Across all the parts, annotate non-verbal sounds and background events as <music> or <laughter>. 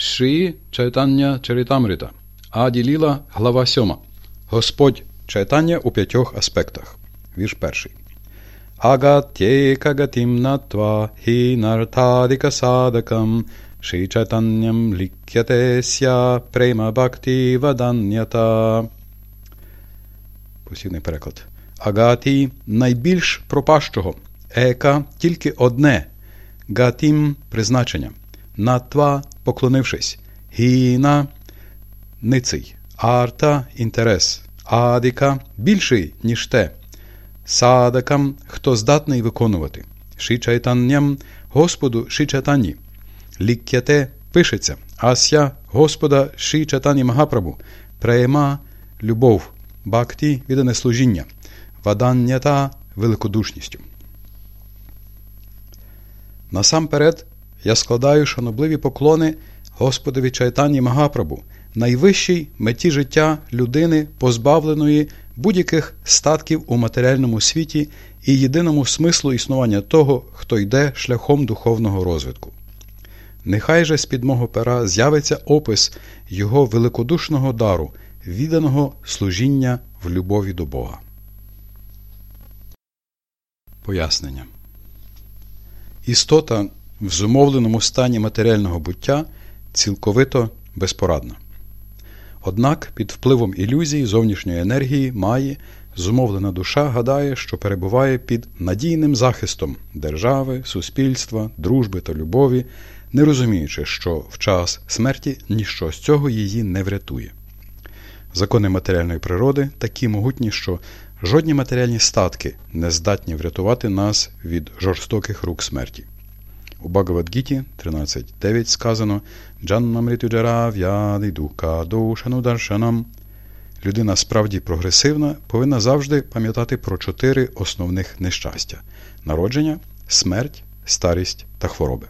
Шрі Чайтання Чаритамрита. Аді Ліла, глава 7. Господь чайтання у п'ятьох аспектах. Вірш перший. Агатєка гатім натва хінартадика садакам Шрі Чайтанням лікятеся према бхакти ваданнята. Посівний переклад. Агаті найбільш пропащого. Ека тільки одне. Гатім призначення. Натва поклонившись. Гіна ниций. Арта інтерес. Адика більший, ніж те. Садакам, хто здатний виконувати. Шичайтанням Господу Шичатані. Лік'яте пишеться. Ася Господа Шичатані Магапрабу. Према любов. Бакті віддане служіння. Ваданнята великодушністю. Насамперед я складаю шанобливі поклони Господові Чайтані Магапрабу, найвищій меті життя людини, позбавленої будь-яких статків у матеріальному світі і єдиному смислу існування того, хто йде шляхом духовного розвитку. Нехай же з-під мого пера з'явиться опис його великодушного дару, відданого служіння в любові до Бога. Пояснення. Істота в зумовленому стані матеріального буття цілковито безпорадна. Однак під впливом ілюзій зовнішньої енергії має зумовлена душа гадає, що перебуває під надійним захистом держави, суспільства, дружби та любові, не розуміючи, що в час смерті ніщо з цього її не врятує. Закони матеріальної природи такі могутні, що жодні матеріальні статки не здатні врятувати нас від жорстоких рук смерті. У Багавадгіті 13.9 сказано Джаннамритюджара в'яди дука душану даршанам. Людина справді прогресивна повинна завжди пам'ятати про чотири основних нещастя народження, смерть, старість та хвороби.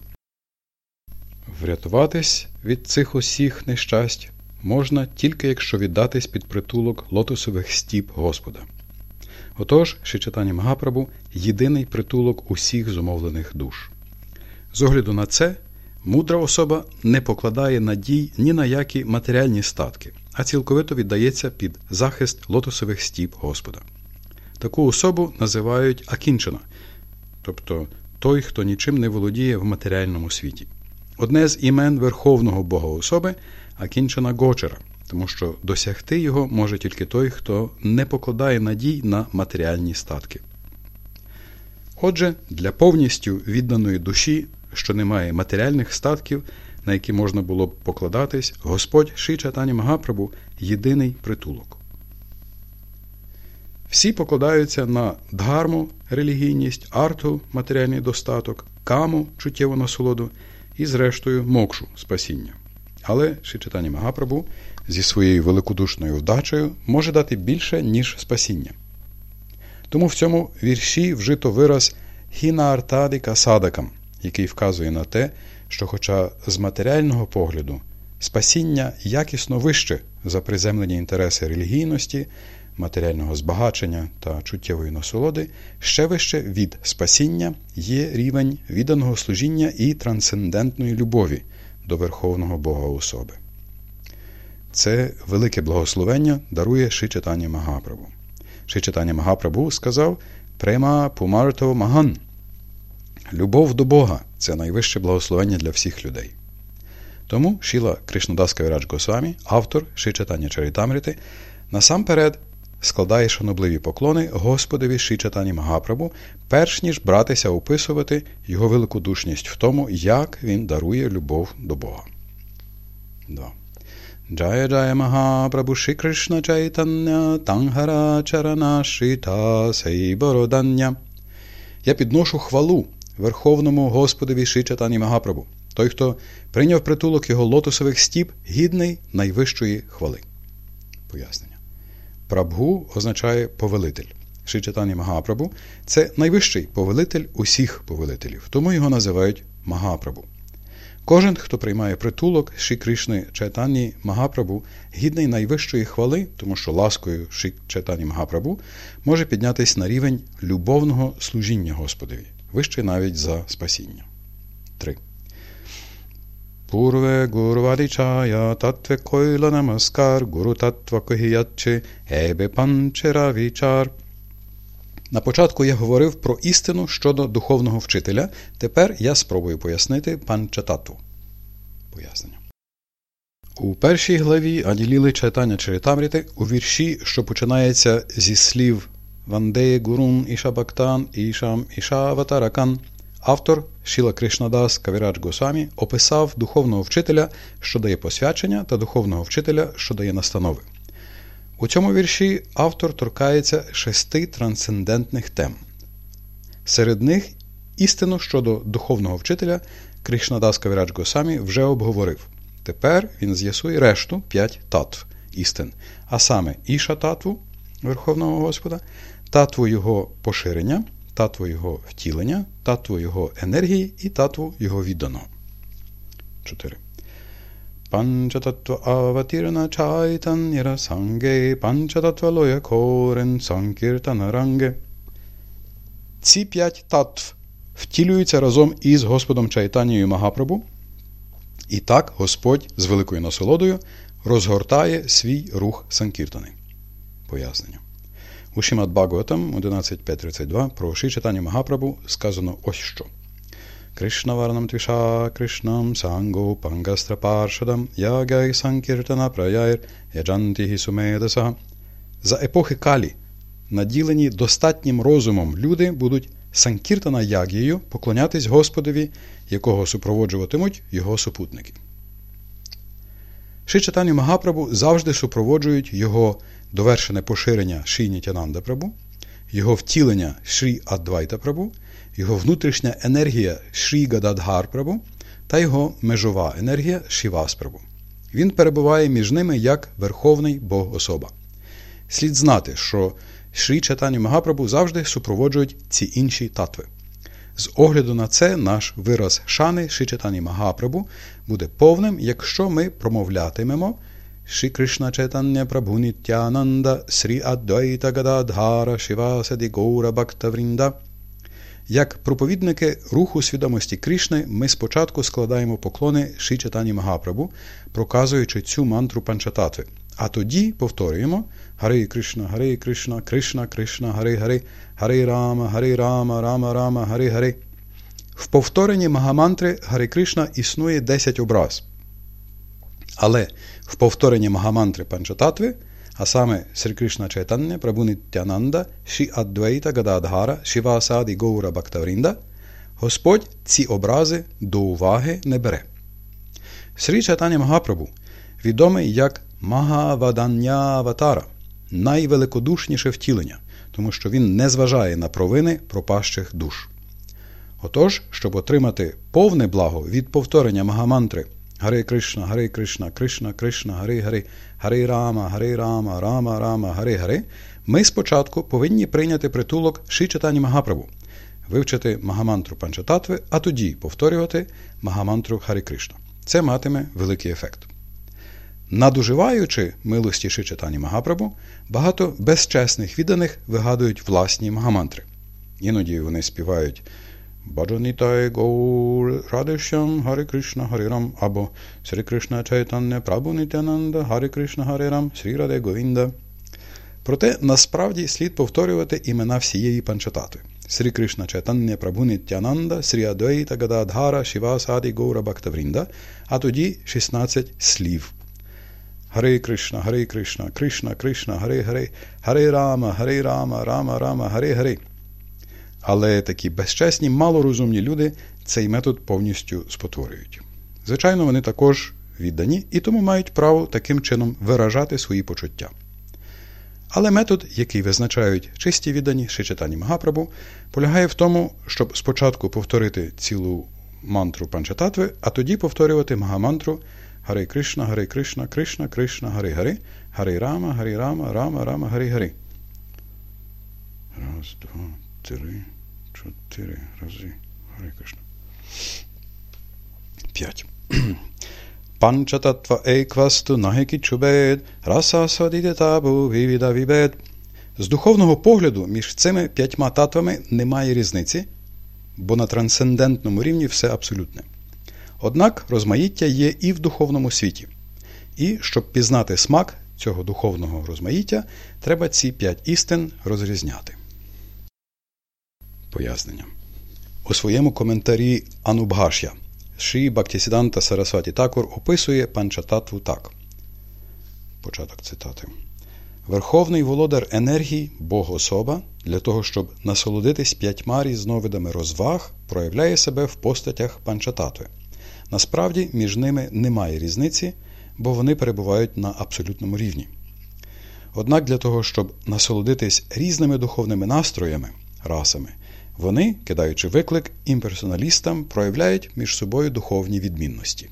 Врятуватись від цих усіх нещасть можна тільки якщо віддатись під притулок лотосових стіп Господа. Отож, Шичатані Магапрабу єдиний притулок усіх зумовлених душ. З огляду на це, мудра особа не покладає надій ні на які матеріальні статки, а цілковито віддається під захист лотосових стіп Господа. Таку особу називають акінчена, тобто той, хто нічим не володіє в матеріальному світі. Одне з імен Верховного Бога особи акінчена Гочера, тому що досягти його може тільки той, хто не покладає надій на матеріальні статки. Отже, для повністю відданої душі що немає матеріальних статків, на які можна було б покладатись, Господь Ши Чатані Магапрабу єдиний притулок. Всі покладаються на дгарму релігійність, арту матеріальний достаток, каму чуттєву насолоду і, зрештою, мокшу спасіння. Але Шичатані Магапрабу зі своєю великодушною вдачею може дати більше, ніж спасіння. Тому в цьому вірші вжито вираз хіна артадика садакам, який вказує на те, що, хоча з матеріального погляду спасіння якісно вище за приземлені інтереси релігійності, матеріального збагачення та чуттєвої насолоди, ще вище від спасіння є рівень відданого служіння і трансцендентної любові до Верховного Бога особи. Це велике благословення дарує Шичатання Магапрабу. Шичатання Магапрабу сказав Према Пумарто Маган. Любов до Бога це найвище благословення для всіх людей. Тому Шіла Кришнадас Кавірадж Госвамі, автор Шичатання Чарітамрити, насамперед складає шанобливі поклони Господові Шичатані Магапрабу, перш ніж братися описувати його великодушність в тому, як він дарує любов до Бога. 2. Джая Джая Магапрабу Ши Кришна Чайтання Тангара Чарана Шита Сейбородання. Я підношу хвалу Верховному Господові Шичатані Магапрабу, той, хто прийняв притулок його лотосових стіп, гідний найвищої хвали. Пояснення. Прабгу означає повелитель. Шичатані Магапрабу це найвищий повелитель усіх повелителів, тому його називають Магапрабу. Кожен, хто приймає притулок Ші Кришни Чайтані Магапрабу, гідний найвищої хвали, тому що ласкою Ші Чайтані Магапрабу може піднятися на рівень любовного служіння Господові вище навіть за спасіння. 3. Пурве Гурвадичая Татве Койла Намаскар Гуру Татва Когіятчи Ебе Панчера Вічар. На початку я говорив про істину щодо духовного вчителя. Тепер я спробую пояснити панчатату. Пояснення. У першій главі Аділіли читання Чаритамріти у вірші, що починається зі слів Вандеє Гурун Іша Бактан Ішам Іша Ватаракан, автор Шіла Кришнадас Кавірадж Госамі описав духовного вчителя, що дає посвячення, та духовного вчителя, що дає настанови. У цьому вірші автор торкається шести трансцендентних тем. Серед них істину щодо духовного вчителя Кришнадас Кавірадж Госамі вже обговорив. Тепер він з'ясує решту п'ять татв істин, а саме Іша татву Верховного Господа, татву його поширення, татву його втілення, татву його енергії і татву його відданого. 4. Panchatattva avatirna chaitanyara sange, panchatattva loya корен санкіртана ранге. Ці п'ять татв втілюються разом із Господом Чайтанією Магапрабу, і так Господь з великою насолодою розгортає свій рух Санкіртани. Пояснення. У Шімат Бхагаватам 11.5.32 про Ші читання Магапрабу сказано ось що. Кришнаварнам твіша Кришнам Санго Пангастрапаршадам Ягай Санкіртана Праяйр Яджанті Гісумедаса. За епохи Калі, наділені достатнім розумом, люди будуть Санкіртана Ягією поклонятись Господові, якого супроводжуватимуть його супутники. Ши читання Магапрабу завжди супроводжують його довершене поширення Ші Нітянанда Прабу, його втілення Шрі Адвайта Прабу, його внутрішня енергія Шрі Гададгар Прабу та його межова енергія Шівас Прабу. Він перебуває між ними як Верховний Бог особа. Слід знати, що Шрі Чатані Магапрабу завжди супроводжують ці інші татви. З огляду на це, наш вираз шани Шрі Чатані Магапрабу буде повним, якщо ми промовлятимемо Шрі Кришна Чайтання Прабhu Нітянанда Срі Адвайта Гададхара Шивасаді Гора Бхактаврінда. Як проповідники руху свідомості Кришни, ми спочатку складаємо поклони Шрі Чайтані Магапрабу, проказуючи цю мантру панчататви. А тоді повторюємо Хари Кришна, Хари Кришна, Кришна, Кришна, Хари Хари, Хари Рама, Хари Рама, Рама Рама, Хари Хари. В повторенні Магамантри Хари Кришна існує 10 образ. Але в повторенні Магамантри Панчататви, а саме Срі Кришна Чайтання, Прабунитянанда, Ші Адвейта Гададгара, Шівасаді Гоура Бхактаврінда, Господь ці образи до уваги не бере. Срі Чайтання Магапрабу відомий як Магавадання Аватара, найвеликодушніше втілення, тому що він не зважає на провини пропащих душ. Отож, щоб отримати повне благо від повторення Магамантри Харе Кришна, Харе Кришна, Кришна, Кришна, Харе Харе, Харе Рама, Харе Рама, Рама, Рама, Харе Харе, ми спочатку повинні прийняти притулок Чайтан'ї Магапрабгу, вивчити Магамантру Панчататви, а тоді повторювати Магамантру Харе Кришна. Це матиме великий ефект. Надуживаючи милості Читані Магапрабу, багато безчесних відданих вигадують власні магамантри. Іноді вони співають Баджанітай Гаур Радишям Хари Кришна Хари Рам або Срі Кришна Чайтання Прабу Нітянанда Хари Кришна Хари Рам Срі Раде Говінда. Проте насправді слід повторювати імена всієї панчатати. Срі Кришна Чайтання Прабу Нітянанда, Срі Адвейта Гададхара Шівасаді Гаура Бхактаврінда, а тоді 16 слів. Харе Кришна, Харе Кришна, Кришна, Кришна, Харе Харе, Харе Рама, Харе Рама, Рама Рама, Харе Харе. Але такі безчесні, малорозумні люди цей метод повністю спотворюють. Звичайно, вони також віддані і тому мають право таким чином виражати свої почуття. Але метод, який визначають чисті віддані Шичитані Магапрабу, полягає в тому, щоб спочатку повторити цілу мантру панчататви, а тоді повторювати магамантру Харе Кришна, Харе Кришна, Кришна, Кришна, Харе Харе, Харе Рама, Харе Рама, Рама, Рама, Харе Харе. Раз, два, три, чотири рази. Харе Кришна. П'ять. পঞ্চতত্ত্ব একবস্তু নাহি কিছু ভেদ, রস আস্বাদিতে তবু বিবিধ বিভেদ. З духовного погляду між цими п'ятьма татвами немає різниці, бо на трансцендентному рівні все абсолютне. Однак розмаїття є і в духовному світі. І щоб пізнати смак цього духовного розмаїття, треба ці п'ять істин розрізняти. Пояснення. У своєму коментарі Анубгашя Ші Бактісіданта Сарасваті Такур описує панчататву так. Початок цитати. Верховний володар енергії, Бог-особа, для того, щоб насолодитись п'ятьма різновидами розваг, проявляє себе в постатях панчататви. Насправді, між ними немає різниці, бо вони перебувають на абсолютному рівні. Однак для того, щоб насолодитись різними духовними настроями, расами, вони, кидаючи виклик імперсоналістам, проявляють між собою духовні відмінності.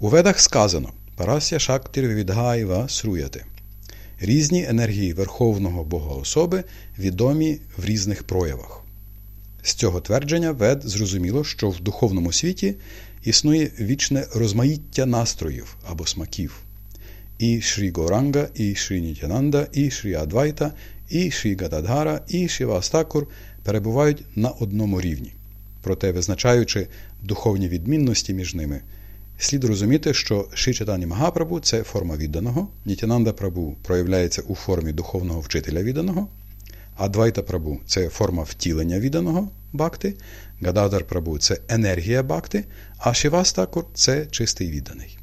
У ведах сказано Парася Шактір Відгаєва Сруяти. Різні енергії Верховного Бога особи відомі в різних проявах. З цього твердження вед зрозуміло, що в духовному світі існує вічне розмаїття настроїв або смаків. І Шрі Горанга, і Шрі Нітянанда, і Шрі Адвайта, і Шрі Гададгара, і Шівастакур перебувають на одному рівні. Проте, визначаючи духовні відмінності між ними, слід розуміти, що Шичатані Магапрабу це форма відданого, Нітянанда Прабу проявляється у формі духовного вчителя відданого, Адвайта Прабу це форма втілення відданого бакти, Гададар Прабу це енергія бакти, а Шивастакур це чистий відданий.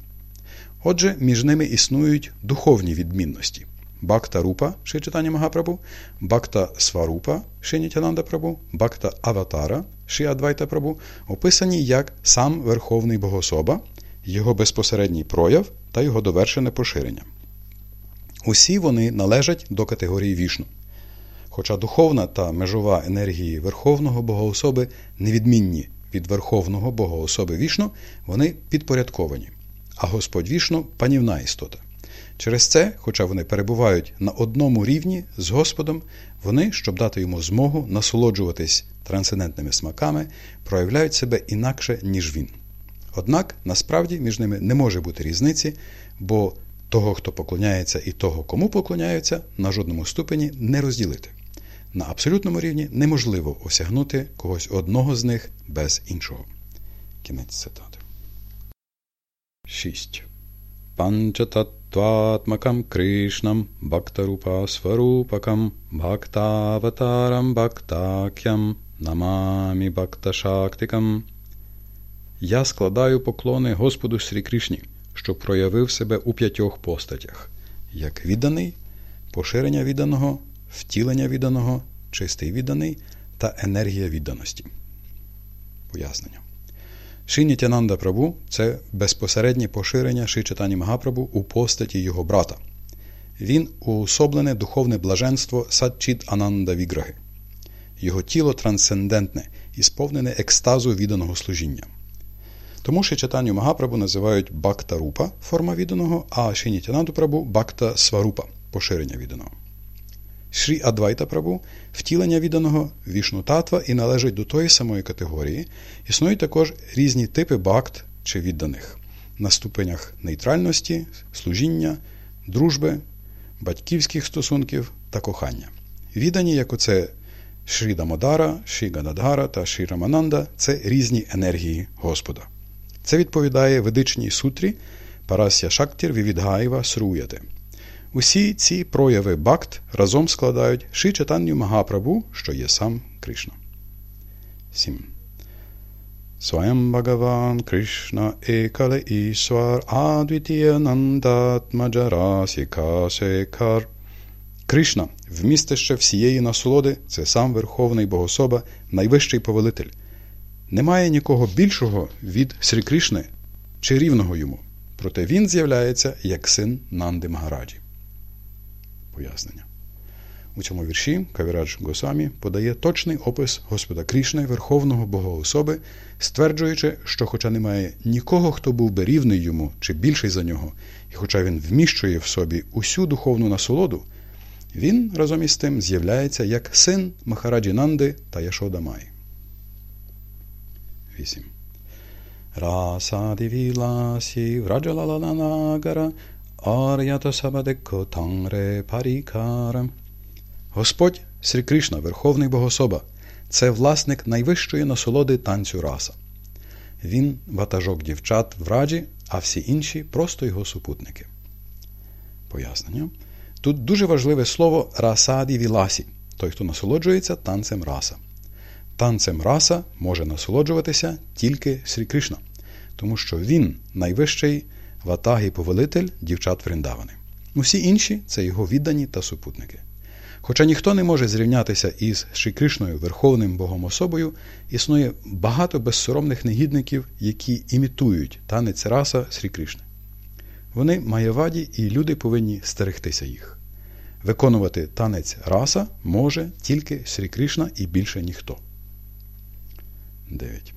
Отже, між ними існують духовні відмінності. Бакта Рупа Ши Читання Магапрабу, Бакта Сварупа Ши Нітянанда Прабу, Бакта Аватара Ши Адвайта Прабу описані як сам Верховний Богособа, його безпосередній прояв та його довершене поширення. Усі вони належать до категорії вішну. Хоча духовна та межова енергії Верховного Богоособи невідмінні від Верховного Богоособи вішну, вони підпорядковані, а Господь вішну панівна істота. Через це, хоча вони перебувають на одному рівні з Господом, вони, щоб дати йому змогу насолоджуватись трансцендентними смаками, проявляють себе інакше, ніж він. Однак насправді між ними не може бути різниці, бо того, хто поклоняється, і того, кому поклоняються, на жодному ступені не розділити. На абсолютному рівні неможливо осягнути когось одного з них без іншого. Кінець цитати. 6. Панчататватмакам Кришнам Бхактарупа Сварупакам Бхактаватарам Бхактакям Намамі Бхакташактикам. Я складаю поклони Господу Срі Кришні, що проявив себе у п'ятьох постатях, як відданий, поширення відданого, втілення відданого, чистий відданий та енергія відданості. Пояснення. Шинітянанда Прабу це безпосереднє поширення Шичатані Магапрабу у постаті його брата. Він уособлене духовне блаженство Садчіт Ананда Віграги. Його тіло трансцендентне і сповнене екстазу відданого служіння. Тому Шичатаню Магапрабу називають Бакта Рупа форма відданого, а Шинітянанду Прабу Бакта Сварупа поширення відданого. Шрі Адвайта Прабу втілення відданого вішну татва і належить до тої самої категорії. Існують також різні типи бакт чи відданих на ступенях нейтральності, служіння, дружби, батьківських стосунків та кохання. Віддані, як оце Шрі Дамодара, Шрі Гададгара та Шрі Рамананда це різні енергії Господа. Це відповідає ведичній сутрі Парасya Шактір Вівідгаєва Сруяте. Усі ці прояви бакт разом складають Ши Чатанню Магапрабу, що є сам Кришна. 7. Своям Бхагаван Кришна Екале Ішвар Адвітія Нандатмаджарасіка Секар. Кришна, вмістище всієї насолоди, це сам Верховний Богособа, найвищий повелитель. Немає нікого більшого від Срі Кришни чи рівного йому, проте він з'являється як син Нанди Магараджі пояснення. У цьому вірші Кавірадж Госамі подає точний опис Господа Крішни, Верховного Богоособи, стверджуючи, що, хоча немає нікого, хто був би рівний йому чи більший за нього, і хоча він вміщує в собі усю духовну насолоду, він разом із тим з'являється як син Махараджі Нанди та Яшода Май. 8. Раса дивіласі враджалаланагара Ар'ята Сабадекко Тангре Парікара. Господь Срі Кришна, Верховний Богособа, це власник найвищої насолоди танцю раса. він ватажок дівчат в раджі, а всі інші просто його супутники. Пояснення. Тут дуже важливе слово расаді віласі, той, хто насолоджується танцем раса. Танцем раса може насолоджуватися тільки Срі Кришна, тому що він найвищий ватагі повелитель дівчат Вріндавани. Усі інші це його віддані та супутники. Хоча ніхто не може зрівнятися із Шрі Верховним Богом особою, існує багато безсоромних негідників, які імітують танець раса Срі Кришни. Вони маєваді, і люди повинні стерегтися їх. Виконувати танець раса може тільки Срі Кришна і більше ніхто. 9.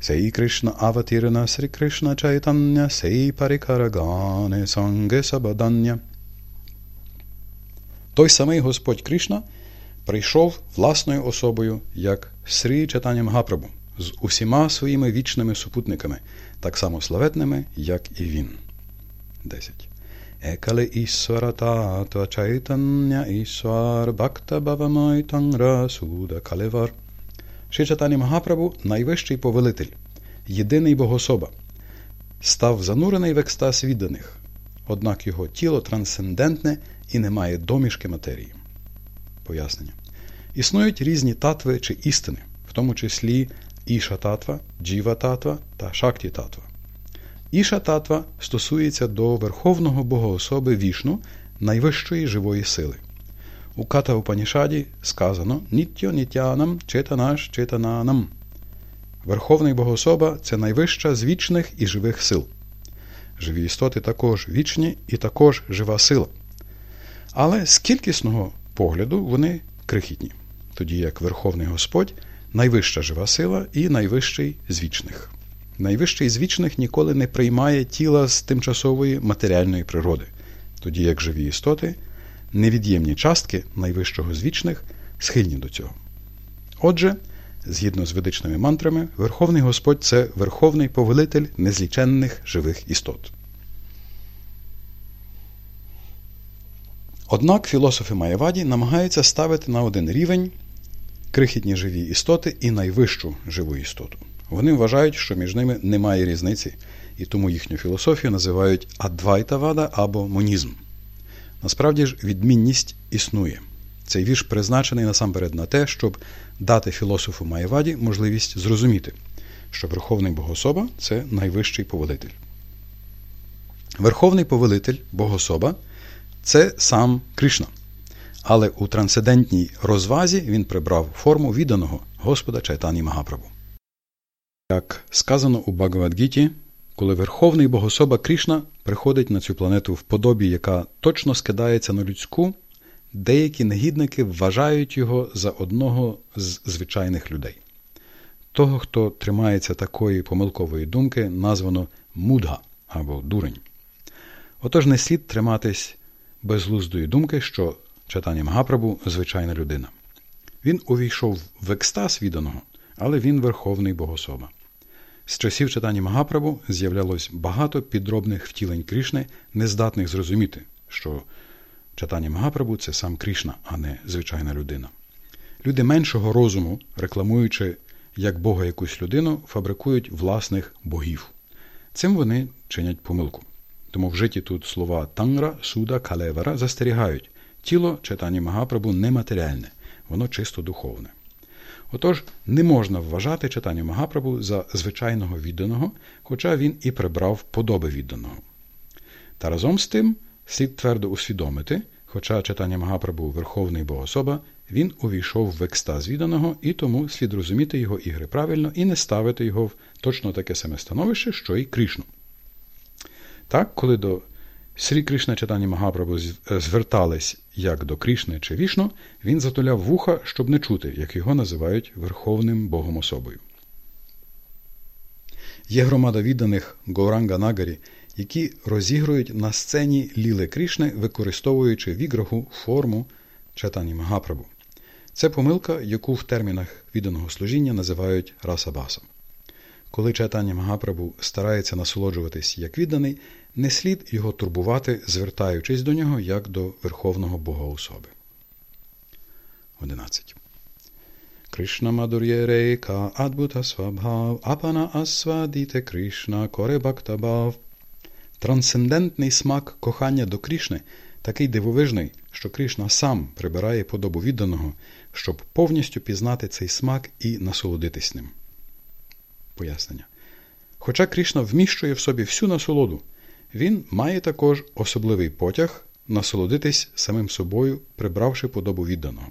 Сей Кришна Аватірна Срі Кришна Чайтання Сей Парикарагане Санге Сабадання той самий Господь Кришна прийшов власною особою, як Срі Чатаням Гапрабу, з усіма своїми вічними супутниками, так само славетними, як і він. 10. Екале Ісвара Тата Чайтання Ісвар Бхакта Бавамай Тангра Суда Калевар. Шри Чатані Магапрабу найвищий повелитель, єдиний богособа, став занурений в екстаз відданих, однак його тіло трансцендентне і немає домішки матерії. Пояснення. Існують різні татви чи істини, в тому числі іша татва, джіва татва та шакті татва. Іша татва стосується до Верховного Богоособи вішну найвищої живої сили. У Ката Упанішаді сказано Ніттyo нітянам четанаш четананам. Верховний Богоособа це найвища з вічних і живих сил. Живі істоти також вічні і також жива сила. Але з кількісного погляду вони крихітні, тоді як Верховний Господь найвища жива сила і найвищий з вічних. Найвищий з вічних ніколи не приймає тіла з тимчасової матеріальної природи, тоді як живі істоти, невід'ємні частки найвищого з вічних схильні до цього. Отже, згідно з ведичними мантрами, Верховний Господь це верховний повелитель незліченних живих істот. Однак філософи Маєваді намагаються ставити на один рівень крихітні живі істоти і найвищу живу істоту. Вони вважають, що між ними немає різниці, і тому їхню філософію називають адвайтавада або монізм. Насправді ж, відмінність існує. Цей вірш призначений насамперед на те, щоб дати філософу Маєваді можливість зрозуміти, що Верховний Богособа це найвищий повелитель. Верховний повелитель Богособа це сам Кришна. Але у трансцендентній розвазі він прибрав форму відданого Господа Чайтані Магапрабу. Як сказано у Багавадгіті, коли Верховний Богособа Кришна приходить на цю планету в подобі, яка точно скидається на людську, деякі негідники вважають його за одного з звичайних людей. Того, хто тримається такої помилкової думки, названо мудга або дурень. Отож не слід триматись безглуздої думки, що читання Магапрабу звичайна людина. Він увійшов в екстаз відданого, але він верховний богособа. З часів читання Магапрабу з'являлось багато підробних втілень Крішни, нездатних зрозуміти, що читання Магапрабу це сам Крішна, а не звичайна людина. Люди меншого розуму, рекламуючи як Бога якусь людину, фабрикують власних богів. Цим вони чинять помилку. Тому вжиті тут слова тангра, суда, калевара застерігають тіло читання Магапрабу нематеріальне, воно чисто духовне. Отож, не можна вважати читання Магапрабу за звичайного відданого, хоча він і прибрав подоби відданого. Та разом з тим слід твердо усвідомити, хоча читання Магапрабу Верховний Богособа, він увійшов в екстаз відданого, і тому слід розуміти його ігри правильно і не ставити його в точно таке саме становище, що й Кришну. Так, коли до Срі Кришна читання Магапрабу е, звертались як до Кришни чи Вішну, він затуляв вуха, щоб не чути, як його називають Верховним Богом особою. Є громада відданих Гоуранга Нагарі, які розігрують на сцені Ліли Кришни, використовуючи віграху форму читання Магапрабу. Це помилка, яку в термінах відданого служіння називають расабасом. Коли читання Магапрабу старається насолоджуватись як відданий, не слід його турбувати, звертаючись до нього як до Верховного Бога особи. 11. Кришна Мадур'єрейка Адбута Свабхав Апана Асвадіте Кришна Коре Бхактабав. Трансцендентний смак кохання до Кришни такий дивовижний, що Кришна сам прибирає подобу відданого, щоб повністю пізнати цей смак і насолодитись ним. Пояснення. Хоча Кришна вміщує в собі всю насолоду, він має також особливий потяг насолодитись самим собою, прибравши подобу відданого.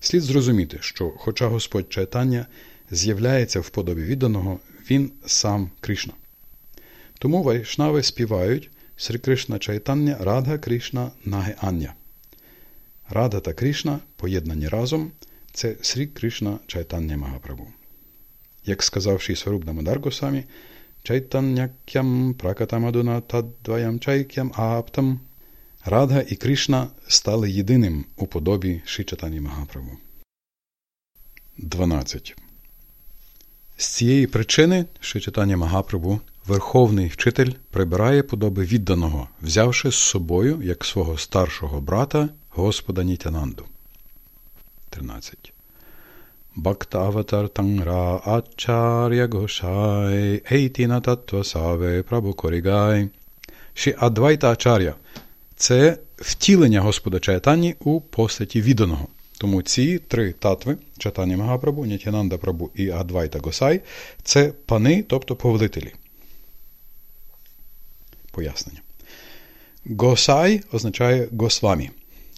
Слід зрозуміти, що, хоча Господь Чайтання з'являється в подобі відданого, він сам Кришна. Тому вайшнави співають Срі Кришна Чайтання Радha Кришна Наге Ання. Рада та Кришна, поєднані разом, це Срі Кришна Чайтання Магапрабу. Як сказав Ші Сваруб Дамодар Госамі, Чайтанякям Пракатамадуна Тадваям Чайкям Аптам Радга і Кришна стали єдиним у подобі Шичатані Магапрабу. 12. З цієї причини Шичатані Магапрабу Верховний вчитель прибирає подоби відданого, взявши з собою як свого старшого брата Господа Нітянанду. 13. Бхактаватар Тангра Ачар'я Гошай Ейтіна Татва Саве Прабу Корігай. Ші Адвайта Ачар'я це втілення Господа Чайтані у постаті відданого. Тому ці три татви Чайтані Магапрабу, Нітянанда Прабу і Адвайта Госай це пани, тобто повелителі. Пояснення. Госай означає Госвамі.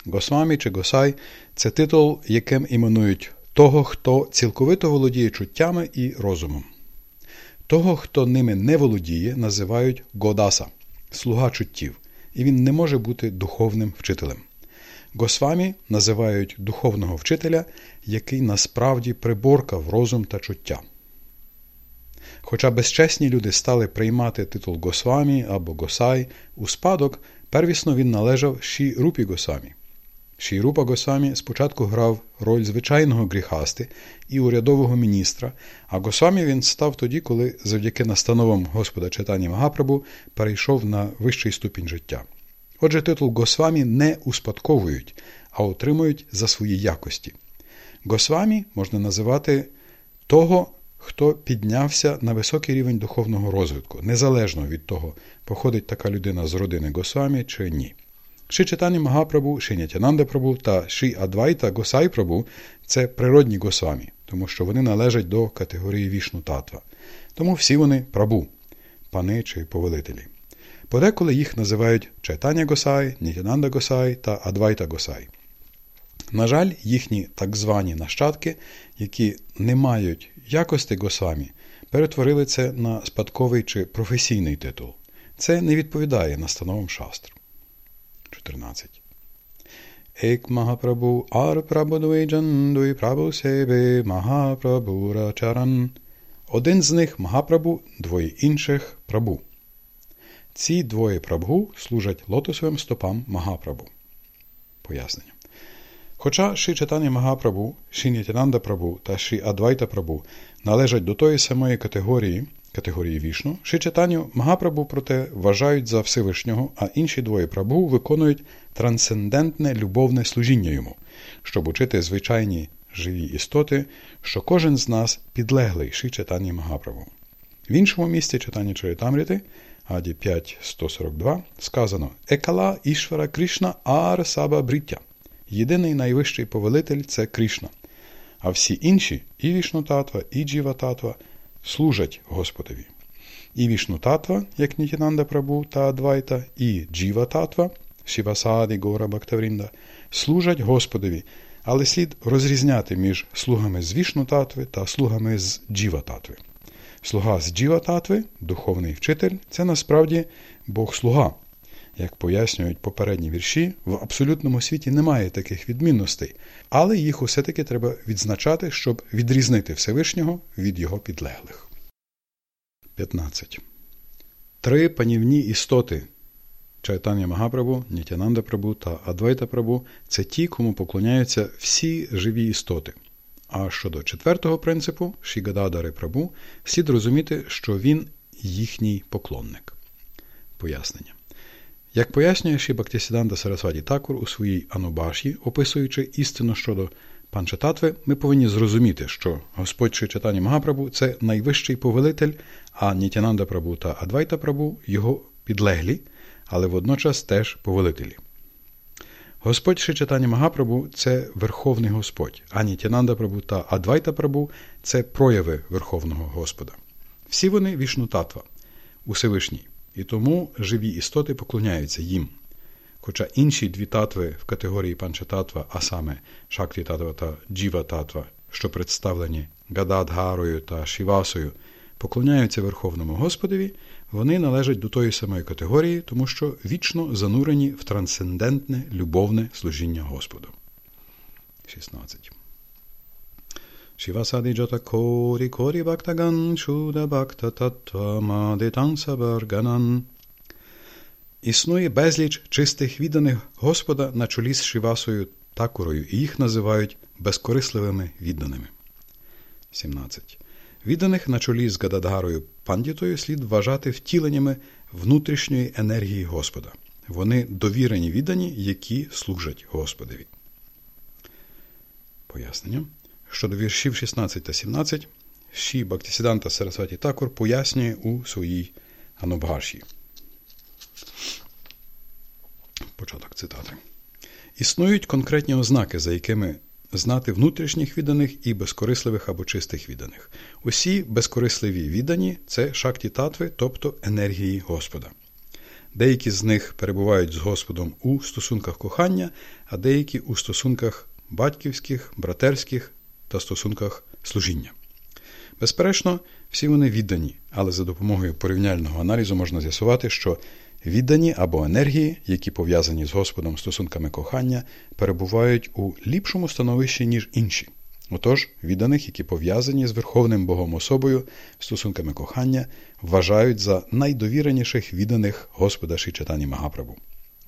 Госвамі чи Госай це титул, яким іменують того, хто цілковито володіє чуттями і розумом. Того, хто ними не володіє, називають Годаса слуга чуттів, і він не може бути духовним вчителем. Госвамі називають духовного вчителя, який насправді приборкав розум та чуття. Хоча безчесні люди стали приймати титул Госвамі або Госай у спадок, первісно він належав Ші Рупі Госвамі. Ші Рупа Госвамі спочатку грав роль звичайного гріхасти і урядового міністра, а Госвамі він став тоді, коли завдяки настановам Господа Читані Магапрабу перейшов на вищий ступінь життя. Отже, титул Госвамі не успадковують, а отримують за свої якості. Госвамі можна називати того, хто піднявся на високий рівень духовного розвитку, незалежно від того, походить така людина з родини Госвамі чи ні. Ши Читані Магапрабу, Ши Нятянанда Прабу та Ши Адвайта Госай Прабу це природні Госвамі, тому що вони належать до категорії вішну татва. Тому всі вони прабу, пани чи повелителі. Подеколи їх називають Чайтання Госай, Нітянанда Госай та Адвайта Госай. На жаль, їхні так звані нащадки, які не мають якості Госвамі, перетворили це на спадковий чи професійний титул. Це не відповідає настановам шастр. 14. Ек Махапрабу Ар Прабудвейджан Дуй Прабу Себе Махапрабу Рачаран. Один з них Махапрабу, двоє інших Прабу. Ці двоє прабгу служать лотосовим стопам Магапрабу. Пояснення. Хоча Ші Читання Магапрабу, Ші Нітянанда Прабу та Ші Адвайта Прабу належать до тої самої категорії, категорії вішну, Ші Читанню Магапрабу, проте вважають за Всевишнього, а інші двоє прабу виконують трансцендентне любовне служіння йому, щоб учити звичайні живі істоти, що кожен з нас підлеглий Ші Читанні Магапрабу. В іншому місці читання Чаритамріти Аді 5.142 сказано Екала Ішвара Кришна Ар Саба Бриття. Єдиний найвищий повелитель це Кришна. А всі інші і Вішнутатва, і Джіва-татва служать Господові. І Вішну Татва, як Нітінанда Прабу та Адвайта, і Джіва-татва, Шівасади, Гора Бактаврінда, служать Господові, але слід розрізняти між слугами з Вішну Татви та слугами з Джіва-татви. Слуга з Джіва-татви, духовний вчитель, це насправді Бог-слуга. Як пояснюють попередні вірші, в абсолютному світі немає таких відмінностей, але їх усе таки треба відзначати, щоб відрізнити Всевишнього від його підлеглих. 15. Три панівні істоти Чайтання Магапрабу, Нітянанда Прабу та Адвайта Прабу це ті, кому поклоняються всі живі істоти. А щодо четвертого принципу Шігададари Прабу, слід розуміти, що він їхній поклонник. Пояснення. Як пояснює Ші Бактісіданта Сарасваді Такур у своїй Анубаші, описуючи істину щодо панчататви, ми повинні зрозуміти, що Господь Ши Читані Магапрабу це найвищий повелитель, а Нітянанда Прабу та Адвайта Прабу його підлеглі, але водночас теж повелителі. Господь Ши Читані Магапрабу це Верховний Господь, а Нітянанда Прабу та Адвайта Прабу це прояви Верховного Господа. Всі вони вішнутатва, Усевишній, і тому живі істоти поклоняються їм. Хоча інші дві татви в категорії панчататва, а саме шакті татва та джіва татва, що представлені Гададгарою та Шівасою, поклоняються Верховному Господові, вони належать до тої самої категорії, тому що вічно занурені в трансцендентне любовне служіння Господу. 16. Джата корі корі бактаган шуда бакта татва мадитан сабарганан Існує безліч чистих відданих Господа на чолі з Шивасою Такурою, і їх називають безкорисливими відданими. 17. Відданих на чолі з Гададгарою Пандітою слід вважати втіленнями внутрішньої енергії Господа. Вони довірені віддані, які служать Господові. Пояснення. Щодо віршів 16 та 17, Ші Бактісіданта Сарасваті Такур пояснює у своїй Анубгаші. Початок цитати. Існують конкретні ознаки, за якими знати внутрішніх відданих і безкорисливих або чистих відданих. Усі безкорисливі віддані це шакті татви, тобто енергії Господа. Деякі з них перебувають з Господом у стосунках кохання, а деякі у стосунках батьківських, братерських та стосунках служіння. Безперечно, всі вони віддані, але за допомогою порівняльного аналізу можна з'ясувати, що Віддані або енергії, які пов'язані з Господом стосунками кохання, перебувають у ліпшому становищі, ніж інші. Отож, відданих, які пов'язані з Верховним Богом особою стосунками кохання, вважають за найдовіреніших відданих Господа Шичатані Магапрабу.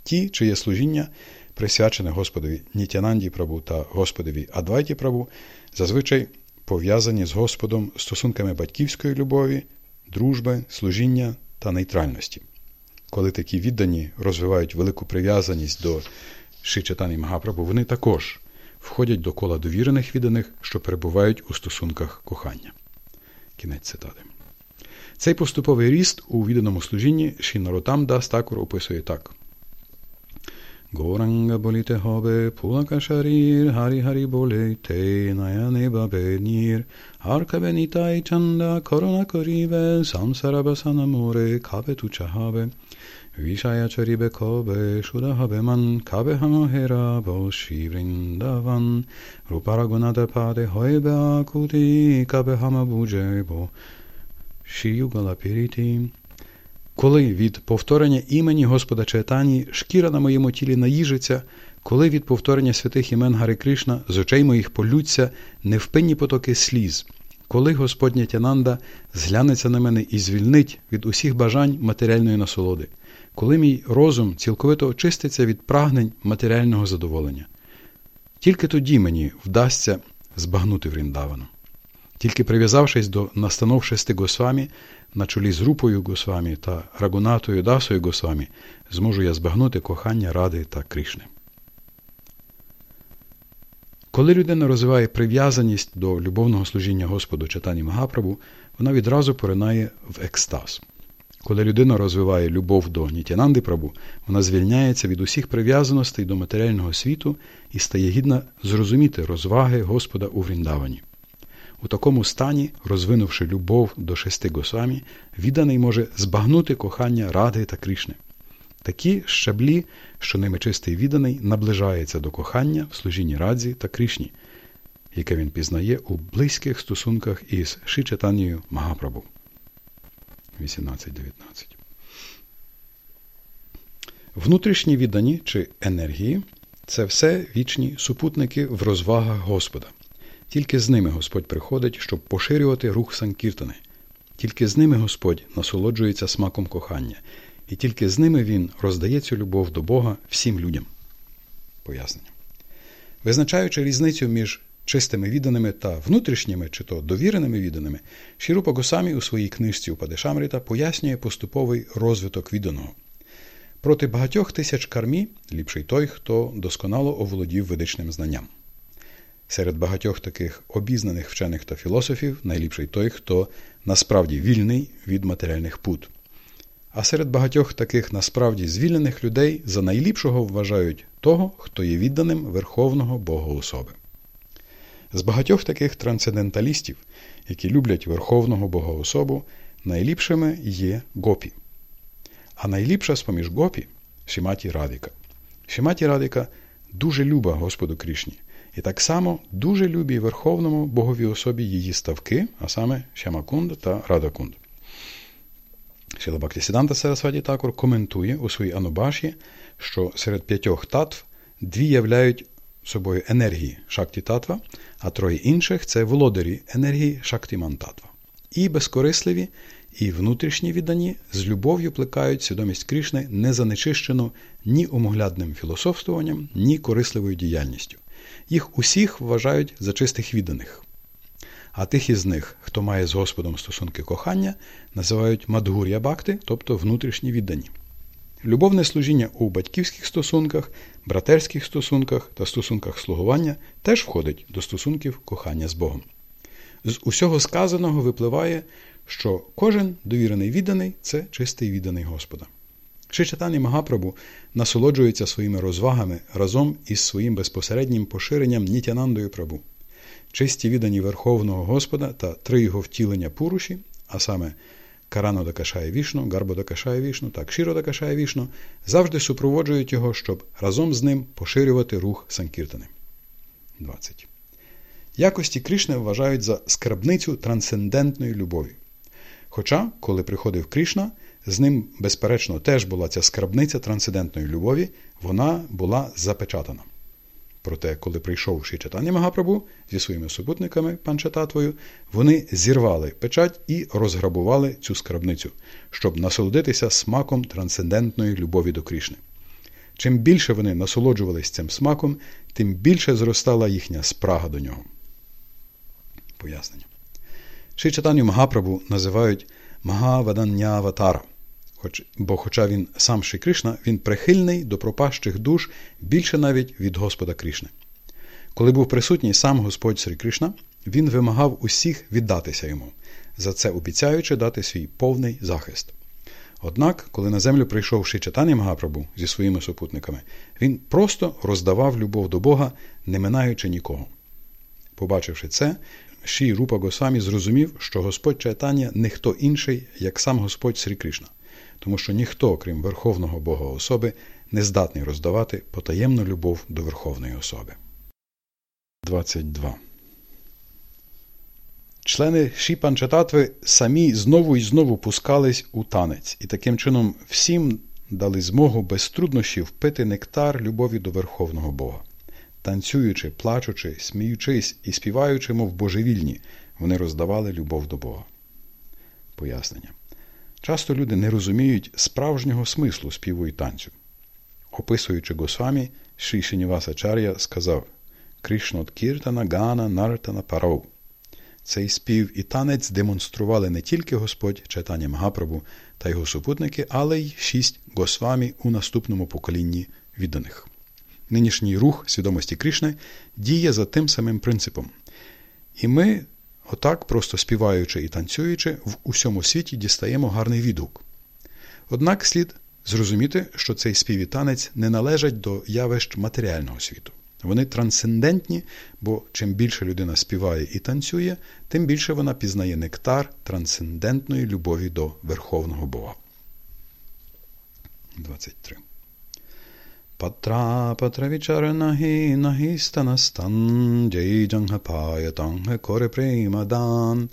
Ті, чиє служіння, присвячене Господові Нітянанді Прабу та Господові Адвайті Прабу, зазвичай пов'язані з Господом стосунками батьківської любові, дружби, служіння та нейтральності коли такі віддані розвивають велику прив'язаність до Шичатані Магапрабу, вони також входять до кола довірених відданих, що перебувають у стосунках кохання. Кінець цитати. Цей поступовий ріст у відданому служінні Шинаротам Дастакур описує так. গৌরাঙ্গ বলিতে হবে ফুয়াকা শরীর হারি হারি বলে থে নয়নে বাবে নীর। আর খাবে নিতাই চন্দা করোনা করিবে সংসার বাসন মোরে খাবে তু চাহাবে। বিষায়া চরিবে কবে সুদা হবে মন, খাবে হাম হেরা বসি বৃন্দাবন রূপার গুণাদ পাদে হইবে আকুতি, কাবে হাম বুঝেব গলা পিরিতি। Коли від повторення імені Господа Чайтані шкіра на моєму тілі наїжиться, коли від повторення святих імен Гари Кришна з очей моїх полються невпинні потоки сліз, коли Господня Тянанда зглянеться на мене і звільнить від усіх бажань матеріальної насолоди коли мій розум цілковито очиститься від прагнень матеріального задоволення. Тільки тоді мені вдасться збагнути Вріндавану. Тільки прив'язавшись до настанов шести Госвамі, на чолі з Рупою Госвамі та Рагунатою Дасою Госвамі, зможу я збагнути кохання Ради та Кришни. Коли людина розвиває прив'язаність до любовного служіння Господу читанні Магапрабу, вона відразу поринає в екстаз. Коли людина розвиває любов до Нітянанди Прабу, вона звільняється від усіх прив'язаностей до матеріального світу і стає гідна зрозуміти розваги Господа у Вріндавані. У такому стані, розвинувши любов до шести госвамі, відданий може збагнути кохання Ради та Крішни. Такі щаблі, що ними чистий відданий, наближається до кохання в служінні Радзі та Крішні, яке він пізнає у близьких стосунках із Шичатанією Магапрабу. 18-19. Внутрішні віддані чи енергії це все вічні супутники в розвагах Господа. Тільки з ними Господь приходить, щоб поширювати рух Санкіртани. Тільки з ними Господь насолоджується смаком кохання, і тільки з ними Він роздає цю любов до Бога всім людям. Пояснення. Визначаючи різницю між чистими відданими та внутрішніми чи то довіреними відданими, Шірупа Госамі у своїй книжці Упадешамріта пояснює поступовий розвиток відданого. Проти багатьох тисяч кармі ліпший той, хто досконало оволодів ведичним знанням. Серед багатьох таких обізнаних вчених та філософів найліпший той, хто насправді вільний від матеріальних пут. А серед багатьох таких насправді звільнених людей за найліпшого вважають того, хто є відданим Верховного Бога особи. З багатьох таких трансценденталістів, які люблять Верховного Бога особу, найліпшими є гопі. А найліпша з поміж гопі Шиматі Радика. Шиматі Радика дуже люба Господу Крішні, і так само дуже любі Верховному Боговій особі її ставки, а саме Шямакунд та Радакунд. Шіла Бактісіданта Сарасваді Такур коментує у своїй Анубаші, що серед п'ятьох татв дві являють собою енергії шакті татва, а троє інших це володарі енергії шактіман татва. І безкорисливі, і внутрішні віддані з любов'ю плекають свідомість Крішни, не занечищену ні умоглядним філософствуванням, ні корисливою діяльністю. Їх усіх вважають за чистих відданих. А тих із них, хто має з Господом стосунки кохання, називають мадгур'я бакти, тобто внутрішні віддані. Любовне служіння у батьківських стосунках, братерських стосунках та стосунках слугування теж входить до стосунків кохання з Богом. З усього сказаного випливає, що кожен довірений відданий це чистий відданий Господа. Шичатані Магапрабу насолоджується своїми розвагами разом із своїм безпосереднім поширенням Нітянандою Прабу. Чисті віддані Верховного Господа та три його втілення Пуруші, а саме Карано Дакашає Вішну, Гарбо Дакашає Вішну та Кшіро Дакашає Вішну, завжди супроводжують його, щоб разом з ним поширювати рух Санкіртани. 20. Якості Кришни вважають за скарбницю трансцендентної любові. Хоча, коли приходив Кришна, з ним, безперечно, теж була ця скарбниця трансцендентної любові, вона була запечатана. Проте, коли прийшов Шичатані Магапрабу зі своїми супутниками панчататвою, вони зірвали печать і розграбували цю скарбницю, щоб насолодитися смаком трансцендентної любові до Крішни. Чим більше вони насолоджувались цим смаком, тим більше зростала їхня спрага до нього. Пояснення. Шичатаню Магапрабу називають Магаваданняватара – Хоч, бо, хоча він сам Ши Кришна, він прихильний до пропащих душ більше навіть від Господа Кришни. Коли був присутній сам Господь Срі Кришна, він вимагав усіх віддатися йому, за це обіцяючи дати свій повний захист. Однак, коли на землю прийшов Шичатані Магапрабу зі своїми супутниками, він просто роздавав любов до Бога, не минаючи нікого. Побачивши це, Ші Рупа Госамі зрозумів, що Господь Чайтання не хто інший, як сам Господь Срі Кришна тому що ніхто, крім Верховного Бога особи, не здатний роздавати потаємну любов до Верховної особи. 22. Члени Шіпанчататви самі знову і знову пускались у танець, і таким чином всім дали змогу без труднощів пити нектар любові до Верховного Бога. Танцюючи, плачучи, сміючись і співаючи, мов божевільні, вони роздавали любов до Бога. Пояснення. Часто люди не розуміють справжнього смислу співу і танцю. Описуючи Госвамі, Шрі Шинівасачар'я сказав Кришнот Кіртана Гана Нартана Паров. Цей спів і танець демонстрували не тільки Господь читання Магапрабу та його супутники, але й шість Госвамі у наступному поколінні відданих. Нинішній рух свідомості Кришни діє за тим самим принципом. І ми Отак, просто співаючи і танцюючи, в усьому світі дістаємо гарний відгук. Однак слід зрозуміти, що цей спів і танець не належать до явищ матеріального світу. Вони трансцендентні, бо чим більше людина співає і танцює, тим більше вона пізнає нектар трансцендентної любові до Верховного Бога. 23 Патра патравічара нагі нагі станастан, джей джангапаятанг коре преймадан.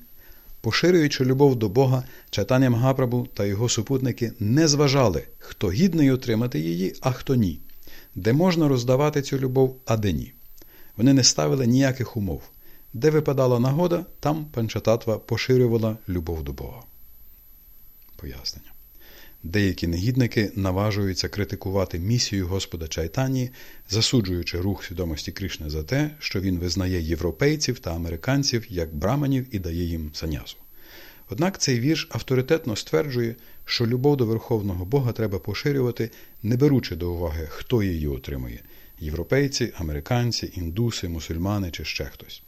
Поширюючи любов до Бога, читання Магапрабу та його супутники не зважали, хто гідний отримати її, а хто ні, де можна роздавати цю любов, а де ні. Вони не ставили ніяких умов. Де випадала нагода, там панчататва поширювала любов до Бога. Пояснення. Деякі негідники наважуються критикувати місію Господа Чайтані, засуджуючи рух свідомості Кришни за те, що він визнає європейців та американців як браманів і дає їм санясу. Однак цей вірш авторитетно стверджує, що любов до Верховного Бога треба поширювати, не беручи до уваги, хто її отримує, європейці, американці, індуси, мусульмани чи ще хтось.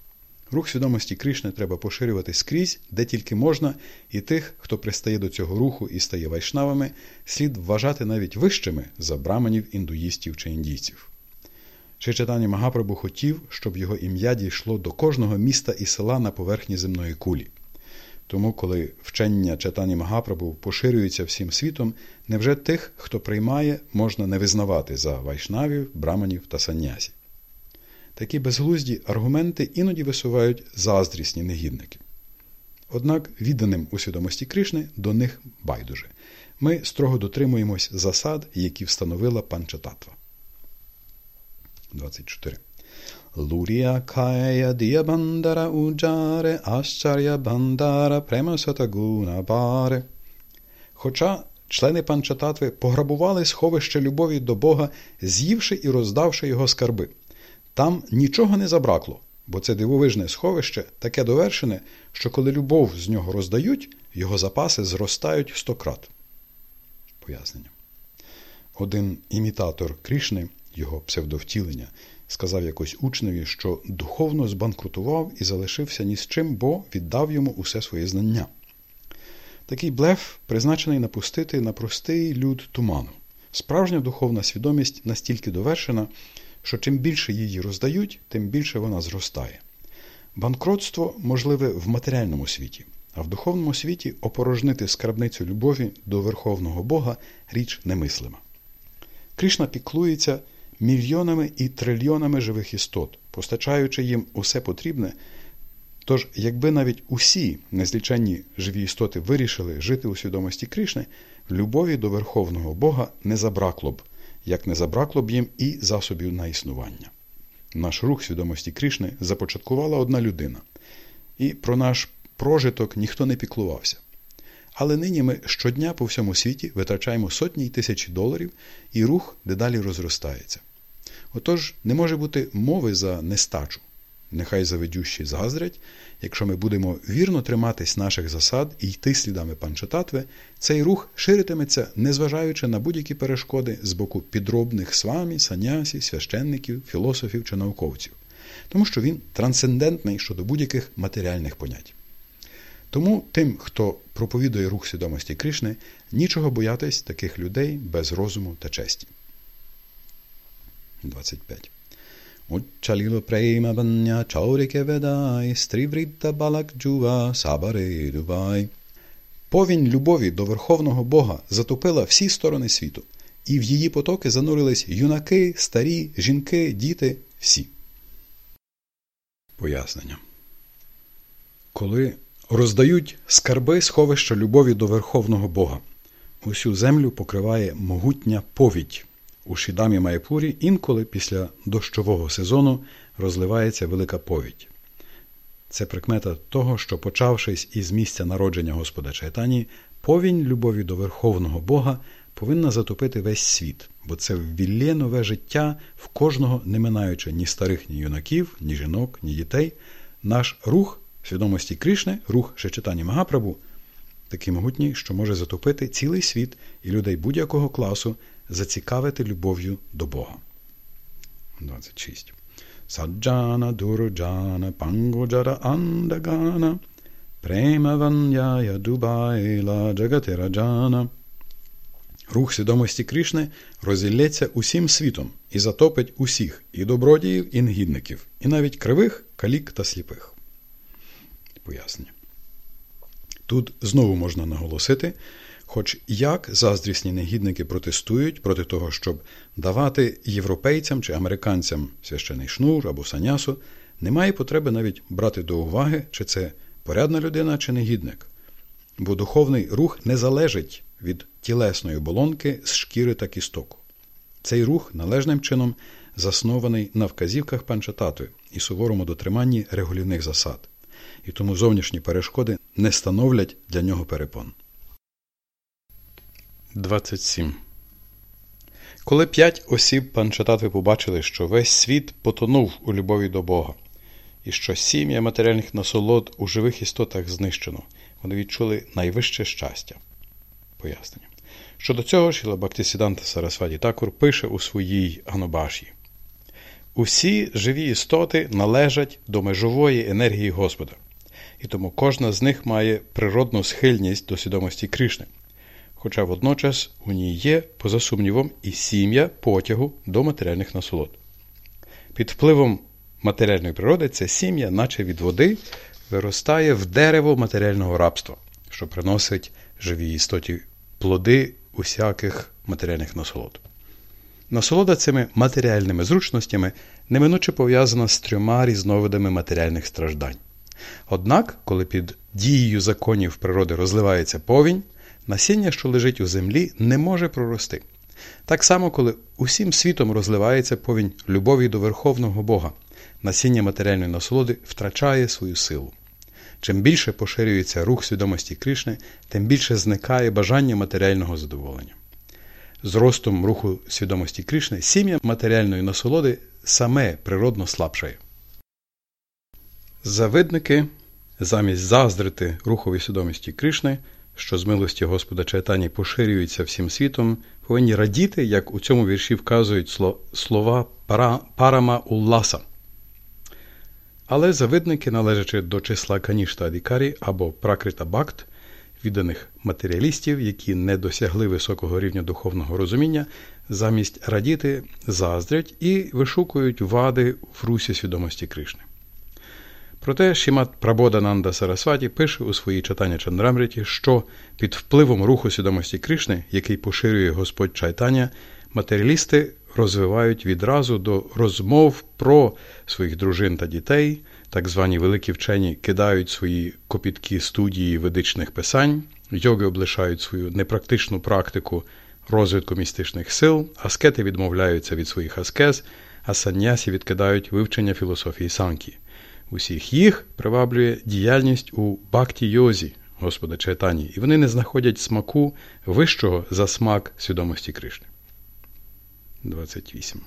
Рух свідомості Кришни треба поширювати скрізь, де тільки можна, і тих, хто пристає до цього руху і стає вайшнавами, слід вважати навіть вищими за браманів, індуїстів чи індійців. Читання Магапрабу хотів, щоб його ім'я дійшло до кожного міста і села на поверхні земної кулі. Тому, коли вчення читання Магапрабу поширюється всім світом, невже тих, хто приймає, можна не визнавати за вайшнавів, браманів та саннясі? Такі безглузді аргументи іноді висувають заздрісні негідники. Однак, відданим у свідомості Кришни до них байдуже. Ми строго дотримуємось засад, які встановила панчататва. 24. Лурія кая діябандара уджаре ашчаря бандара премасатагуна баре. Хоча члени панчататви пограбували сховище любові до Бога, з'ївши і роздавши його скарби. Там нічого не забракло, бо це дивовижне сховище таке довершене, що коли любов з нього роздають, його запаси зростають стократ. Пояснення. Один імітатор Крішни, його псевдовтілення, сказав якось учневі, що духовно збанкрутував і залишився ні з чим, бо віддав йому усе своє знання. Такий блеф призначений напустити на простий люд туману. Справжня духовна свідомість настільки довершена, що чим більше її роздають, тим більше вона зростає. Банкротство можливе в матеріальному світі, а в духовному світі опорожнити скарбницю любові до Верховного Бога річ немислима. Кришна піклується мільйонами і трильйонами живих істот, постачаючи їм усе потрібне. Тож, якби навіть усі незліченні живі істоти вирішили жити у свідомості Кришни, любові до Верховного Бога не забракло б, як не забракло б їм і засобів на існування. Наш рух свідомості Кришни започаткувала одна людина, і про наш прожиток ніхто не піклувався. Але нині ми щодня по всьому світі витрачаємо сотні й тисячі доларів, і рух дедалі розростається. Отож, не може бути мови за нестачу. Нехай заведющі заздрять, якщо ми будемо вірно триматись наших засад і йти слідами панчататви, цей рух ширитиметься, незважаючи на будь-які перешкоди з боку підробних свамі, санясі, священників, філософів чи науковців, тому що він трансцендентний щодо будь-яких матеріальних понять. Тому тим, хто проповідує рух свідомості Кришни, нічого боятись таких людей без розуму та честі. 25. Прейма бання чаурике ведай, стріврідда балак джува сабаре. Повінь любові до Верховного Бога затопила всі сторони світу, і в її потоки занурились юнаки, старі, жінки, діти, всі. Пояснення. Коли роздають скарби сховища любові до Верховного Бога, усю землю покриває могутня повідь. У Шідамі Майпурі інколи після дощового сезону розливається велика повідь. Це прикмета того, що, почавшись із місця народження Господа Чайтані, повінь любові до Верховного Бога повинна затопити весь світ, бо це ввілє нове життя в кожного, не минаючи ні старих, ні юнаків, ні жінок, ні дітей. Наш рух свідомості Кришни, рух Шечитані Магапрабу, такий могутній, що може затопити цілий світ і людей будь-якого класу зацікавити любов'ю до Бога. 26. Саджана дурджана пангоджара андагана премаванняя дубайла джагатираджана. Рух свідомості Кришни розілється усім світом і затопить усіх і добродіїв, і негідників, і навіть кривих, калік та сліпих. Пояснення. Тут знову можна наголосити, Хоч як заздрісні негідники протестують проти того, щоб давати європейцям чи американцям священий шнур або санясу, немає потреби навіть брати до уваги, чи це порядна людина, чи негідник. Бо духовний рух не залежить від тілесної оболонки з шкіри та кістоку. Цей рух належним чином заснований на вказівках панчататви і суворому дотриманні регулівних засад, і тому зовнішні перешкоди не становлять для нього перепон. 27. Коли п'ять осіб панчататви побачили, що весь світ потонув у любові до Бога, і що сім'я матеріальних насолод у живих істотах знищено, вони відчули найвище щастя. Пояснення. Щодо цього, Шіла Бактісіданта Сарасваді Такур пише у своїй Анобаші. Усі живі істоти належать до межової енергії Господа, і тому кожна з них має природну схильність до свідомості Кришни, хоча водночас у ній є, поза сумнівом, і сім'я потягу до матеріальних насолод. Під впливом матеріальної природи ця сім'я, наче від води, виростає в дерево матеріального рабства, що приносить живій істоті плоди усяких матеріальних насолод. Насолода цими матеріальними зручностями неминуче пов'язана з трьома різновидами матеріальних страждань. Однак, коли під дією законів природи розливається повінь, насіння, що лежить у землі, не може прорости. Так само, коли усім світом розливається повінь любові до Верховного Бога, насіння матеріальної насолоди втрачає свою силу. Чим більше поширюється рух свідомості Кришни, тим більше зникає бажання матеріального задоволення. З ростом руху свідомості Кришни сім'я матеріальної насолоди саме природно слабшає. Завидники замість заздрити руховій свідомості Кришни, що з милості Господа Чайтані поширюється всім світом, повинні радіти, як у цьому вірші вказують слова парама улласа. Але завидники, належачи до числа канішта Адікарі або Пракрита Бакт, відданих матеріалістів, які не досягли високого рівня духовного розуміння, замість радіти заздрять і вишукують вади в русі свідомості Кришни. Проте Шімат Прабодананда Сарасваті пише у своїй читанні Чандрамріті, що під впливом руху свідомості Кришни, який поширює Господь Чайтання, матеріалісти розвивають відразу до розмов про своїх дружин та дітей, так звані великі вчені кидають свої копіткі студії ведичних писань, йоги облишають свою непрактичну практику розвитку містичних сил, аскети відмовляються від своїх аскез, а саннясі відкидають вивчення філософії санкі. Усіх їх приваблює діяльність у бакті йозі Господа Чайтані, і вони не знаходять смаку вищого за смак свідомості Кришни. 28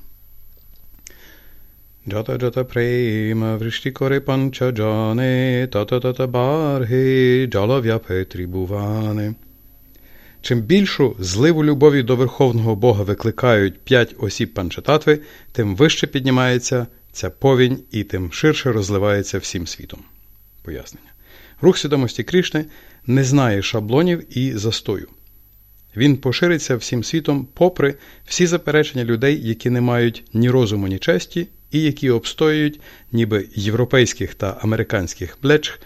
Jata jata prema vrishti kore pancha jane, tata tata барги, джала в'япе трибуване. Чим більшу зливу любові до Верховного Бога викликають п'ять осіб панчататви, тим вище піднімається ця повінь і тим ширше розливається всім світом. Пояснення. Рух свідомості Кришни не знає шаблонів і застою. Він пошириться всім світом, попри всі заперечення людей, які не мають ні розуму, ні честі, і які обстоюють, ніби європейських та американських блечх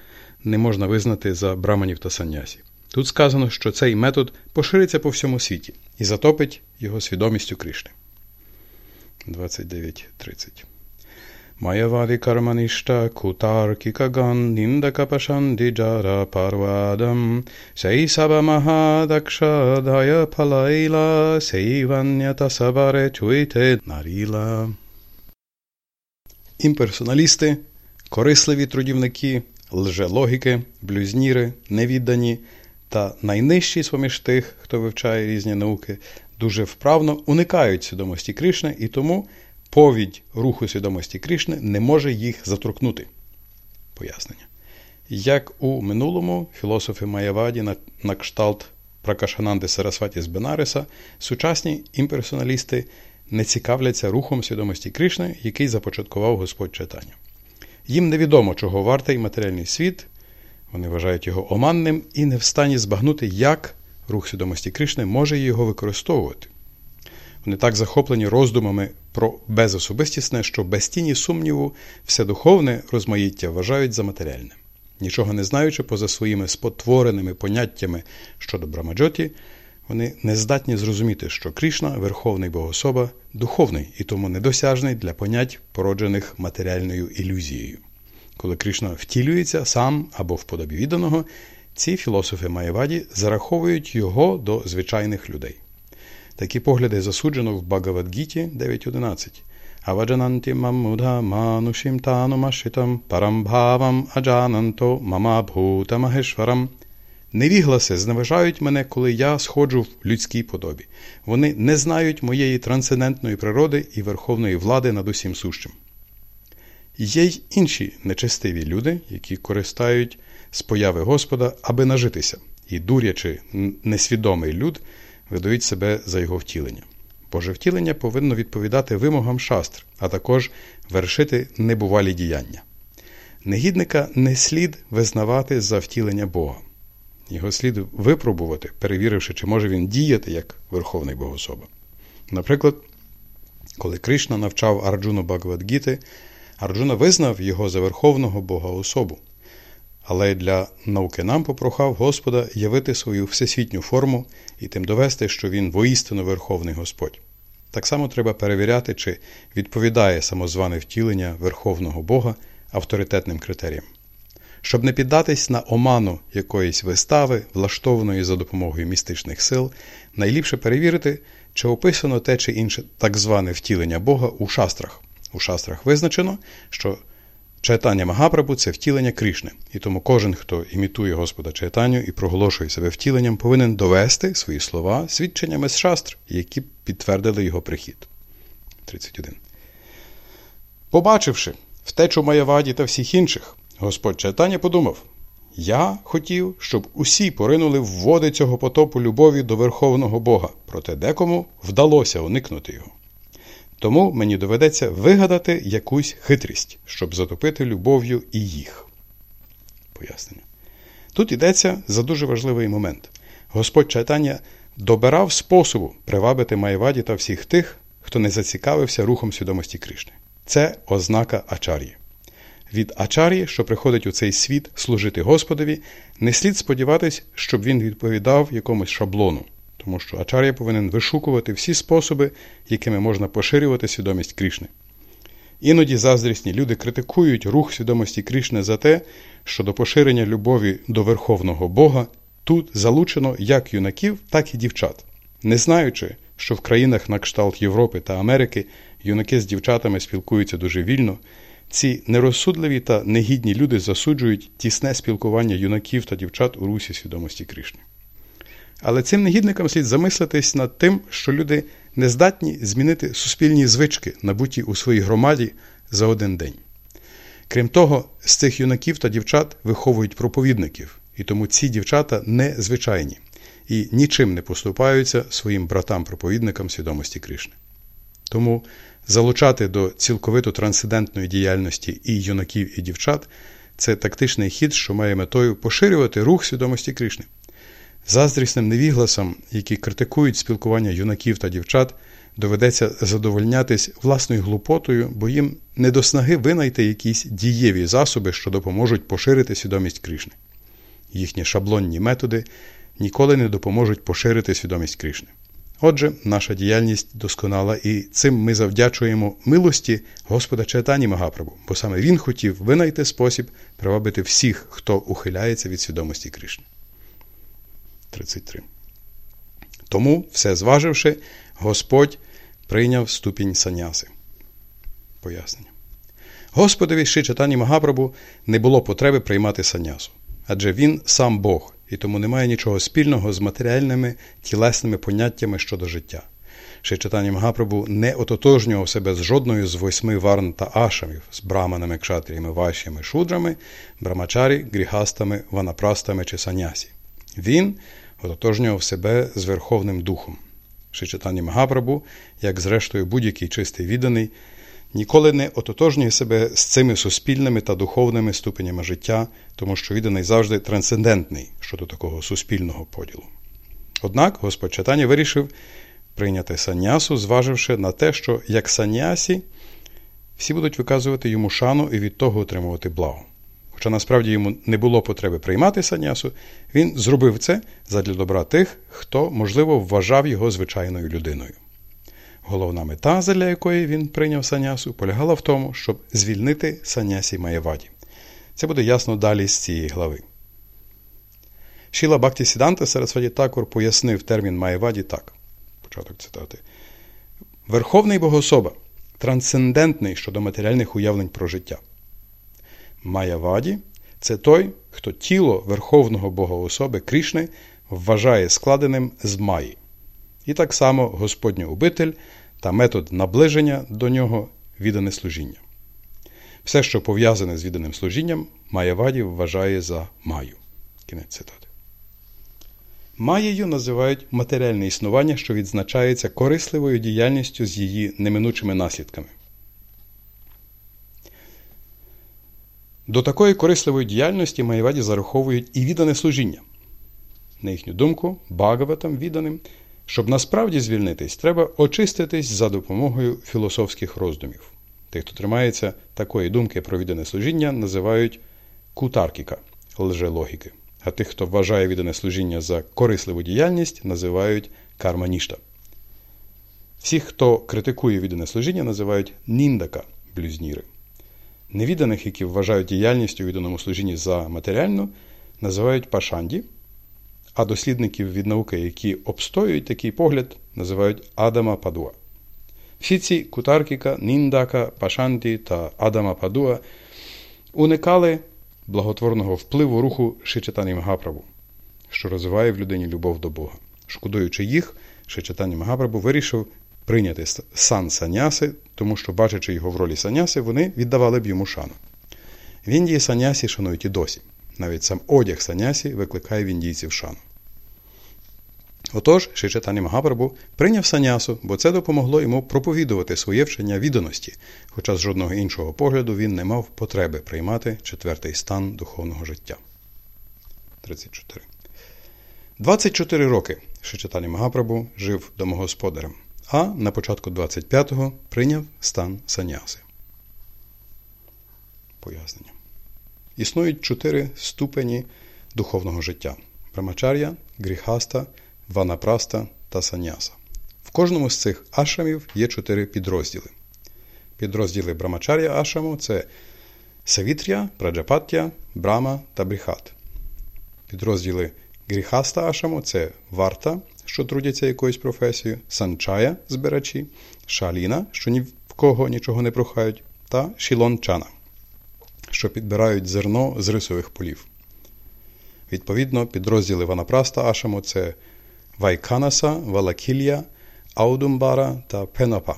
не можна визнати за браманів та санясі. Тут сказано, що цей метод пошириться по всьому світі і затопить його свідомістю Кришни. 29.30 Mayavadi karmanishta kutarkikagan nindakapashandijara parvadam seisaba mahadaksha daya palaila seivanyata sabare чуйте наріла. Імперсоналісти, корисливі трудівники, лжелогіки, блюзніри, невіддані та найнижчі з тих, хто вивчає різні науки, дуже вправно уникають свідомості Кришни і тому повідь руху свідомості Кришни не може їх заторкнути. Пояснення. Як у минулому філософи Маяваді на, на кшталт Пракашананди Сарасваті з Бенареса, сучасні імперсоналісти не цікавляться рухом свідомості Кришни, який започаткував Господь читання. Їм невідомо, чого вартий матеріальний світ, вони вважають його оманним і не в стані збагнути, як рух свідомості Кришни може його використовувати. Вони так захоплені роздумами про безособистісне, що без тіні сумніву все духовне розмаїття вважають за матеріальне. Нічого не знаючи поза своїми спотвореними поняттями щодо Брамаджоті, вони не здатні зрозуміти, що Крішна, Верховний Богособа, духовний і тому недосяжний для понять, породжених матеріальною ілюзією. Коли Кришна втілюється сам або в подобі відданого, ці філософи Маєваді зараховують його до звичайних людей. Такі погляди засуджено в Багавадгіті 9.11. Аваджананті маммudha манушим танумашитам парамбхавам аджананто мамабхута Магешварам. Невігласи зневажають мене, коли я сходжу в людській подобі. Вони не знають моєї трансцендентної природи і верховної влади над усім сущим. Є й інші нечестиві люди, які користають з появи Господа, аби нажитися, і дурячи несвідомий люд, видають себе за його втілення. Боже втілення повинно відповідати вимогам шастр, а також вершити небувалі діяння. Негідника не слід визнавати за втілення Бога. Його слід випробувати, перевіривши, чи може він діяти як Верховний Богособа. Наприклад, коли Кришна навчав Арджуну Багавадгіти, Арджуна визнав його за Верховного Бога особу, але для науки нам попрохав Господа явити свою всесвітню форму і тим довести, що він воістину Верховний Господь. Так само треба перевіряти, чи відповідає самозване втілення Верховного Бога авторитетним критеріям. Щоб не піддатись на оману якоїсь вистави, влаштованої за допомогою містичних сил, найліпше перевірити, чи описано те чи інше так зване втілення Бога у шастрах. У шастрах визначено, що читання Магапрабу це втілення Кришни, і тому кожен, хто імітує Господа читанню і проголошує себе втіленням, повинен довести свої слова свідченнями з шастр, які підтвердили його прихід. 31. Побачивши втечу Маяваді та всіх інших, Господь читання подумав я хотів, щоб усі поринули в води цього потопу любові до Верховного Бога, проте декому вдалося уникнути його. Тому мені доведеться вигадати якусь хитрість, щоб затопити любов'ю і їх. Пояснення. Тут йдеться за дуже важливий момент. Господь читання добирав способу привабити Майваді та всіх тих, хто не зацікавився рухом свідомості Кришни. Це ознака Ачар'ї. Від Ачар'ї, що приходить у цей світ служити Господові, не слід сподіватись, щоб він відповідав якомусь шаблону, тому що Ачар'я повинен вишукувати всі способи, якими можна поширювати свідомість Крішни. Іноді заздрісні люди критикують рух свідомості Крішни за те, що до поширення любові до Верховного Бога тут залучено як юнаків, так і дівчат, не знаючи, що в країнах на кшталт Європи та Америки юнаки з дівчатами спілкуються дуже вільно. Ці нерозсудливі та негідні люди засуджують тісне спілкування юнаків та дівчат у русі свідомості Кришни. Але цим негідникам слід замислитись над тим, що люди не здатні змінити суспільні звички, набуті у своїй громаді за один день. Крім того, з цих юнаків та дівчат виховують проповідників, і тому ці дівчата не звичайні і нічим не поступаються своїм братам-проповідникам свідомості Кришни. Тому залучати до цілковито трансцендентної діяльності і юнаків, і дівчат це тактичний хід, що має метою поширювати рух свідомості Кришни. Заздрісним невігласам, які критикують спілкування юнаків та дівчат, доведеться задовольнятись власною глупотою, бо їм не до снаги винайти якісь дієві засоби, що допоможуть поширити свідомість Кришни. Їхні шаблонні методи ніколи не допоможуть поширити свідомість Кришни. Отже, наша діяльність досконала, і цим ми завдячуємо милості Господа Чайтані Магапрабу, бо саме він хотів винайти спосіб привабити всіх, хто ухиляється від свідомості Кришни. 33. Тому, все зваживши, Господь прийняв ступінь саняси. Пояснення. Господові ще читанні Магапрабу не було потреби приймати санясу, адже він сам Бог і тому немає нічого спільного з матеріальними тілесними поняттями щодо життя. Ще читання Магапрабу не ототожнював себе з жодною з восьми варн та ашамів, з браманами, кшатріями, вашями, шудрами, брамачарі, гріхастами, ванапрастами чи санясі. Він ототожнював себе з Верховним Духом. Читання Магапрабу, як зрештою будь-який чистий відданий, ніколи не ототожнює себе з цими суспільними та духовними ступенями життя, тому що відданий завжди трансцендентний щодо такого суспільного поділу. Однак Господь Читання вирішив прийняти санясу, зваживши на те, що як санясі всі будуть виказувати йому шану і від того отримувати благо. Хоча насправді йому не було потреби приймати санясу, він зробив це задля добра тих, хто, можливо, вважав його звичайною людиною. Головна мета, задля якої він прийняв санясу, полягала в тому, щоб звільнити санясі Маєваді. Це буде ясно далі з цієї глави. Шіла Бакті Сіданта Сарасваді Такур пояснив термін Маєваді так. Початок цитати. Верховний Богособа трансцендентний щодо матеріальних уявлень про життя. Маяваді це той, хто тіло Верховного Богоособи Крішни вважає складеним з Маї. І так само Господній убитель та метод наближення до нього віддане служіння. Все, що пов'язане з відданим служінням, Маяваді вважає за маю. Кінець цитати. Маєю називають матеріальне існування, що відзначається корисливою діяльністю з її неминучими наслідками. До такої корисливої діяльності маєваді зараховують і віддане служіння. На їхню думку, багаватам відданим, щоб насправді звільнитись, треба очиститись за допомогою філософських роздумів. Тих, хто тримається такої думки про віддане служіння, називають кутаркіка лжелогіки. А тих, хто вважає віддане служіння за корисливу діяльність, називають карманішта. Всіх, хто критикує віддане служіння, називають ніндака блюзніри. Невіданих, які вважають діяльність у відданому служінні за матеріальну, називають пашанді, а дослідників від науки, які обстоюють такий погляд, називають Адама Падуа. Всі ці кутаркіка, ніндака, пашанті та Адама Падуа уникали благотворного впливу руху Шичатані Магаправу, що розвиває в людині любов до Бога. Шкодуючи їх, Шичатані Магаправу вирішив прийняти сан саняси, тому що, бачачи його в ролі саняси, вони віддавали б йому шану. В Індії санясі шанують і досі. Навіть сам одяг санясі викликає в індійців шану. Отож, Шичатані Магапрабу прийняв санясу, бо це допомогло йому проповідувати своє вчення відданості, хоча з жодного іншого погляду він не мав потреби приймати четвертий стан духовного життя. 34. 24 роки Шичатані Магапрабу жив домогосподарем, а на початку 25-го прийняв стан саняси. Пояснення. Існують чотири ступені духовного життя: Брамачар'я, Гріхаста, Ванапраста та Саняса. В кожному з цих ашамів є чотири підрозділи. Підрозділи Брамачар'я ашаму це Савітря, Праджапаття, Брама та Бріхат. Підрозділи Гріхаста ашаму це Варта, що трудяться якоюсь професією, Санчая збирачі, Шаліна, що ні в кого нічого не прохають, та Шілончана, що підбирають зерно з рисових полів. Відповідно, підрозділи Ванапраста ашаму це Вайканаса, Валакілля, Аудумбара та Пенапа.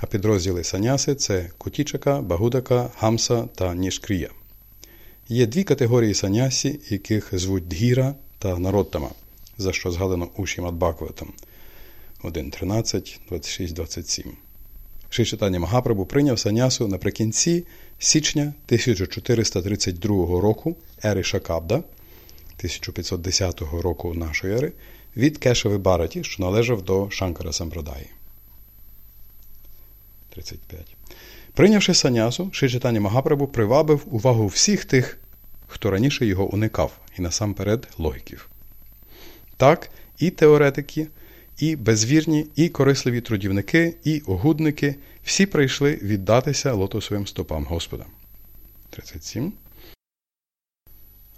А підрозділи Саняси це Кутічака, Багудака, Хамса та Нішкрія. Є дві категорії санясі, яких звуть Дгіра та Народтама, за що згадано у Шімат Бхагаватам 1.13, 26, 27. Шичатання Магапрабу прийняв санясу наприкінці січня 1432 року ери Шакабда 1510 року нашої ери від Кешеви Бараті, що належав до Шанкара Сампрадаї. 35. Прийнявши санясу, Шичатані Магапрабу привабив увагу всіх тих, хто раніше його уникав, і насамперед логіків. Так, і теоретики, і безвірні, і корисливі трудівники, і огудники всі прийшли віддатися лотосовим стопам Господа. 37.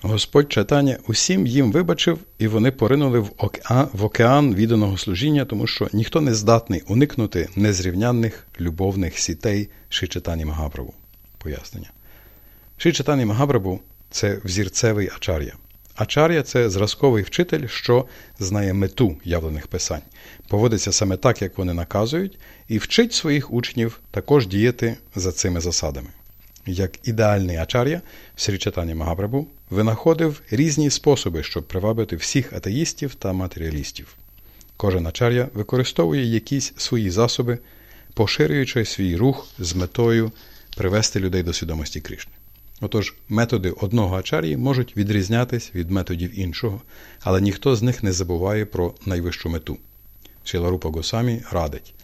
Господь читання усім їм вибачив, і вони поринули в океан, в океан відданого служіння, тому що ніхто не здатний уникнути незрівнянних любовних сітей Шичатані Магапрабу. Пояснення. Шичатані Магапрабу це взірцевий ачар'я. Ачар'я це зразковий вчитель, що знає мету явлених писань, поводиться саме так, як вони наказують, і вчить своїх учнів також діяти за цими засадами. Як ідеальний ачар'я, Срі Чатані Магапрабу винаходив різні способи, щоб привабити всіх атеїстів та матеріалістів. Кожен ачар'я використовує якісь свої засоби, поширюючи свій рух з метою привести людей до свідомості Кришни. Отож, методи одного ачар'ї можуть відрізнятись від методів іншого, але ніхто з них не забуває про найвищу мету. Шіларупа Госамі радить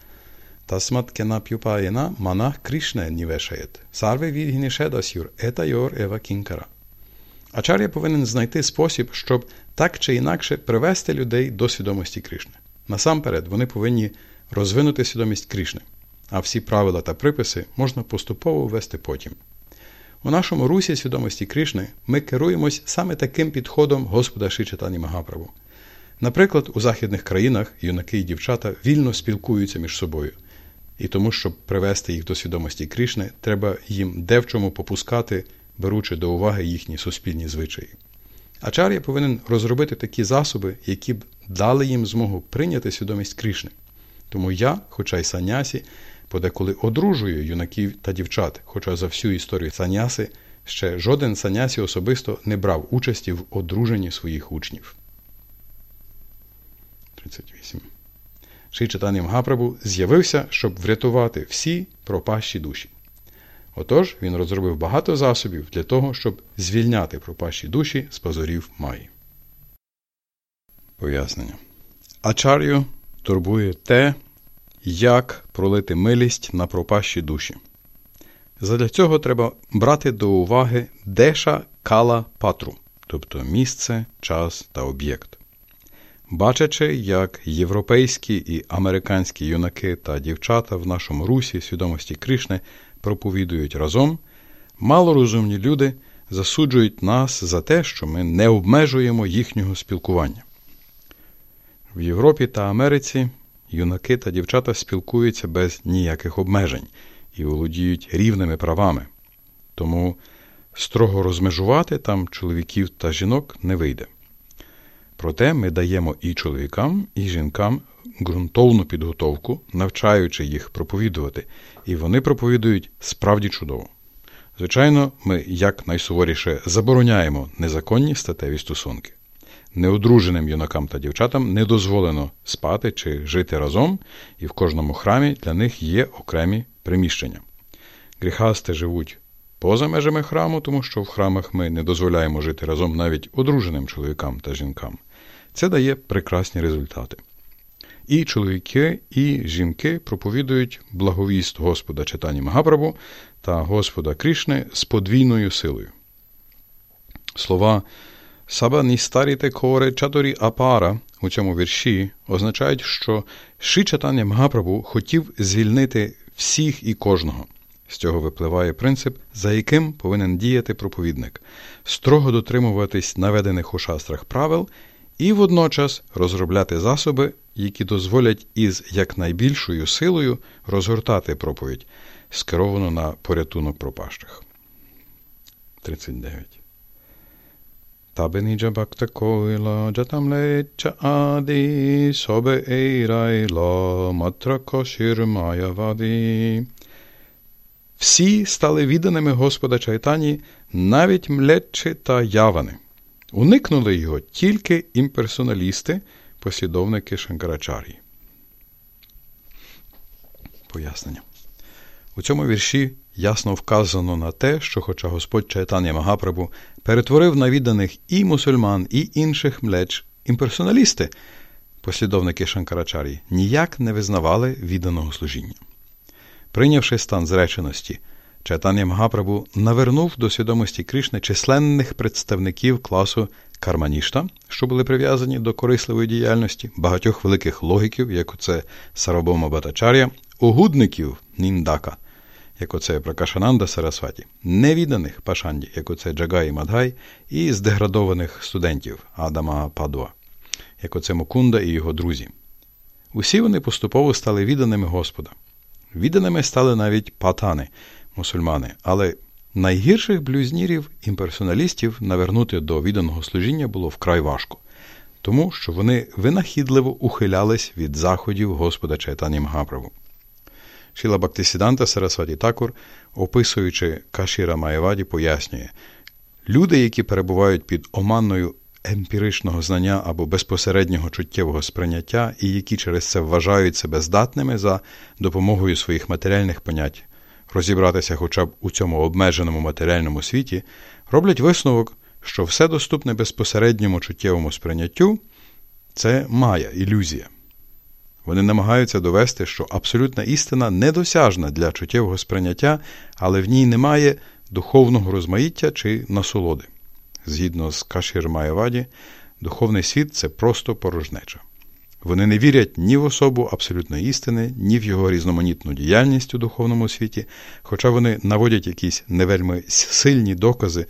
Тасмат кенап'юпаєна манах Кришне нівешаєт. Сарве віргінішедасюр, ета йор ева кінкара. Ачар'я повинен знайти спосіб, щоб так чи інакше привести людей до свідомості Кришни. Насамперед, вони повинні розвинути свідомість Кришни, а всі правила та приписи можна поступово ввести потім. У нашому русі свідомості Кришни ми керуємось саме таким підходом Господа Шичатані Магаправу. Наприклад, у західних країнах юнаки і дівчата вільно спілкуються між собою, і тому, щоб привести їх до свідомості Кришни, треба їм де в чому попускати, беручи до уваги їхні суспільні звичаї. Ачар'я повинен розробити такі засоби, які б дали їм змогу прийняти свідомість Кришни. Тому я, хоча й санясі, подеколи одружую юнаків та дівчат, хоча за всю історію саняси ще жоден санясі особисто не брав участі в одруженні своїх учнів. 38. Ши Читання Мгапрабу з'явився, щоб врятувати всі пропащі душі. Отож, він розробив багато засобів для того, щоб звільняти пропащі душі з позорів Маї. Пояснення. Ачар'ю турбує те, як пролити милість на пропащі душі. Задля цього треба брати до уваги деша кала патру, тобто місце, час та об'єкт. Бачачи, як європейські і американські юнаки та дівчата в нашому русі свідомості Кришни проповідують разом, малорозумні люди засуджують нас за те, що ми не обмежуємо їхнього спілкування. В Європі та Америці юнаки та дівчата спілкуються без ніяких обмежень і володіють рівними правами. Тому строго розмежувати там чоловіків та жінок не вийде. Проте ми даємо і чоловікам, і жінкам ґрунтовну підготовку, навчаючи їх проповідувати, і вони проповідують справді чудово. Звичайно, ми якнайсуворіше забороняємо незаконні статеві стосунки. Неодруженим юнакам та дівчатам не дозволено спати чи жити разом, і в кожному храмі для них є окремі приміщення. Гріхасти живуть поза межами храму, тому що в храмах ми не дозволяємо жити разом навіть одруженим чоловікам та жінкам. Це дає прекрасні результати. І чоловіки, і жінки проповідують благовіст Господа читання Магапрабу та Господа Крішни з подвійною силою. Слова Саба ністаріте коре чаторі апара у цьому вірші означають, що Ши Магапрабу хотів звільнити всіх і кожного. З цього випливає принцип, за яким повинен діяти проповідник, строго дотримуватись наведених у шастрах правил і водночас розробляти засоби, які дозволять із якнайбільшою силою розгортати проповідь, скеровану на порятунок пропащих. 39. Бакта койла, джатам леча аді, собе ейрайла, матра кошір маяваді. Всі стали відданими Господа Чайтані, навіть млеччі та явани. Уникнули його тільки імперсоналісти, послідовники Шанкарачарі. Пояснення. У цьому вірші ясно вказано на те, що, хоча Господь Чайтання Магапрабу перетворив на відданих і мусульман, і інших млеч, імперсоналісти, послідовники Шанкарачарі, ніяк не визнавали відданого служіння. Прийнявши стан зреченості, Чайтання Магапрабу навернув до свідомості Кришни численних представників класу Карманішта, що були прив'язані до корисливої діяльності, багатьох великих логіків, як оце Сарабома Батачар'я, угудників Ніндака, як оце Пракашананда Сарасваті, невіданих Пашанді, як оце Джагай Мадгай, і здеградованих студентів Адама Падуа, як оце Мукунда і його друзі. Усі вони поступово стали відданими Господа. Відданими стали навіть патани, мусульмани, але найгірших блюзнірів імперсоналістів навернути до відданого служіння було вкрай важко, тому що вони винахідливо ухилялись від заходів Господа Чайтані Мгаправу. Шіла Бактисіданта Сарасваті Такур, описуючи Кашіра Маєваді, пояснює, люди, які перебувають під оманною емпіричного знання або безпосереднього чуттєвого сприйняття, і які через це вважають себе здатними за допомогою своїх матеріальних понять розібратися хоча б у цьому обмеженому матеріальному світі, роблять висновок, що все доступне безпосередньому чуттєвому сприйняттю це мая, ілюзія. Вони намагаються довести, що абсолютна істина недосяжна для чуттєвого сприйняття, але в ній немає духовного розмаїття чи насолоди. Згідно з Кашір Маєваді, духовний світ це просто порожнеча. Вони не вірять ні в особу абсолютної істини, ні в його різноманітну діяльність у духовному світі, хоча вони наводять якісь невельми сильні докази,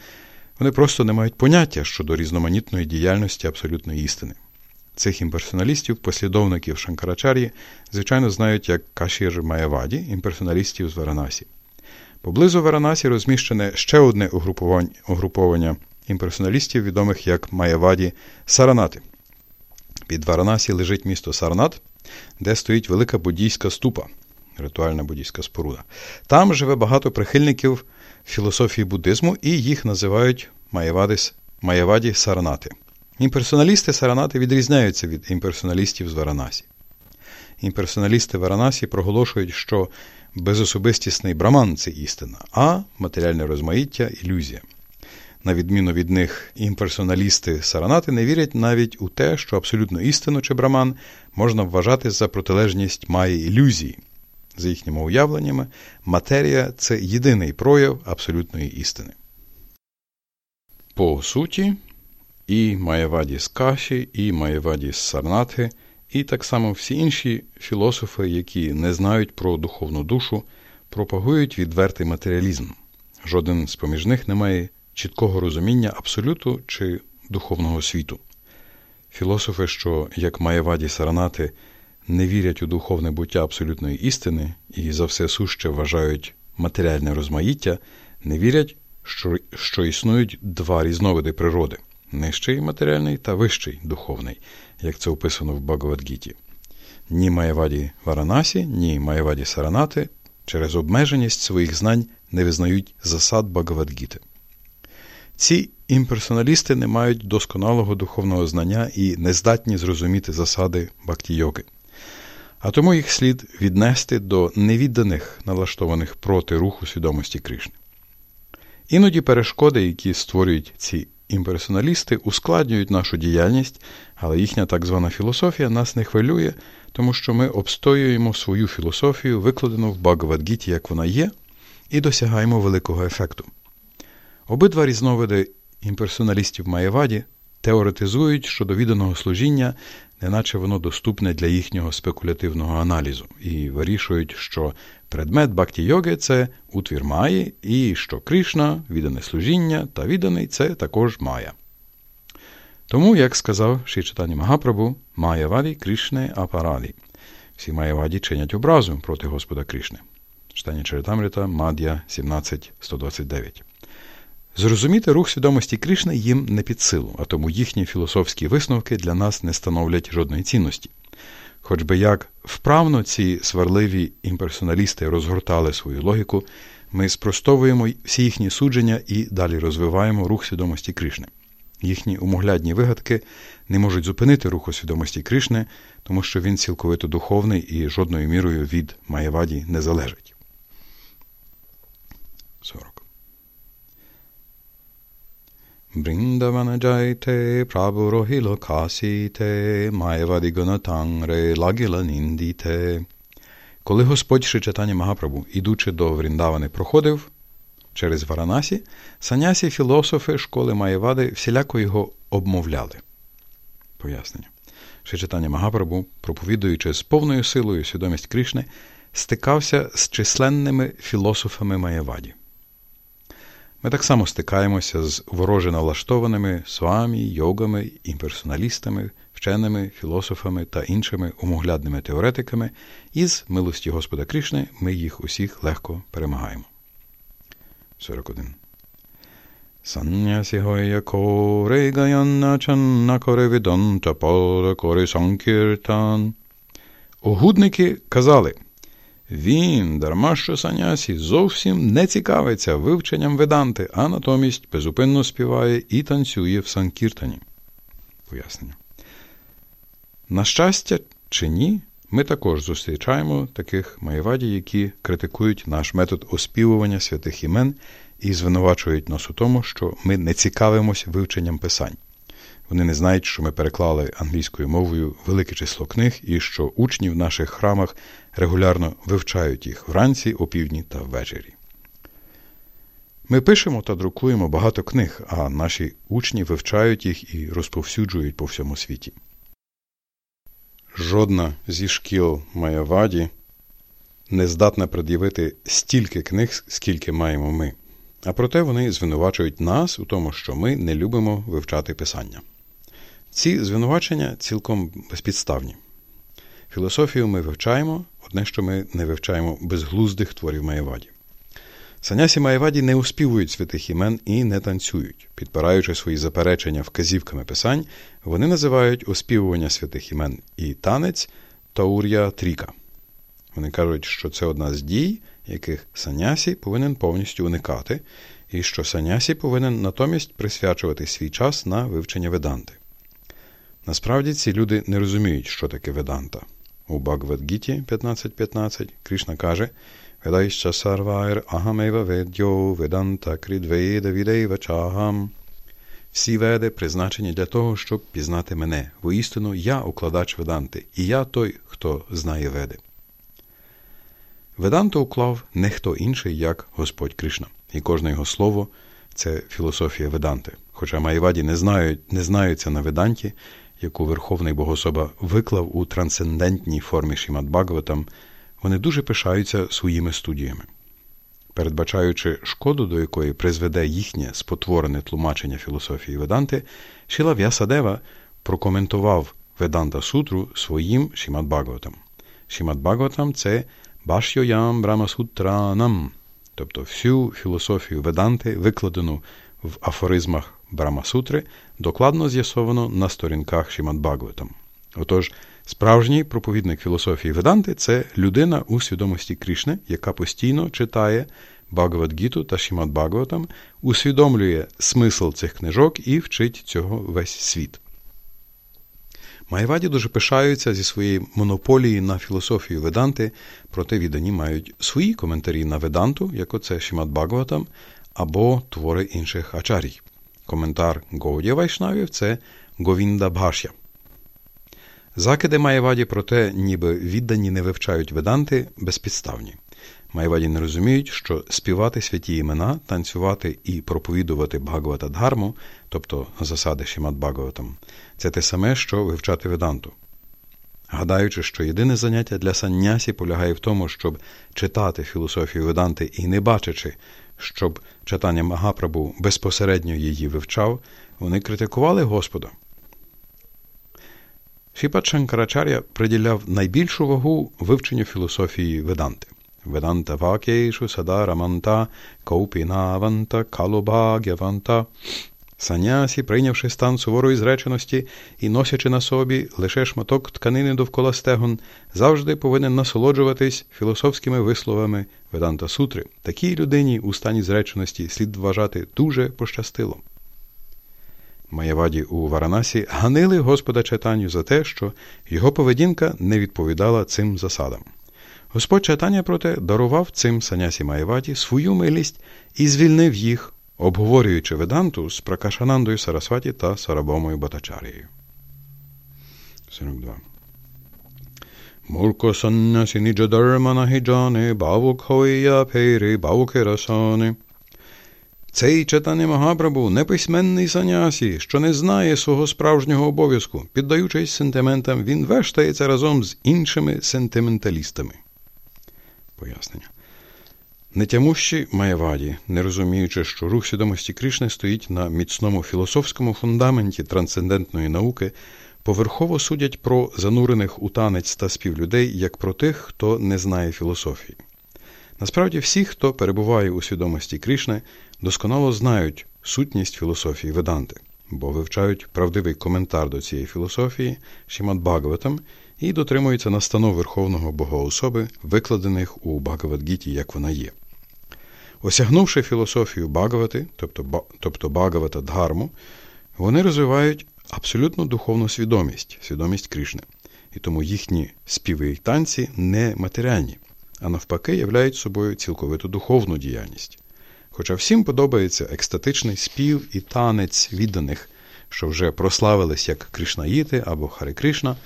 вони просто не мають поняття щодо різноманітної діяльності абсолютної істини. Цих імперсоналістів, послідовників Шанкарачар'ї, звичайно, знають як Кашір Маєваді, імперсоналістів з Варанасі. Поблизу Варанасі розміщене ще одне угруповання імперсоналістів, відомих як Маяваді Саранати. Під Варанасі лежить місто Сарнатх, де стоїть велика буддійська ступа, ритуальна буддійська споруда. Там живе багато прихильників філософії буддизму, і їх називають Маяваді Саранати. Імперсоналісти Саранати відрізняються від імперсоналістів з Варанасі. Імперсоналісти Варанасі проголошують, що безособистісний браман це істина, а матеріальне розмаїття ілюзія. На відміну від них, імперсоналісти Саранати не вірять навіть у те, що абсолютно істину чи браман можна вважати за протилежність має ілюзії. За їхніми уявленнями, матерія це єдиний прояв абсолютної істини. По суті, і Маєваді з Каші, і Маєваді з Сарнати, і так само всі інші філософи, які не знають про духовну душу, пропагують відвертий матеріалізм. Жоден з поміж них не має чіткого розуміння абсолюту чи духовного світу. Філософи, що, як Маєваді Саранати, не вірять у духовне буття абсолютної істини і за все суще вважають матеріальне розмаїття, не вірять, що, що існують два різновиди природи нижчий матеріальний та вищий духовний, як це описано в Багавадгіті. Ні Маєваді Варанасі, ні Маєваді Саранати через обмеженість своїх знань не визнають засад Багавадгіти. Ці імперсоналісти не мають досконалого духовного знання і не здатні зрозуміти засади бхакті-йоги. А тому їх слід віднести до невідданих, налаштованих проти руху свідомості Кришни. Іноді перешкоди, які створюють ці імперсоналісти, ускладнюють нашу діяльність, але їхня так звана філософія нас не хвилює, тому що ми обстоюємо свою філософію, викладену в Багавадгіті, як вона є, і досягаємо великого ефекту. Обидва різновиди імперсоналістів Маєваді теоретизують щодо відданого служіння, неначе воно доступне для їхнього спекулятивного аналізу, і вирішують, що предмет бхакті йоги це утвір Маї, і що Кришна, віддане служіння та відданий це також Майя. Тому, як сказав Шичатані Магапрабу, Маєваді Кришне Апараді. Всі Маєваді чинять образу проти Господа Кришни. Читання Чаритамрита, Мад'я 17.129. Зрозуміти рух свідомості Кришни їм не під силу, а тому їхні філософські висновки для нас не становлять жодної цінності. Хоч би як вправно ці сварливі імперсоналісти розгортали свою логіку, ми спростовуємо всі їхні судження і далі розвиваємо рух свідомості Кришни. Їхні умоглядні вигадки не можуть зупинити руху свідомості Кришни, тому що він цілковито духовний і жодною мірою від Маєваді не залежить. Прабурохіло касіте, маєваді гонатангре, лагіла ніндіте. Коли Господь Шичатані Магапрабу, ідучи до Вріндавани, проходив через Варанасі, санясі філософи школи Маєвади всіляко його обмовляли. Пояснення. Шичатані Магапрабу, проповідуючи з повною силою свідомість Кришни, стикався з численними філософами Маєваді. Ми так само стикаємося з вороже налаштованими суамі, йогами, імперсоналістами, вченими, філософами та іншими умоглядними теоретиками, і з милості Господа Кришни ми їх усіх легко перемагаємо. 41. Саннясі гоя коре гаянна чанна коре відонта поре коре санкіртан. Огудники казали – він, дарма що Санясі, зовсім не цікавиться вивченням веданти, а натомість безупинно співає і танцює в Санкіртані. Пояснення. На щастя чи ні, ми також зустрічаємо таких маєваді, які критикують наш метод оспівування святих імен і звинувачують нас у тому, що ми не цікавимося вивченням писань. Вони не знають, що ми переклали англійською мовою велике число книг і що учні в наших храмах регулярно вивчають їх вранці, опівдні та ввечері. Ми пишемо та друкуємо багато книг, а наші учні вивчають їх і розповсюджують по всьому світі. Жодна зі шкіл Майаваді не здатна пред'явити стільки книг, скільки маємо ми. А проте вони звинувачують нас у тому, що ми не любимо вивчати писання. Ці звинувачення цілком безпідставні. Філософію ми вивчаємо, одне, що ми не вивчаємо безглуздих творів Маєваді. Санясі Маєваді не успівують святих імен і не танцюють. Підпираючи свої заперечення вказівками писань, вони називають оспівування святих імен і танець таур'я тріка. Вони кажуть, що це одна з дій, яких санясі повинен повністю уникати, і що санясі повинен натомість присвячувати свій час на вивчення веданти. Насправді ці люди не розуміють, що таке веданта. У Бхагавадгіті 15.15 Кришна каже Ведайща сарвайр агамева ведьо веданта крідведа відейва чагам. Всі веди призначені для того, щоб пізнати мене. Воістину я укладач веданти, і я той, хто знає веди. Веданту уклав не хто інший, як Господь Кришна, і кожне його слово це філософія веданти. Хоча Маєваді не знають, не знаються на веданті, яку Верховний Богособа виклав у трансцендентній формі Шімат Бхагаватам, вони дуже пишаються своїми студіями. Передбачаючи шкоду, до якої призведе їхнє спотворене тлумачення філософії Веданти, Шіла В'ясадева прокоментував Веданта Сутру своїм Шімат Бхагаватам. Шімат Бхагаватам – це Башйоям Брамасутранам, тобто всю філософію Веданти, викладену в афоризмах Брамасутри, докладно з'ясовано на сторінках Шімат Бхагаватам. Отож, справжній проповідник філософії Веданти це людина у свідомості Кришни, яка постійно читає Бхагавадгіту та Шімат Бхагаватам, усвідомлює смисл цих книжок і вчить цього весь світ. Майваді дуже пишаються зі своєї монополії на філософію Веданти, проте віддані мають свої коментарі на Веданту, як оце Шімат Бхагаватам, або твори інших ачарій. Коментар Гоудя Вайшнавів це Говінда Бхашя. Закиди Маєваді про те, ніби віддані не вивчають веданти, безпідставні. Майваді не розуміють, що співати святі імена, танцювати і проповідувати Бхагавата Дхарму, тобто засади Шімат Бхагаватам, це те саме, що вивчати веданту. Гадаючи, що єдине заняття для саннясі полягає в тому, щоб читати філософію веданти і не бачачи, щоб читання Магапрабу безпосередньо її вивчав, вони критикували Господа. Шіпат Шанкарачар'я приділяв найбільшу вагу вивченню філософії Веданти. Веданта вакєшу сада раманта, каупінаванта, калобагяванта. Санясі, прийнявши стан суворої зреченості і носячи на собі лише шматок тканини довкола стегон, завжди повинен насолоджуватись філософськими висловами Веданта Сутри. Такій людині у стані зреченості слід вважати дуже пощастило. Маєваді у Варанасі ганили Господа Чайтаню за те, що його поведінка не відповідала цим засадам. Господь Чайтаня, проте, дарував цим санясі Маєваді свою милість і звільнив їх, обговорюючи веданту з Пракашанандою Сарасваті та Сарабомою Батачарією. 42. Мурко саннясі ніджадармана хіджане, бавук хоя пейри, бавукерасане. Цей читане Магапрабу неписьменний санясі, що не знає свого справжнього обов'язку. Піддаючись сентиментам, він вештається разом з іншими сентименталістами. Пояснення. Нетямущі Маєваді, не розуміючи, що рух свідомості Кришни стоїть на міцному філософському фундаменті трансцендентної науки, поверхово судять про занурених у танець та спів людей як про тих, хто не знає філософії. Насправді, всі, хто перебуває у свідомості Кришни, досконало знають сутність філософії Веданти, бо вивчають правдивий коментар до цієї філософії Шімат Бхагаватам і дотримуються настанов Верховного Богоособи, викладених у Бхагавадгіті, як вона є. Осягнувши філософію Бхагавати, тобто тобто Бхагавата Дхарму, вони розвивають абсолютно духовну свідомість, свідомість Кришни. І тому їхні співи і танці не матеріальні, а навпаки, являють собою цілковиту духовну діяльність. Хоча всім подобається екстатичний спів і танець відданих, що вже прославились як Кришнаїти або Хари Кришна,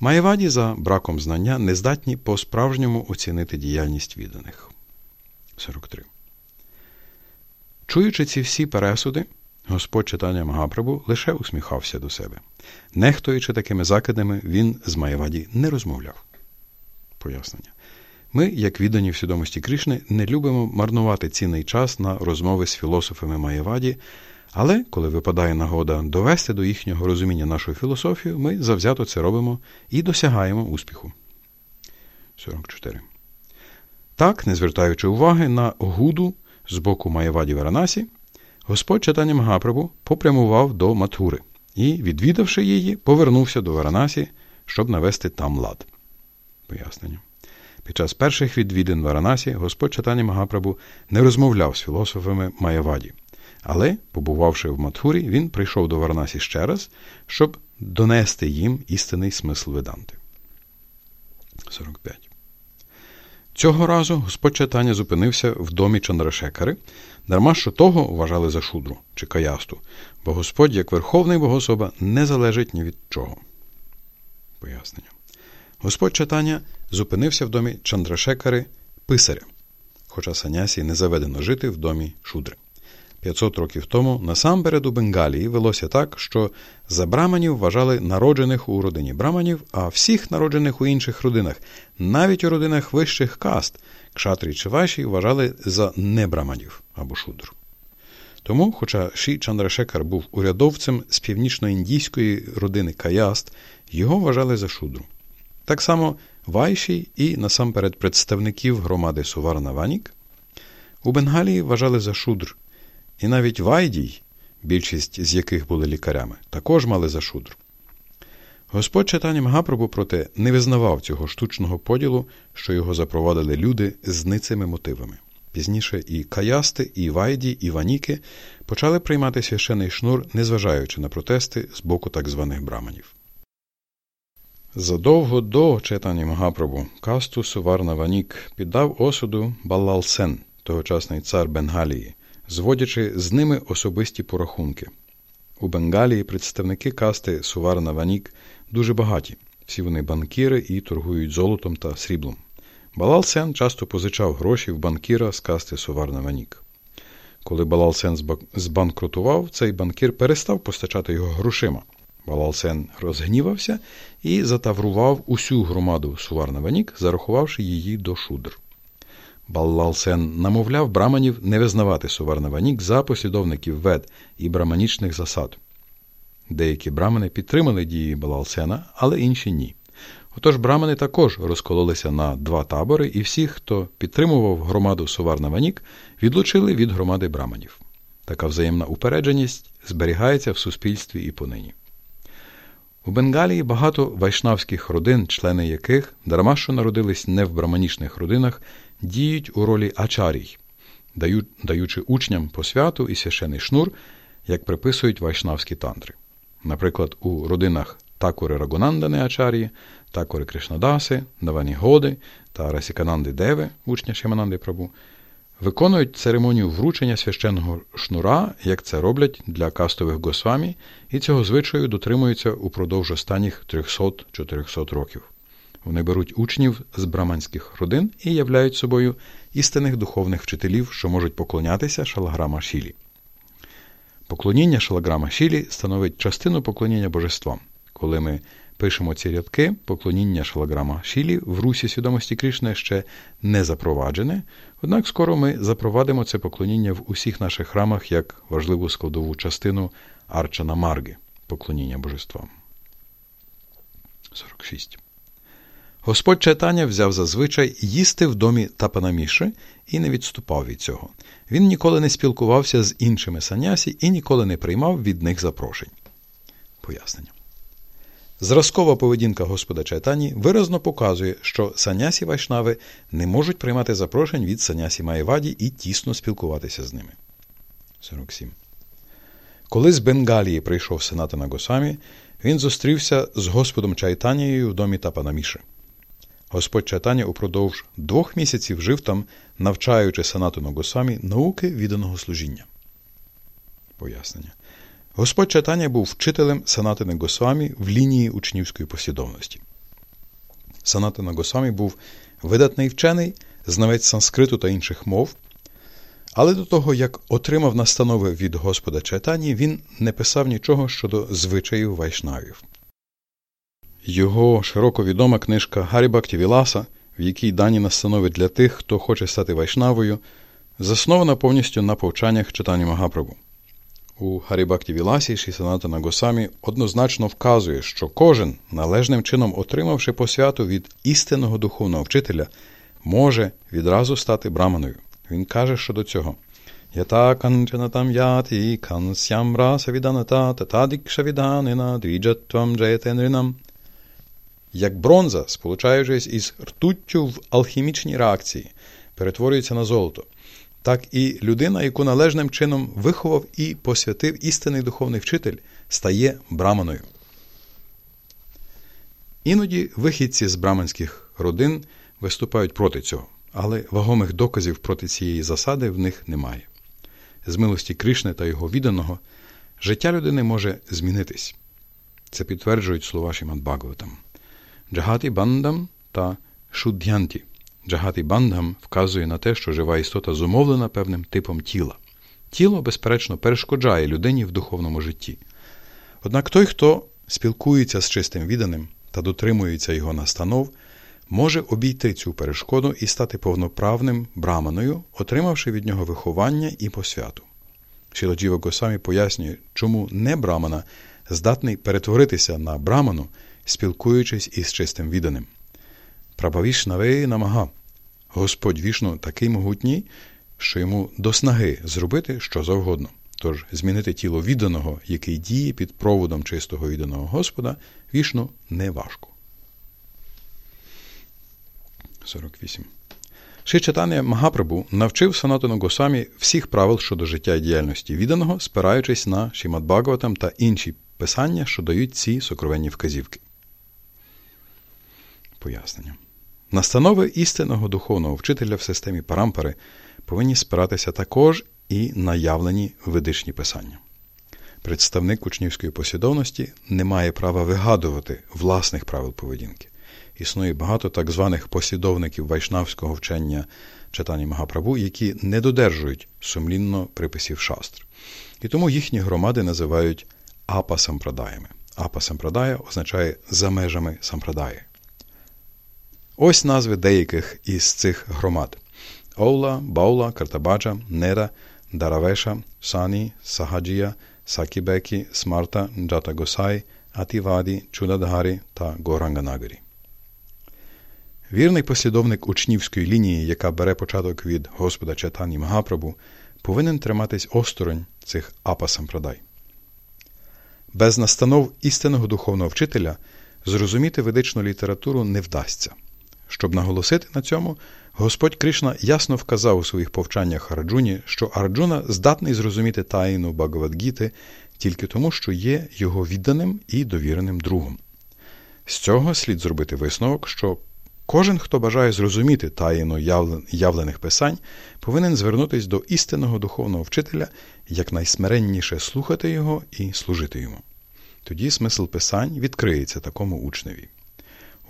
Маєваді за браком знання не здатні по-справжньому оцінити діяльність відданих. 43. Чуючи ці всі пересуди, Господь читання Магапрабу лише усміхався до себе. Нехтуючи такими закидами, він з Маєваді не розмовляв. Пояснення. Ми, як віддані в свідомості Кришни, не любимо марнувати цінний час на розмови з філософами Маєваді, але коли випадає нагода довести до їхнього розуміння нашу філософію, ми завзято це робимо і досягаємо успіху. 44. Так, не звертаючи уваги на гуду з боку Маяваді Варанасі, Господь Чайтанья Магапрабгу попрямував до Матури і, відвідавши її, повернувся до Варанасі, щоб навести там лад. Пояснення. Під час перших відвідин Варанасі Господь Чайтанья Магапрабгу не розмовляв з філософами Маєваді. Але, побувавши в Матхурі, він прийшов до Варнасі ще раз, щоб донести їм істинний смисл Веданти. 45. Цього разу Господь читання зупинився в домі Чандрашекари, дарма що того вважали за шудру чи каясту, бо Господь, як Верховний Богособа, не залежить ні від чого. Пояснення. Господь читання зупинився в домі Чандрашекари писаря, хоча санясі не заведено жити в домі шудри. 500 років тому насамперед у Бенгалії велося так, що за браманів вважали народжених у родині браманів, а всіх народжених у інших родинах, навіть у родинах вищих каст, кшатрі чи ваші вважали за небраманів або шудр. Тому, хоча Ші Чандрашекар був урядовцем з північно-індійської родини Каяст, його вважали за шудру. Так само Вайші і насамперед представників громади Суварна Ванік у Бенгалії вважали за шудр, і навіть Вайдій, більшість з яких були лікарями, також мали за шудр. Господь читання Магапрабу, проте, не визнавав цього штучного поділу, що його запровадили люди з ницими мотивами. Пізніше і Каясти, і Вайді, і Ваніки почали приймати священий шнур, незважаючи на протести з боку так званих браманів. Задовго до Чайтаньї Магапрабгу касту Суварна Ванік піддав осуду Балал Сен, тогочасний цар Бенгалії, зводячи з ними особисті порахунки. У Бенгалії представники касти Суварна Ванік дуже багаті, всі вони банкіри і торгують золотом та сріблом. Балал Сен часто позичав гроші в банкіра з касти Суварна Ванік. Коли Балал Сен збанкрутував, цей банкір перестав постачати його грошима. Балал Сен розгнівався і затаврував усю громаду Суварна Ванік, зарахувавши її до шудр. Балал Сен намовляв браманів не визнавати Суварна Ванік за послідовників вед і браманічних засад. Деякі брамани підтримали дії Балал Сена, але інші ні. Отож брамани також розкололися на два табори, і всіх, хто підтримував громаду Суварна Ванік, відлучили від громади браманів. Така взаємна упередженість зберігається в суспільстві і понині. У Бенгалії багато вайшнавських родин, члени яких, дарма що народились не в браманічних родинах, діють у ролі ачарій, даючи учням посвяту і священий шнур, як приписують вайшнавські тантри. Наприклад, у родинах Такури Рагунандани Ачарії, Такури Кришнадаси, Давані Годи та Расікананди Деви, учня Шимананди Прабу, виконують церемонію вручення священного шнура, як це роблять для кастових госвамі, і цього звичаю дотримуються упродовж останніх 300-400 років. Вони беруть учнів з браманських родин і являють собою істинних духовних вчителів, що можуть поклонятися шалаграма Шілі. Поклоніння шалаграма Шілі становить частину поклоніння божествам. Коли ми пишемо ці рядки, поклоніння шалаграма Шілі в русі свідомості Кришни ще не запроваджене, однак скоро ми запровадимо це поклоніння в усіх наших храмах як важливу складову частину Арчана Марги поклоніння божествам. 46. Господь читання взяв зазвичай їсти в домі Тапанаміши і не відступав від цього. Він ніколи не спілкувався з іншими санясі і ніколи не приймав від них запрошень. Пояснення. Зразкова поведінка Господа Чайтані виразно показує, що санясі Вайшнави не можуть приймати запрошень від санясі Маєваді і тісно спілкуватися з ними. 47. Коли з Бенгалії прийшов Сенатана Госамі, він зустрівся з Господом Чайтанією в домі Тапанаміши. Господь Чайтаня упродовж двох місяців жив там, навчаючи Санатану Госамі науки відданого служіння. Пояснення. Господь Чайтаня був вчителем Санатини Госвамі в лінії учнівської послідовності. Санатина Госвамі був видатний вчений, знавець санскриту та інших мов, але до того, як отримав настанови від Господа Чайтані, він не писав нічого щодо звичаїв вайшнавів. Його широко відома книжка Гарібакті Віласа, в якій дані настанови для тих, хто хоче стати вайшнавою, заснована повністю на повчаннях читання Магапрабу. У Харібакті Віласі Шісаната Нагосамі однозначно вказує, що кожен, належним чином отримавши посвяту від істинного духовного вчителя, може відразу стати браманою. Він каже щодо цього. Ята канчанатам віданата татадікша віданина двіджатвам джаєтенринам. Як бронза, сполучаючись із ртуттю в алхімічній реакції, перетворюється на золото, так і людина, яку належним чином виховав і посвятив істинний духовний вчитель, стає браманою. Іноді вихідці з браманських родин виступають проти цього, але вагомих доказів проти цієї засади в них немає. З милості Кришни та його відданого життя людини може змінитись. Це підтверджують слова Шімад Бхагаватам. Джагаті бандам та шуддянті. Джагаті бандам вказує на те, що жива істота зумовлена певним типом тіла. Тіло, безперечно, перешкоджає людині в духовному житті. Однак той, хто спілкується з чистим відданим та дотримується його настанов, може обійти цю перешкоду і стати повноправним браманою, отримавши від нього виховання і посвяту. Шіладжіва Госамі пояснює, чому не брамана здатний перетворитися на браману, спілкуючись із чистим відданим. Прабавішнаве намага. Господь вішну такий могутній, що йому до снаги зробити що завгодно. Тож змінити тіло відданого, який діє під проводом чистого відданого Господа, вішну не важко. 48. Ши читання Магапрабу навчив Санатану Госамі всіх правил щодо життя і діяльності відданого, спираючись на Шімат Бхагаватам та інші писання, що дають ці сокровенні вказівки. Пояснення. Настанови істинного духовного вчителя в системі парампари повинні спиратися також і на явлені ведичні писання. Представник учнівської послідовності не має права вигадувати власних правил поведінки. Існує багато так званих послідовників вайшнавського вчення читання Магапрабу, які не додержують сумлінно приписів шастр. І тому їхні громади називають апа сампрадаями. Апа сампрадая означає за межами сампрадаї. Ось назви деяких із цих громад: Оула, Баула, Картабаджа, Нера, Даравеша, Сані, Сагаджія, Сакібекі, Смарта, Джатагосай, Атіваді, Чудадгарі та Горанганагарі. Вірний послідовник учнівської лінії, яка бере початок від Господа Чатані Магапрабу, повинен триматись осторонь цих апасампрадай. Без настанов істинного духовного вчителя зрозуміти ведичну літературу не вдасться. Щоб наголосити на цьому, Господь Кришна ясно вказав у своїх повчаннях Арджуні, що Арджуна здатний зрозуміти таїну Багавадгіти тільки тому, що є його відданим і довіреним другом. З цього слід зробити висновок, що кожен, хто бажає зрозуміти таїну явлених писань, повинен звернутися до істинного духовного вчителя якнайсмиренніше слухати його і служити йому. Тоді смисл писань відкриється такому учневі.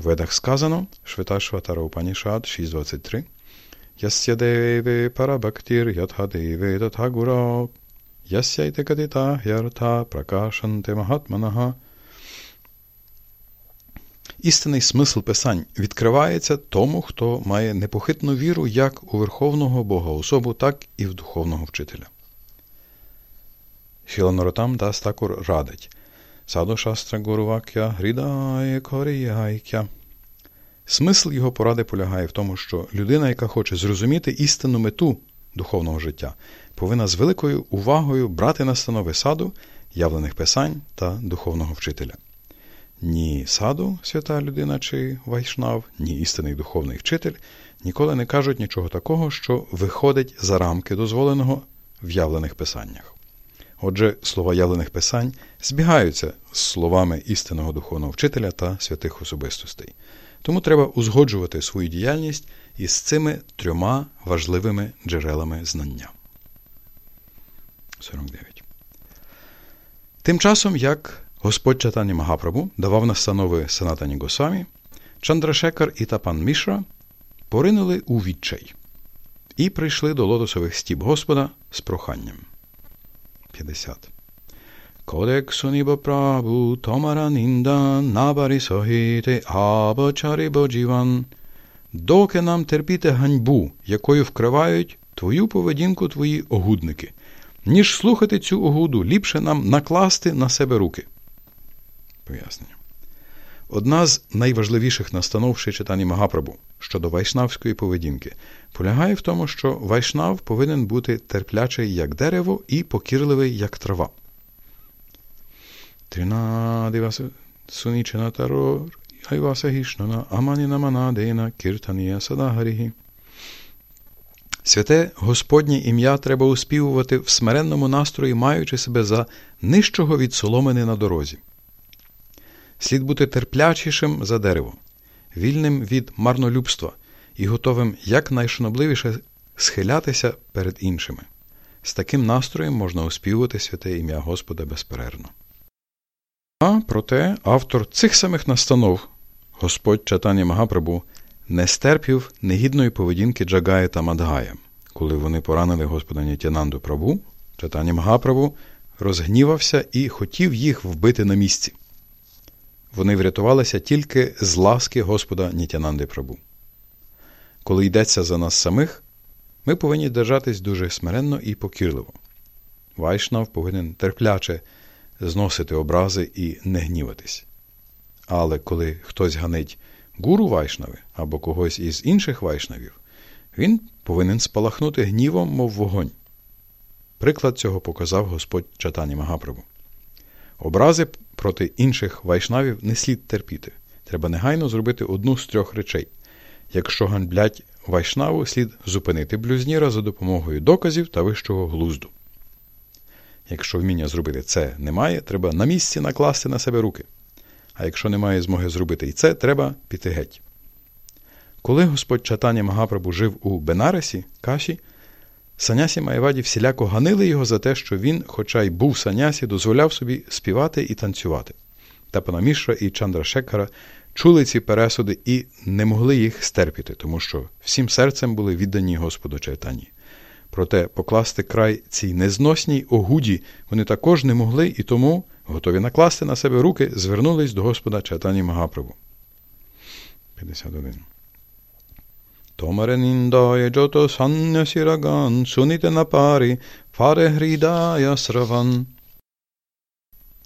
Ведах сказано Швиташватара Упанішад 6.23 Ясya деве парабактір ятха деве татхагура Ясяйте кадита гярта пракашанте магатманага Істинний смисл писань відкривається тому, хто має непохитну віру як у Верховного Бога особу, так і в духовного вчителя. Шіланоротам Дастакур радить Саду шастра Гурувакя Грідає Коріяйкя. Смисл його поради полягає в тому, що людина, яка хоче зрозуміти істинну мету духовного життя, повинна з великою увагою брати настанови саду, явлених писань та духовного вчителя. Ні саду, свята людина чи вайшнав, ні істинний духовний вчитель ніколи не кажуть нічого такого, що виходить за рамки дозволеного в явлених писаннях. Отже, слова явлених писань збігаються з словами істинного духовного вчителя та святих особистостей. Тому треба узгоджувати свою діяльність із цими трьома важливими джерелами знання. 49. Тим часом, як Господь Чатані Магапрабу давав настанови Санатані Госамі, Чандрашекар і Тапан Мішра поринули у відчай і прийшли до лотосових стіп Господа з проханням. 50. Кодексу ніба прабу томара нінда набарі согіти абочарі боджіван. Доки нам терпіти ганьбу, якою вкривають твою поведінку твої огудники, ніж слухати цю огуду, ліпше нам накласти на себе руки. Пояснення. Одна з найважливіших настанов читання Магапрабу щодо вайшнавської поведінки полягає в тому, що вайшнав повинен бути терплячий як дерево і покірливий як трава. Святе Господнє ім'я треба успівувати в смиренному настрої, маючи себе за нижчого від соломини на дорозі. Слід бути терплячішим за дерево, вільним від марнолюбства і готовим якнайшанобливіше схилятися перед іншими. З таким настроєм можна успівувати святе ім'я Господа безперервно. А проте автор цих самих настанов, Господь Чатані Магапрабу, не стерпів негідної поведінки Джагая та Мадгая. Коли вони поранили Господа Нітянанду Прабу, Чатані Магаправу розгнівався і хотів їх вбити на місці. Вони врятувалися тільки з ласки Господа Нітянанди Прабу. Коли йдеться за нас самих, ми повинні держатись дуже смиренно і покірливо. Вайшнав повинен терпляче зносити образи і не гніватись. Але коли хтось ганить гуру вайшнави або когось із інших вайшнавів, він повинен спалахнути гнівом, мов вогонь. Приклад цього показав Господь Чатані Магаправу. Образи проти інших вайшнавів не слід терпіти. Треба негайно зробити одну з трьох речей. Якщо ганблять вайшнаву, слід зупинити блюзніра за допомогою доказів та вищого глузду. Якщо вміння зробити це немає, треба на місці накласти на себе руки. А якщо немає змоги зробити і це, треба піти геть. Коли Господь Чатаня Магапрабу жив у Бенаресі, Каші, Санясі Майваді всіляко ганили його за те, що він, хоча й був санясі, дозволяв собі співати і танцювати. Та Панамішра і Чандра Шекара чули ці пересуди і не могли їх стерпіти, тому що всім серцем були віддані Господу Чайтані. Проте покласти край цій незносній огуді вони також не могли і тому, готові накласти на себе руки, звернулись до Господа Чайтані Магаправу. 51. Джото саннясіраган, суніте на парі, фаре грідая сраван.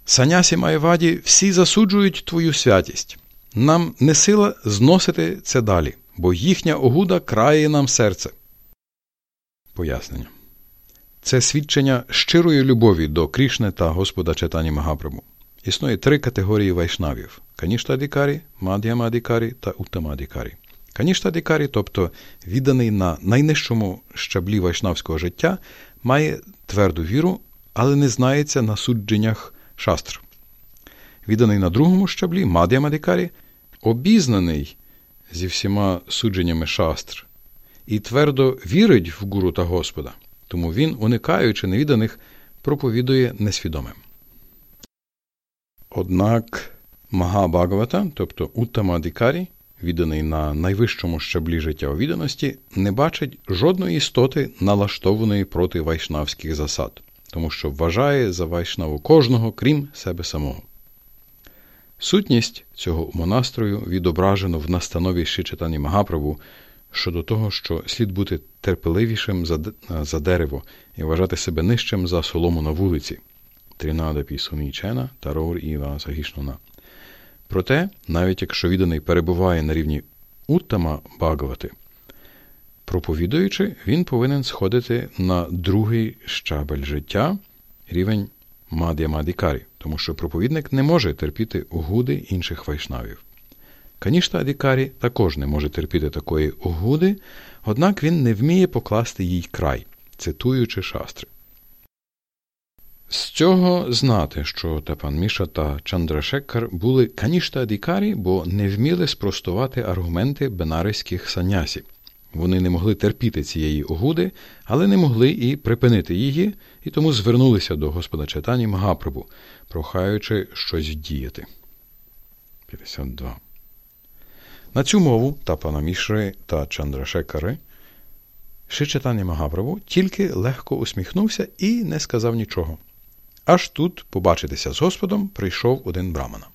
Санясі Маєваді всі засуджують твою святість. Нам не сила зносити це далі, бо їхня огуда крає нам серце. Пояснення. Це свідчення щирої любові до Крішни та Господа Читані Магапрабу. Існує три категорії вайшнавів каніштадікарі, мад'ямадікарі та уттамадікарі. Каніштадікарі, тобто відданий на найнижчому щаблі вайшнавського життя, має тверду віру, але не знається на судженнях шастр. Відданий на другому щаблі мад'ямадікарі, обізнаний зі всіма судженнями шастр і твердо вірить в гуру та Господа, тому він, уникаючи невіданих, проповідує несвідомим. Однак Мага Багавата, тобто Уттамадікарі, відданий на найвищому щаблі відданості, не бачить жодної істоти, налаштованої проти вайшнавських засад, тому що вважає за вайшнаву кожного, крім себе самого. Сутність цього монастрою відображено в настанові Шичатані Магаправу щодо того, що слід бути терпеливішим за за дерево і вважати себе нижчим за солому на вулиці. Трінада Пісунічена Тарур Іва Сагішнуна. Проте, навіть якщо відданий перебуває на рівні Уттама Багавати, проповідуючи, він повинен сходити на другий щабель життя, рівень Мад'я Мадікарі, тому що проповідник не може терпіти угуди інших вайшнавів. Канішта Адікарі також не може терпіти такої угуди, однак він не вміє покласти їй край, цитуючи шастри. З цього знати, що Тапан Міша та Чандрашекар були канішта Адікарі, бо не вміли спростувати аргументи бенариських санясів. Вони не могли терпіти цієї угуди, але не могли і припинити її, і тому звернулися до Господа Читані Магапрабу, прохаючи щось діяти. 52 на цю мову Тапана Мішри та Чандрашекари Шичатані Магапрабу тільки легко усміхнувся і не сказав нічого. Аж тут побачитися з Господом прийшов один брамана.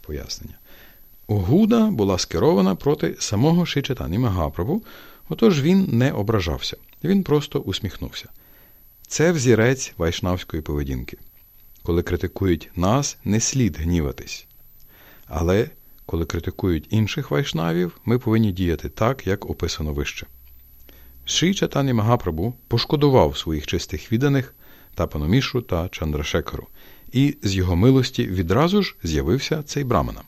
Пояснення. Угуда була скерована проти самого Шичатані Магапрабу, отож він не ображався, він просто усміхнувся. Це взірець вайшнавської поведінки. Коли критикують нас, не слід гніватись. Але коли критикують інших вайшнавів, ми повинні діяти так, як описано вище. Шрі Чатані Магапрабу пошкодував своїх чистих відданих Тапаномішу та Чандрашекару, і з його милості відразу ж з'явився цей брамана.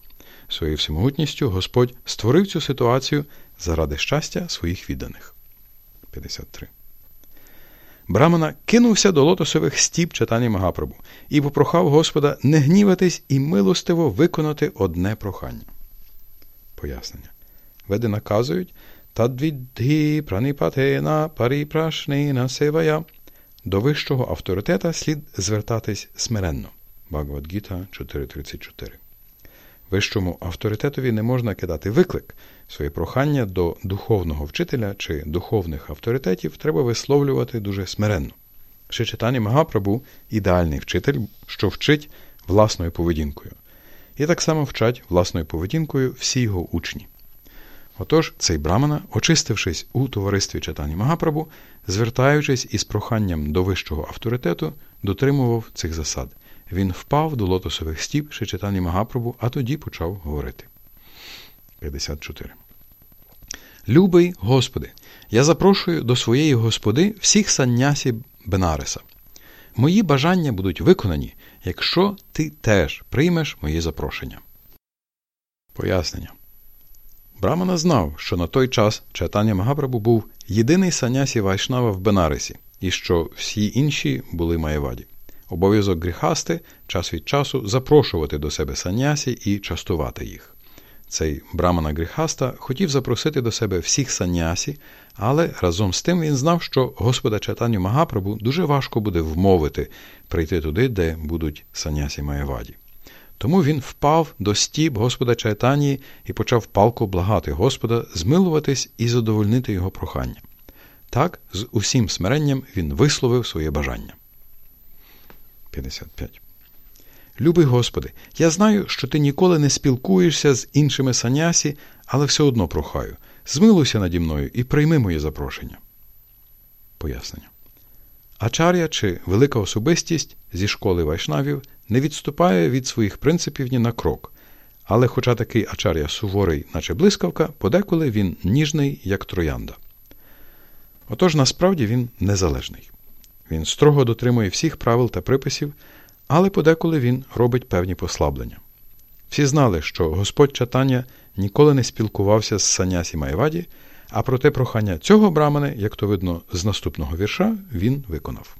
Своєю всемогутністю Господь створив цю ситуацію заради щастя своїх відданих. 53. Брамана кинувся до лотосових стіп читання Магапрабу і попрохав Господа не гніватись і милостиво виконати одне прохання. Пояснення. Веди наказують Тадвідді праніпатена паріпрашнина севая. До вищого авторитета слід звертатись смиренно. Багавадгіта 4.34. Вищому авторитетові не можна кидати виклик. Своє прохання до духовного вчителя чи духовних авторитетів треба висловлювати дуже смиренно. Шичитані Магапрабу ідеальний вчитель, що вчить власною поведінкою. І так само вчать власною поведінкою всі його учні. Отож, цей брамана, очистившись у товаристві читання Магапрабу, звертаючись із проханням до вищого авторитету, дотримував цих засад. Він впав до лотосових стіп Шичитані Магапрабу, а тоді почав говорити. 54. Любий Господи, я запрошую до своєї Господи всіх саннясі Бенареса. Мої бажання будуть виконані, якщо ти теж приймеш мої запрошення. Пояснення. Брамана знав, що на той час читання Магапрабу був єдиний санясі Вайшнава в Бенарисі, і що всі інші були маєваді. Обов'язок гріхасти час від часу запрошувати до себе санясі і частувати їх. Цей брамана гріхаста хотів запросити до себе всіх санясі, але разом з тим він знав, що Господа читанню Магапрабу дуже важко буде вмовити прийти туди, де будуть санясі Маєваді. Тому він впав до стіп Господа Чайтанії і почав палко благати Господа змилуватись і задовольнити його прохання. Так, з усім смиренням він висловив своє бажання. 55. Любий Господи, я знаю, що ти ніколи не спілкуєшся з іншими санясі, але все одно прохаю. Змилуйся наді мною і прийми моє запрошення. Пояснення. Ачар'я чи велика особистість зі школи вайшнавів не відступає від своїх принципів ні на крок. Але, хоча такий ачар'я суворий, наче блискавка, подеколи він ніжний, як троянда. Отож насправді він незалежний. Він строго дотримує всіх правил та приписів, але подеколи він робить певні послаблення. Всі знали, що Господь читання ніколи не спілкувався з Санясі Майваді, а проте прохання цього брамани, як то видно з наступного вірша, він виконав.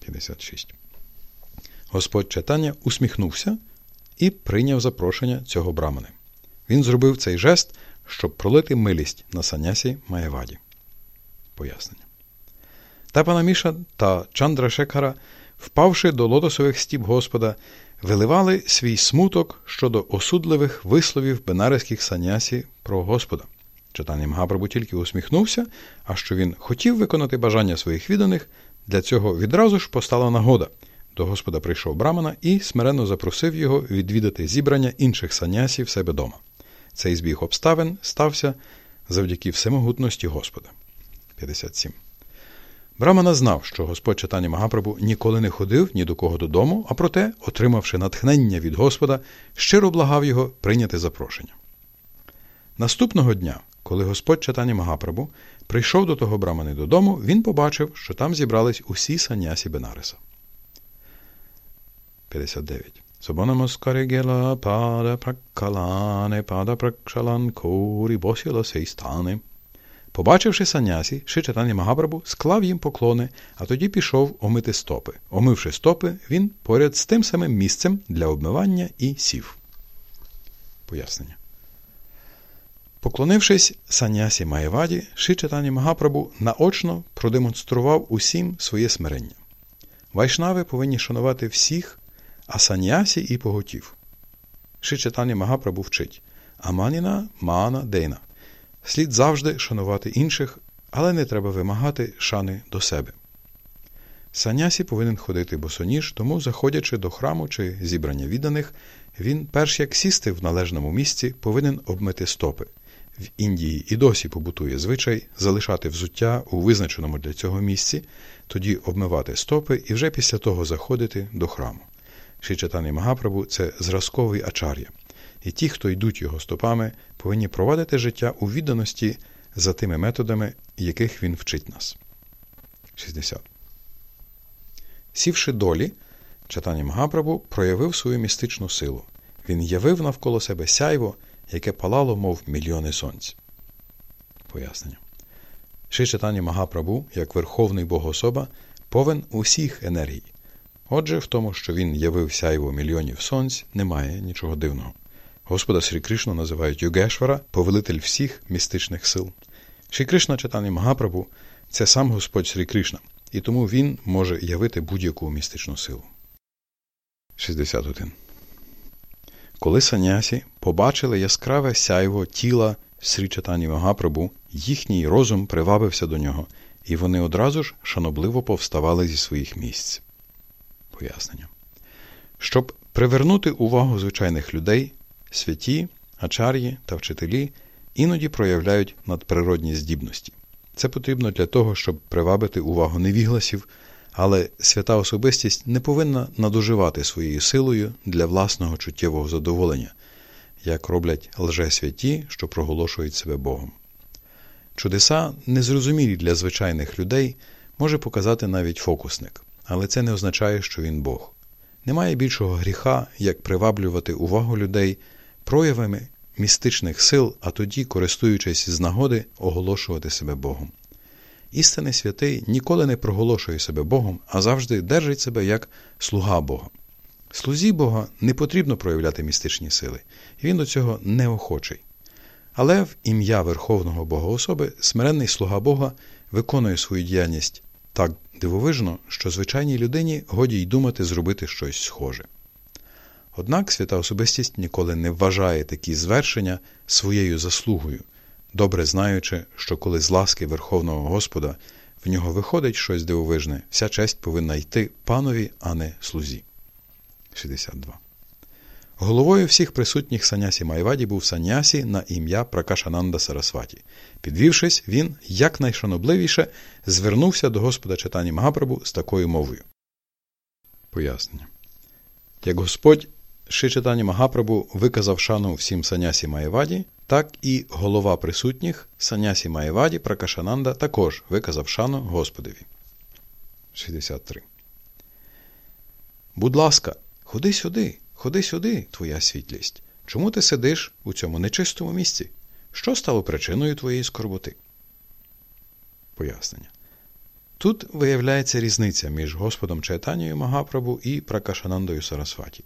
56. Господь читання усміхнувся і прийняв запрошення цього брамани. Він зробив цей жест, щоб пролити милість на Санясі Маєваді. Пояснення. Тапанаміша та Чандра Шекхара, впавши до лотосових стіп Господа, виливали свій смуток щодо осудливих висловів бенареських санясі про Господа. Читання Мгапрабу тільки усміхнувся, а що він хотів виконати бажання своїх відданих, для цього відразу ж постала нагода. До Господа прийшов Брамана і смиренно запросив його відвідати зібрання інших санясів себе дома. Цей збіг обставин стався завдяки всемогутності Господа. 57. Брамана знав, що Господь читання Магапрабу ніколи не ходив ні до кого додому, а проте, отримавши натхнення від Господа, щиро благав його прийняти запрошення. Наступного дня, коли Господь читання Магапрабу прийшов до того брамани додому, він побачив, що там зібрались усі санясі Бенариса. 59. Собонамаскаригела пада пракалане пада пракшалан курі босіла сейстане. Побачивши санясі, Шичатані Магабрабу склав їм поклони, а тоді пішов омити стопи. Омивши стопи, він поряд з тим самим місцем для обмивання і сів. Пояснення. Поклонившись санясі Маєваді, Шичатані Магапрабу наочно продемонстрував усім своє смирення. Вайшнави повинні шанувати всіх, а санясі і поготів. Шичатані Магапрабу вчить Аманіна Маана Дейна. Слід завжди шанувати інших, але не треба вимагати шани до себе. Санясі повинен ходити босоніж, тому, заходячи до храму чи зібрання відданих, він, перш як сісти в належному місці, повинен обмити стопи. В Індії і досі побутує звичай залишати взуття у визначеному для цього місці, тоді обмивати стопи і вже після того заходити до храму. Шичатані Магапрабу це зразковий ачар'я і ті, хто йдуть його стопами, повинні провадити життя у відданості за тими методами, яких він вчить нас. 60. Сівши долі, читання Магапрабу проявив свою містичну силу. Він явив навколо себе сяйво, яке палало, мов мільйони сонць. Пояснення. Ши Магапрабу, як верховний богособа, повен усіх енергій. Отже, в тому, що він явив сяйво мільйонів сонць, немає нічого дивного. Господа Срі Кришну називають Югешвара, повелитель всіх містичних сил. Шрі Кришна читання Магапрабу це сам Господь Срі Кришна, і тому він може явити будь-яку містичну силу. 61. Коли санясі побачили яскраве сяйво тіла Срі Чатані Магапрабу, їхній розум привабився до нього, і вони одразу ж шанобливо повставали зі своїх місць. Пояснення. Щоб привернути увагу звичайних людей, святі, ачар'ї та вчителі іноді проявляють надприродні здібності. Це потрібно для того, щоб привабити увагу невігласів, але свята особистість не повинна надуживати своєю силою для власного чуттєвого задоволення, як роблять лжесвяті, що проголошують себе Богом. Чудеса, незрозумілі для звичайних людей, може показати навіть фокусник, але це не означає, що він Бог. Немає більшого гріха, як приваблювати увагу людей проявами містичних сил, а тоді, користуючись з нагоди, оголошувати себе Богом. Істинний святий ніколи не проголошує себе Богом, а завжди держить себе як слуга Бога. Слузі Бога не потрібно проявляти містичні сили, він до цього неохочий. Але в ім'я Верховного Богоособи смиренний слуга Бога виконує свою діяльність так дивовижно, що звичайній людині годі й думати зробити щось схоже. Однак свята особистість ніколи не вважає такі звершення своєю заслугою, добре знаючи, що коли з ласки Верховного Господа в нього виходить щось дивовижне, вся честь повинна йти панові, а не слузі. 62. Головою всіх присутніх санясі Майваді був санясі на ім'я Пракашананда Сарасваті. Підвівшись, він якнайшанобливіше звернувся до Господа читання Магапрабу з такою мовою. Пояснення. Як Господь Шичатані Магапрабу виказав шану всім санясі Маєваді, так і голова присутніх санясі Маєваді Пракашананда також виказав шану Господові. 63. Будь ласка, ходи сюди, ходи сюди, твоя світлість. Чому ти сидиш у цьому нечистому місці? Що стало причиною твоєї скорботи? Пояснення. Тут виявляється різниця між Господом Чайтанією Магапрабу і Пракашанандою Сарасваті.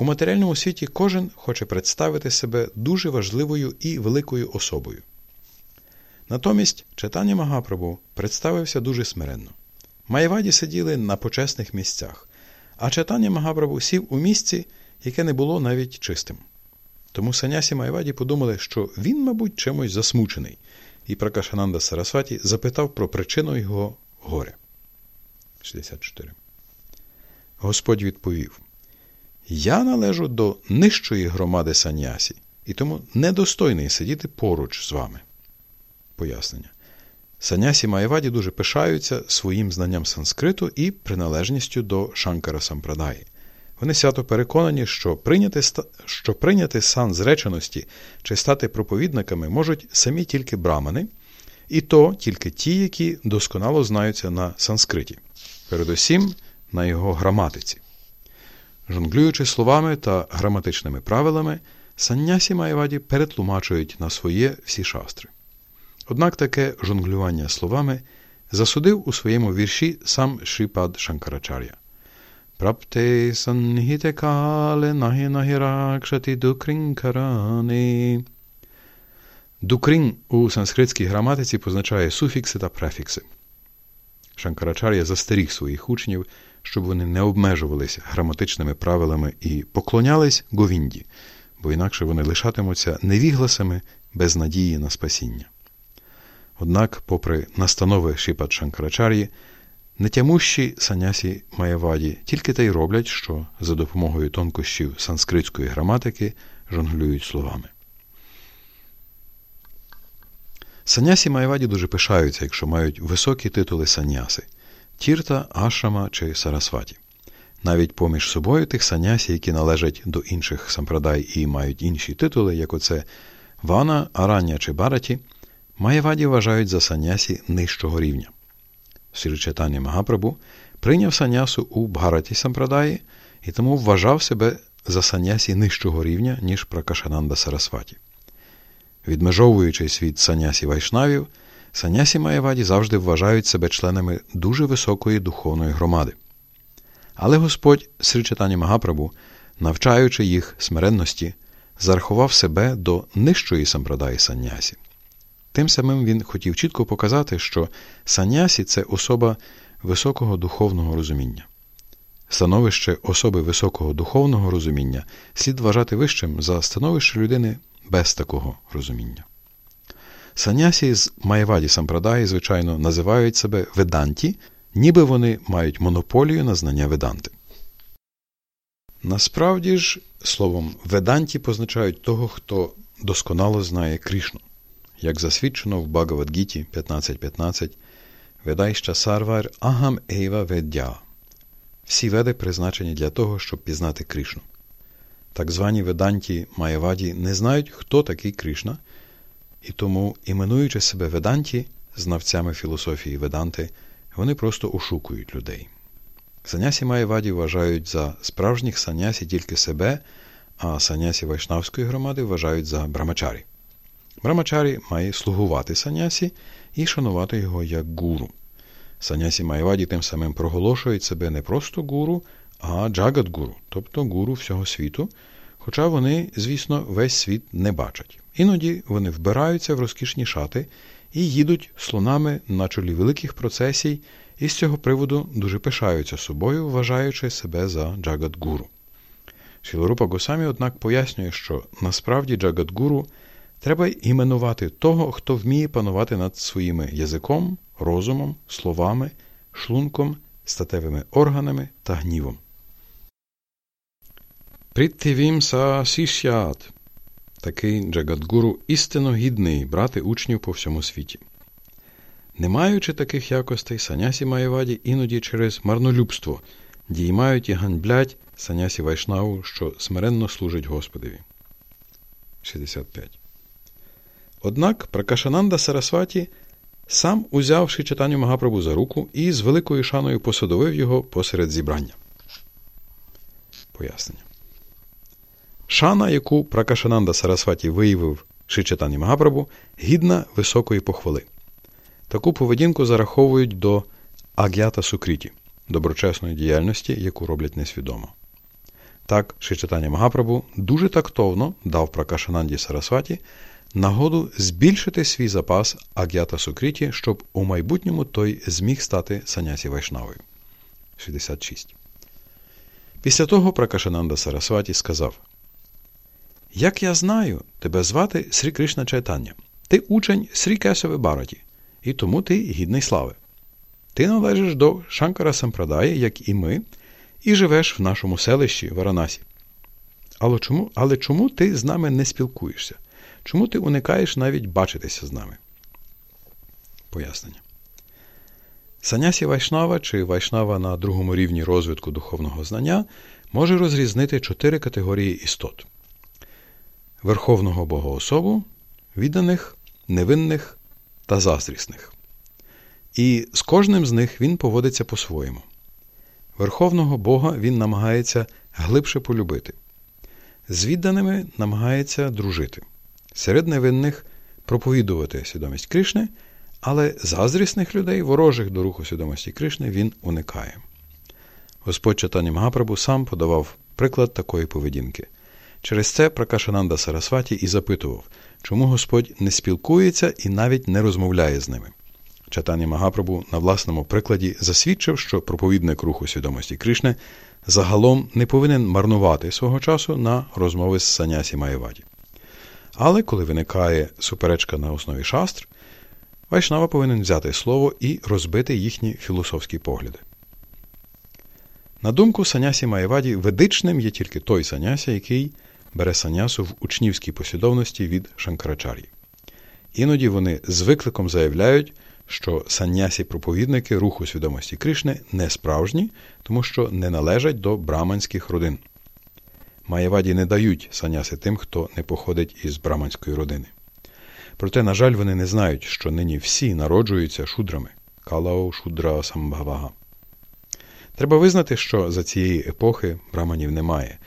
У матеріальному світі кожен хоче представити себе дуже важливою і великою особою. Натомість читання Магапрабу представився дуже смиренно. Маєваді сиділи на почесних місцях, а читання Магапрабу сів у місці, яке не було навіть чистим. Тому санясі Маєваді подумали, що він, мабуть, чимось засмучений, і Пракашананда Сарасваті запитав про причину його горя. 64. Господь відповів я належу до нижчої громади санясі, і тому недостойний сидіти поруч з вами. Пояснення. Санясі Маєваді дуже пишаються своїм знанням санскриту і приналежністю до Шанкара Сампрадаї. Вони свято переконані, що прийняти що прийняти сан зреченості чи стати проповідниками можуть самі тільки брамани, і то тільки ті, які досконало знаються на санскриті, передусім на його граматиці. Жонглюючи словами та граматичними правилами, саннясі Майваді перетлумачують на своє всі шастри. Однак таке жонглювання словами засудив у своєму вірші сам Шріпад Шанкарачар'я. Прапте санхіте кале нагі нагіракшати дукрінкарани. Дукрін у санскритській граматиці позначає суфікси та префікси. Шанкарачар'я застеріг своїх учнів щоб вони не обмежувалися граматичними правилами і поклонялись Говінді, бо інакше вони лишатимуться невігласами без надії на спасіння. Однак, попри настанови Шіпат Шанкарачар'ї, нетямущі санясі Маєваді тільки те й роблять, що за допомогою тонкощів санскритської граматики жонглюють словами. Санясі Маєваді дуже пишаються, якщо мають високі титули саняси – Тірта, Ашама чи Сарасваті. Навіть поміж собою тих санясі, які належать до інших сампрадай і мають інші титули, як оце Вана, Арання чи Бараті, Маєваді вважають за санясі нижчого рівня. Сіричатані Магапрабу прийняв санясу у Бхараті Сампрадаї і тому вважав себе за санясі нижчого рівня, ніж Пракашананда Сарасваті. Відмежовуючись від санясі вайшнавів, Санясі Маєваді завжди вважають себе членами дуже високої духовної громади. Але Господь Сри Читані Магапрабу, навчаючи їх смиренності, зарахував себе до нижчої сампрадаї санясі. Тим самим він хотів чітко показати, що санясі це особа високого духовного розуміння. Становище особи високого духовного розуміння слід вважати вищим за становище людини без такого розуміння. Санясі з Майваді Сампрадаї, звичайно, називають себе веданті, ніби вони мають монополію на знання веданти. Насправді ж, словом, веданті позначають того, хто досконало знає Крішну. Як засвідчено в Багавадгіті 15.15, Ведайща Сарвар Агам Ейва Веддя. Всі веди призначені для того, щоб пізнати Кришну. Так звані веданті Маєваді не знають, хто такий Кришна, і тому, іменуючи себе веданті, знавцями філософії веданти, вони просто ошукують людей. Санясі Маєваді вважають за справжніх санясі тільки себе, а санясі Вайшнавської громади вважають за брамачарі. Брамачарі має слугувати санясі і шанувати його як гуру. Санясі Маяваді тим самим проголошують себе не просто гуру, а джагат-гуру, тобто гуру всього світу, хоча вони, звісно, весь світ не бачать. Іноді вони вбираються в розкішні шати і їдуть слонами на чолі великих процесій, і з цього приводу дуже пишаються собою, вважаючи себе за джагат-гуру. Шріла Рупа Госвамі, однак, пояснює, що насправді джагат-гуру треба іменувати того, хто вміє панувати над своїм язиком, розумом, словами, шлунком, статевими органами та гнівом. Притивім са сішят. Такий Джагадгуру істинно гідний брати учнів по всьому світі. Не маючи таких якостей, санясі Маєваді іноді через марнолюбство діймають і ганьблять санясі Вайшнаву, що смиренно служить Господові. 65. Однак Пракашананда Сарасваті сам узявши читанню Магапрабу за руку і з великою шаною посадовив його посеред зібрання. Пояснення. Шана, яку Пракашананда Сарасваті виявив Шичатані Магапрабу, гідна високої похвали. Таку поведінку зараховують до аг'ята сукріті, доброчесної діяльності, яку роблять несвідомо. Так, Шичатані Магапрабу дуже тактовно дав Пракашананді Сарасваті нагоду збільшити свій запас аг'ята Сукріті, щоб у майбутньому той зміг стати санясі Вайшнавою. 66. Після того Пракашананда Сарасваті сказав Як я знаю, тебе звати Срі Кришна Чайтання. Ти учень Срі Кесови Бараті, і тому ти гідний слави. Ти належиш до Шанкара Сампрадаї, як і ми, і живеш в нашому селищі Варанасі. Але чому, але чому ти з нами не спілкуєшся? Чому ти уникаєш навіть бачитися з нами? Пояснення. Санясі Вайшнава чи Вайшнава на другому рівні розвитку духовного знання може розрізнити чотири категорії істот: Верховного Богоособу, відданих, невинних та заздрісних. І з кожним з них він поводиться по-своєму. Верховного Бога він намагається глибше полюбити, з відданими намагається дружити серед невинних проповідувати свідомість Кришни, але заздрісних людей, ворожих до руху свідомості Кришни, він уникає. Господь Чатані Магапрабу сам подавав приклад такої поведінки. Через це Пракашананда Сарасваті і запитував, чому Господь не спілкується і навіть не розмовляє з ними. Чатані Магапрабу на власному прикладі засвідчив, що проповідник руху свідомості Кришни загалом не повинен марнувати свого часу на розмови з Санясі Маєваді. Але коли виникає суперечка на основі шастр, Вайшнава повинен взяти слово і розбити їхні філософські погляди. На думку Санясі Маєваді, ведичним є тільки той саняся, який бере санясу в учнівській послідовності від Шанкарачарі. Іноді вони з викликом заявляють, що санясі-проповідники руху свідомості Кришни не справжні, тому що не належать до браманських родин. Маєваді не дають саняси тим, хто не походить із браманської родини. Проте, на жаль, вони не знають, що нині всі народжуються шудрами калау шудра самбхавага. Треба визнати, що за цієї епохи браманів немає,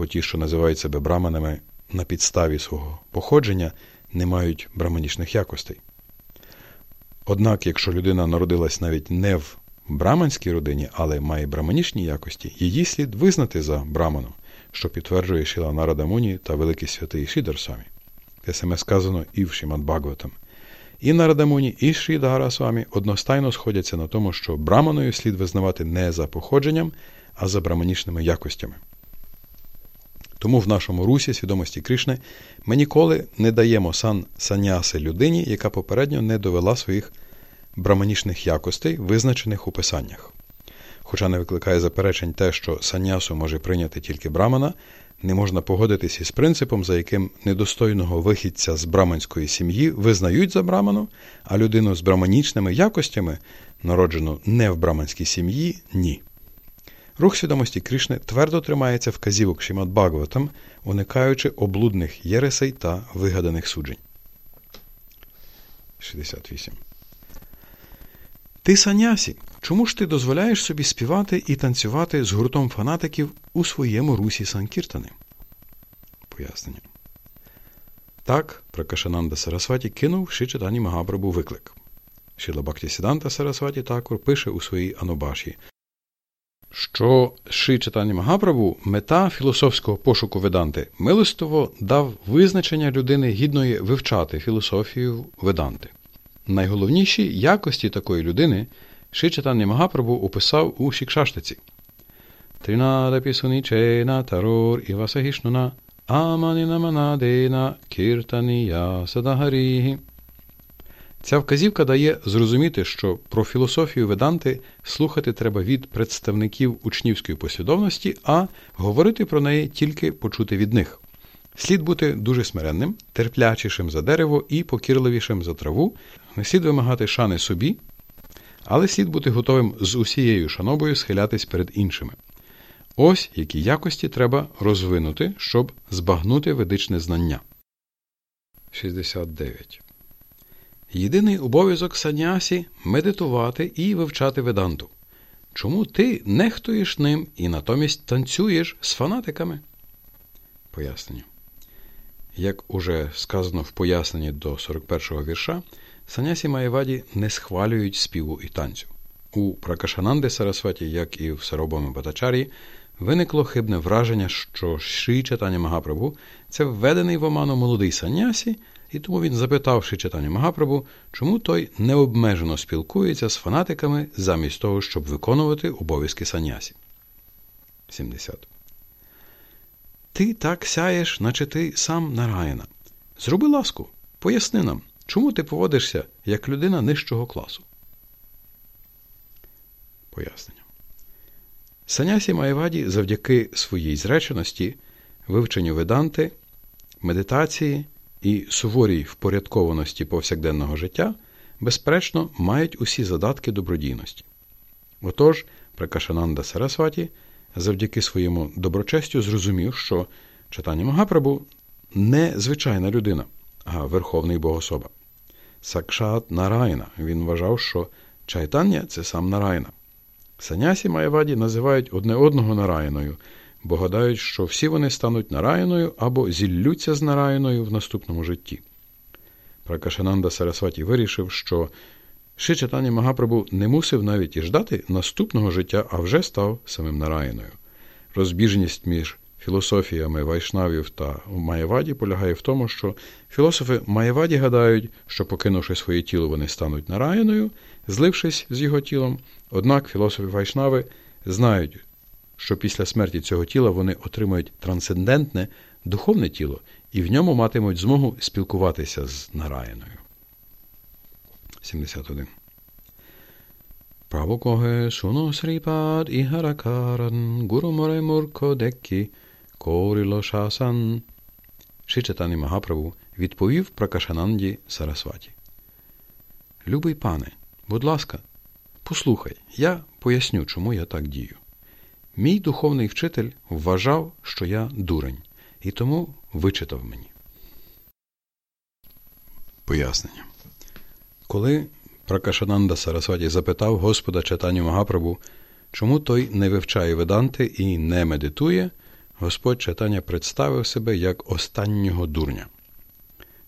бо ті, що називають себе браманами на підставі свого походження, не мають браманічних якостей. Однак, якщо людина народилась навіть не в браманській родині, але має браманічні якості, її слід визнати за браманом, що підтверджує Шіла Нарада Муні та Великий Святий Шідар самі. Те саме сказано і в Шімат Бхагаватам. І Нарадамуні, і Шрі Свамі одностайно сходяться на тому, що браманою слід визнавати не за походженням, а за браманічними якостями. Тому в нашому русі свідомості Кришни ми ніколи не даємо сан саняси людині, яка попередньо не довела своїх браманічних якостей, визначених у писаннях. Хоча не викликає заперечень те, що санясу може прийняти тільки брамана, не можна погодитися із принципом, за яким недостойного вихідця з браманської сім'ї визнають за браману, а людину з браманічними якостями, народжену не в браманській сім'ї, ні. Рух свідомості Кришни твердо тримається вказівок Шімат Бхагаватам, уникаючи облудних єресей та вигаданих суджень. 68. Ти санясі. Чому ж ти дозволяєш собі співати і танцювати з гуртом фанатиків у своєму русі Санкіртани? Пояснення. Так, Пракашананда Сарасваті кинув Шичатані Магапрабу виклик. Шіла Бактісіданта Сарасваті також пише у своїй Анубаші, що Ши Читані Магапрабу мета філософського пошуку Веданти милостово дав визначення людини гідної вивчати філософію Веданти. Найголовніші якості такої людини Ши Читані Магапрабу описав у Шікшаштиці. Тринадапі сунічена тарур івасагішнуна аманіна манадена кіртанія садагарігі. Ця вказівка дає зрозуміти, що про філософію Веданти слухати треба від представників учнівської послідовності, а говорити про неї тільки почути від них. Слід бути дуже смиренним, терплячішим за дерево і покірливішим за траву, не слід вимагати шани собі, але слід бути готовим з усією шанобою схилятись перед іншими. Ось які якості треба розвинути, щоб збагнути ведичне знання. 69 Єдиний обов'язок санясі медитувати і вивчати веданту. Чому ти нехтуєш ним і натомість танцюєш з фанатиками? Пояснення. Як уже сказано в поясненні до 41-го вірша, санясі Маєваді не схвалюють співу і танцю. У Пракашананди Сарасваті, як і в Саробами Батачарі, виникло хибне враження, що Шрі Чатаня Магапрабу це введений в оману молодий санясі, і тому він запитав Шрі Магапрабу, чому той необмежено спілкується з фанатиками замість того, щоб виконувати обов'язки санясі. 70. Ти так сяєш, наче ти сам Нараїна. Зроби ласку, поясни нам, чому ти поводишся як людина нижчого класу. Пояснення. Санясі Маєваді завдяки своїй зреченості, вивченню веданти, медитації і суворій впорядкованості повсякденного життя, безперечно, мають усі задатки добродійності. Отож, Пракашананда Сарасваті завдяки своєму доброчестю зрозумів, що читання Магапрабу не звичайна людина, а верховний богособа. Сакшат Нарайна він вважав, що чайтання це сам Нарайна. Санясі Маєваді називають одне одного нараїною, бо гадають, що всі вони стануть нараїною або зіллються з нараїною в наступному житті. Пракашананда Сарасваті вирішив, що Шичатані Магапрабу не мусив навіть і ждати наступного життя, а вже став самим нараїною. Розбіжність між філософіями вайшнавів та Маєваді полягає в тому, що філософи Маєваді гадають, що, покинувши своє тіло, вони стануть нараїною, злившись з його тілом, однак філософи Вайшнави знають, що після смерті цього тіла вони отримають трансцендентне духовне тіло і в ньому матимуть змогу спілкуватися з нараїною. 71. Правокоге суно сріпад і гаракаран гуруморе мурко деккі коріло шасан. Шичатані Магаправу відповів Пракашананді Сарасваті. Любий пане, будь ласка, послухай, я поясню, чому я так дію. Мій духовний вчитель вважав, що я дурень, і тому вичитав мені. Пояснення. Коли Пракашананда Сарасваті запитав Господа читанню Магапрабу, чому той не вивчає веданти і не медитує, Господь читання представив себе як останнього дурня.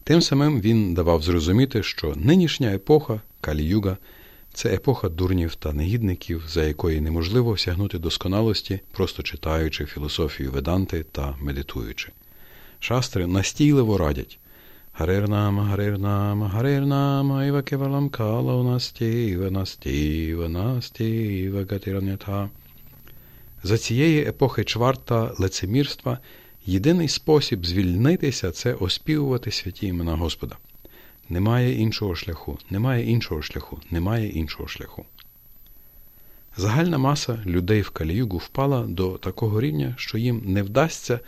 Тим самим він давав зрозуміти, що нинішня епоха Калі-юга це епоха дурнів та негідників, за якої неможливо осягнути досконалості, просто читаючи філософію веданти та медитуючи. Шастри настійливо радять Харирнама, Харирнама, Харирнама, Іва Кевалам Кала Настіва, Настіва, Настіва, Гатиранята. За цієї епохи чварта лицемірства єдиний спосіб звільнитися це оспівувати святі імена Господа. Немає іншого шляху, немає іншого шляху, немає іншого шляху. Загальна маса людей в Каліюгу впала до такого рівня, що їм не вдасться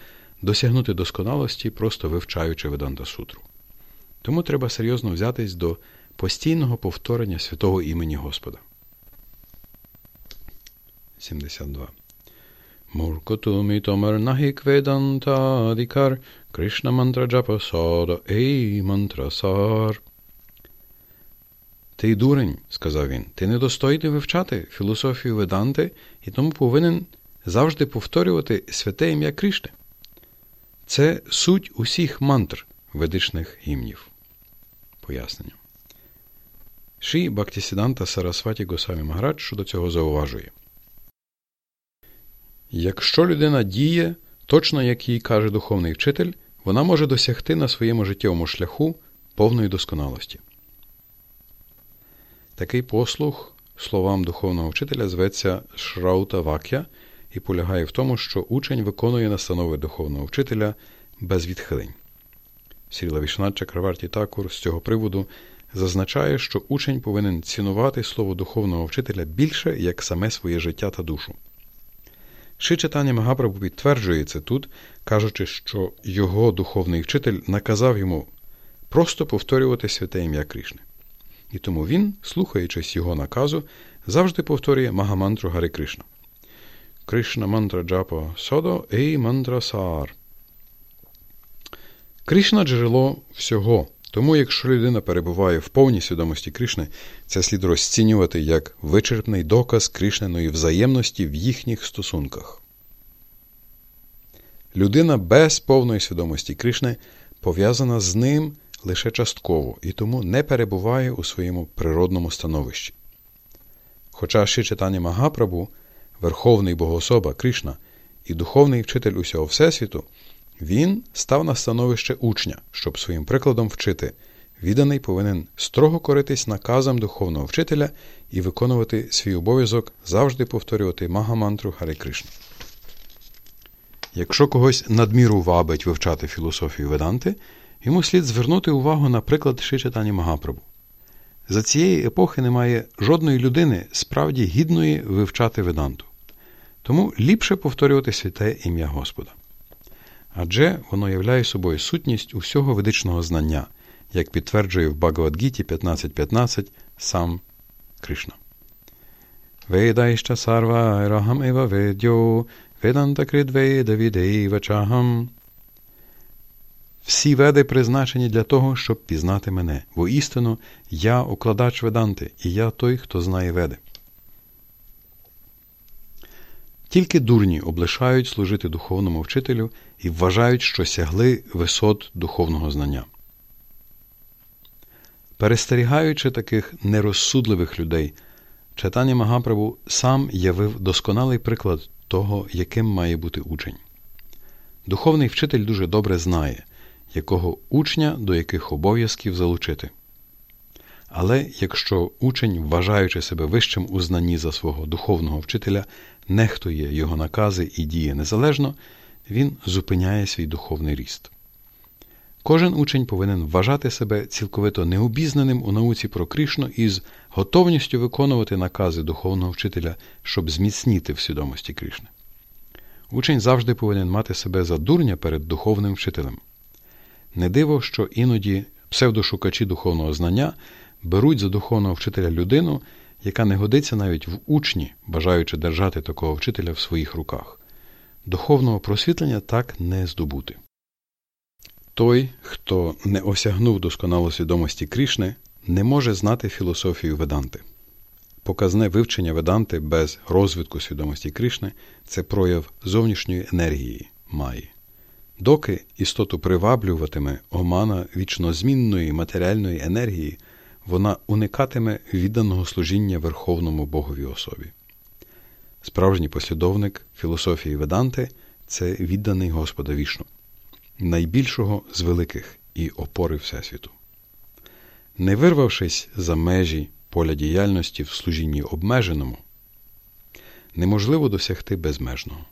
досягнути досконалості, просто вивчаючи Веданта Сутру. Тому треба серйозно взятись до постійного повторення святого імені Господа. 72. Муркотумі томер нахік веданта дікар Кришна мантра джапа сада ей мантра сар. Ти дурень, сказав він, ти недостойний вивчати філософію Веданти і тому повинен завжди повторювати святе ім'я Кришни. Це суть усіх мантр ведичних гімнів. Пояснення. Ші Бактісіданта Сарасваті Госамі Магарадж щодо цього зауважує. Якщо людина діє, точно як їй каже духовний вчитель, вона може досягти на своєму життєвому шляху повної досконалості. Такий послуг словам духовного вчителя зветься Шраута Вакя і полягає в тому, що учень виконує настанови духовного вчителя без відхилень. Сріла Вішнат Чакраварті Такур з цього приводу зазначає, що учень повинен цінувати слово духовного вчителя більше як саме своє життя та душу. Ши читання Магапрабу підтверджує це тут, кажучи, що його духовний вчитель наказав йому просто повторювати святе ім'я Кришни. І тому він, слухаючись його наказу, завжди повторює Магамантру Гари Кришна. Кришна мантра джапа содо ей мантра саар. Кришна джерело всього. Тому, якщо людина перебуває в повній свідомості Кришни, це слід розцінювати як вичерпний доказ Кришниної взаємності в їхніх стосунках. Людина без повної свідомості Кришни пов'язана з ним лише частково і тому не перебуває у своєму природному становищі. Хоча ще читання Магапрабу, Верховний Богоособа Кришна і духовний вчитель усього Всесвіту, він став на становище учня, щоб своїм прикладом вчити. Відданий повинен строго коритись наказам духовного вчителя і виконувати свій обов'язок завжди повторювати Магамантру Хари Кришна. Якщо когось надміру вабить вивчати філософію Веданти, йому слід звернути увагу на приклад Шичатані Магапрабу. За цієї епохи немає жодної людини справді гідної вивчати Веданту. Тому ліпше повторювати святе ім'я Господа. Адже воно являє собою сутність усього ведичного знання, як підтверджує в Багавадгіті 15.15 сам Кришна. Ведайща сарва ерахам ева ведьо, веданта кридведа відейва чахам. Всі веди призначені для того, щоб пізнати мене. Воістину, я укладач веданти, і я той, хто знає веди. Тільки дурні облишають служити духовному вчителю і вважають, що сягли висот духовного знання. Перестерігаючи таких нерозсудливих людей, читання Магапрабу сам явив досконалий приклад того, яким має бути учень. Духовний вчитель дуже добре знає, якого учня до яких обов'язків залучити. Але якщо учень, вважаючи себе вищим у знанні за свого духовного вчителя, нехтує його накази і діє незалежно, він зупиняє свій духовний ріст. Кожен учень повинен вважати себе цілковито необізнаним у науці про Кришну і з готовністю виконувати накази духовного вчителя, щоб зміцніти в свідомості Кришни. Учень завжди повинен мати себе за дурня перед духовним вчителем. Не диво, що іноді псевдошукачі духовного знання беруть за духовного вчителя людину, яка не годиться навіть в учні, бажаючи держати такого вчителя в своїх руках. Духовного просвітлення так не здобути. Той, хто не осягнув досконалу свідомості Крішни, не може знати філософію Веданти. Показне вивчення Веданти без розвитку свідомості Кришни це прояв зовнішньої енергії Маї. Доки істоту приваблюватиме омана вічнозмінної матеріальної енергії, вона уникатиме відданого служіння Верховному Богові особі. Справжній послідовник філософії Веданти це відданий Господа вішну, найбільшого з великих і опори Всесвіту. Не вирвавшись за межі поля діяльності в служінні обмеженому, неможливо досягти безмежного.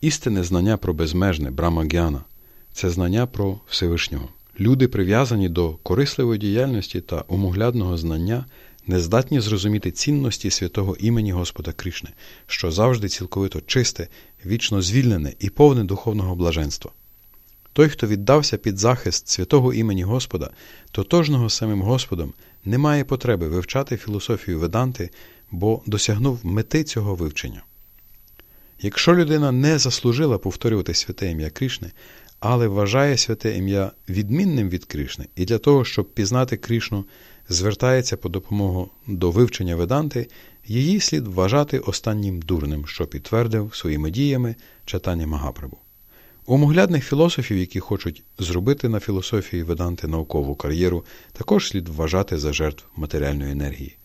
Істинне знання про безмежне Брамагяна це знання про Всевишнього. Люди, прив'язані до корисливої діяльності та умоглядного знання, не здатні зрозуміти цінності святого імені Господа Кришни, що завжди цілковито чисте, вічно звільнене і повне духовного блаженства. Той, хто віддався під захист святого імені Господа, тотожного самим Господом, не має потреби вивчати філософію Веданти, бо досягнув мети цього вивчення. Якщо людина не заслужила повторювати святе ім'я Кришни, але вважає святе ім'я відмінним від Кришни, і для того, щоб пізнати Кришну, звертається по допомогу до вивчення Веданти, її слід вважати останнім дурним, що підтвердив своїми діями читання Магапрабу. Умоглядних філософів, які хочуть зробити на філософії Веданти наукову кар'єру, також слід вважати за жертв матеріальної енергії.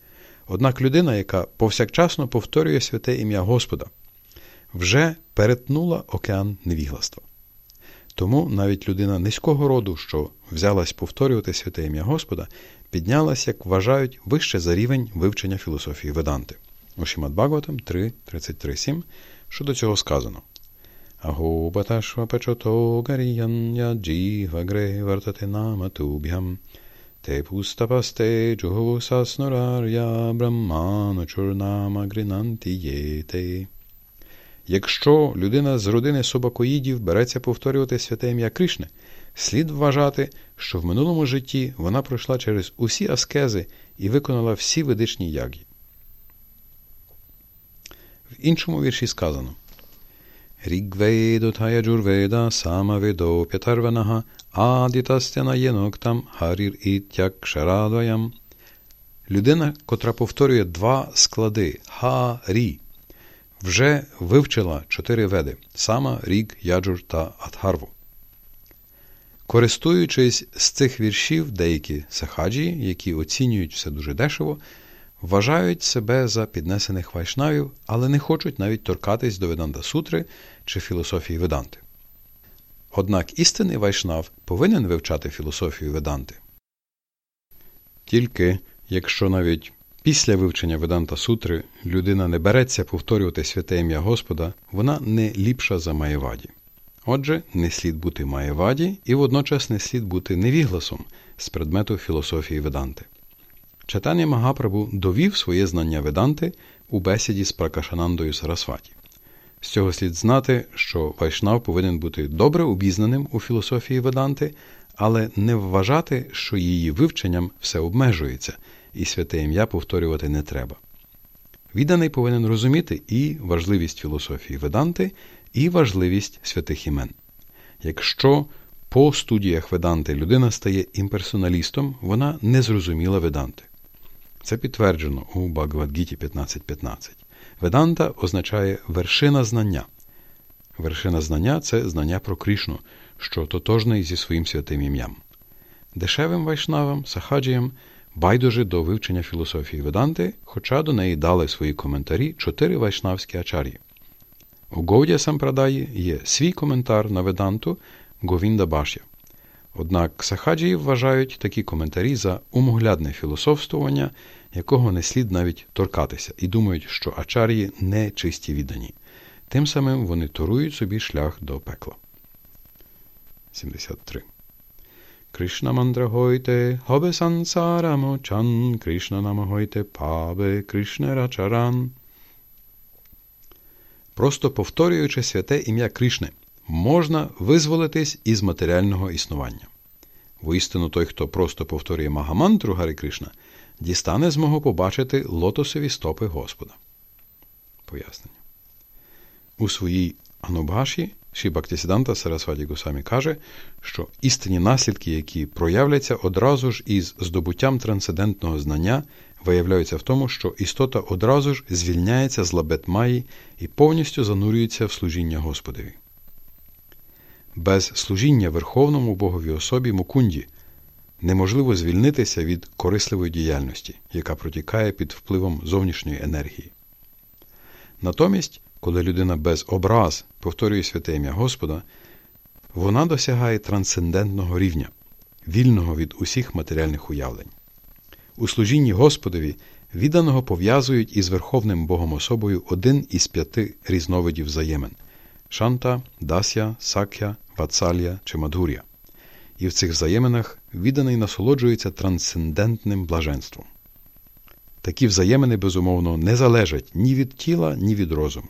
Однак людина, яка повсякчасно повторює святе ім'я Господа, вже перетнула океан невігластва. Тому навіть людина низького роду, що взялась повторювати святе ім'я Господа, піднялась, як вважають, вище за рівень вивчення філософії Веданти. У Шімат Бхагаватам 3.33.7 що до цього сказано. Aho batashva pachoto gariyanya jivagre vartate namatubhyam te pustapasте juhusasnorarya brahmano чурнама гринанти єте. Якщо людина з родини собакоїдів береться повторювати святе ім'я Кришни, слід вважати, що в минулому житті вона пройшла через усі аскези і виконала всі ведичні ягі. В іншому вірші сказано Рігведотая джурведа самаведо п'ятарванаха адітастяна єноктам харір ітяк шарадваям. Людина, котра повторює два склади ха-рі, вже вивчила чотири веди сама, рік, яджур та Атхарву. Користуючись з цих віршів, деякі сахаджі, які оцінюють все дуже дешево, вважають себе за піднесених вайшнавів, але не хочуть навіть торкатись до Веданта Сутри чи філософії Веданти. Однак істинний вайшнав повинен вивчати філософію Веданти. Тільки якщо навіть після вивчення Веданта Сутри людина не береться повторювати святе ім'я Господа, вона не ліпша за Маєваді. Отже, не слід бути Маєваді і водночас не слід бути невігласом з предмету філософії Веданти. Читання Магапрабу довів своє знання Веданти у бесіді з Пракашанандою Сарасваті. З цього слід знати, що Вайшнав повинен бути добре обізнаним у філософії Веданти, але не вважати, що її вивченням все обмежується, і святе ім'я повторювати не треба. Відданий повинен розуміти і важливість філософії Веданти, і важливість святих імен. Якщо по студіях Веданти людина стає імперсоналістом, вона не зрозуміла Веданти. Це підтверджено у Багавадгіті 15.15. Веданта означає вершина знання. Вершина знання це знання про Крішну, що тотожний зі своїм святим ім'ям. Дешевим вайшнавам, сахаджіям байдуже до вивчення філософії Веданти, хоча до неї дали свої коментарі чотири вайшнавські ачар'ї. У Говдя Сампрадаї є свій коментар на Веданту Говінда Башя. Однак сахаджії вважають такі коментарі за умоглядне філософствування, якого не слід навіть торкатися, і думають, що ачар'ї не чисті віддані. Тим самим вони торують собі шлях до пекла. 73. Кришна мандрагойте хобе сансарамочан, Кришна намагойте пабе Кришнерачаран. Просто повторюючи святе ім'я Кришни, можна визволитись із матеріального існування. Воістину той, хто просто повторює Магамантру Гари Кришна, дістане змогу побачити лотосові стопи Господа. Пояснення. У своїй Анубгаші Ші Бактісіданта Сарасваді Гусамі каже, що істинні наслідки, які проявляться одразу ж із здобуттям трансцендентного знання, виявляються в тому, що істота одразу ж звільняється з лабет Маї і повністю занурюється в служіння Господові. Без служіння Верховному Богові особі Мукунді неможливо звільнитися від корисливої діяльності, яка протікає під впливом зовнішньої енергії. Натомість, коли людина без образ повторює святе ім'я Господа, вона досягає трансцендентного рівня, вільного від усіх матеріальних уявлень. У служінні Господові відданого пов'язують із Верховним Богом особою один із п'яти різновидів взаємин шанта, дасya, сакя, вацалія чи мадгур'я. І в цих взаєминах відданий насолоджується трансцендентним блаженством. Такі взаємини, безумовно, не залежать ні від тіла, ні від розуму.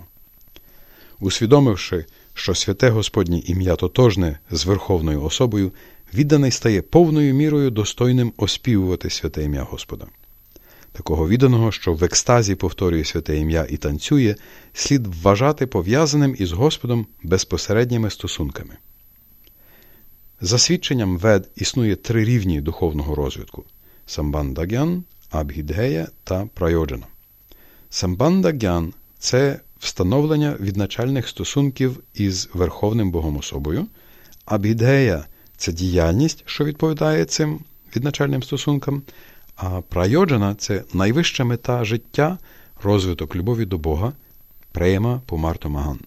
Усвідомивши, що святе Господнє ім'я тотожне з Верховною особою, відданий стає повною мірою достойним оспівувати святе ім'я Господа. Такого відданого, що в екстазі повторює святе ім'я і танцює, слід вважати пов'язаним із Господом безпосередніми стосунками. За свідченням вед існує три рівні духовного розвитку самбандагян, абгідгея та прайоджана. Самбандагян це встановлення відначальних стосунків із Верховним Богом особою, абгідгея це діяльність, що відповідає цим відначальним стосункам, а прайоджана це найвища мета життя, розвиток любові до Бога, према помартомаган.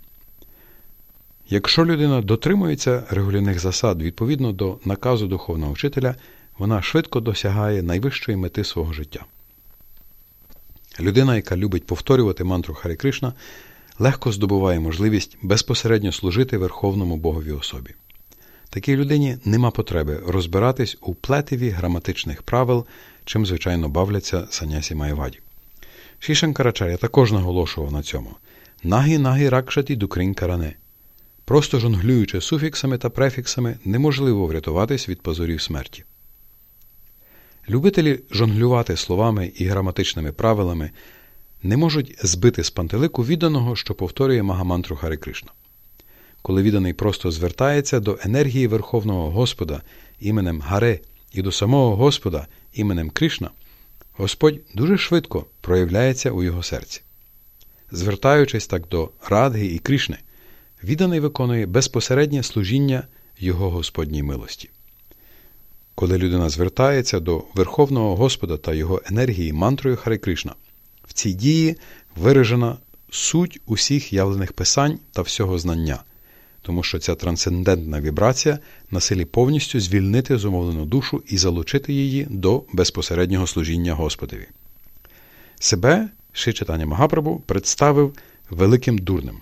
Якщо людина дотримується регулярних засад відповідно до наказу духовного вчителя, вона швидко досягає найвищої мети свого життя. Людина, яка любить повторювати мантру Харі Кришна, легко здобуває можливість безпосередньо служити Верховному Богові особі. Такій людині нема потреби розбиратись у плетиві граматичних правил, чим, звичайно, бавляться санясі Майваді. Шішанкарачаря також наголошував на цьому нагі нагі ракшаті дукрін каране. Просто жонглюючи суфіксами та префіксами, неможливо врятуватись від позорів смерті. Любителі жонглювати словами і граматичними правилами не можуть збити з пантелику відданого, що повторює Магамантру Хари Кришна. Коли відданий просто звертається до енергії Верховного Господа іменем Гаре і до самого Господа іменем Кришна, Господь дуже швидко проявляється у його серці. Звертаючись так до Радги і Кришни, відданий виконує безпосереднє служіння Його Господній милості. Коли людина звертається до Верховного Господа та Його енергії мантрою Хари Кришна, в цій дії виражена суть усіх явлених писань та всього знання, тому що ця трансцендентна вібрація на силі повністю звільнити зумовлену душу і залучити її до безпосереднього служіння Господові. Себе Ши читання Магапрабу представив великим дурним.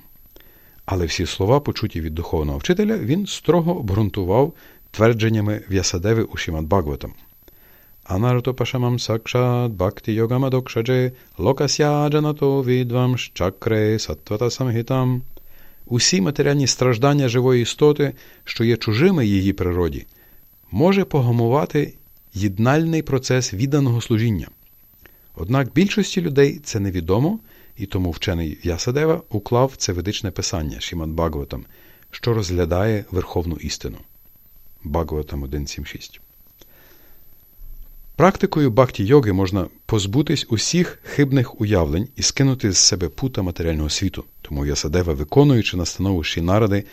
Але всі слова, почуті від духовного вчителя, він строго обґрунтував твердженнями В'ясадеви у Шімад Бхагаватам. Анартопашамам сакшат бхакти йогамадокшадже локасяджанато відвам чакре сатвата самгітам. Усі матеріальні страждання живої істоти, що є чужими її природі, може погамувати єднальний процес відданого служіння. Однак більшості людей це невідомо, і тому вчений В'ясадева уклав це ведичне писання Шімад Бхагаватам, що розглядає верховну істину. Бхагаватам 1.7.6 Практикою бхакті йоги можна позбутись усіх хибних уявлень і скинути з себе пута матеріального світу. Тому Ясадева, виконуючи настанову Шінаради,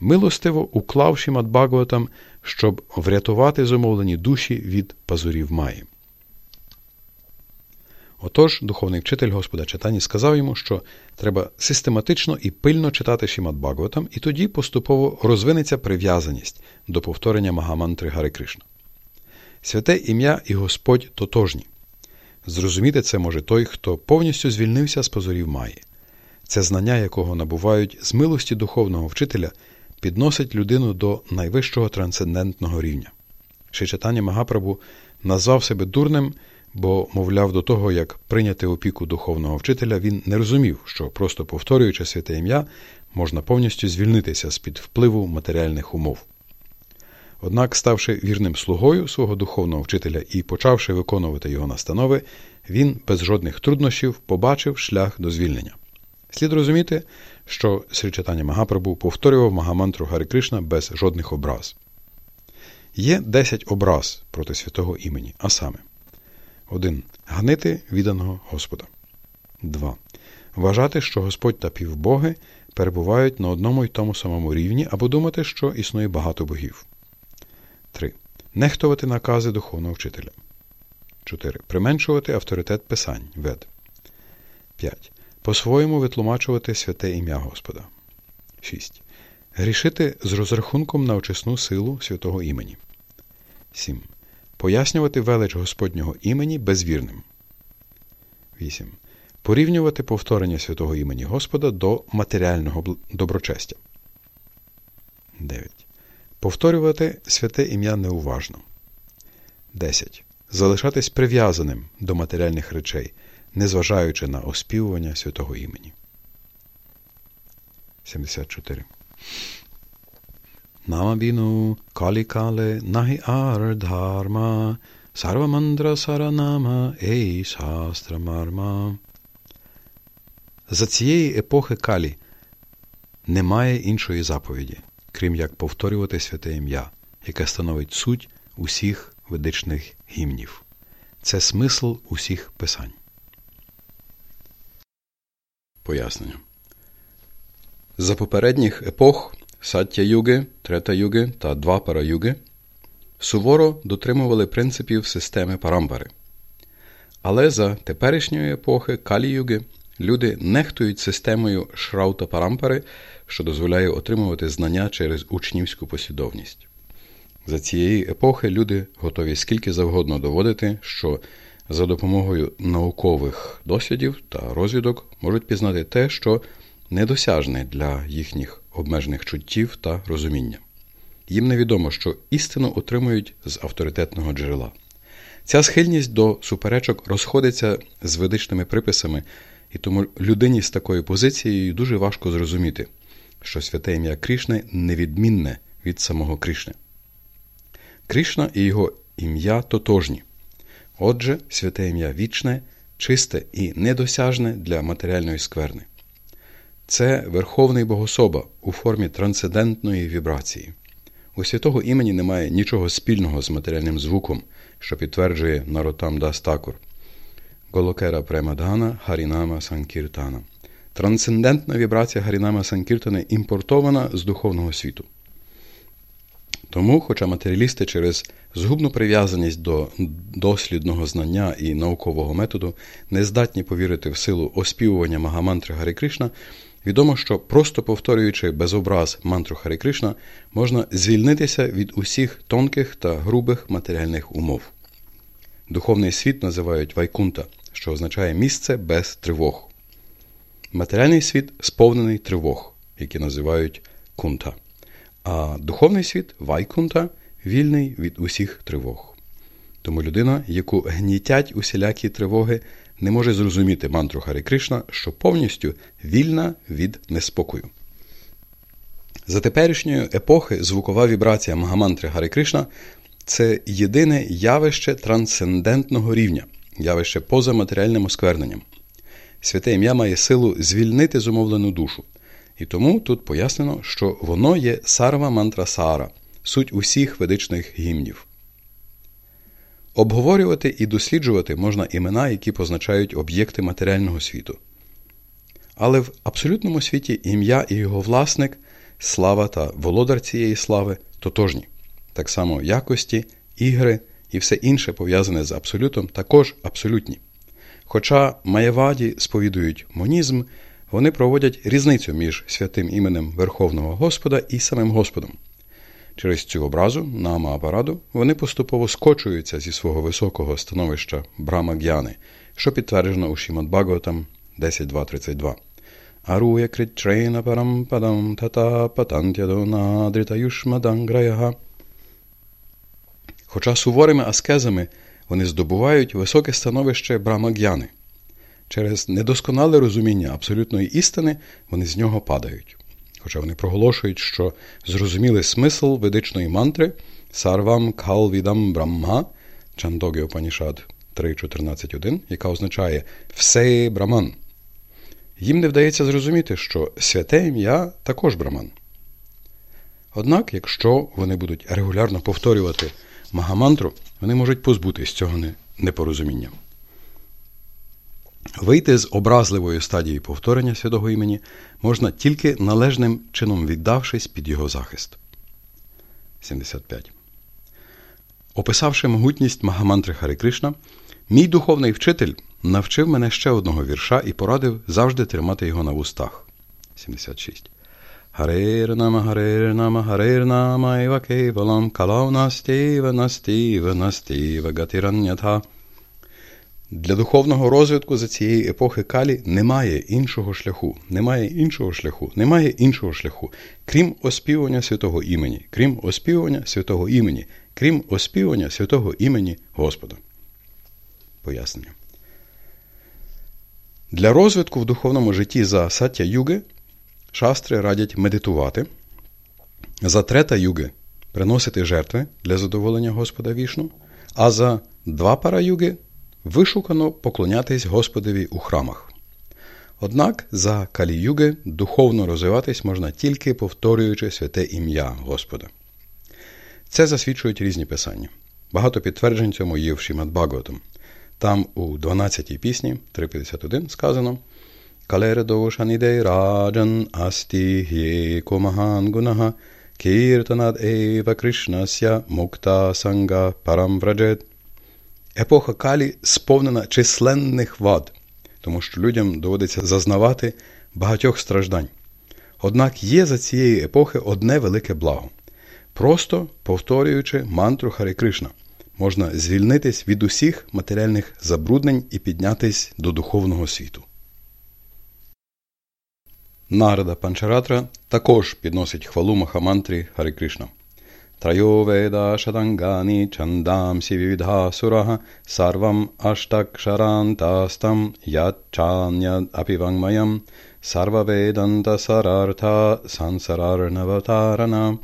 милостиво уклав Шімад Бхагаватам, щоб врятувати зумовлені душі від пазурів Маї. Отож, духовний вчитель Господа Читані сказав йому, що треба систематично і пильно читати Шімат Бхагаватам, і тоді поступово розвинеться прив'язаність до повторення Магамантри Гари Кришна. Святе ім'я і Господь тотожні. Зрозуміти це може той, хто повністю звільнився з позорів Маї. Це знання, якого набувають з милості духовного вчителя, підносить людину до найвищого трансцендентного рівня. Шичатання Магапрабу назвав себе дурним бо, мовляв, до того, як прийняти опіку духовного вчителя, він не розумів, що просто повторюючи святе ім'я, можна повністю звільнитися з під впливу матеріальних умов. Однак, ставши вірним слугою свого духовного вчителя і почавши виконувати його настанови, він без жодних труднощів побачив шлях до звільнення. Слід розуміти, що Срічатання Магапрабу повторював Магамантру Гари Кришна без жодних образ. Є 10 образ проти святого імені, а саме 1. Гнити відданого Господа. 2. Вважати, що Господь та півбоги перебувають на одному й тому самому рівні або думати, що існує багато богів. 3. Нехтувати накази духовного вчителя. 4. Применшувати авторитет Писань. Вед. 5. По-своєму витлумачувати святе ім'я Господа. 6. Грішити з розрахунком на очисну силу святого імені. 7. Пояснювати велич Господнього імені безвірним. 8. Порівнювати повторення святого імені Господа до матеріального доброчестя. 9. Повторювати святе ім'я неуважно. 10. Залишатись прив'язаним до матеріальних речей, незважаючи на оспівування святого імені. 74. Намабіну калікале нагі ар дхарма сарвамандра саранама ей шастрамарма. За цієї епохи Калі немає іншої заповіді, крім як повторювати святе ім'я, яке становить суть усіх ведичних гімнів. Це смисл усіх писань. Пояснення. За попередніх епох Саття Юги, Трета Юги та Двапара Юги суворо дотримували принципів системи парампари. Але за теперішньої епохи Калі Юги люди нехтують системою Шраута Парампари, що дозволяє отримувати знання через учнівську послідовність. За цієї епохи люди готові скільки завгодно доводити, що за допомогою наукових дослідів та розвідок можуть пізнати те, що недосяжне для їхніх обмежених чуттів та розуміння. Їм невідомо, що істину отримують з авторитетного джерела. Ця схильність до суперечок розходиться з ведичними приписами, і тому людині з такою позицією дуже важко зрозуміти, що святе ім'я Крішни невідмінне від самого Крішни. Кришна і його ім'я тотожні. Отже, святе ім'я вічне, чисте і недосяжне для матеріальної скверни. Це Верховний Богособа у формі трансцендентної вібрації. У святого імені немає нічого спільного з матеріальним звуком, що підтверджує Наротам Дастакур. Голокера Премадгана Харінама Санкіртана. Трансцендентна вібрація Гарінама Санкіртани імпортована з духовного світу. Тому, хоча матеріалісти через згубну прив'язаність до дослідного знання і наукового методу не здатні повірити в силу оспівування Магамантри Гарі Кришна, відомо, що просто повторюючи без образ мантру Харі Кришна, можна звільнитися від усіх тонких та грубих матеріальних умов. Духовний світ називають Вайкунта, що означає місце без тривог. Матеріальний світ сповнений тривог, які називають кунта а духовний світ вайкунта вільний від усіх тривог. Тому людина, яку гнітять усілякі тривоги, не може зрозуміти мантру Харі Кришна, що повністю вільна від неспокою. За теперішньої епохи звукова вібрація Магамантри Гари Кришна це єдине явище трансцендентного рівня, явище поза матеріальним оскверненням. Святе ім'я має силу звільнити зумовлену душу, і тому тут пояснено, що воно є сарва мантра сара, суть усіх ведичних гімнів. Обговорювати і досліджувати можна імена, які позначають об'єкти матеріального світу. Але в абсолютному світі ім'я і його власник, слава та володар цієї слави тотожні. Так само якості, ігри і все інше пов'язане з абсолютом також абсолютні. Хоча маєваді сповідують монізм, вони проводять різницю між святим іменем Верховного Господа і самим Господом. Через цю образу на Маапараду вони поступово скочуються зі свого високого становища Брама Г'яни, що підтверджено у Шімад Бхагаватам 10.2.32. Аруя критрейна парам тата патантядонадріта юшмаданграяга. Хоча суворими аскезами вони здобувають високе становище Брама Г'яни – Через недосконале розуміння абсолютної істини вони з нього падають. Хоча вони проголошують, що зрозуміли смисл ведичної мантри Сарвам Калвідам Брамма Чандогі Опанішад 3.14.1, яка означає все браман. Їм не вдається зрозуміти, що святе ім'я також браман. Однак, якщо вони будуть регулярно повторювати магамантру, вони можуть позбутись цього непорозуміння. Вийти з образливої стадії повторення святого імені можна тільки належним чином віддавшись під його захист. 75. Описавши могутність Магамантри Хари Кришна, мій духовний вчитель навчив мене ще одного вірша і порадив завжди тримати його на вустах. 76. Харир нама, харир нама, харир нама, іва кейвалам, калау настіва, настіва, настіва, гатираннятха. Для духовного розвитку за цієї епохи Калі немає іншого шляху, немає іншого шляху, немає іншого шляху, крім оспівування святого імені, крім оспівування святого імені, крім оспівування святого імені Господа. Пояснення. Для розвитку в духовному житті за саття юги шастри радять медитувати, за трета юги приносити жертви для задоволення Господа вішну, а за два пара юги вишукано поклонятись Господові у храмах. Однак за калі-юги духовно розвиватись можна тільки повторюючи святе ім'я Господа. Це засвідчують різні писання. Багато підтверджень цьому є в Шімат Багаватам. Там у 12-й пісні 351 сказано Калередошанідей раджан асті махан кіртанад ейва Кришнася мукта санга парам враджет. Епоха Калі сповнена численних вад, тому що людям доводиться зазнавати багатьох страждань. Однак є за цієї епохи одне велике благо. Просто повторюючи мантру Хари Кришна, можна звільнитись від усіх матеріальних забруднень і піднятись до духовного світу. Нарада Панчаратра також підносить хвалу Махамантрі Хари Кришна. Трайо веда шатангані чандамсі вівідхасураха сарвам аштакшарантастам ячання апівангмаям сарваведанта сарарта сансарарнаватарана.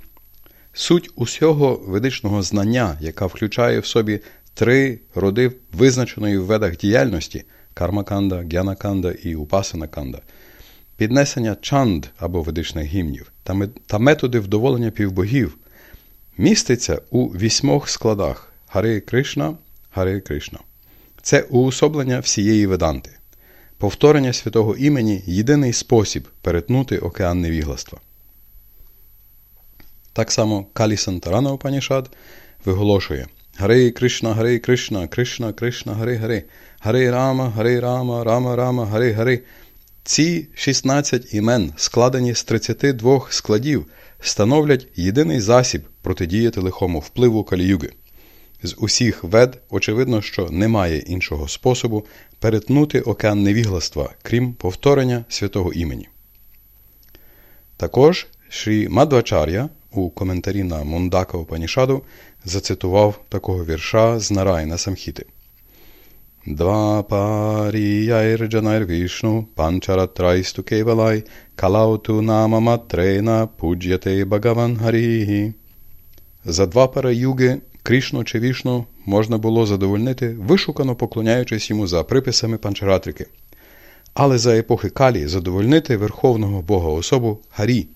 Суть усього ведичного знання, яка включає в собі три роди визначеної в ведах діяльності кармаканда, гянаканда і упасанаканда, піднесення чанд або ведичних гімнів та методи вдоволення півбогів міститься у вісьмох складах Хари Кришна, Хари Кришна. Це уособлення всієї веданти. Повторення святого імені єдиний спосіб перетнути океан невігластва. Так само Калі Сантарана Упанішад виголошує Хари Кришна, Хари Кришна, Кришна, Кришна, Хари Хари, Хари Рама, Хари Рама, Рама Рама, Хари Хари. Ці 16 імен, складені з 32 складів, становлять єдиний засіб протидіяти лихому впливу каліюги. З усіх вед очевидно, що немає іншого способу перетнути океан невігластва, крім повторення святого імені. Також Шрі Мадвачар'я у коментарі на Мундака Упанішаду зацитував такого вірша з Нарайна Самхіти. Два паріяйрджанайр вішну, панчаратрайсту кейвалай, калауту намаматрейна, пуджяте багаван гарігі. За два пара юги Крішну чи вішну можна було задовольнити, вишукано поклоняючись йому за приписами панчаратрики. Але за епохи Калі задовольнити верховного Бога особу Харі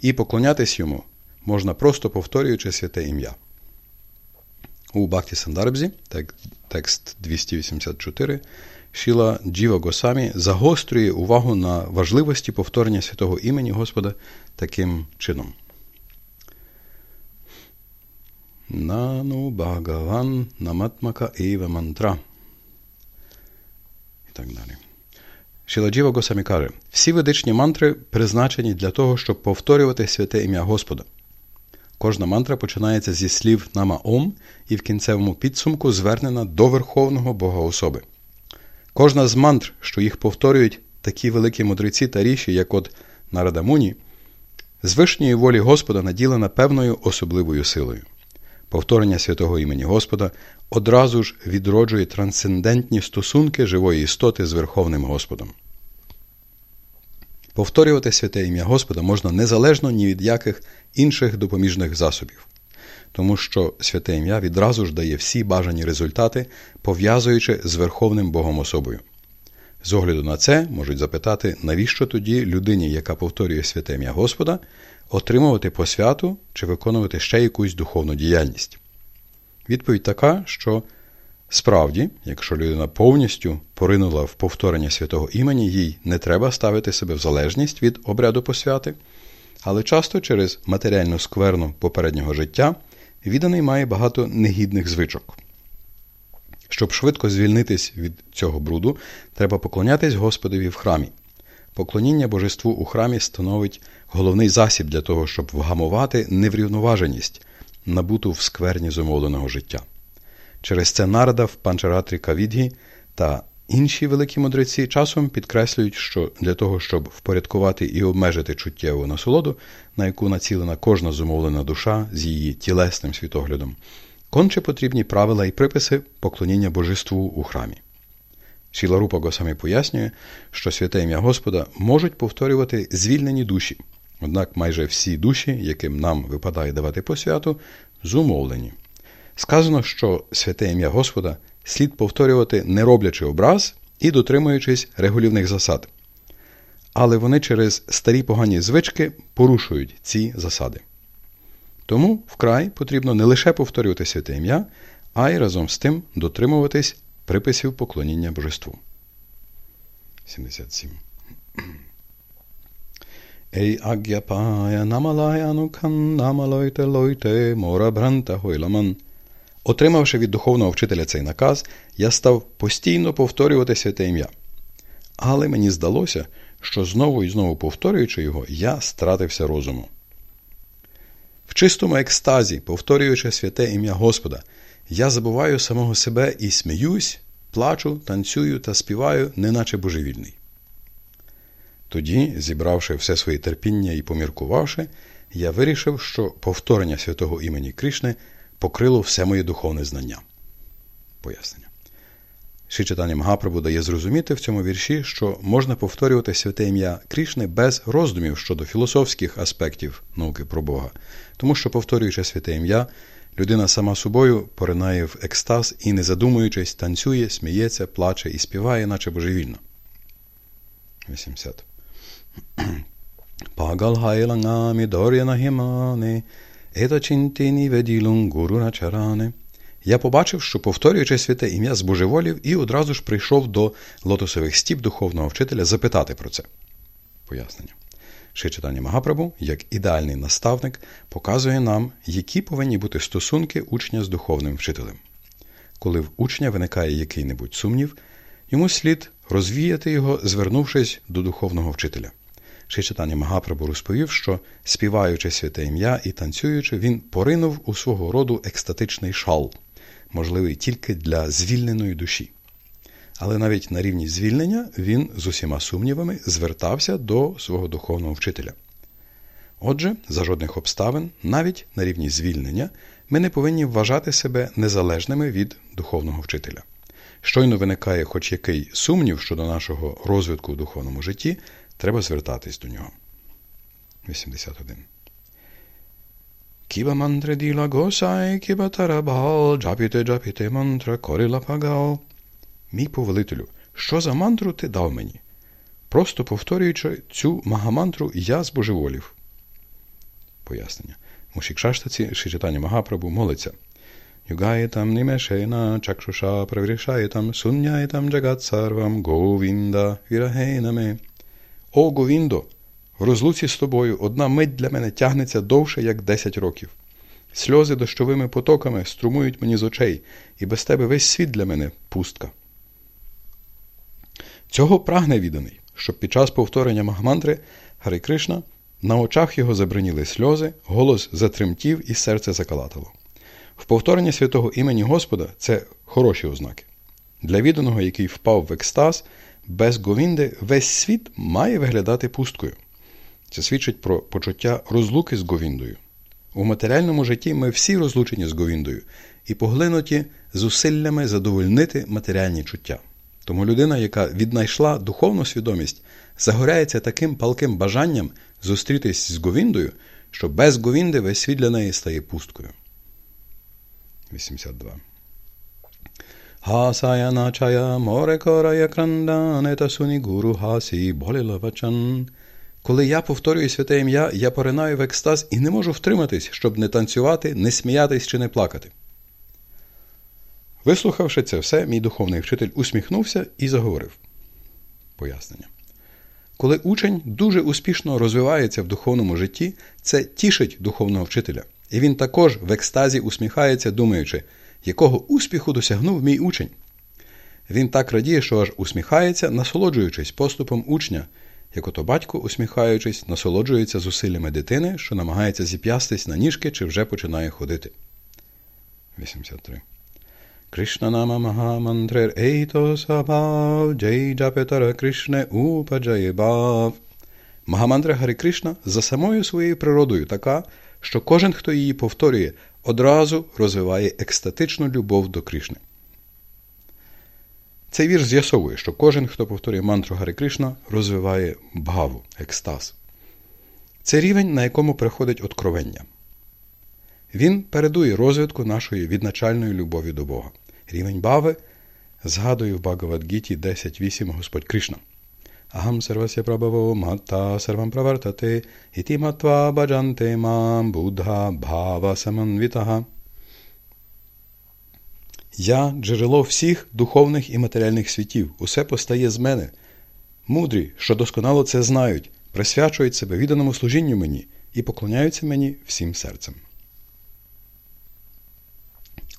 і поклонятись йому можна просто повторюючи святе ім'я. У Бахті Сандарбзі, текст 284, Шіла Джіва Госамі загострює увагу на важливості повторення святого імені Господа таким чином. Нану Бхагаван Наматмака Eva Мантра. І так далі. Шіладжіва Госамі каже: всі ведичні мантри призначені для того, щоб повторювати святе ім'я Господа. Кожна мантра починається зі слів Нама Ом і в кінцевому підсумку звернена до Верховного Бога особи. Кожна з мантр, що їх повторюють такі великі мудреці та ріші, як от Нарадамуні, з вишньої волі Господа наділена певною особливою силою. Повторення святого імені Господа одразу ж відроджує трансцендентні стосунки живої істоти з Верховним Господом. Повторювати святе ім'я Господа можна незалежно ні від яких інших допоміжних засобів, тому що святе ім'я відразу ж дає всі бажані результати, пов'язуючи з Верховним Богом особою. З огляду на це можуть запитати, навіщо тоді людині, яка повторює святе ім'я Господа, отримувати посвяту чи виконувати ще якусь духовну діяльність. Відповідь така, що Справді, якщо людина повністю поринула в повторення святого імені, їй не треба ставити себе в залежність від обряду посвяти, але часто через матеріальну скверну попереднього життя відданий має багато негідних звичок. Щоб швидко звільнитись від цього бруду, треба поклонятись Господові в храмі. Поклоніння божеству у храмі становить головний засіб для того, щоб вгамувати неврівноваженість, набуту в скверні зумовленого життя. Через це нарада в Панчаратрі Кавідгі та інші великі мудреці часом підкреслюють, що для того, щоб впорядкувати і обмежити чуттєву насолоду, на яку націлена кожна зумовлена душа з її тілесним світоглядом, конче потрібні правила і приписи поклоніння божеству у храмі. Шіла Рупа Госамі пояснює, що святе ім'я Господа можуть повторювати звільнені душі, однак майже всі душі, яким нам випадає давати посвяту, зумовлені. Сказано, що святе ім'я Господа слід повторювати, не роблячи образ і дотримуючись регулівних засад. Але вони через старі погані звички порушують ці засади. Тому вкрай потрібно не лише повторювати святе ім'я, а й разом з тим дотримуватись приписів поклоніння божеству. 77. Ей аг'япая намалая анукан намалойте лойте мора бранта хойламан. Отримавши від духовного вчителя цей наказ, я став постійно повторювати святе ім'я. Але мені здалося, що знову і знову повторюючи його, я стратився розуму. В чистому екстазі, повторюючи святе ім'я Господа, я забуваю самого себе і сміюсь, плачу, танцюю та співаю, неначе божевільний. Тоді, зібравши все своє терпіння і поміркувавши, я вирішив, що повторення святого імені Кришни покрило все моє духовне знання. Пояснення. Ши читання Магапрабу дає зрозуміти в цьому вірші, що можна повторювати святе ім'я Крішни без роздумів щодо філософських аспектів науки про Бога, тому що, повторюючи святе ім'я, людина сама собою поринає в екстаз і, не задумуючись, танцює, сміється, плаче і співає, наче божевільно. 80. Пагал хайлангамі дор'яна гімани, ета чинтіні веділун гуру начаране. Я побачив, що, повторюючи святе ім'я з божеволів, і одразу ж прийшов до лотосових стіп духовного вчителя запитати про це. Пояснення. Ще читання Магапрабу, як ідеальний наставник, показує нам, які повинні бути стосунки учня з духовним вчителем. Коли в учня виникає який-небудь сумнів, йому слід розвіяти його, звернувшись до духовного вчителя. Ще читання Магапрабу розповів, що, співаючи святе ім'я і танцюючи, він поринув у свого роду екстатичний шал, можливий тільки для звільненої душі. Але навіть на рівні звільнення він з усіма сумнівами звертався до свого духовного вчителя. Отже, за жодних обставин, навіть на рівні звільнення, ми не повинні вважати себе незалежними від духовного вчителя. Щойно виникає хоч який сумнів щодо нашого розвитку в духовному житті, треба звертатись до нього. 81. Кіба мантре діла госай, кіба тарабал, джапіте джапіте мантра, коріла пагал. Мій повелителю, що за мантру ти дав мені? Просто повторюючи цю магамантру, я збожеволів. Пояснення. Мушікшаштаці Шичитання Магапрабу молиться. Югаєтам німешена чакшуша праврішаєтам сунняєтам джагат сарвам говінда вірагейнаме. О, Говіндо, в розлуці з тобою одна мить для мене тягнеться довше, як десять років. Сльози дощовими потоками струмують мені з очей, і без тебе весь світ для мене пустка. Цього прагне відданий, щоб під час повторення Магмантри Хари Кришна на очах його забриніли сльози, голос затремтів і серце закалатало. В повторенні святого імені Господа це хороші ознаки. Для відданого, який впав в екстаз, без Говінди весь світ має виглядати пусткою. Це свідчить про почуття розлуки з Говіндою. У матеріальному житті ми всі розлучені з Говіндою і поглинуті зусиллями задовольнити матеріальні чуття. Тому людина, яка віднайшла духовну свідомість, загоряється таким палким бажанням зустрітись з Говіндою, що без Говінди весь світ для неї стає пусткою. 82. Хасаяначая морекорая кранданета суні гуру хасі болілавачан. Коли я повторюю святе ім'я, я поринаю в екстаз і не можу втриматись, щоб не танцювати, не сміятись чи не плакати. Вислухавши це все, мій духовний вчитель усміхнувся і заговорив. Пояснення. Коли учень дуже успішно розвивається в духовному житті, це тішить духовного вчителя, І він також в екстазі усміхається, думаючи, якого успіху досягнув мій учень. Він так радіє, що аж усміхається, насолоджуючись поступом учня, як ото батько, усміхаючись, насолоджується зусиллями дитини, що намагається зіп'ястись на ніжки чи вже починає ходити. 83. Кришна нама Магамантрер Ейто Сабав, Джей Джапетара Кришне Упаджаєбав. Магамантра Гарі Кришна за самою своєю природою така, що кожен, хто її повторює, одразу розвиває екстатичну любов до Кришни. Цей вірш з'ясовує, що кожен, хто повторює мантру Гари Кришна, розвиває бхаву, екстаз. Це рівень, на якому приходить откровення. Він передує розвитку нашої відначальної любові до Бога. Рівень бави згадує в Багавадгіті 10.8 Господь Кришна. Sarvasya prabhavo matta sarvam pravartate iti matva bhajante mam buddha bhava samanvitaha. Я джерело всіх духовних і матеріальних світів. Усе постає з мене. Мудрі, що досконало це знають, присвячують себе відданому служінню мені і поклоняються мені всім серцем.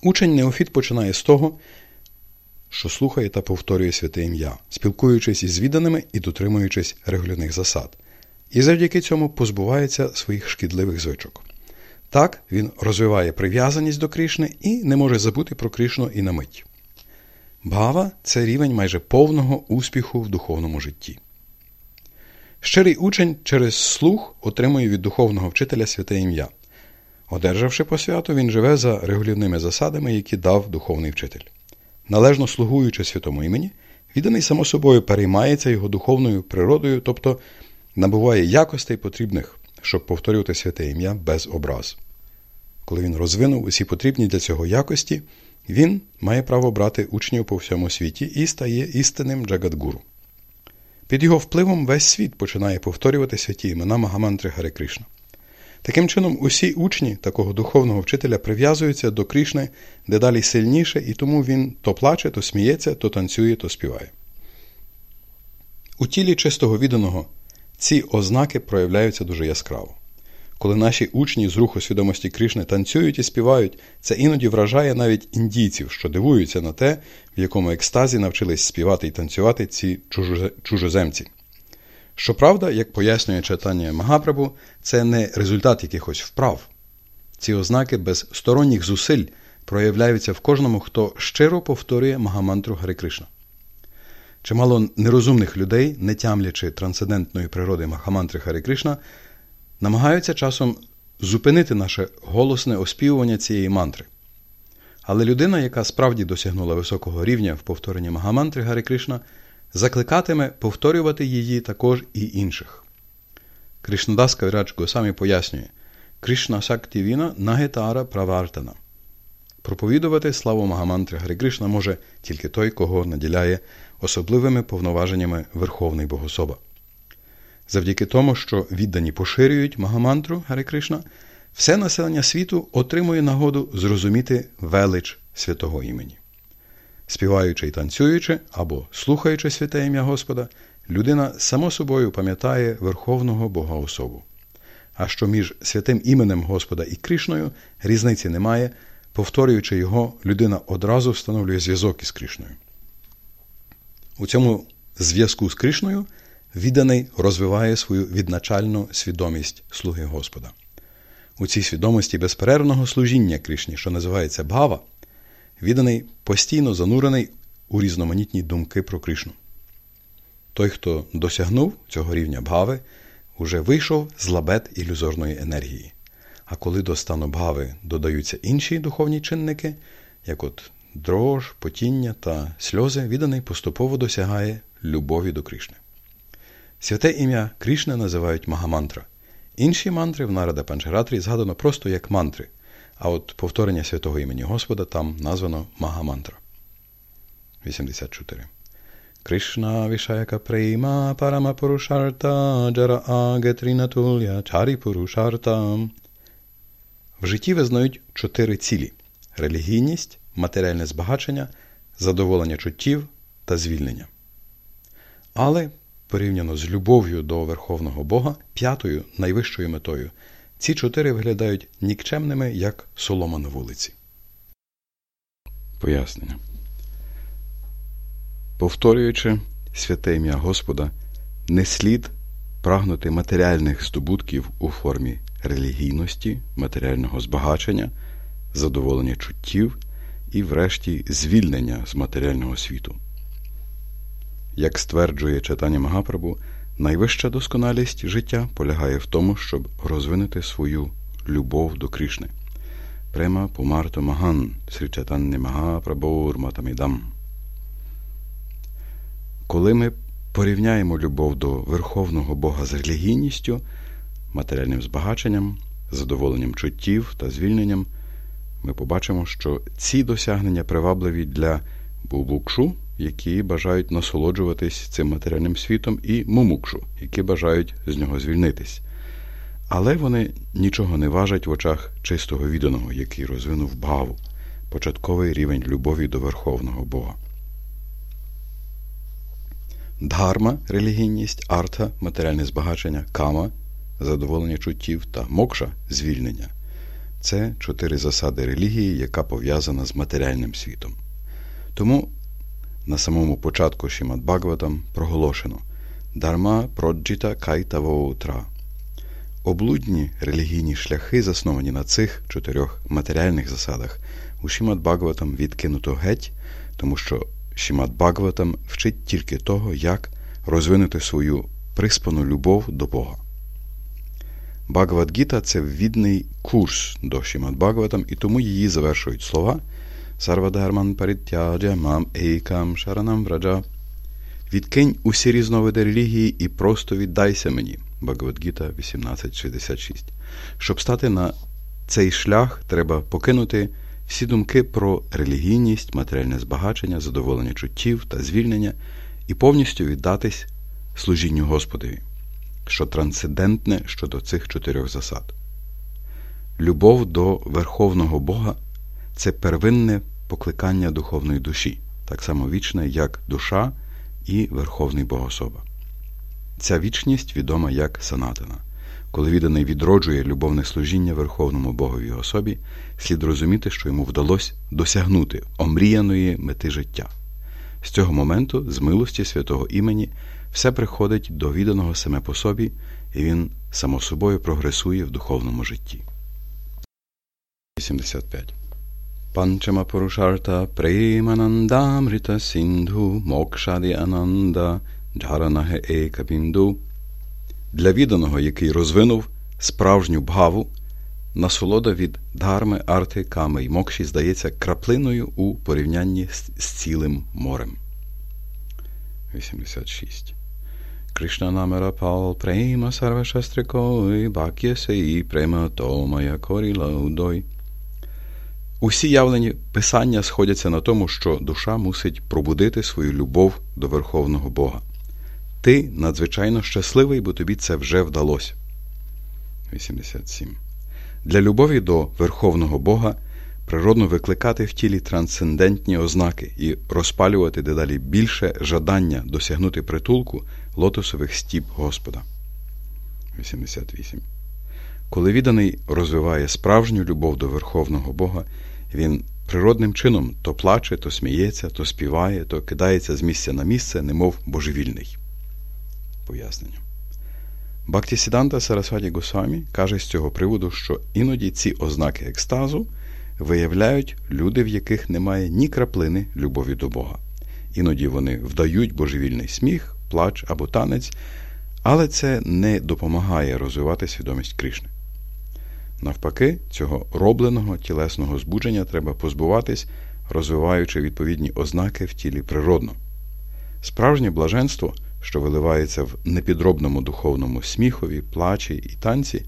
Учень Неофіт починає з того, що слухає та повторює святе ім'я, спілкуючись із відданими і дотримуючись регулярних засад, і завдяки цьому позбувається своїх шкідливих звичок. Так він розвиває прив'язаність до Кришни і не може забути про Кришну і на мить. Бхава це рівень майже повного успіху в духовному житті. Щирий учень через слух отримує від духовного вчителя святе ім'я. Одержавши посвяту, він живе за регулярними засадами, які дав духовний вчитель. Належно слугуючи святому імені, відданий само собою переймається його духовною природою, тобто набуває якостей потрібних, щоб повторювати святе ім'я без образ. Коли він розвинув усі потрібні для цього якості, він має право брати учнів по всьому світі і стає істинним джагадгуру. Під його впливом весь світ починає повторювати святі імена Магамантри Гари Кришна. Таким чином, усі учні такого духовного вчителя прив'язуються до Кришни дедалі сильніше, і тому він то плаче, то сміється, то танцює, то співає. У тілі чистого відданого ці ознаки проявляються дуже яскраво. Коли наші учні з руху свідомості Кришни танцюють і співають, це іноді вражає навіть індійців, що дивуються на те, в якому екстазі навчились співати і танцювати ці чужоземці. Щоправда, як пояснює читання Магапрабу, це не результат якихось вправ. Ці ознаки без сторонніх зусиль проявляються в кожному, хто щиро повторює Магамантру Гари Кришна. Чимало нерозумних людей, не тямлячи трансцендентної природи Махамантри Хари Кришна, намагаються часом зупинити наше голосне оспівування цієї мантри. Але людина, яка справді досягнула високого рівня в повторенні Магамантри Гари Кришна, закликатиме повторювати її також і інших. Кришнадас Кавірач Госамі пояснює Кришна Сактівіна Нагетара Правартана. Проповідувати славу Магамантри Гари Кришна може тільки той, кого наділяє особливими повноваженнями Верховний Богособа. Завдяки тому, що віддані поширюють Магамантру Гари Кришна, все населення світу отримує нагоду зрозуміти велич святого імені. Співаючи і танцюючи або слухаючи святе ім'я Господа, людина само собою пам'ятає Верховного Бога особу. А що між святим іменем Господа і Кришною різниці немає, повторюючи його, людина одразу встановлює зв'язок із Кришною. У цьому зв'язку з Кришною відданий розвиває свою відначальну свідомість слуги Господа. У цій свідомості безперервного служіння Кришні, що називається Бхава, відданий постійно занурений у різноманітні думки про Кришну. Той, хто досягнув цього рівня бгави, уже вийшов з лабет ілюзорної енергії. А коли до стану бгави додаються інші духовні чинники, як от дрож, потіння та сльози, відданий поступово досягає любові до Кришни. Святе ім'я Кришни називають Магамантра. Інші мантри в Нарада Панчаратрі згадано просто як мантри, а от повторення святого імені Господа там названо Магамантра. 84. Кришна Вішаяка Прейма Парама Пурушарта Джара Агетрінатулya Чарі Пурушарта. В житті визнають чотири цілі: релігійність, матеріальне збагачення, задоволення чуттів та звільнення. Але порівняно з любов'ю до Верховного Бога, п'ятою найвищою метою ці чотири виглядають нікчемними, як солома на вулиці. Пояснення. Повторюючи святе ім'я Господа, не слід прагнути матеріальних здобутків у формі релігійності, матеріального збагачення, задоволення чуттів і, врешті, звільнення з матеріального світу. Як стверджує читання Магапрабу, найвища досконалість життя полягає в тому, щоб розвинути свою любов до Кришни. Према Пумарто Маган Срі Чатанні Магапрабур Матамідам. Коли ми порівняємо любов до Верховного Бога з релігійністю, матеріальним збагаченням, задоволенням чуттів та звільненням, ми побачимо, що ці досягнення привабливі для бубукшу, які бажають насолоджуватись цим матеріальним світом, і мумукшу, які бажають з нього звільнитись. Але вони нічого не важать в очах чистого відданого, який розвинув баву, початковий рівень любові до Верховного Бога. Дхарма релігійність, арта матеріальне збагачення, кама задоволення чуттів та мокша звільнення це чотири засади релігії, яка пов'язана з матеріальним світом. Тому на самому початку Шімат Бхагаватам проголошено Дарма проджіта кайта воутра. Облудні релігійні шляхи, засновані на цих чотирьох матеріальних засадах, у Шімат Бхагаватам відкинуто геть, тому що Шімат Бхагаватам вчить тільки того, як розвинути свою приспану любов до Бога. Бхагавадгіта – це ввідний курс до Шімат Бхагаватам, і тому її завершують слова Сарвадарман паритяджа мам ейкам шаранам враджа. Відкинь усі різновиди релігії і просто віддайся мені. Бхагавадгіта 1866. Щоб стати на цей шлях, треба покинути всі думки про релігійність, матеріальне збагачення, задоволення чуттів та звільнення і повністю віддатись служінню Господові, що трансцендентне щодо цих чотирьох засад. Любов до Верховного Бога це первинне покликання духовної душі, так само вічне, як душа і Верховний Богособа. Ця вічність відома як санатана. Коли відданий відроджує любовне служіння Верховному Богові особі, слід розуміти, що йому вдалося досягнути омріяної мети життя. З цього моменту, з милості святого імені, все приходить до відданого саме по собі, і він само собою прогресує в духовному житті. 85. Пурушарта Преманандамрита Сіндху Мокшаді Ананда Джаранахе Екабінду Для відданого, який розвинув справжню бхаву, насолода від дharми, арти, ками й мокші здається краплиною у порівнянні з цілим морем. 86. Кришна намера пал према сарвашастрикой, бак'єсе і према томая коріла удой. Усі явлені писання сходяться на тому, що душа мусить пробудити свою любов до Верховного Бога. Ти надзвичайно щасливий, бо тобі це вже вдалося. 87. Для любові до Верховного Бога природно викликати в тілі трансцендентні ознаки і розпалювати дедалі більше жадання досягнути притулку лотосових стіп Господа. 88. Коли відданий розвиває справжню любов до Верховного Бога, він природним чином то плаче, то сміється, то співає, то кидається з місця на місце, немов божевільний. Пояснення. Бактісіданта Сарасваді Госвамі каже з цього приводу, що іноді ці ознаки екстазу виявляють люди, в яких немає ні краплини любові до Бога. Іноді вони вдають божевільний сміх, плач або танець, але це не допомагає розвивати свідомість Кришни. Навпаки, цього робленого тілесного збудження треба позбуватись, розвиваючи відповідні ознаки в тілі природно. Справжнє блаженство, що виливається в непідробному духовному сміхові, плачі і танці,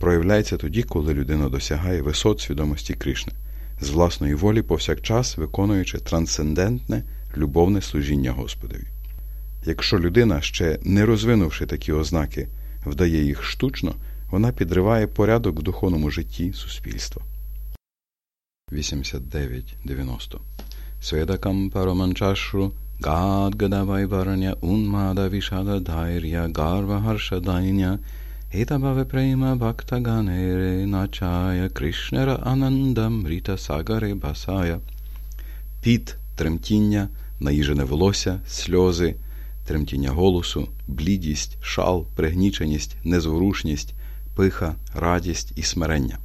проявляється тоді, коли людина досягає висот свідомості Кришни, з власної волі повсякчас виконуючи трансцендентне любовне служіння Господові. Якщо людина, ще не розвинувши такі ознаки, вдає їх штучно, вона підриває порядок в духовному житті суспільства. 89.90 Сведакам параманчашру Гадгадавайварня унмада вішада дайря гарва харшадайня Hitabhave prema bhakta ganere начая Кришнера анандам ріта сагари басая. Піт, тремтіння, наїжене волосся, сльози, тремтіння голосу, блідість, шал, пригніченість, незворушність, пиха, радість і смирення.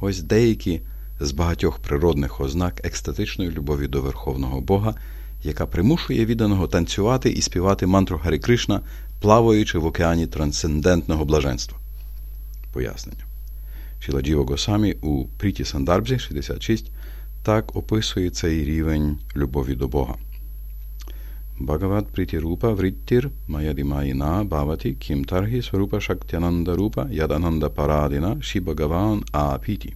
Ось деякі з багатьох природних ознак екстатичної любові до Верховного Бога, яка примушує відданого танцювати і співати мантру Гарі Кришна, плаваючи в океані трансцендентного блаженства. Пояснення. Шіладжіво Госамі у Пріті Сандарбзі 66 так описує цей рівень любові до Бога. Bhagavad Priti Rupa Vrittir Mayadimayina Bhavati Kim Tarhi Swarupa Shaktyananda Rupa Yadananda Paradina Ші Bhagavan Апіті.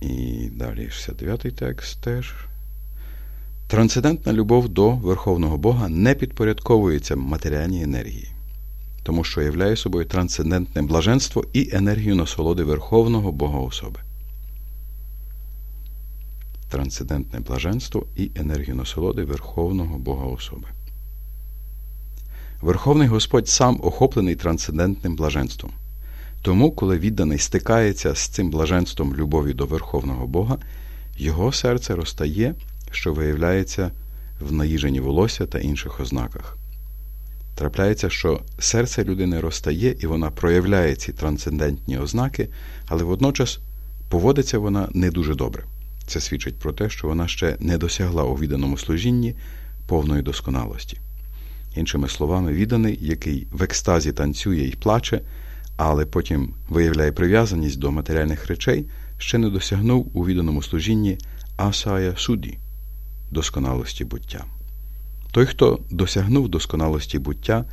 І далі 69-й текст теж. Трансцендентна любов до Верховного Бога не підпорядковується матеріальній енергії, тому що являє собою трансцендентне блаженство і енергію насолоди Верховного Бога особи трансцендентне блаженство і енергію насолоди Верховного Бога особи. Верховний Господь сам охоплений трансцендентним блаженством. Тому, коли відданий стикається з цим блаженством любові до Верховного Бога, його серце розтає, що виявляється в наїженні волосся та інших ознаках. Трапляється, що серце людини розтає і вона проявляє ці трансцендентні ознаки, але водночас поводиться вона не дуже добре. Це свідчить про те, що вона ще не досягла у відданому служінні повної досконалості. Іншими словами, відданий, який в екстазі танцює і плаче, але потім виявляє прив'язаність до матеріальних речей, ще не досягнув у відданому служінні асая суді досконалості буття. Той, хто досягнув досконалості буття,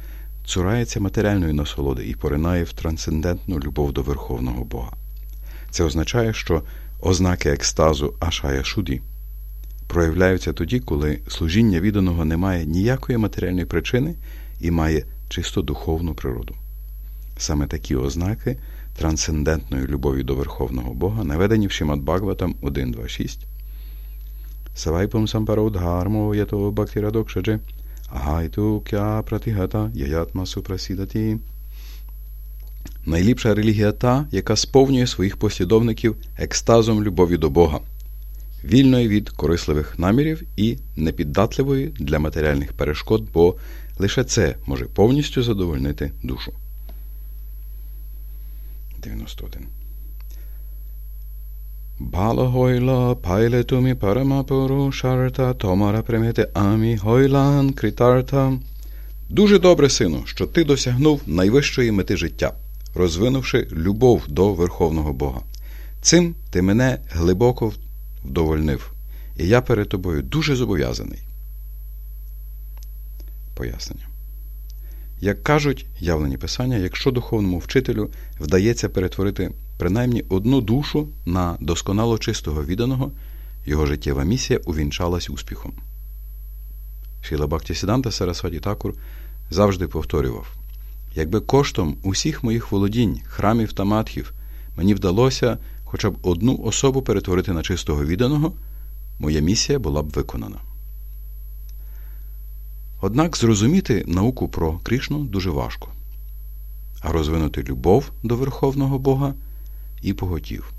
цурається матеріальної насолоди і поринає в трансцендентну любов до Верховного Бога. Це означає, що Ознаки екстазу Ашая Шуді проявляються тоді, коли служіння відданого не має ніякої матеріальної причини і має чисто духовну природу. Саме такі ознаки трансцендентної любові до Верховного Бога наведені в Шимат Бхагаватам 1.2.6. Савайпам сампараудгармо ято бхактирадокшадже, агайту кя пратигата яятма супрасідаті. Найліпша релігія та, яка сповнює своїх послідовників екстазом любові до Бога, вільної від корисливих намірів і непіддатливої для матеріальних перешкод, бо лише це може повністю задовольнити душу. 91. Балагойла пайлетумі парамапору шарта томара примете амі гойлан критарта. Дуже добре, сину, що ти досягнув найвищої мети життя розвинувши любов до Верховного Бога. Цим ти мене глибоко вдовольнив, і я перед тобою дуже зобов'язаний. Пояснення. Як кажуть явлені писання, якщо духовному вчителю вдається перетворити принаймні одну душу на досконало чистого відданого, його життєва місія увінчалась успіхом. Шіла Бактісіданта Сарасваді Такур завжди повторював Якби коштом усіх моїх володінь, храмів та матхів мені вдалося хоча б одну особу перетворити на чистого відданого, моя місія була б виконана. Однак зрозуміти науку про Кришну дуже важко, а розвинути любов до Верховного Бога і поготів.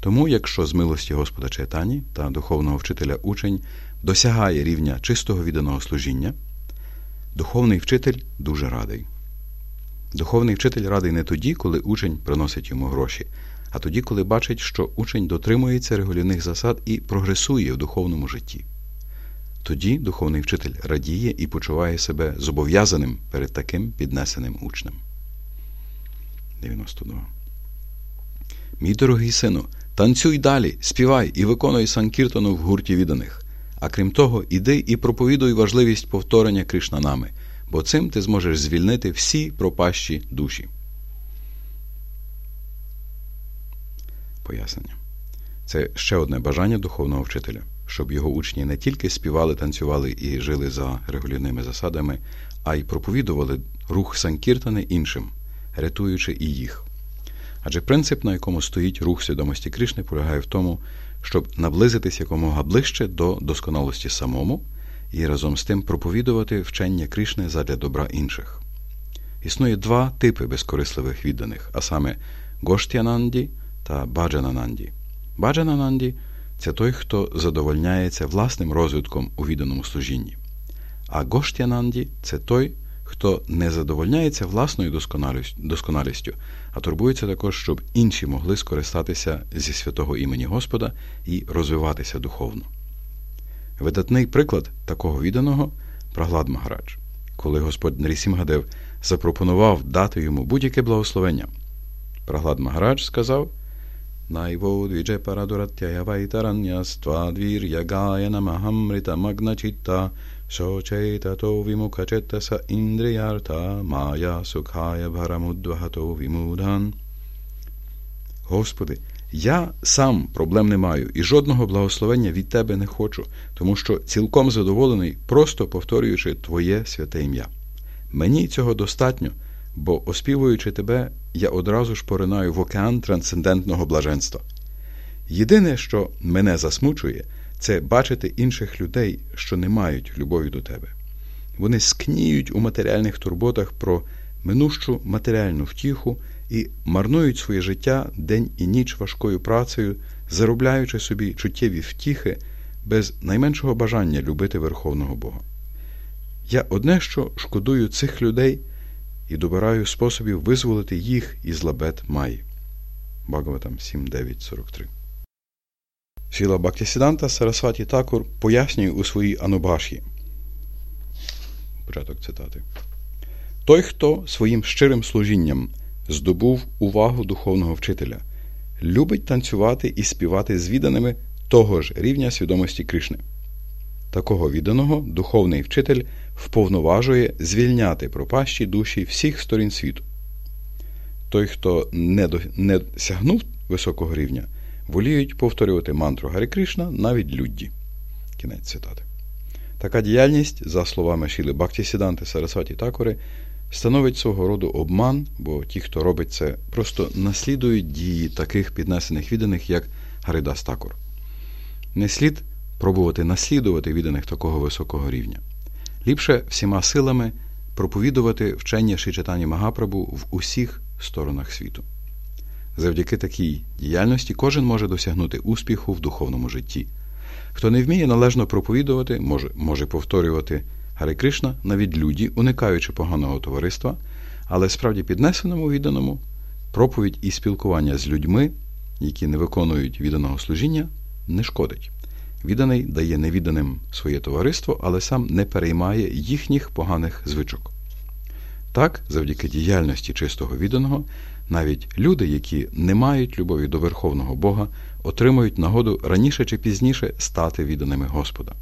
Тому, якщо з милості Господа Чайтані та духовного вчителя учень досягає рівня чистого відданого служіння. Духовний вчитель дуже радий. Духовний вчитель радий не тоді, коли учень приносить йому гроші, а тоді, коли бачить, що учень дотримується регулярних засад і прогресує в духовному житті. Тоді духовний вчитель радіє і почуває себе зобов'язаним перед таким піднесеним учнем. 92. Мій дорогий сину, танцюй далі, співай і виконуй санкіртону в гурті відданих. А крім того, іди і проповідуй важливість повторення Кришнанами, бо цим ти зможеш звільнити всі пропащі душі. Пояснення. Це ще одне бажання духовного вчителя, щоб його учні не тільки співали, танцювали і жили за регулярними засадами, а й проповідували рух Санкіртани іншим, рятуючи і їх. Адже принцип, на якому стоїть рух свідомості Кришни, полягає в тому, щоб наблизитись якомога ближче до досконалості самому і разом з тим проповідувати вчення Кришни задля добра інших. існує два типи безкорисливих відданих, а саме Гоштянанді та Баджанананді. Баджанананді це той, хто задовольняється власним розвитком у відданому служінні. А Гоштянанді це той, хто не задовольняється власною досконалістю, а турбується також, щоб інші могли скористатися зі святого імені Господа і розвиватися духовно. Видатний приклад такого відданого Праглад Магарадж, коли Господь Нарісімгадев запропонував дати йому будь-яке благословення. Праглад Магарадж сказав Найво двіже парадуратяя вайтаранняства двір'я гаяна махамрита шочейтато вімукачетаса індріярта мая сукхая бхарамудвахато вімудан. Господи, я сам проблем не маю і жодного благословення від Тебе не хочу, тому що цілком задоволений, просто повторюючи Твоє святе ім'я. Мені цього достатньо, бо, оспівуючи тебе, я одразу ж поринаю в океан трансцендентного блаженства. Єдине, що мене засмучує, це бачити інших людей, що не мають любові до тебе. Вони скніють у матеріальних турботах про минущу матеріальну втіху і марнують своє життя день і ніч важкою працею, заробляючи собі чуттєві втіхи без найменшого бажання любити Верховного Бога. Я одне що шкодую цих людей і добираю способів визволити їх із лабет Маї. Багаватам 7.9.43 Шіла Бактісіданта Сарасваті Такур пояснює у своїй Анубаші. Початок цитати. Той, хто своїм щирим служінням здобув увагу духовного вчителя, любить танцювати і співати з відданими того ж рівня свідомості Кришни. Такого відданого духовний вчитель вповноважує звільняти пропащі душі всіх сторін світу. Той, хто не, сягнув високого рівня, воліють повторювати мантру Гарі Кришна навіть людді. Кінець цитати. Така діяльність, за словами Шіли Бактісіданти Сарасваті Такори, становить свого роду обман, бо ті, хто робить це, просто наслідують дії таких піднесених відданих, як Гаридас Такур. Не слід пробувати наслідувати відданих такого високого рівня. Ліпше всіма силами проповідувати вчення Шичатані Магапрабу в усіх сторонах світу. Завдяки такій діяльності кожен може досягнути успіху в духовному житті. Хто не вміє належно проповідувати, може може повторювати Гари Кришна на відлюді, уникаючи поганого товариства, але справді піднесеному відданому проповідь і спілкування з людьми, які не виконують відданого служіння, не шкодить. Відданий дає невідданим своє товариство, але сам не переймає їхніх поганих звичок. Так, завдяки діяльності чистого відданого, навіть люди, які не мають любові до Верховного Бога, отримують нагоду раніше чи пізніше стати відданими Господа.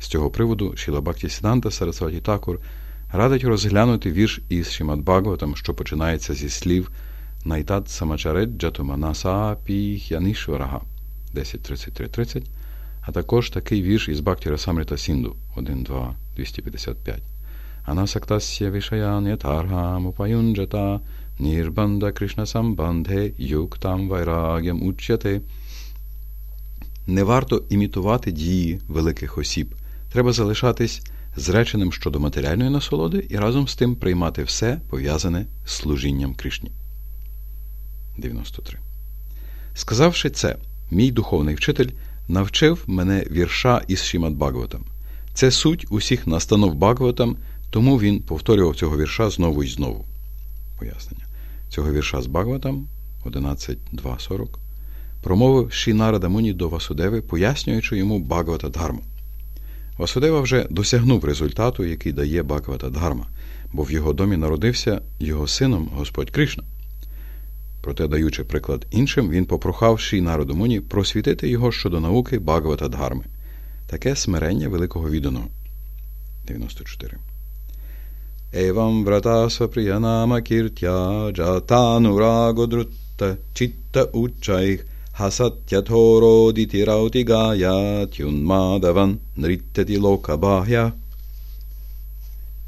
З цього приводу Шіла Бактісіданта Сарасваті Такур радить розглянути вірш із Шімад Бхагаватам, що починається зі слів Найтат Самачарет Джатуманаса Піхянішварага 10.33.30, а також такий вірш із Бактіра Самрита Сінду 1.2.255. Анасактасya Vishayан Yatarham Upayunjata Nirбанда Кришна Самбандhe Юктам Вайрагям Учяте. Не варто імітувати дії великих осіб. Треба залишатись зреченим щодо матеріальної насолоди і разом з тим приймати все пов'язане з служінням Кришні. 93. Сказавши це, мій духовний вчитель навчив мене вірша із Шімат Бхагаватам. Це суть усіх настанов Бхагаватам, тому він повторював цього вірша знову і знову. Пояснення. Цього вірша з Бхагаватам 11.2.40 промовив Шінарада Муні до Васудеви, пояснюючи йому Бхагавата Дharmu. Васудева вже досягнув результату, який дає Бхагавата Дharma, бо в його домі народився його сином Господь Кришна. Проте, даючи приклад іншим, він попрохав Ші народу Муні просвітити його щодо науки Бхагавата Дхарми. Таке смирення великого відданого. 94. Джатанурагодрутта читта учайх хасаттятхоро дітірауті гая тюнмадаван нриттяті локабахя.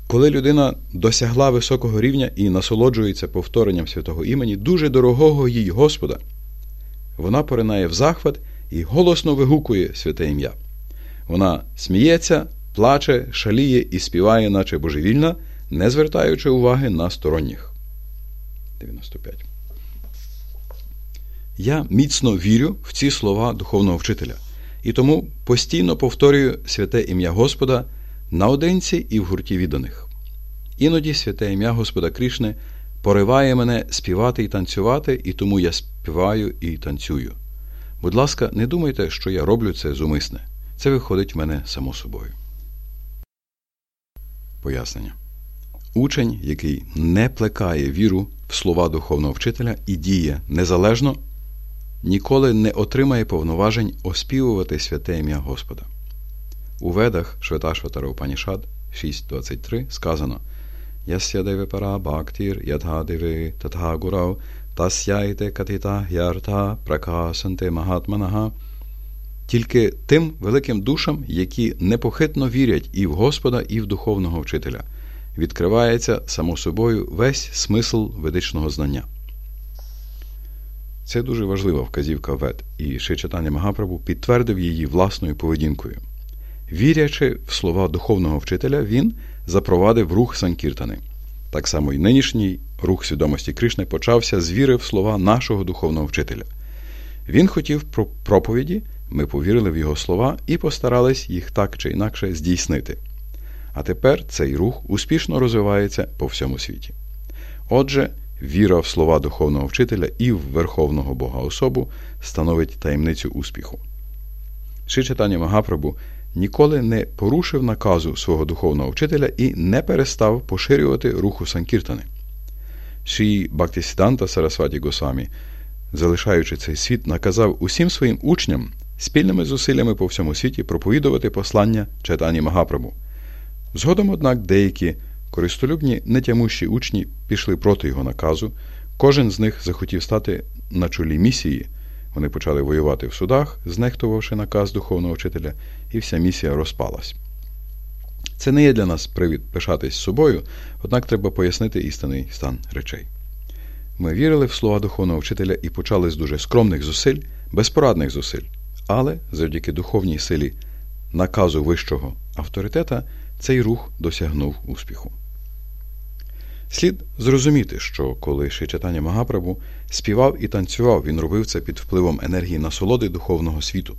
Коли людина досягла високого рівня і насолоджується повторенням святого імені, дуже дорогого їй Господа, вона поринає в захват і голосно вигукує святе ім'я. Вона сміється, плаче, шаліє і співає, наче божевільна, не звертаючи уваги на сторонніх. 95. Я міцно вірю в ці слова духовного вчителя і тому постійно повторюю святе ім'я Господа наодинці і в гурті відданих. Іноді святе ім'я Господа Крішне пориває мене співати і танцювати, і тому я співаю і танцюю. Будь ласка, не думайте, що я роблю це зумисне. Це виходить в мене само собою. Пояснення. Учень, який не плекає віру в слова духовного вчителя і діє незалежно, ніколи не отримає повноважень оспівувати святе ім'я Господа. У ведах Шветашватара Упанішад 6.23 сказано Ясya деве пара бхактір ядха деве татха гурав тасяйте катита ярта пракасанте магатманаха тільки тим великим душам, які непохитно вірять і в Господа, і в духовного вчителя, відкривається само собою весь смисл ведичного знання. Це дуже важлива вказівка вед, і Шичатання Магапрабу підтвердив її власною поведінкою. Вірячи в слова духовного вчителя, він запровадив рух Санкіртани. Так само і нинішній рух свідомості Кришни почався з віри в слова нашого духовного вчителя. Він хотів проповіді, ми повірили в його слова і постарались їх так чи інакше здійснити. А тепер цей рух успішно розвивається по всьому світі. Отже, віра в слова духовного вчителя і в Верховного Бога особу становить таємницю успіху. Шичатання Магапрабу ніколи не порушив наказу свого духовного вчителя і не перестав поширювати руху Санкіртани. Ші Бактісіданта Сарасваті Госамі, залишаючи цей світ, наказав усім своїм учням спільними зусиллями по всьому світі проповідувати послання читані Магапрабу. Згодом, однак, деякі користолюбні нетямущі учні пішли проти його наказу, кожен з них захотів стати на чолі місії. Вони почали воювати в судах, знехтувавши наказ духовного вчителя, і вся місія розпалась. Це не є для нас привід пишатись собою, однак треба пояснити істинний стан речей. Ми вірили в слова духовного вчителя і почали з дуже скромних зусиль, безпорадних зусиль, але завдяки духовній силі наказу вищого авторитета цей рух досягнув успіху. Слід зрозуміти, що коли Шичатання Магапрабу співав і танцював, він робив це під впливом енергії насолоди духовного світу.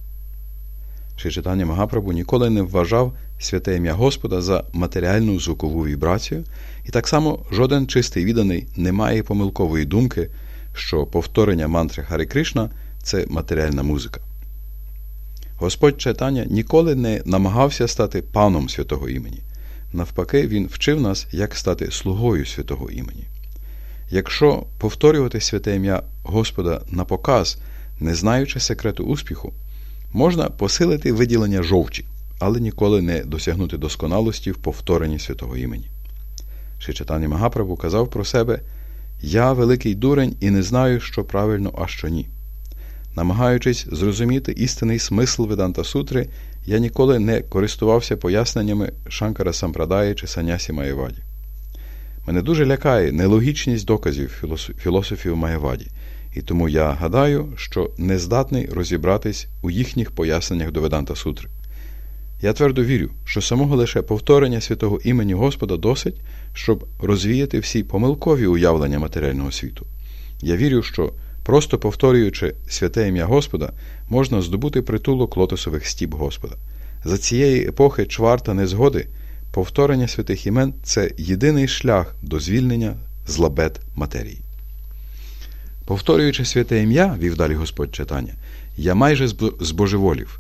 Шичатання Магапрабу ніколи не вважав святе ім'я Господа за матеріальну звукову вібрацію, і так само жоден чистий відданий не має помилкової думки, що повторення мантри Хари Кришна це матеріальна музика. Господь Чайтання ніколи не намагався стати паном святого імені. Навпаки, він вчив нас, як стати слугою святого імені. Якщо повторювати святе ім'я Господа на показ, не знаючи секрету успіху, можна посилити виділення жовчі, але ніколи не досягнути досконалості в повторенні святого імені. Шичатані Магапрабу казав про себе Я великий дурень і не знаю, що правильно, а що ні. Намагаючись зрозуміти істинний смисл Веданта Сутри, я ніколи не користувався поясненнями Шанкара Сампрадаї чи Санясі Маєваді. Мене дуже лякає нелогічність доказів філософів Маєваді, і тому я гадаю, що не здатний розібратись у їхніх поясненнях до Веданта Сутри. Я твердо вірю, що самого лише повторення святого імені Господа досить, щоб розвіяти всі помилкові уявлення матеріального світу. Я вірю, що Просто повторюючи святе ім'я Господа, можна здобути притулок лотосових стіп Господа. За цієї епохи чварта незгоди повторення святих імен це єдиний шлях до звільнення з лабет матерії. Повторюючи святе ім'я, вів далі Господь читання, я майже збожеволів.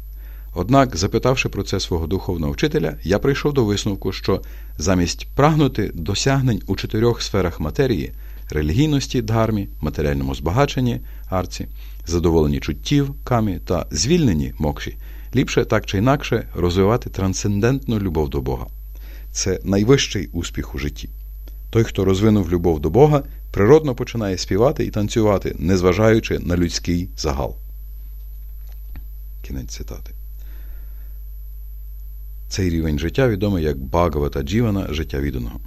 Однак, запитавши про це свого духовного вчителя, я прийшов до висновку, що замість прагнути досягнень у чотирьох сферах матерії релігійності дгармі, матеріальному збагаченні арці, задоволенні чуттів камі та звільненні мокші, ліпше так чи інакше розвивати трансцендентну любов до Бога. Це найвищий успіх у житті. Той, хто розвинув любов до Бога, природно починає співати і танцювати, незважаючи на людський загал. Кінець цитати. Цей рівень життя відомий як Багавата Джівана життя відданого.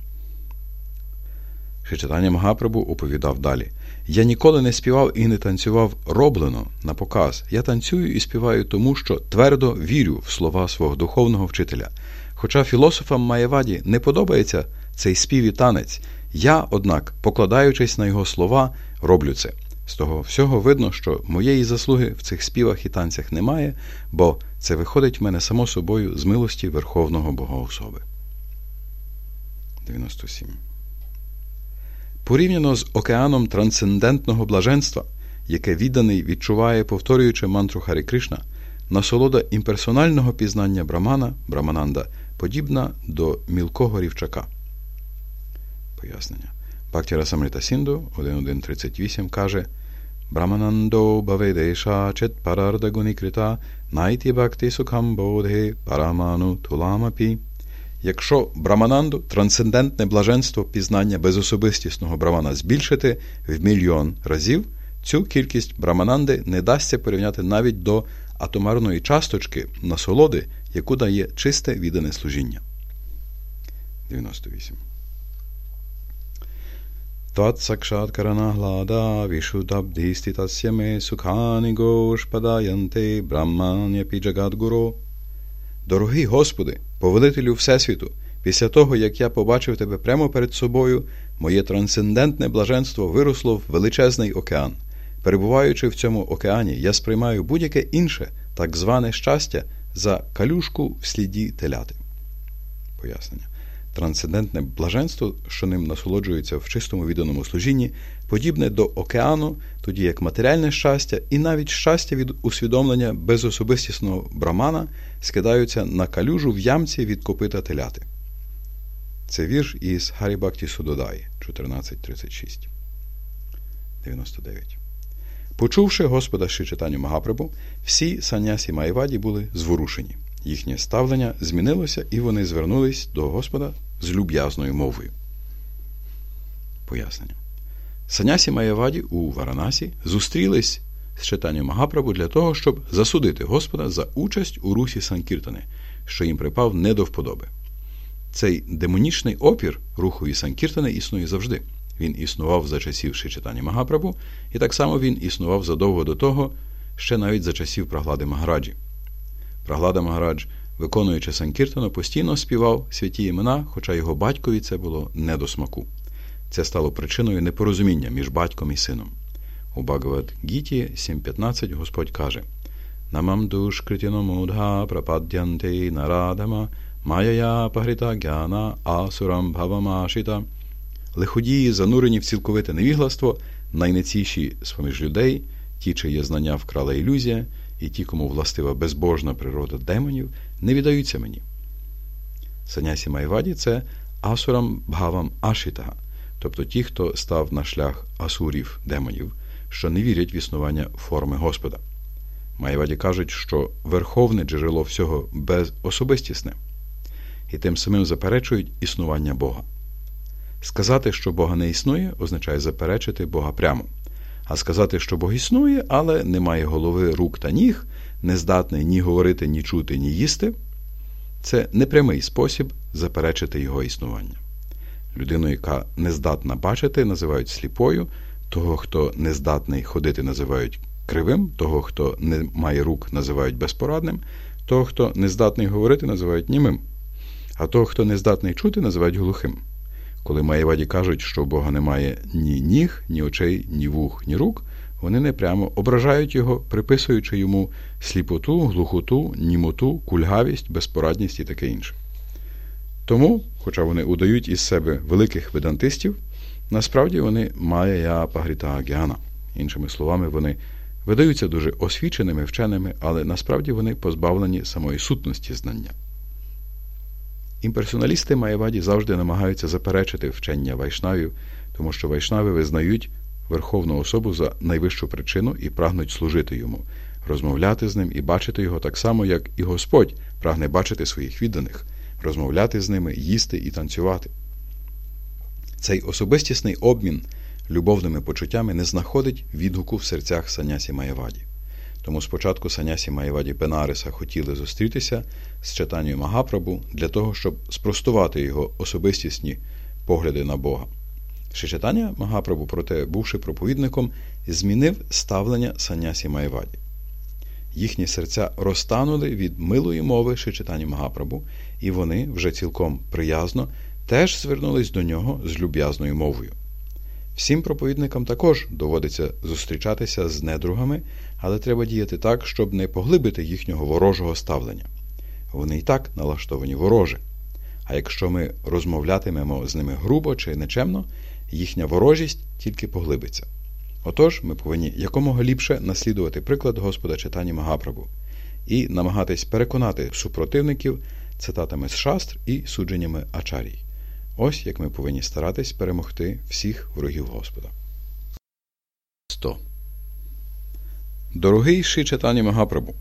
Шичатання Магапрабу оповідав далі Я ніколи не співав і не танцював роблено на показ. Я танцюю і співаю тому, що твердо вірю в слова свого духовного вчителя. Хоча філософам Маєваді не подобається цей спів і танець. Я, однак, покладаючись на його слова, роблю це. З того всього видно, що моєї заслуги в цих співах і танцях немає, бо це виходить в мене само собою з милості Верховного Богоособи. 97. Порівняно з океаном трансцендентного блаженства, яке відданий відчуває, повторюючи мантру Харі Кришна, насолода імперсонального пізнання Брамана Брамананда подібна до мілкого рівчака. Пояснення. Бхактіра Самрита Сінду 1.1.38 каже Браманандо баведеша чет парарда гунікрита найті бхакти сукам бодhe параману туламапі. Якщо брамананду трансцендентне блаженство пізнання безособистісного брамана збільшити в мільйон разів, цю кількість брамананди не дасться порівняти навіть до атомарної часточки насолоди, яку дає чисте віддане служіння. 98. Тватсакшаткаранаглада вішудабдіститасya ме сукхані гошпадаянте брамманяпі джагадгуро. Дорогий Господи, повелителю Всесвіту, після того, як я побачив тебе прямо перед собою, моє трансцендентне блаженство виросло в величезний океан. Перебуваючи в цьому океані, я сприймаю будь-яке інше, так зване щастя, за калюшку в сліді теляти. Пояснення. Трансцендентне блаженство, що ним насолоджується в чистому відданому служінні, подібне до океану, тоді як матеріальне щастя і навіть щастя від усвідомлення безособистісного брамана скидаються на калюжу в ямці від копита теляти. Це вірш із Харібгакті Судгодаї 14.36. 99. Почувши Господа Шрі Чайтанью Магапрабгу, всі санясі Маяваді були зворушені. Їхнє ставлення змінилося, і вони звернулись до Господа з люб'язною мовою. Пояснення. Санясі Маяваді у Варанасі зустрілись з читанням Магапрабу для того, щоб засудити Господа за участь у русі Санкіртани, що їм припав не до вподоби. Цей демонічний опір рухові Санкіртани існує завжди. Він існував за часів Шичитані Магапрабу, і так само він існував задовго до того, ще навіть за часів Праглади Магараджі. Праглада Магарадж, виконуючи Санкіртану, постійно співав святі імена, хоча його батькові це було не до смаку. Це стало причиною непорозуміння між батьком і сином. У Багават Гіті 7.15 Господь каже Намам душ критіномудга прападянте нарадама Майя пагрита гяна асурам бхавамашита. Лиходії, занурені в цілковите невігластво, найнеціші з поміж людей, ті, чиє знання вкрала ілюзія, і ті, кому властива безбожна природа демонів, не віддаються мені. Санясі Маяваді це асурам бхавам ашрітага, тобто ті, хто став на шлях асурів демонів, що не вірять в існування форми Господа. Маяваді кажуть, що верховне джерело всього безособистісне, і тим самим заперечують існування Бога. Сказати, що Бога не існує, означає заперечити Бога прямо. А сказати, що Бог існує, але не має голови, рук та ніг, не здатний ні говорити, ні чути, ні їсти, це непрямий спосіб заперечити його існування. Людину, яка не здатна бачити, називають сліпою, того, хто не здатний ходити, називають кривим, того, хто не має рук, називають безпорадним, того, хто не здатний говорити, називають німим, а того, хто не здатний чути, називають глухим. Коли Маєваді кажуть, що у Бога немає ні ніг, ні очей, ні вух, ні рук, вони непрямо ображають його, приписуючи йому сліпоту, глухоту, німоту, кульгавість, безпорадність і таке інше. Тому, хоча вони удають із себе великих ведантистів, насправді вони Майя Пагріта Агіана. Іншими словами, вони видаються дуже освіченими вченими, але насправді вони позбавлені самої сутності знання. Імперсоналісти Маєваді завжди намагаються заперечити вчення вайшнавів, тому що вайшнави визнають верховну особу за найвищу причину і прагнуть служити йому, розмовляти з ним і бачити його так само, як і Господь прагне бачити своїх відданих, розмовляти з ними, їсти і танцювати. Цей особистісний обмін любовними почуттями не знаходить відгуку в серцях Санясі Маєваді. Тому спочатку Санясі Маєваді Бенариса хотіли зустрітися з читанням Магапрабу для того, щоб спростувати його особистісні погляди на Бога. Шичатання Магапрабу, проте, бувши проповідником, змінив ставлення Санясі Маєваді. Їхні серця розтанули від милої мови Шичатані Магапрабу, і вони вже цілком приязно теж звернулись до нього з люб'язною мовою. Всім проповідникам також доводиться зустрічатися з недругами, але треба діяти так, щоб не поглибити їхнього ворожого ставлення. Вони і так налаштовані вороже. А якщо ми розмовлятимемо з ними грубо чи нечемно, їхня ворожість тільки поглибиться. Отож, ми повинні якомога ліпше наслідувати приклад Господа читання Магапрабу і намагатись переконати супротивників цитатами з шастр і судженнями Ачарій. Ось як ми повинні старатись перемогти всіх ворогів Господа. 100. Дорогий Ши читання Магапрабу,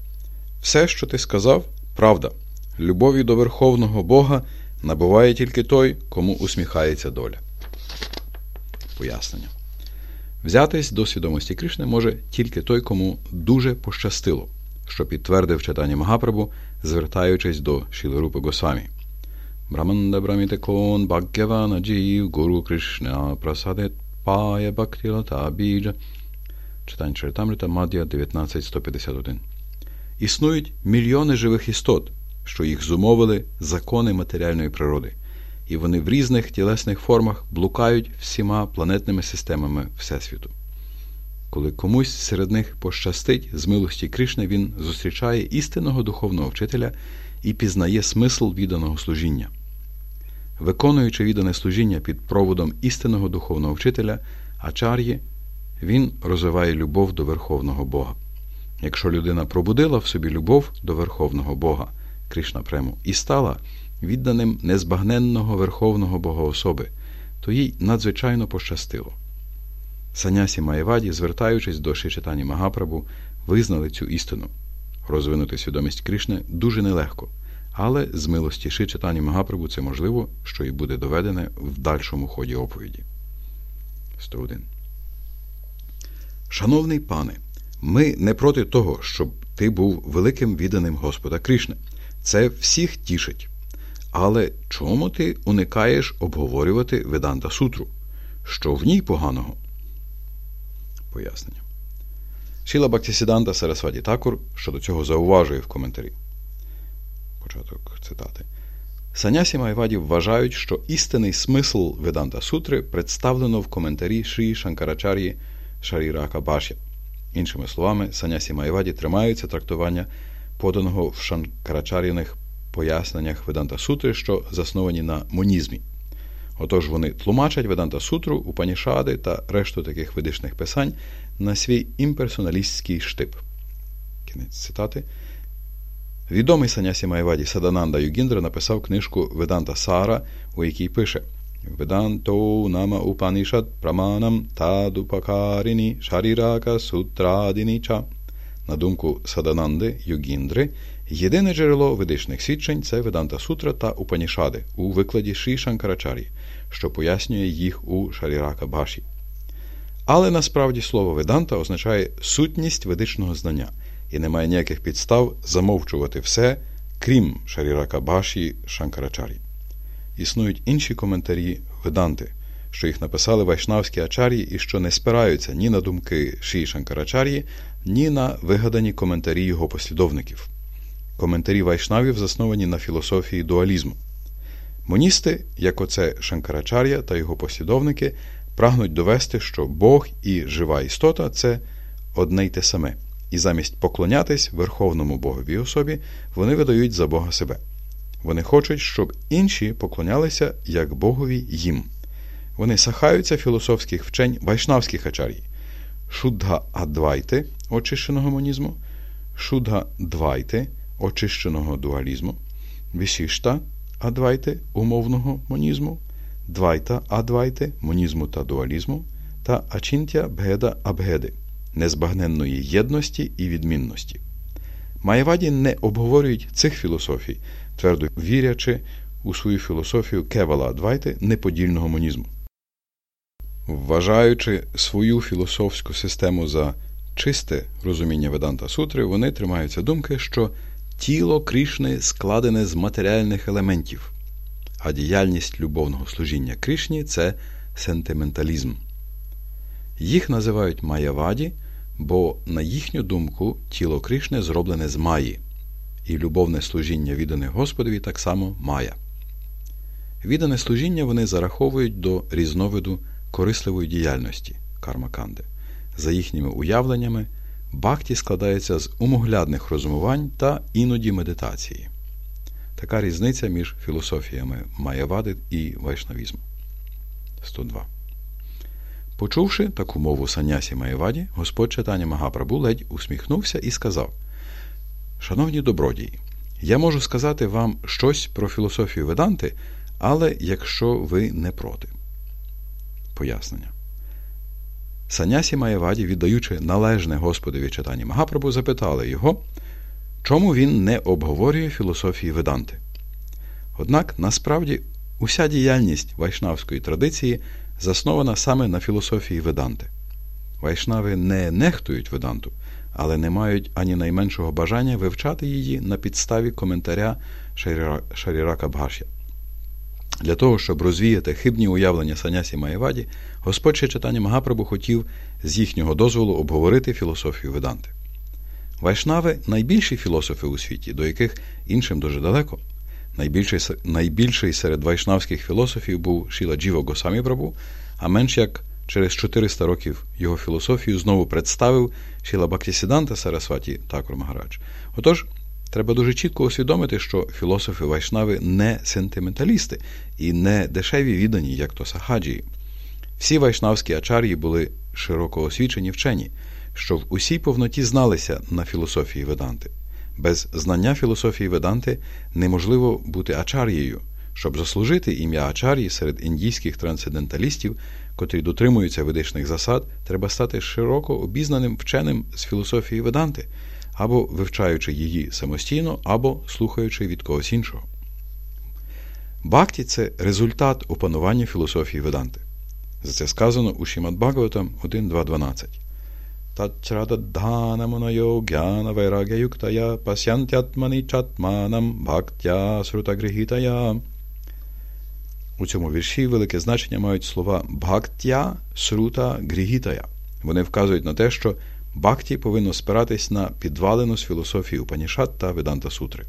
все, що ти сказав, правда. Любові до Верховного Бога набуває тільки той, кому усміхається доля. Пояснення. Взятись до свідомості Кришни може тільки той, кому дуже пощастило, що підтвердив читання Магапрабу, звертаючись до Шілерупи Госвамі. Браманда Брамітекон Бхагявана Джів Гуру Кришна Прасадет Пая Бхактилата Біджа Читання Чаритамрита Мад'я 19.151 Існують мільйони живих істот, що їх зумовили закони матеріальної природи, і вони в різних тілесних формах блукають всіма планетними системами Всесвіту. Коли комусь серед них пощастить з милості Кришни, він зустрічає істинного духовного вчителя і пізнає смисл відданого служіння. Виконуючи віддане служіння під проводом істинного духовного вчителя, Ачар'ї, він розвиває любов до Верховного Бога. Якщо людина пробудила в собі любов до Верховного Бога, Кришна Прему, і стала відданим незбагненного Верховного Бога особи, то їй надзвичайно пощастило. Санясі Маєваді, звертаючись до Шичитані Магапрабу, визнали цю істину. Розвинути свідомість Кришни дуже нелегко, але з милості Шичитані Магапрабу це можливо, що і буде доведене в дальшому ході оповіді. 101. Шановний пане, ми не проти того, щоб ти був великим відданим Господа Кришни. Це всіх тішить. Але чому ти уникаєш обговорювати Веданта Сутру? Що в ній поганого? Пояснення. Шіла Бактісіданта Сарасваді Такур щодо цього зауважує в коментарі. Початок цитати. Санясі Маяваді вважають, що істинний смисл Веданта Сутри представлено в коментарі Шрі Шанкарачар'ї Шарірака Бгашья. Іншими словами, Санясі Маяваді тримаються трактування поданого в Шанкарачар'яних поясненнях Веданта Сутри, що засновані на монізмі. Отож вони тлумачать Веданта Сутру, Упанішади та решту таких ведичних писань на свій імперсоналістський штиб. Кінець цитати. Відомий Санясі Майваді Садананда Югіндра написав книжку Веданта Сара, у якій пише Веданто нама Упанішад праманам тадупакаріні шарірака сутрадіні ча. На думку Садананди Югіндри, єдине джерело ведичних свідчень це Веданта Сутра та Упанішади у викладі Ші Шанкарачарі, що пояснює їх у Шарірака Баші. Але насправді слово Веданта означає сутність ведичного знання і немає ніяких підстав замовчувати все, крім Шарірака Баші Шанкарачарі. Існують інші коментарі Веданти, що їх написали вайшнавські ачарії і що не спираються ні на думки Ші Шанкарачарі, ні на вигадані коментарі його послідовників. Коментарі вайшнавів засновані на філософії дуалізму. Моністи, як оце Шанкарачар'я та його послідовники, прагнуть довести, що Бог і жива істота це одне й те саме, і замість поклонятись Верховному Боговій особі, вони видають за Бога себе. Вони хочуть, щоб інші поклонялися як Богові їм. Вони сахаються філософських вчень вайшнавських ачарій, шудга адвайти очищеного монізму, шудга двайти очищеного дуалізму, вішішта адвайти умовного монізму, двайта адвайти монізму та дуалізму, та ачінтя бгеда абгеди незбагненної єдності і відмінності. Маєваді не обговорюють цих філософій, твердо вірячи у свою філософію Кевала Адвайти неподільного монізму. Вважаючи свою філософську систему за чисте розуміння Веданта Сутри, вони тримаються думки, що тіло Крішни складене з матеріальних елементів, а діяльність любовного служіння Крішні це сентименталізм. Їх називають Маяваді, бо, на їхню думку, тіло Крішни зроблене з маї, і любовне служіння віддане Господові так само мая. Віддане служіння вони зараховують до різновиду корисливої діяльності кармаканди. За їхніми уявленнями, бхакті складається з умоглядних розумувань та іноді медитації. Така різниця між філософіями Маявади і вайшнавізму. 102. Почувши таку мову санясі Маєваді, Господь читання Магапрабу ледь усміхнувся і сказав: Шановні добродії, я можу сказати вам щось про філософію Веданти, але якщо ви не проти. Пояснення. Санясі Маєваді, віддаючи належне Господові читання Магапрабу, запитали його, чому він не обговорює філософії Веданти. Однак насправді уся діяльність вайшнавської традиції заснована саме на філософії Веданти. Вайшнави не нехтують Веданту, але не мають ані найменшого бажання вивчати її на підставі коментаря Шарірака Бхашя. Для того, щоб розвіяти хибні уявлення Санясі Маєваді, Господь ще читання Магапрабу хотів з їхнього дозволу обговорити філософію Веданти. Вайшнави найбільші філософи у світі, до яких іншим дуже далеко. Найбільший найбільший серед вайшнавських філософів був Шіла Джіво Госамі Прабу, а менш як через 400 років його філософію знову представив Шіла Бактісіданта Сарасваті Такур Магарадж. Отож, треба дуже чітко усвідомити, що філософи вайшнави не сентименталісти і не дешеві віддані, як то сахаджії. Всі вайшнавські ачар'ї були широко освічені вчені, що в усій повноті зналися на філософії Веданти. Без знання філософії Веданти неможливо бути ачар'єю. Щоб заслужити ім'я ачар'ї серед індійських трансценденталістів, котрі дотримуються ведичних засад, треба стати широко обізнаним вченим з філософії Веданти, або вивчаючи її самостійно, або слухаючи від когось іншого. Бхакті – це результат опанування філософії Веданти. За це сказано у Шімад Бхагаватам 1.2.12. Тачрададханамунаyo гьяна пасянтятмани чатманам бхактя срутагрихітая. У цьому вірші велике значення мають слова бхактя срута грігітая. Вони вказують на те, що бхакті повинно спиратись на підвалену з філософії Упанішат та Веданта Сутри.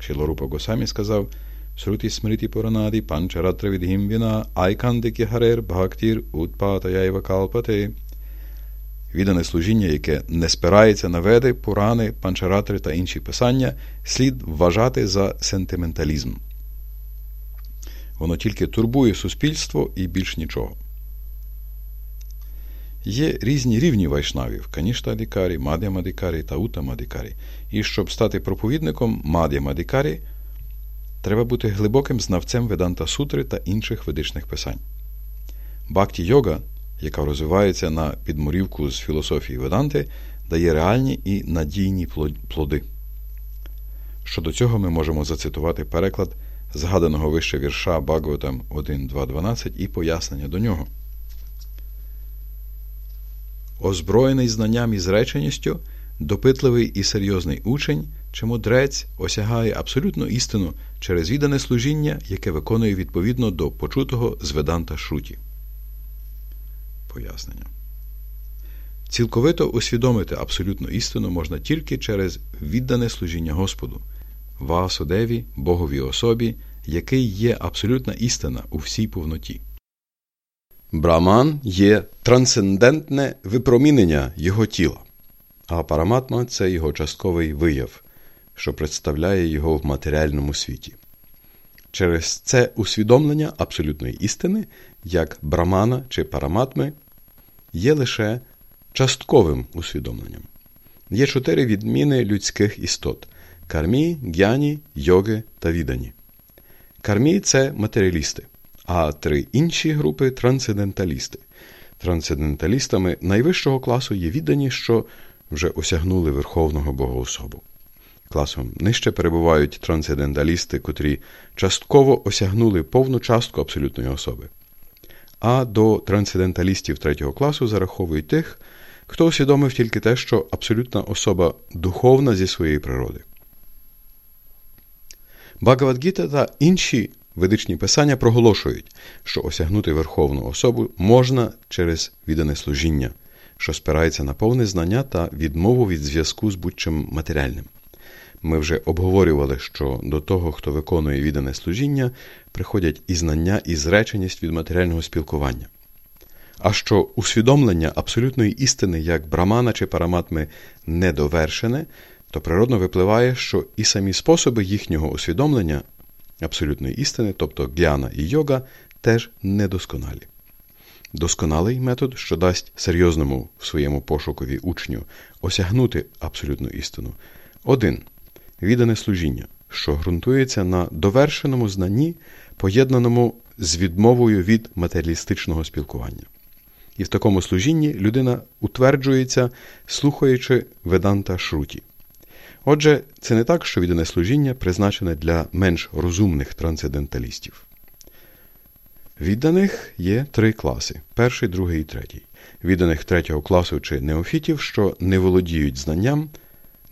Шілорупа Госамі сказав Сруті смриті поранаді панчаратра відгім віна айкандики харер бхактір утпатаяйва калпате – віддане служіння, яке не спирається на веди, пурани, панчаратри та інші писання, слід вважати за сентименталізм. Воно тільки турбує суспільство і більш нічого. Є різні рівні вайшнавів канішта Адікарі, Мадя Мадикарі та Ута Мадикарі. І щоб стати проповідником Мадя Мадикарі, треба бути глибоким знавцем Веданта Сутри та інших ведичних писань. Бхакті йога яка розвивається на підмурівку з філософії Веданти, дає реальні і надійні плоди. Щодо цього ми можемо зацитувати переклад згаданого вище вірша Багаватам 1.2.12 і пояснення до нього. Озброєний знанням і зреченістю, допитливий і серйозний учень чи мудрець осягає абсолютну істину через віддане служіння, яке виконує відповідно до почутого з Веданта Шруті пояснення. Цілковито усвідомити абсолютну істину можна тільки через віддане служіння Господу, Ваасудеві, Боговій особі, який є абсолютна істина у всій повноті. Браман є трансцендентне випромінення його тіла, а параматма це його частковий вияв, що представляє його в матеріальному світі. Через це усвідомлення абсолютної істини, як брамана чи параматми, є лише частковим усвідомленням. Є чотири відміни людських істот кармі, г'яні, йоги та відані. Кармі це матеріалісти, а три інші групи трансценденталісти. Трансценденталістами найвищого класу є віддані, що вже осягнули Верховного Богоособу. Класом нижче перебувають трансценденталісти, котрі частково осягнули повну частку абсолютної особи а до трансценденталістів третього класу зараховують тих, хто усвідомив тільки те, що абсолютна особа духовна зі своєї природи. Багавадгіта та інші ведичні писання проголошують, що осягнути верховну особу можна через віддане служіння, що спирається на повне знання та відмову від зв'язку з будь-чим матеріальним. Ми вже обговорювали, що до того, хто виконує віддане служіння, приходять і знання, і зреченість від матеріального спілкування. А що усвідомлення абсолютної істини, як брамана чи параматми, недовершене, то природно випливає, що і самі способи їхнього усвідомлення абсолютної істини, тобто г'яна і йога, теж недосконалі. Досконалий метод, що дасть серйозному в своєму пошукові учню осягнути абсолютну істину. Один віддане служіння, що ґрунтується на довершеному знанні, поєднаному з відмовою від матеріалістичного спілкування. І в такому служінні людина утверджується, слухаючи веданта шруті. Отже, це не так, що віддане служіння призначене для менш розумних трансценденталістів. Відданих є три класи перший, другий і третій. Відданих третього класу чи неофітів, що не володіють знанням,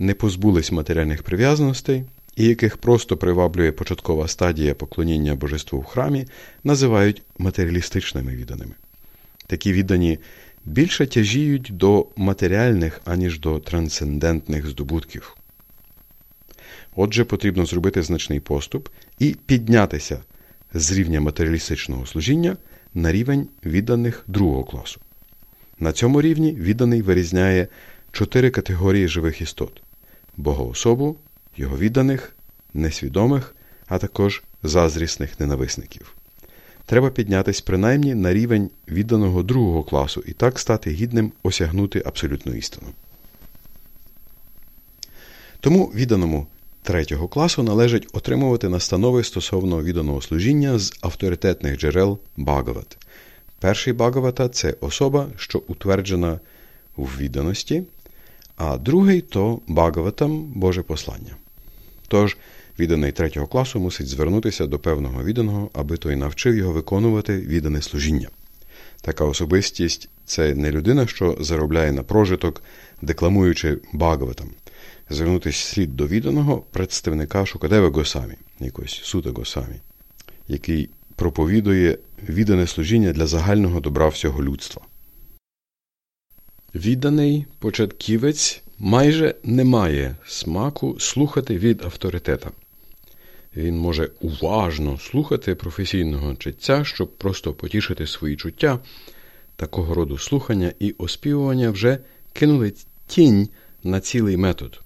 не позбулись матеріальних прив'язаностей і яких просто приваблює початкова стадія поклоніння божеству в храмі, називають матеріалістичними відданими. Такі віддані більше тяжіють до матеріальних, аніж до трансцендентних здобутків. Отже, потрібно зробити значний поступ і піднятися з рівня матеріалістичного служіння на рівень відданих другого класу. На цьому рівні відданий вирізняє чотири категорії живих істот богоособу, його відданих, несвідомих, а також зазрісних ненависників. Треба піднятись принаймні на рівень відданого другого класу і так стати гідним осягнути абсолютну істину. Тому відданому третього класу належить отримувати настанови стосовно відданого служіння з авторитетних джерел Багават. Перший Багавата це особа, що утверджена в відданості, а другий то Багаватам Боже послання. Тож, відданий третього класу мусить звернутися до певного відданого, аби той навчив його виконувати віддане служіння. Така особистість це не людина, що заробляє на прожиток, декламуючи Багаватам. Звернутися слід до відданого представника Шукадева Госамі, якось Сута Госамі, який проповідує віддане служіння для загального добра всього людства. Відданий початківець майже не має смаку слухати від авторитета. Він може уважно слухати професійного читця, щоб просто потішити свої чуття. Такого роду слухання і оспівування вже кинули тінь на цілий метод.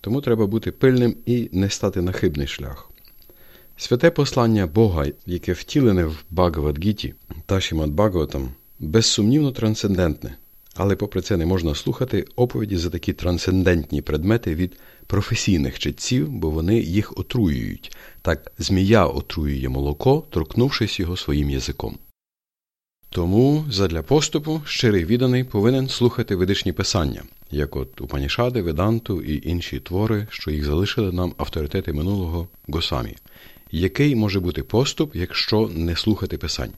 Тому треба бути пильним і не стати на хибний шлях. Святе послання Бога, яке втілене в Багавадгіті та Шімад безсумнівно трансцендентне, але попри це не можна слухати оповіді за такі трансцендентні предмети від професійних читців, бо вони їх отруюють. Так змія отруює молоко, торкнувшись його своїм язиком. Тому задля поступу щирий відданий повинен слухати ведичні писання, як от Упанішади, Веданту і інші твори, що їх залишили нам авторитети минулого Госамі. Який може бути поступ, якщо не слухати писань?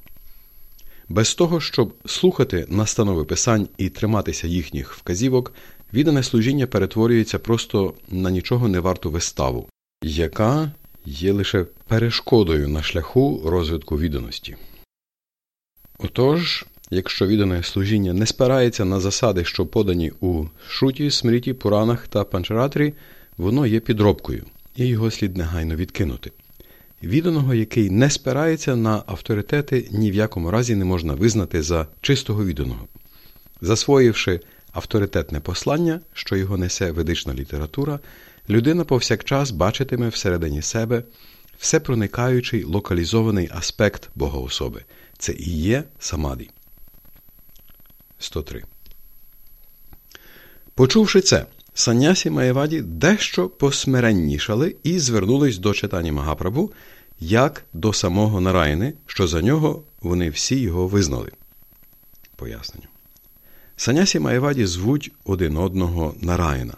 Без того, щоб слухати настанови писань і триматися їхніх вказівок, віддане служіння перетворюється просто на нічого не варту виставу, яка є лише перешкодою на шляху розвитку відданості. Отож, якщо віддане служіння не спирається на засади, що подані у шуті, смріті, пуранах та панчаратрі, воно є підробкою, і його слід негайно відкинути. Відданого, який не спирається на авторитети, ні в якому разі не можна визнати за чистого відданого. Засвоївши авторитетне послання, що його несе ведична література, людина повсякчас бачитиме всередині себе всепроникаючий локалізований аспект богоособи. Це і є самаді. 103. Почувши це, Санясі Маєваді дещо посмиреннішали і звернулись до читання Магапрабу як до самого Нараяни, що за нього вони всі його визнали. Поясненню. Санясі Маєваді звуть один одного Нараяна.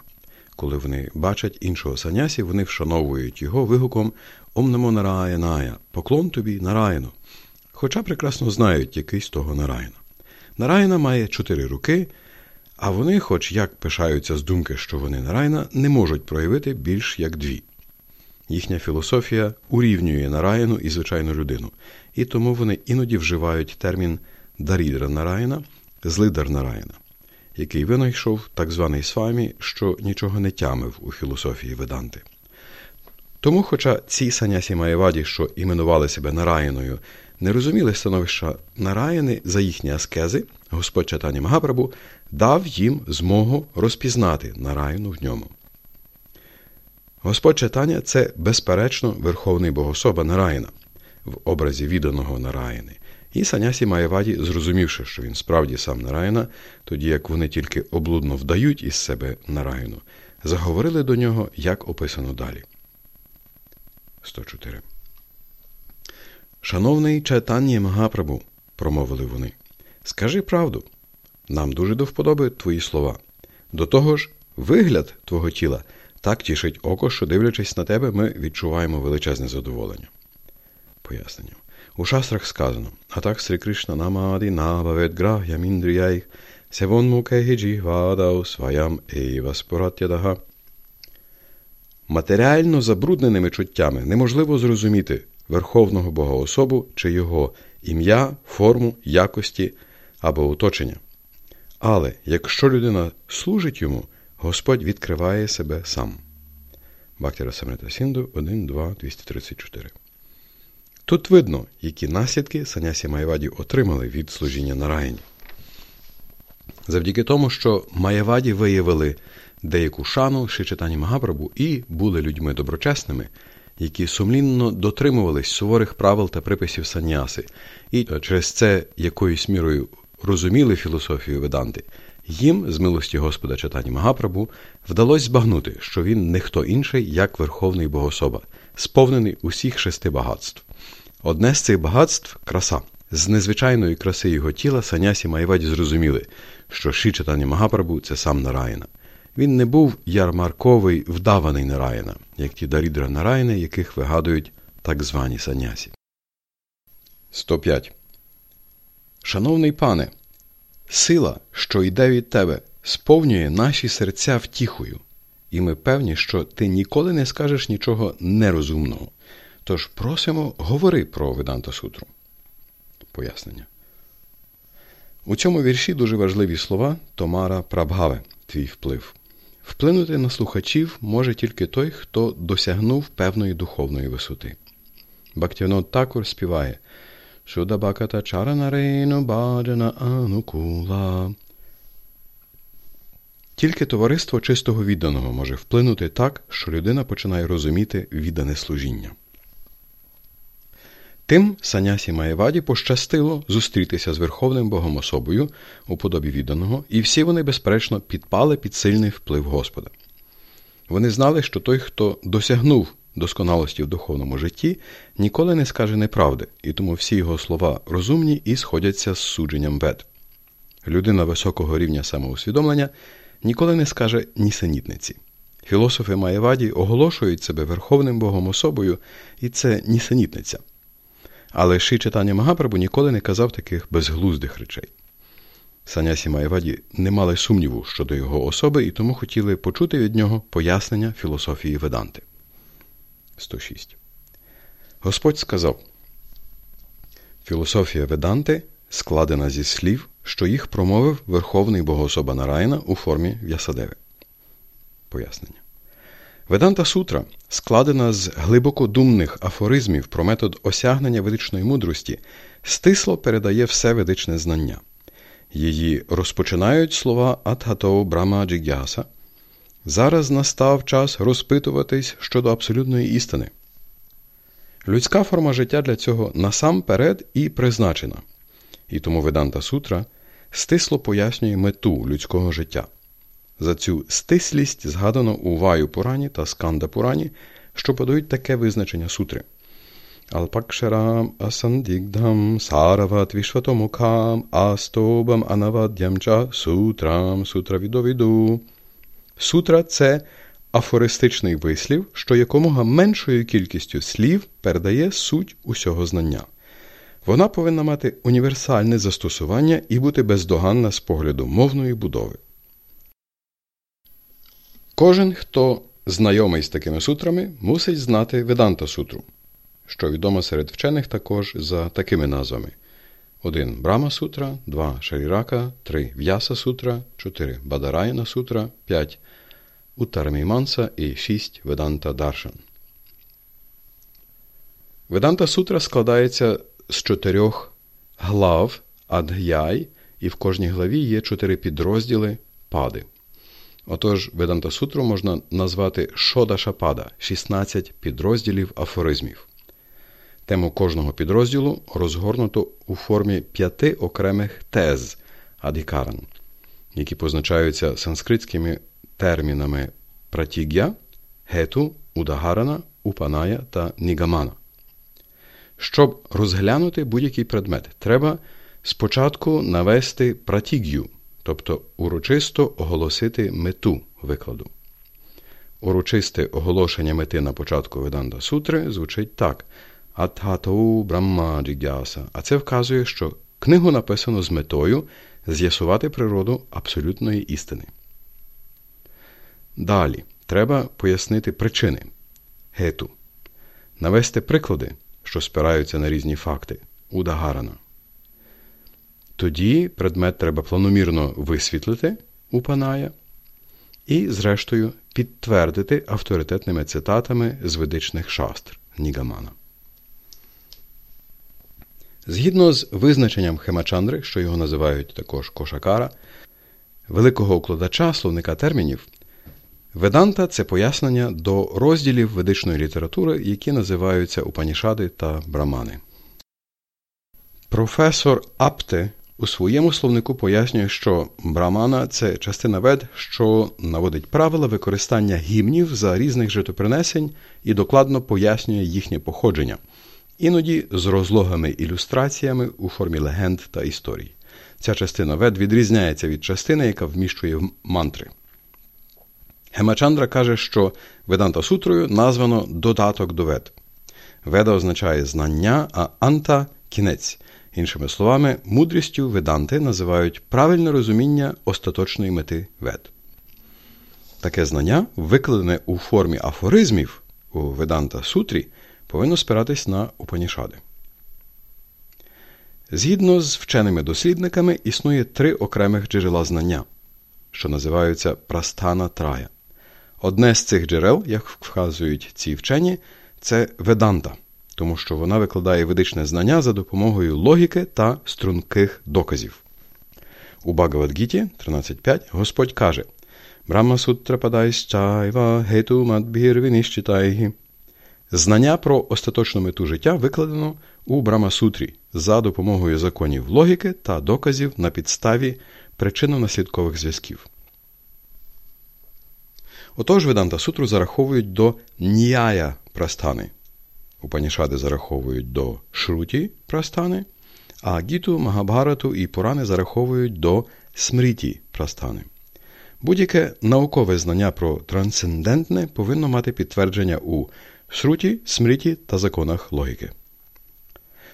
Коли вони бачать іншого санясі, вони вшановують його вигуком Омнамо Нараяная, поклон тобі Нараяну. Хоча прекрасно знають який з того Нараяна. Нараяна має чотири руки, а вони, хоч як пишаються з думки, що вони Нараяна, не можуть проявити більш як дві. Їхня філософія урівнює Нараяну і звичайну людину, і тому вони іноді вживають термін Дарідра Нараяна, злидар Нараяна, який винайшов так званий свамі, що нічого не тямив у філософії Веданти. Тому, хоча ці санясі Маєваді, що іменували себе Нараїною, не розуміли становища Нараяни за їхні аскези, Господь Чатані Магапрабу дав їм змогу розпізнати Нараяну в ньому. Господь Чатаня це, безперечно, верховний богособа Нараїна в образі відданого Нараїни. І Санясі Маєваді, зрозумівши, що він справді сам Нараїна, тоді як вони тільки облудно вдають із себе Нараїну, заговорили до нього, як описано далі. 104. Шановний Чайтан'є Магапрабу, промовили вони, скажи правду. Нам дуже до вподоби твої слова. До того ж, вигляд твого тіла так тішить око, що, дивлячись на тебе, ми відчуваємо величезне задоволення. Пояснення. У шастрах сказано А так Срі Кришна намаді набавет грах'ям індріяйх севон мукехіджі вадау сваям ейваспоратядага». Матеріально забрудненими чуттями неможливо зрозуміти Верховного Богоособу чи його ім'я, форму, якості або оточення. Але якщо людина служить йому, Господь відкриває себе сам. Бактера Самрита Сінду 1, 2, 234. Тут видно, які наслідки Санясі Майваді отримали від служіння на Нараїні. Завдяки тому, що Маєваді виявили деяку шану Шичитані Магапрабу і були людьми доброчесними, які сумлінно дотримувались суворих правил та приписів саняси, і через це якоюсь мірою розуміли філософію Веданти, їм, з милості Господа Читані Магапрабу, вдалося збагнути, що він не хто інший, як Верховний Богособа, сповнений усіх шести багатств. Одне з цих багатств краса. З незвичайної краси його тіла Санясі Майваді зрозуміли, що Ші Читані Магапрабу це сам Нараїна. Він не був ярмарковий вдаваний Нараїна, як ті дарідра Нараїни, яких вигадують так звані санясі. 105. Шановний пане, сила, що йде від тебе, сповнює наші серця втіхою, і ми певні, що ти ніколи не скажеш нічого нерозумного. Тож просимо, говори про Веданта Сутру. Пояснення. У цьому вірші дуже важливі слова Томара Прабгаве, твій вплив. Вплинути на слухачів може тільки той, хто досягнув певної духовної висоти. Бактівнот Такур співає Шудабаката чаранарейно баджана анукула. Тільки товариство чистого відданого може вплинути так, що людина починає розуміти віддане служіння. Тим Санясі Маєваді пощастило зустрітися з Верховним Богом особою у подобі відданого, і всі вони, безперечно, підпали під сильний вплив Господа. Вони знали, що той, хто досягнув досконалості в духовному житті, ніколи не скаже неправди, і тому всі його слова розумні і сходяться з судженням вед. Людина високого рівня самоусвідомлення ніколи не скаже нісенітниці. Філософи Маєваді оголошують себе Верховним Богом особою, і це нісенітниця. Але Ши читання Магапрабу ніколи не казав таких безглуздих речей. Санясі Маєваді не мали сумніву щодо його особи і тому хотіли почути від нього пояснення філософії Веданти. 106. Господь сказав Філософія Веданти складена зі слів, що їх промовив Верховний Богоособа Нарайна у формі В'ясадеви. Пояснення. Веданта Сутра складена з глибокодумних афоризмів про метод осягнення ведичної мудрості, стисло передає все ведичне знання. Її розпочинають слова Атгатоу Брама Джигяса. Зараз настав час розпитуватись щодо абсолютної істини. Людська форма життя для цього насамперед і призначена, і тому Веданта Сутра стисло пояснює мету людського життя. За цю стислість згадано у Ваю Пурані та Сканда Пурані, що подають таке визначення сутри. Алпакшарам асандігдам сарават вішватомукам астобам анавадямча сутрам сутравідовіду. Сутра це афористичний вислів, що якомога меншою кількістю слів передає суть усього знання. Вона повинна мати універсальне застосування і бути бездоганна з погляду мовної будови. Кожен, хто знайомий з такими сутрами, мусить знати Веданта сутру, що відомо серед вчених також за такими назвами: 1. Брама Сутра, 2. Шарірака, 3. В'яса Сутра, 4. Бадарайна Сутра, 5. Уттараміманса і 6. Веданта Даршан. Веданта Сутра складається з чотирьох глав адг'яй, і в кожній главі є чотири підрозділи пади. Отож, Веданта Сутру можна назвати Шода Шапада 16 підрозділів афоризмів. Тему кожного підрозділу розгорнуто у формі п'яти окремих тез адікаран, які позначаються санскритськими термінами пратіг'я, гету, удагарана, упаная та нігамана. Щоб розглянути будь-який предмет, треба спочатку навести пратіг'ю, тобто урочисто оголосити мету викладу. Урочисте оголошення мети на початку Веданта Сутри звучить так: Атхатоу Брамма Джігяса. А це вказує, що книгу написано з метою з'ясувати природу абсолютної істини. Далі треба пояснити причини гету, навести приклади, що спираються на різні факти удагарана. Тоді предмет треба планомірно висвітлити у і, зрештою, підтвердити авторитетними цитатами з ведичних шастр Нігамана. Згідно з визначенням Хемачандри, що його називають також Кошакара, великого укладача словника термінів, Веданта це пояснення до розділів ведичної літератури, які називаються Упанішади та Брамани. Професор Апте у своєму словнику пояснює, що брамана це частина вед, що наводить правила використання гімнів за різних житопринесень і докладно пояснює їхнє походження, іноді з розлогими ілюстраціями у формі легенд та історій. Ця частина вед відрізняється від частини, яка вміщує мантри. Гемачандра каже, що Веданта сутрою названо додаток до вед. Веда означає знання, а анта кінець. Іншими словами, мудрістю веданти називають правильне розуміння остаточної мети вед. Таке знання, викладене у формі афоризмів у Веданта Сутрі, повинно спиратись на Упанішади. Згідно з вченими дослідниками, існує три окремих джерела знання, що називаються прастана трая. Одне з цих джерел, як вказують ці вчені, це веданта тому що вона викладає ведичне знання за допомогою логіки та струнких доказів. У Багавадгіті 13.5 Господь каже Брахма сутра падайщайва гету мадбір Знання про остаточну мету життя викладено у Брамасутрі за допомогою законів логіки та доказів на підставі причинно-наслідкових зв'язків. Отож Веданта Сутру зараховують до ніяя прастани, Упанішади зараховують до Шруті прастани, а Гіту, Магабгарату і Пурани зараховують до Смріті прастани. Будь-яке наукове знання про трансцендентне повинно мати підтвердження у Шруті, Смріті та законах логіки.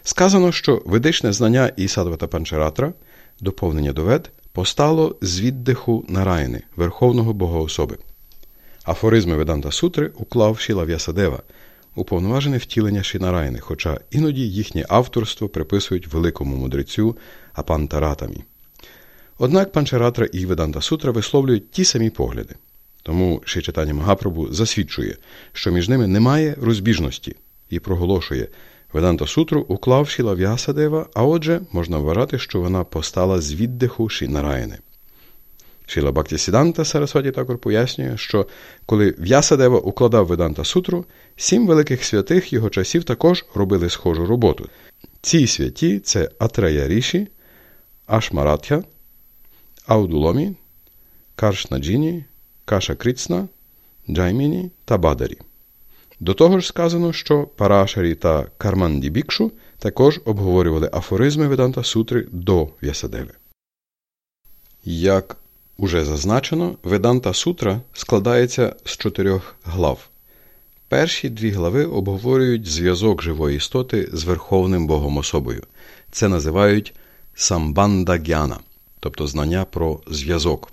Сказано, що ведичне знання і Садвата Панчаратра, доповнення до вед, постало з віддиху Нараяни, Верховного Богоособи. Афоризми Веданта Сутри уклав Шіла В'ясадева – уповноважене втілення Шинарайни, хоча іноді їхнє авторство приписують великому мудрецю Апантаратамі. Однак Панчаратра і Веданта Сутра висловлюють ті самі погляди. Тому Шичатані Магапрабу засвідчує, що між ними немає розбіжності і проголошує Веданта Сутру уклав Шіла В'ясадева, а отже, можна вважати, що вона постала з віддиху Шинараяни. Шіла Бактісіданта Сарасваті також пояснює, що коли В'ясадева укладав Веданта Сутру, сім великих святих його часів також робили схожу роботу. Ці святі це Атрея Ріші, Ашмаратхя, Аудуломі, Каршнаджіні, Каша Кріцна, Джайміні та Бадарі. До того ж сказано, що Парашарі та Карманді Бікшу також обговорювали афоризми Веданта Сутри до В'ясадеви. Як Уже зазначено, Веданта Сутра складається з чотирьох глав. Перші дві глави обговорюють зв'язок живої істоти з Верховним Богом особою. Це називають самбанда гяна, тобто знання про зв'язок.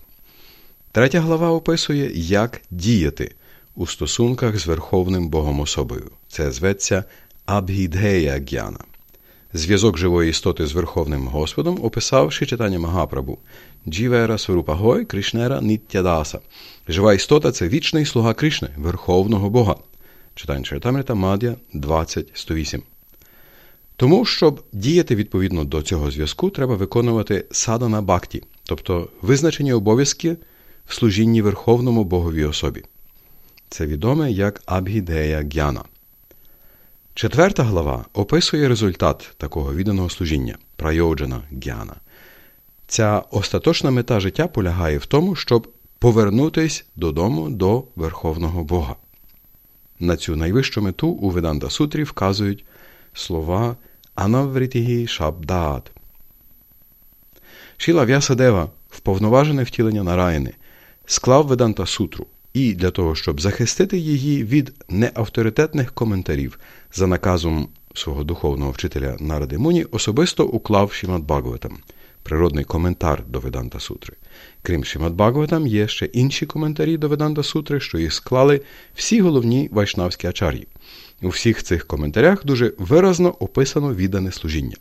Третя глава описує, як діяти у стосунках з Верховним Богом особою. Це зветься Абгідгея гяна. Зв'язок живої істоти з Верховним Господом описав читання Магапрабу Джівера Сварупагой Кришнера Ніттядаса. Жива істота це вічний слуга Кришни, Верховного Бога. Читання Чайтамрита Мад'я 20.108. Тому, щоб діяти відповідно до цього зв'язку, треба виконувати садана бакті, тобто визначені обов'язки в служінні Верховному Боговій особі. Це відоме як Абгідея Гяна. Четверта глава описує результат такого відданого служіння прайоджана Гяна. Ця остаточна мета життя полягає в тому, щоб повернутись додому до Верховного Бога. На цю найвищу мету у Веданта Сутрі вказують слова Анавритігі Шабдат. Шіла В'ясадева, вповноважене втілення Нараїни, склав Веданта Сутру і для того, щоб захистити її від неавторитетних коментарів за наказом свого духовного вчителя Наради Муні, особисто уклав Шімат Багаватам – природний коментар до Веданта Сутри. Крім Шимат Бхагаватам, є ще інші коментарі до Веданта Сутри, що їх склали всі головні вайшнавські ачар'ї. У всіх цих коментарях дуже виразно описано віддане служіння.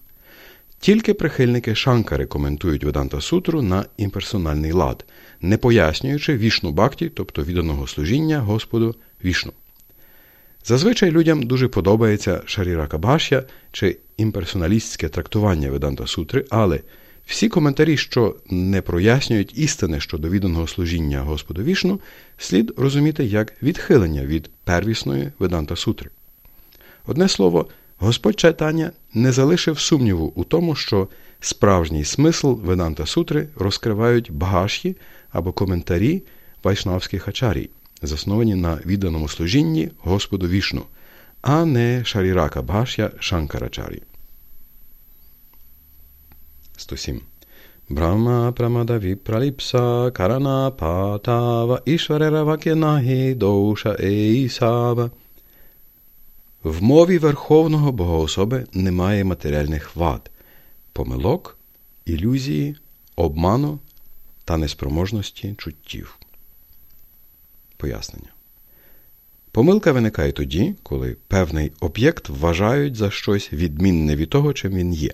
Тільки прихильники Шанкари коментують Веданта Сутру на імперсональний лад, не пояснюючи вішну бакті, тобто відданого служіння Господу вішну. Зазвичай людям дуже подобається Шарірака Башя чи імперсоналістське трактування Веданта Сутри, але всі коментарі, що не прояснюють істини щодо відданого служіння Господу вішну, слід розуміти як відхилення від первісної Веданта Сутри. Одне слово, Господь Чайтання не залишив сумніву у тому, що справжній смисл Веданта Сутри розкривають багаші або коментарі вайшнавських ачарій, засновані на відданому служінні Господу вішну, а не Шарірака Бхашя Шанкарачарі. 107. Brahma pramada vipralipsa karana patava ішварера вакенагі доуша ейсава. В мові Верховного Богоособи немає матеріальних вад, помилок, ілюзії, обману та неспроможності чуттів. Пояснення. Помилка виникає тоді, коли певний об'єкт вважають за щось відмінне від того, чим він є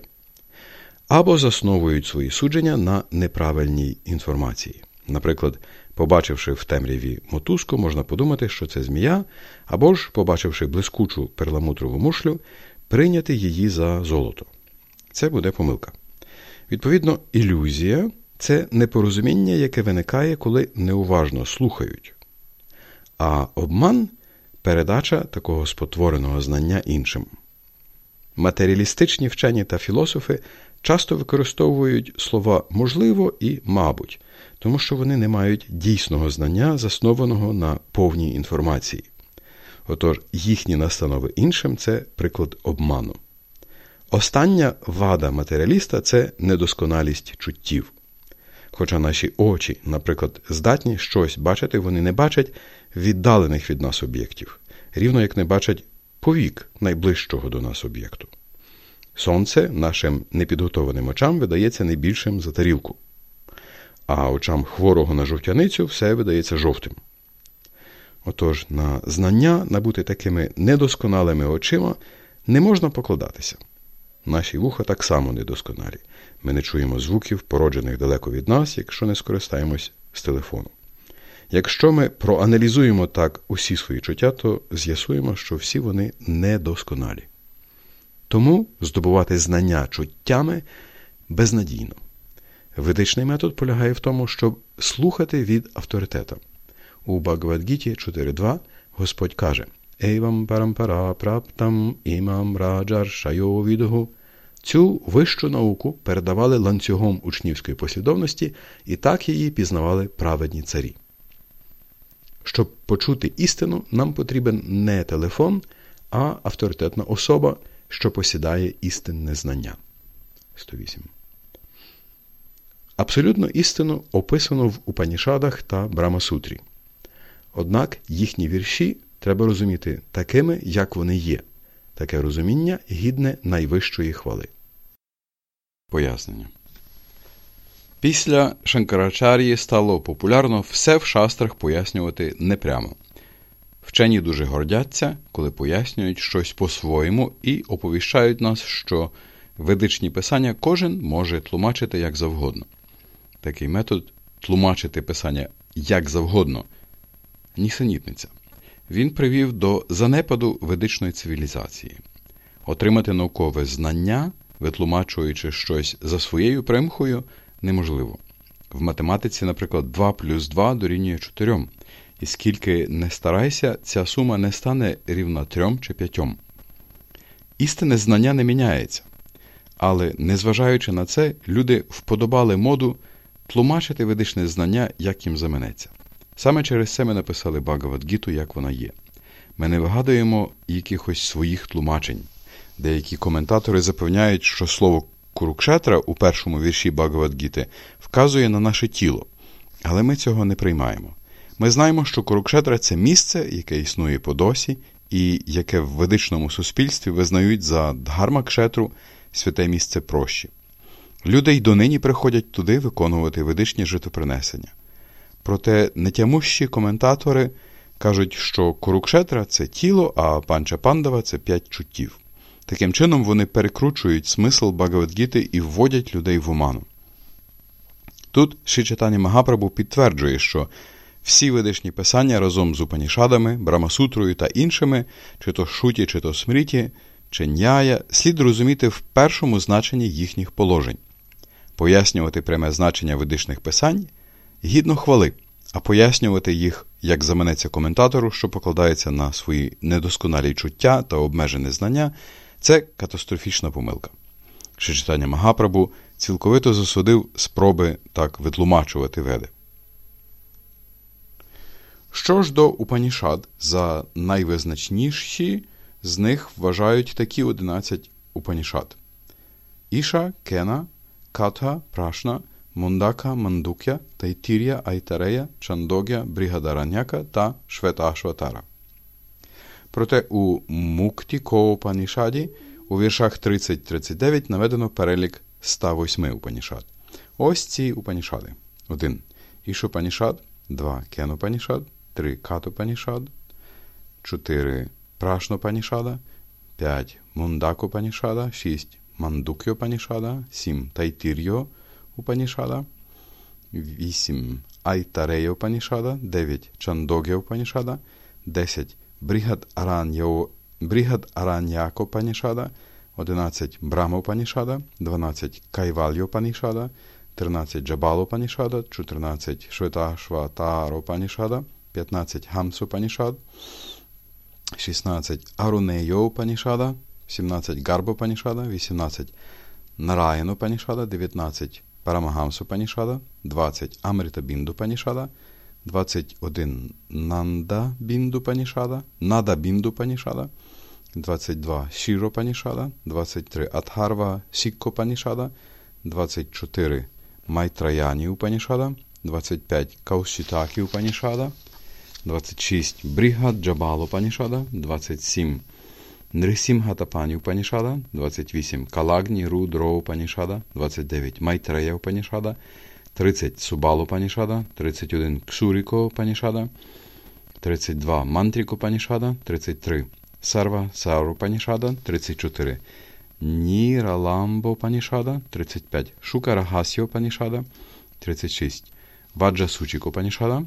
або засновують свої судження на неправильній інформації. Наприклад, побачивши в темряві мотузку, можна подумати, що це змія, або ж, побачивши блискучу перламутрову мушлю, прийняти її за золото. Це буде помилка. Відповідно, ілюзія це непорозуміння, яке виникає, коли неуважно слухають. А обман передача такого спотвореного знання іншим. Матеріалістичні вчені та філософи часто використовують слова можливо і мабуть, тому що вони не мають дійсного знання, заснованого на повній інформації. Отож, їхні настанови іншим це приклад обману. Остання вада матеріаліста це недосконалість чуттів. Хоча наші очі, наприклад, здатні щось бачити, вони не бачать віддалених від нас об'єктів, рівно як не бачать повік найближчого до нас об'єкту. Сонце нашим непідготованим очам видається не більшим за тарілку, а очам хворого на жовтяницю все видається жовтим. Отож, на знання набути такими недосконалими очима не можна покладатися. Наші вуха так само недосконалі. Ми не чуємо звуків, породжених далеко від нас, якщо не скористаємось з телефону. Якщо ми проаналізуємо так усі свої чуття, то з'ясуємо, що всі вони недосконалі. Тому здобувати знання чуттями безнадійно. Ведичний метод полягає в тому, щоб слухати від авторитета. У Багавадгіті 4.2 Господь каже Ейвам парампара праптам імам раджар шайовідгу. Цю вищу науку передавали ланцюгом учнівської послідовності, і так її пізнавали праведні царі. Щоб почути істину, нам потрібен не телефон, а авторитетна особа, що посідає істинне знання. 108. Абсолютно істину описано в Упанішадах та Брамасутрі. Однак їхні вірші треба розуміти такими, як вони є. Таке розуміння гідне найвищої хвали. Пояснення. Після Шанкарачарії стало популярно все в шастрах пояснювати непрямо. Вчені дуже гордяться, коли пояснюють щось по-своєму і оповіщають нас, що ведичні писання кожен може тлумачити як завгодно. Такий метод тлумачити писання як завгодно нісенітниця. Він привів до занепаду ведичної цивілізації. Отримати наукове знання, витлумачуючи щось за своєю примхою, неможливо. В математиці, наприклад, 2 плюс 2 дорівнює 4. І скільки не старайся, ця сума не стане рівна 3 чи 5. Істинне знання не міняється. Але, незважаючи на це, люди вподобали моду тлумачити ведичне знання, як їм заманеться. Саме через це ми написали Багавадгіту, як вона є. Ми не вигадуємо якихось своїх тлумачень. Деякі коментатори запевняють, що слово Курукшетра у першому вірші Багавадгіти вказує на наше тіло, але ми цього не приймаємо. Ми знаємо, що Курукшетра це місце, яке існує по досі, і яке в ведичному суспільстві визнають за Дгармакшетру святе місце прощі. Люди й донині приходять туди виконувати ведичні житопринесення. Проте нетямущі коментатори кажуть, що Курукшетра це тіло, а панча пандава це п'ять чуттів. Таким чином вони перекручують смисл Багавадгіти і вводять людей в оману. Тут Шичатані Магапрабу підтверджує, що всі ведичні писання разом з Упанішадами, Брамасутрою та іншими, чи то шуті, чи то смріті, чи няя, слід розуміти в першому значенні їхніх положень. Пояснювати пряме значення ведичних писань гідно хвали, а пояснювати їх, як заманеться коментатору, що покладається на свої недосконалі чуття та обмежене знання, це катастрофічна помилка. Шичитання Магапрабу цілковито засудив спроби так витлумачувати веди. Що ж до Упанішад, за найвизначніші з них вважають такі 11 Упанішад: Іша, Кена, Катха, Прашна, Мундака, Мандук'я, Тайтір'я, Айтарея, Чандог'я, Брігадараньяка та Шветашватара. Проте у Муктікопанішаді у віршах 30-39 наведено перелік 108 Упанішад. Ось ці Упанішади. 1. Ішопанішад, 2. Кенопанішад, 3. Катопанішад, 4. Прашнопанішада, 5. Мундакопанішада, 6. Мандук'опанішада, 7. Тайтір'йо Упанішада, 8. Айтарея Упанішада, 9. Чандог'я Упанішада, 10. Брігадараньякопанішада, 11 Брахмопанішада, 12 Кайвальопанішада, 13 Джабалопанішада, 14 Шветашватаропанішада, 15 Хамсопанішада, 16 Арунейопанішада, 17 Гарбгопанішада, 18 Нараянопанішада, 19 Парамагамсопанішада, 20 Амрита Біндупанішада, 21 Нанда Біндупанішада, Нада Біндупанішада, 22 Шіропанішада, 23 Атхарва Шікхопанішада, 24 Майтраяні Упанішада, 25 Каусітакі Упанішада, 26 Брігад Джабалопанішада, 27 Нрисімгатапані Упанішада, 28 Калагні Рудропанішада, 29 Майтрея Упанішада, 30 Субалопанішада, 31 Кшурікопанішада, 32 Мантрікопанішада, 33 Сарва-сарупанішада, 34 Ніраламбопанішада, 35 Шука-рахасьопанішада, 36 Ваджра-сучікопанішада,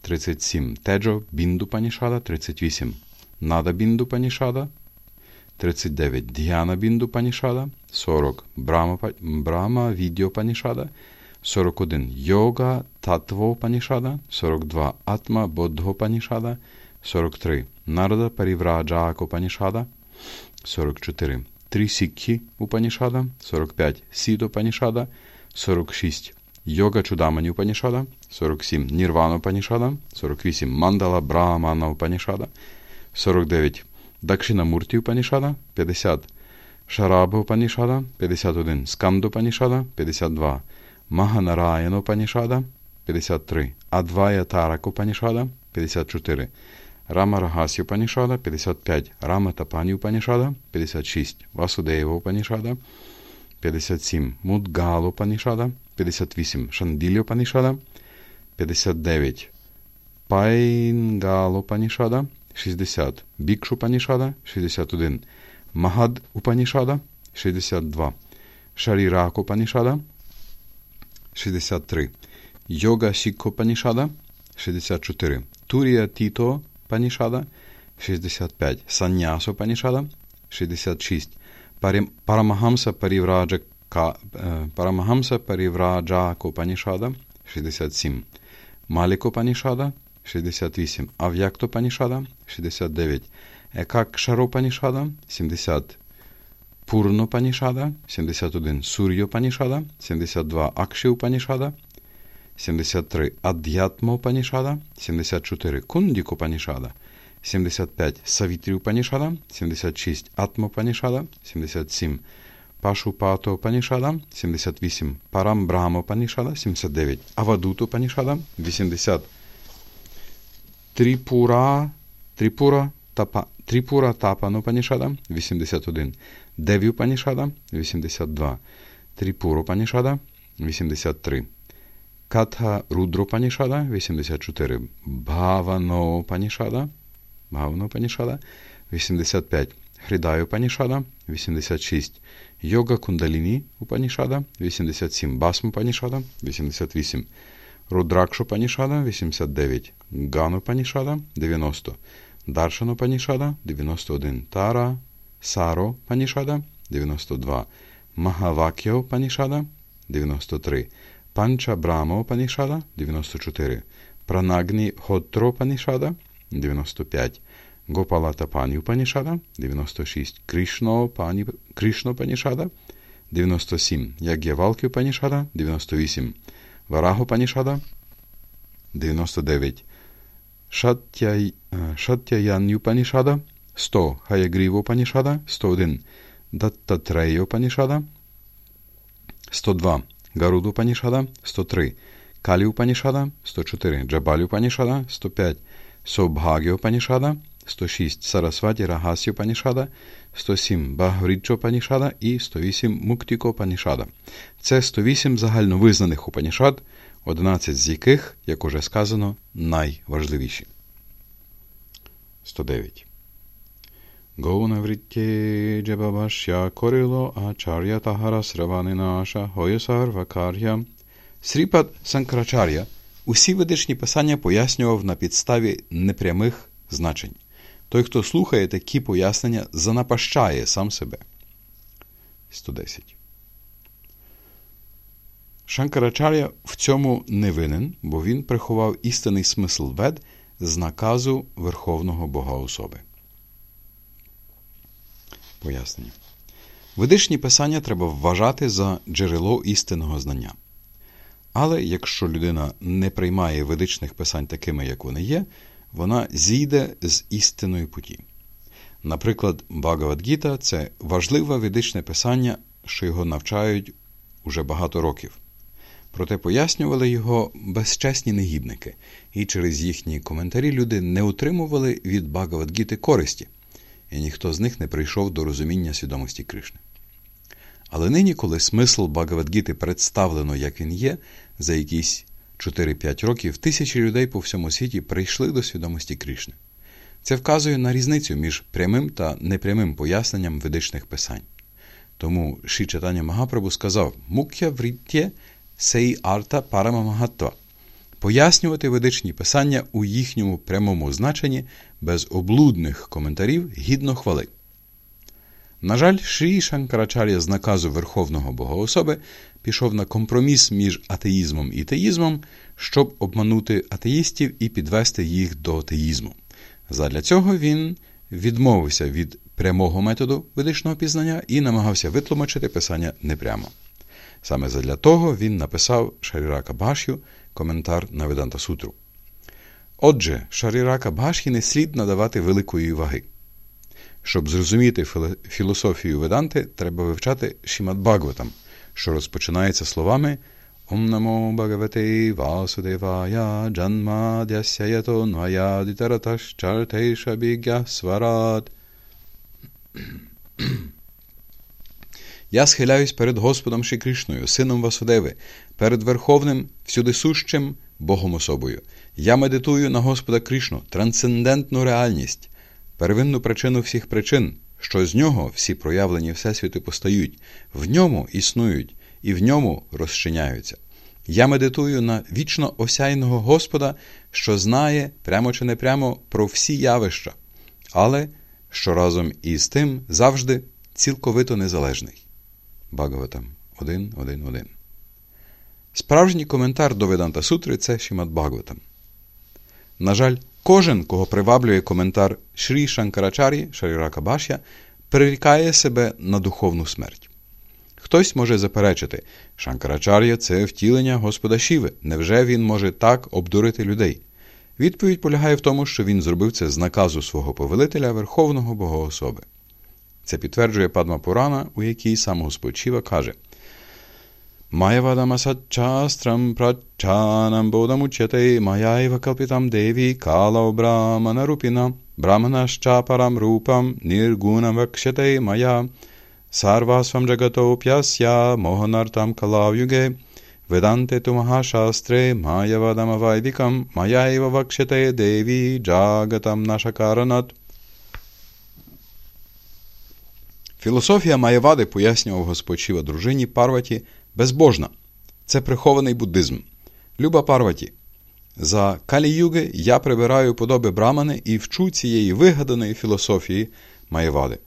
37 Теджо-біндупанішада, 38 Нада-біндупанішада, 39 Дг'яна-біндупанішада, 40 Брама, Брахма-від'йопанішада, 41 Йога Татво Панішада, 42 Атма Бодго Панішада, 43 Нарада Парівраджако Панішада, 44 Трісікхі Упанішада, 45 Сідо Панішада, 46 Йога Чудамані Упанішада, 47 Нірвана Упанішада, 48 Мандала Брамана Упанішада, 49 Дакшина Мурті Упанішада, 50 Шараба Упанішада, 51 Скамду Упанішада, 52 Маганараяна Упанішада, 53 Адвая Тарак Упанішада, 54 Рама Рагасі Упанішада, 55 Рама Тапані Упанішада, 56 Васудеєва Упанішада, 57 Мудгало Упанішада, 58 Шанділі Упанішада, 59 Пайнгало Упанішада, 60 Бгікшупанішада, 61 Махад-упанішада, 62 Шаріракопанішада, 63 Йога-шікхопанішада, 64 Турія-тітопанішада, 65 Санн'ясопанішада, 66. Парамахамса Парівраджака Парамахамса-парівраджакопанішада 67. Малікопанішада 68. Ав'яктопанішада 69. Екакшаропанішада 70. Пурнопанішада 71. Сур'йопанішада 72. Акші-упанішада 73. Адг'ятмопанішада 74. Кундікопанішада 75. Савітрі-упанішада 76. Атмопанішада 77. Пашупатопанішада 78. Парам-брахмопанішада 79. Авадгутопанішада 80. Трипура Трипура Тапа Трипура Тапано Панішада 81. Дев'ю Панішада 82. Трипуро Панішада 83. Катха Рудро Панішада 84. Бхавано Панішада Бхавано Панішада 85. Хридаю Панішада 86. Йога Кундаліні Упанішада 87. Басм Панішада 88. Рудракшопанішада 89. Ганопанішада 90. Даршанопанішада 91. Тара-саропанішада 92. Махавак'йопанішада 93. Панча-брахмопанішада 94. Пранагні-хотропанішада 95. Гопала-тапані-упанішада 96. Кришно Пані Кришнопанішада 97. Яг'явалки Панішада 98. Вараго Панішада 99. Шаттяяню Панішада 100. Хаягріво Панішада 101. Даттатреyo Панішада 102. Гаруду Панішада 103. Калі Панішада 104. Джабалю Панішада 105. Собхагіо Панішада 106. Сарасваті Рагасю Панішада 107. Багоріджо Панішада і 108 Муктіко Панішада. Це 108 загальновизнаних Упанішад, 11 з яких, як уже сказано, найважливіші. 109. Гоунавритє Джабабашя Корило Ачар'я Тагара Сраванинаша Гоєсарвакар'я. Сріпад Санкрачар'я усі ведичні писання пояснював на підставі непрямих значень. Той, хто слухає такі пояснення, занапащає сам себе. 110. Шанкарачар'я в цьому не винен, бо він приховав істинний смисл вед з наказу Верховного Бога особи. Пояснення. Ведичні писання треба вважати за джерело істинного знання. Але якщо людина не приймає ведичних писань такими, як вони є, вона зійде з істинної путі. Наприклад, Багавадгіта це важливе ведичне писання, що його навчають уже багато років. Проте пояснювали його безчесні негідники, і через їхні коментарі люди не отримували від Багавадгіти користі, і ніхто з них не прийшов до розуміння свідомості Кришни. Але нині, коли смисл Багавадгіти представлено, як він є, за якісь 4-5 років тисячі людей по всьому світі прийшли до свідомості Кришни. Це вказує на різницю між прямим та непрямим поясненням ведичних писань. Тому Ші Читання Магапрабу сказав Мук'я вріттє сей арта парамамагатва» пояснювати ведичні писання у їхньому прямому значенні без облудних коментарів гідно хвали. На жаль, Шрі Шанкарачар'я з наказу Верховного Богоособи пішов на компроміс між атеїзмом і теїзмом, щоб обманути атеїстів і підвести їх до теїзму. Задля цього він відмовився від прямого методу ведичного пізнання і намагався витлумачити писання непрямо. Саме задля того він написав Шарірака Башю коментар на Веданта Сутру. Отже, Шарірака Баші не слід надавати великої ваги. Щоб зрозуміти філософію Веданти, треба вивчати Шімат Бхагаватам, що розпочинається словами Ом намо Бхагавате Васудевая Нваядитараташ Чартейша Бігя Сварат. <clears throat> Я схиляюсь перед Господом Шикришною, сином Васудеви, перед Верховним, всюдисущим Богом особою. Я медитую на Господа Кришну, трансцендентну реальність, первинну причину всіх причин, що з нього всі проявлені Всесвіту постають, в ньому існують і в ньому розчиняються. Я медитую на вічно осяйного Господа, що знає, прямо чи не прямо, про всі явища, але що разом із тим завжди цілковито незалежний. Багаватам 1.1.1 Справжній коментар до Веданта Сутри це Шімат Бхагаватам. На жаль, кожен, кого приваблює коментар Шрі Шанкарачарі Шарірака Башя, прирікає себе на духовну смерть. Хтось може заперечити, Шанкарачар'я це втілення Господа Шіви. Невже він може так обдурити людей? Відповідь полягає в тому, що він зробив це з наказу свого повелителя Верховного Богоособи. Це підтверджує Падма Пурана, у якій сам Господь Шіва каже Майавадамасачастрам прачанам бодамучяте маяйва калпітам деві кала брамана рупіна браманашчапарам рупам ніргунам вакшяте мая Sarvasvam jagatopyasya mohanartam kalavyuge Vedante tu mahashastre mayavadamavaivikam mayaiva vakshate devi jagatam нашакаранат. Філософія Маєвади пояснював Господь Шіва дружині Парваті безбожна. Це прихований буддизм. Люба Парваті. За калі-юги я прибираю подоби брамани і вчу цієї вигаданої філософії Маєвади.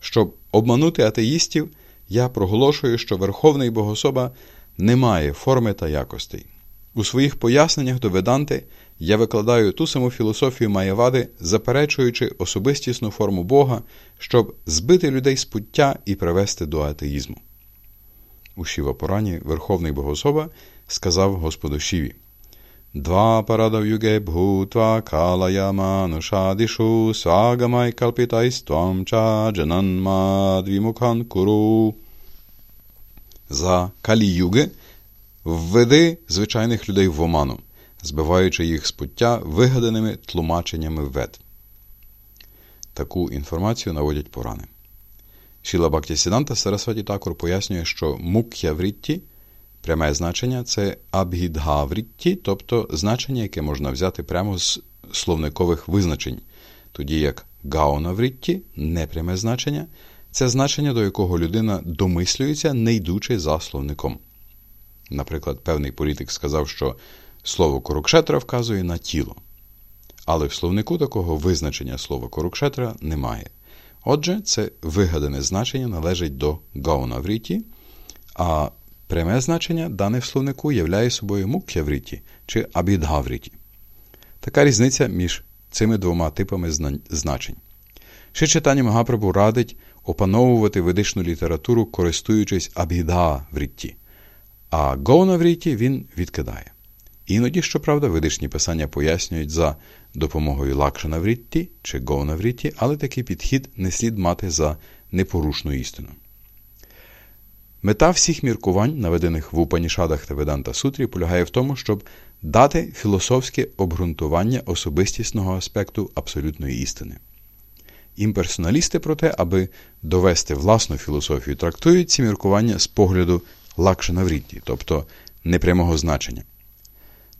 Щоб обманути атеїстів, я проголошую, що Верховний Богособа не має форми та якостей. У своїх поясненнях до Веданти я викладаю ту саму філософію Маєвади, заперечуючи особистісну форму Бога, щоб збити людей з пуття і привести до атеїзму. У Шіва Порані Верховний Богособа сказав Господу Шіві Двапарадавюге бхутва калаяманушадишу свагамай калпітайствам ча джананмадвімукхан куру. За калі-юги введи звичайних людей в оману, збиваючи їх з пуття вигаданими тлумаченнями вед. Таку інформацію наводять порани. Шіла Бактісіданта Сарасваті Такур пояснює, що мук'я врітті – Пряме значення це абгідгаврітті, тобто значення, яке можна взяти прямо з словникових визначень, тоді як гаонаврітті непряме значення це значення, до якого людина домислюється, не йдучи за словником. Наприклад, певний політик сказав, що слово корукшетра вказує на тіло. Але в словнику такого визначення слова корукшетра немає. Отже, це вигадане значення належить до гаонавріті, а Пряме значення дане в словнику являє собою мук'явріті чи абідгавріті. Така різниця між цими двома типами значень. Ще читання Магапрабу радить опановувати ведичну літературу, користуючись абідгаврітті, а гоунаврітті він відкидає. Іноді, щоправда, ведичні писання пояснюють за допомогою лакшанаврітті чи гоунаврітті, але такий підхід не слід мати за непорушну істину. Мета всіх міркувань, наведених в Упанішадах та Веданта Сутрі, полягає в тому, щоб дати філософське обґрунтування особистісного аспекту абсолютної істини. Імперсоналісти, проте, аби довести власну філософію, трактують ці міркування з погляду лакшанаврітті, тобто непрямого значення.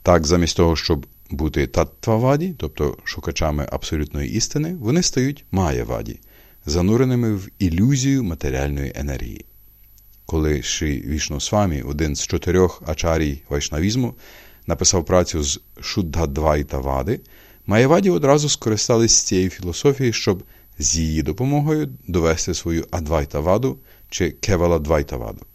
Так, замість того, щоб бути таттваваді, тобто шукачами абсолютної істини, вони стають маєваді, зануреними в ілюзію матеріальної енергії коли Шрі Вішносвамі, один з чотирьох ачарій вайшнавізму, написав працю з Шуддадвайта Вади, Маєваді одразу скористались цією філософією, щоб з її допомогою довести свою Адвайтаваду чи Кеваладвайтаваду.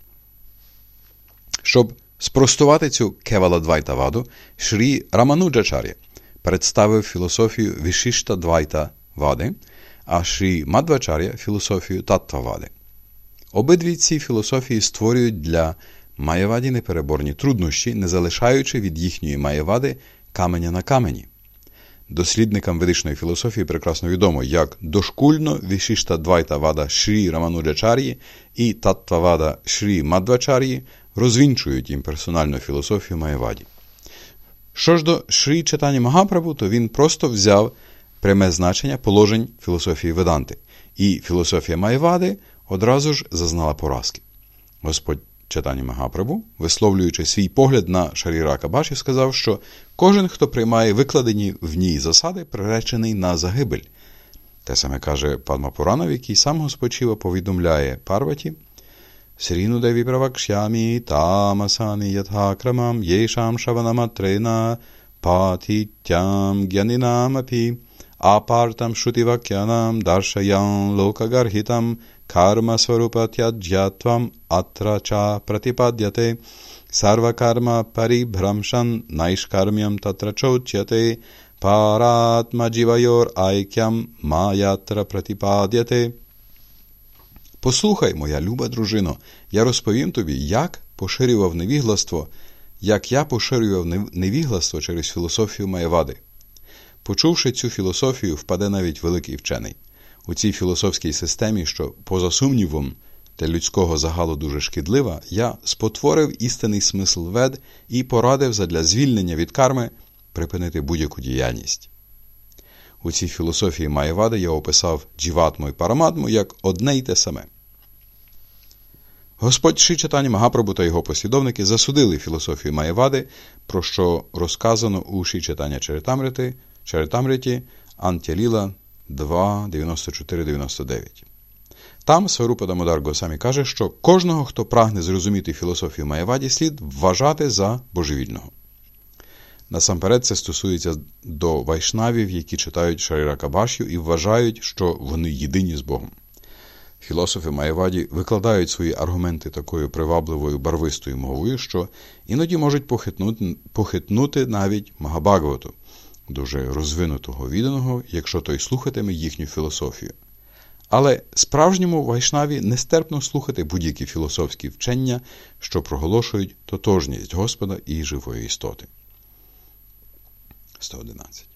Щоб спростувати цю Кеваладвайтаваду, Шрі Рамануджачар'я представив філософію Вішішта Двайта Вади, а Шрі Мадвачар'я філософію Таттвавади. Обидві ці філософії створюють для маєваді непереборні труднощі, не залишаючи від їхньої маєвади каменя на камені. Дослідникам ведичної філософії прекрасно відомо, як дошкульно Вішішта Двайта Вада Шрі Рамануджачар'ї і Таттвавада Шрі Мадвачар'ї розвінчують імперсональну філософію Маєваді. Що ж до Шрі Читані Магапрабу, то він просто взяв пряме значення положень філософії Веданти, і філософія Маєвади – одразу ж зазнала поразки. Господь читання Магапрабу, висловлюючи свій погляд на Шаріра Кабаші, сказав, що кожен, хто приймає викладені в ній засади, приречений на загибель. Те саме каже Падма Пуранов, який сам Господь повідомляє Парваті. Срінудеві правакшямі тамасані ятхакрамам єшам Patityam Gyaninamapi Apartam Shrutivakyanam Darshayam Lokagarhitam Karma Svarupatyajyatvam Atra Cha Pratipadyate Sarvakarma Paribhramshan Naishkarmyam Tatra Chotyate Paratma Jivayor Mayatra Pratipаdyate Послухай, моя люба дружино, я розповім тобі, як поширював невігластво, як я поширював невігластво через філософію Маєвади. Почувши цю філософію, впаде навіть великий вчений. У цій філософській системі, що, поза сумнівом, для людського загалу дуже шкідлива, я спотворив істинний смисл вед і порадив задля звільнення від карми припинити будь-яку діяльність. У цій філософії Маєвади я описав джіватму і параматму як одне й те саме. Господь Ши Читання Магапрабу та його послідовники засудили філософію Маєвади, про що розказано у Ши Читання Черетамрити, Черетамриті Антяліла 2, 94-99. Там Сварупа Дамодар Госамі каже, що кожного, хто прагне зрозуміти філософію Маєваді, слід вважати за божевільного. Насамперед, це стосується до вайшнавів, які читають Шаріра Кабашю і вважають, що вони єдині з Богом. Філософи Маєваді викладають свої аргументи такою привабливою барвистою мовою, що іноді можуть похитнути, похитнути навіть Магабагавату, дуже розвинутого відданого, якщо той слухатиме їхню філософію. Але справжньому вайшнаві нестерпно слухати будь-які філософські вчення, що проголошують тотожність Господа і живої істоти. 111.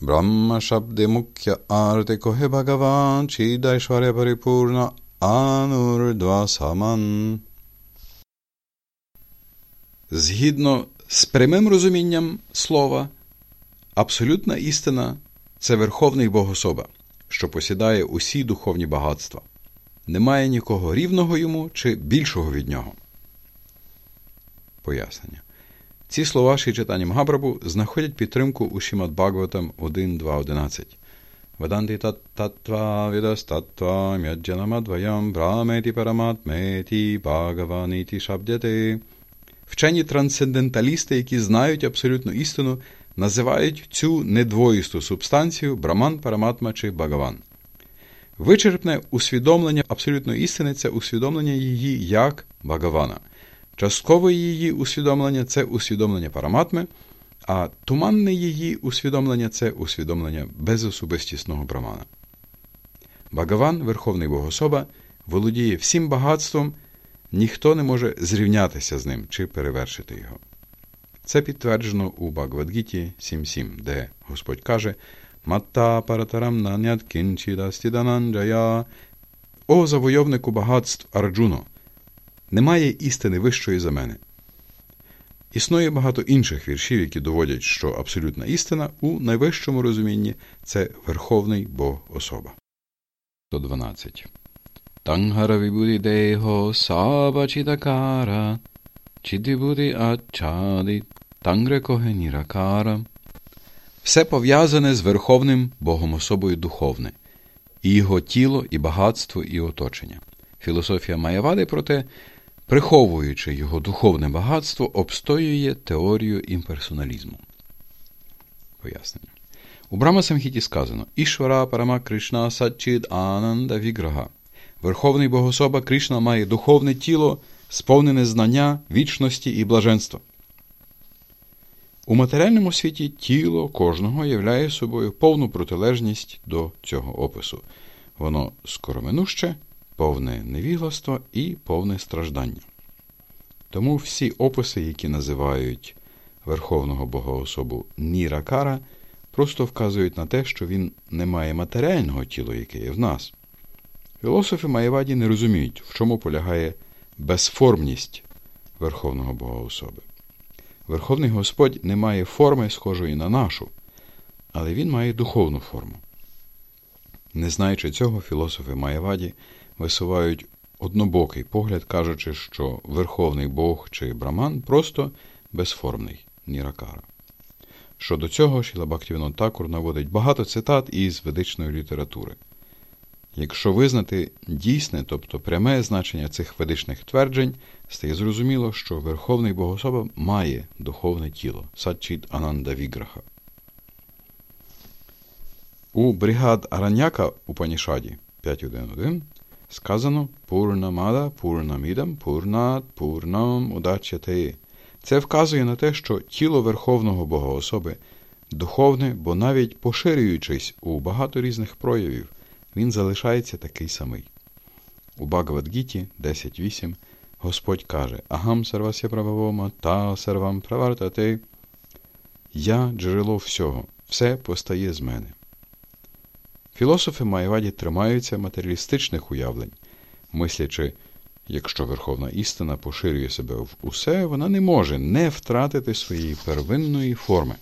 Брахма Шабде Мукya Арте Коге Бхагаван Чідайшваря Парипурна Анурдва Саман. Згідно з прямим розумінням слова, абсолютна істина це Верховний Богособа, що посідає усі духовні багатства. Немає нікого рівного йому чи більшого від нього. Пояснення. Ці слова Ші читання Магапрабу знаходять підтримку у Шімат Бхагаватам 1.2.11. Веданти таттва відас таттва м'яджанамадваям браметі параматметі бхагаваніті шабдяти. Вчені трансценденталісти, які знають абсолютну істину, називають цю недвоїсту субстанцію браман, параматма чи багаван. Вичерпне усвідомлення абсолютної істини це усвідомлення її як багавана. Часткове її усвідомлення це усвідомлення параматми, а туманне її усвідомлення це усвідомлення безособистісного брамана. Багаван, Верховний Богособа, володіє всім багатством, ніхто не може зрівнятися з ним чи перевершити його. Це підтверджено у Багавадгіті 7.7, де Господь каже Матта паратарам нанят кінчідастідананджая О завойовнику багатств Арджуно! Немає істини вищої за мене. Існує багато інших віршів, які доводять, що абсолютна істина у найвищому розумінні це Верховний Бог особа. 112. Тангара вібуді дехо саба читакара, чидибуді ачади, тангре когеніракара. Все пов'язане з Верховним Богом особою духовне, і його тіло, і багатство, і оточення. Філософія Маєвади, проте, приховуючи його духовне багатство, обстоює теорію імперсоналізму. Пояснення. У Брама Самхіті сказано Ішвара Парама Кришна Сачід Ананда Віграга. Верховний Богособа Кришна має духовне тіло, сповнене знання, вічності і блаженства. У матеріальному світі тіло кожного являє собою повну протилежність до цього опису. Воно скороминуще, повне невігластво і повне страждання. Тому всі описи, які називають Верховного Богоособу Ніракара, просто вказують на те, що він не має матеріального тіла, яке є в нас. Філософи Маєваді не розуміють, в чому полягає безформність Верховного Богоособи. Верховний Господь не має форми, схожої на нашу, але він має духовну форму. Не знаючи цього, філософи Маєваді висувають однобокий погляд, кажучи, що Верховний Бог чи Браман просто безформний Ніракара. Щодо цього, Шілабактівно Такур наводить багато цитат із ведичної літератури. Якщо визнати дійсне, тобто пряме значення цих ведичних тверджень, стає зрозуміло, що Верховний Богособа має духовне тіло Сачіт Ананда Віграха. У Бріхад-аран'яка Упанішаді 5.1.1 сказано Пурнам адах, пурнам ідам, пурнат пурнам удач'яте. Це вказує на те, що тіло Верховного Бога-Особи духовне, бо навіть поширюючись у багато різних проявів, він залишається такий самий. У Бгаґавад-ґіті 10.8 Господь каже Ахам сарвас'я прабгаво маттах сарвам правартате. Я джерело всього, все постає з мене. Філософи Маєваді тримаються матеріалістичних уявлень, мислячи, якщо верховна істина поширює себе в усе, вона не може не втратити своєї первинної форми.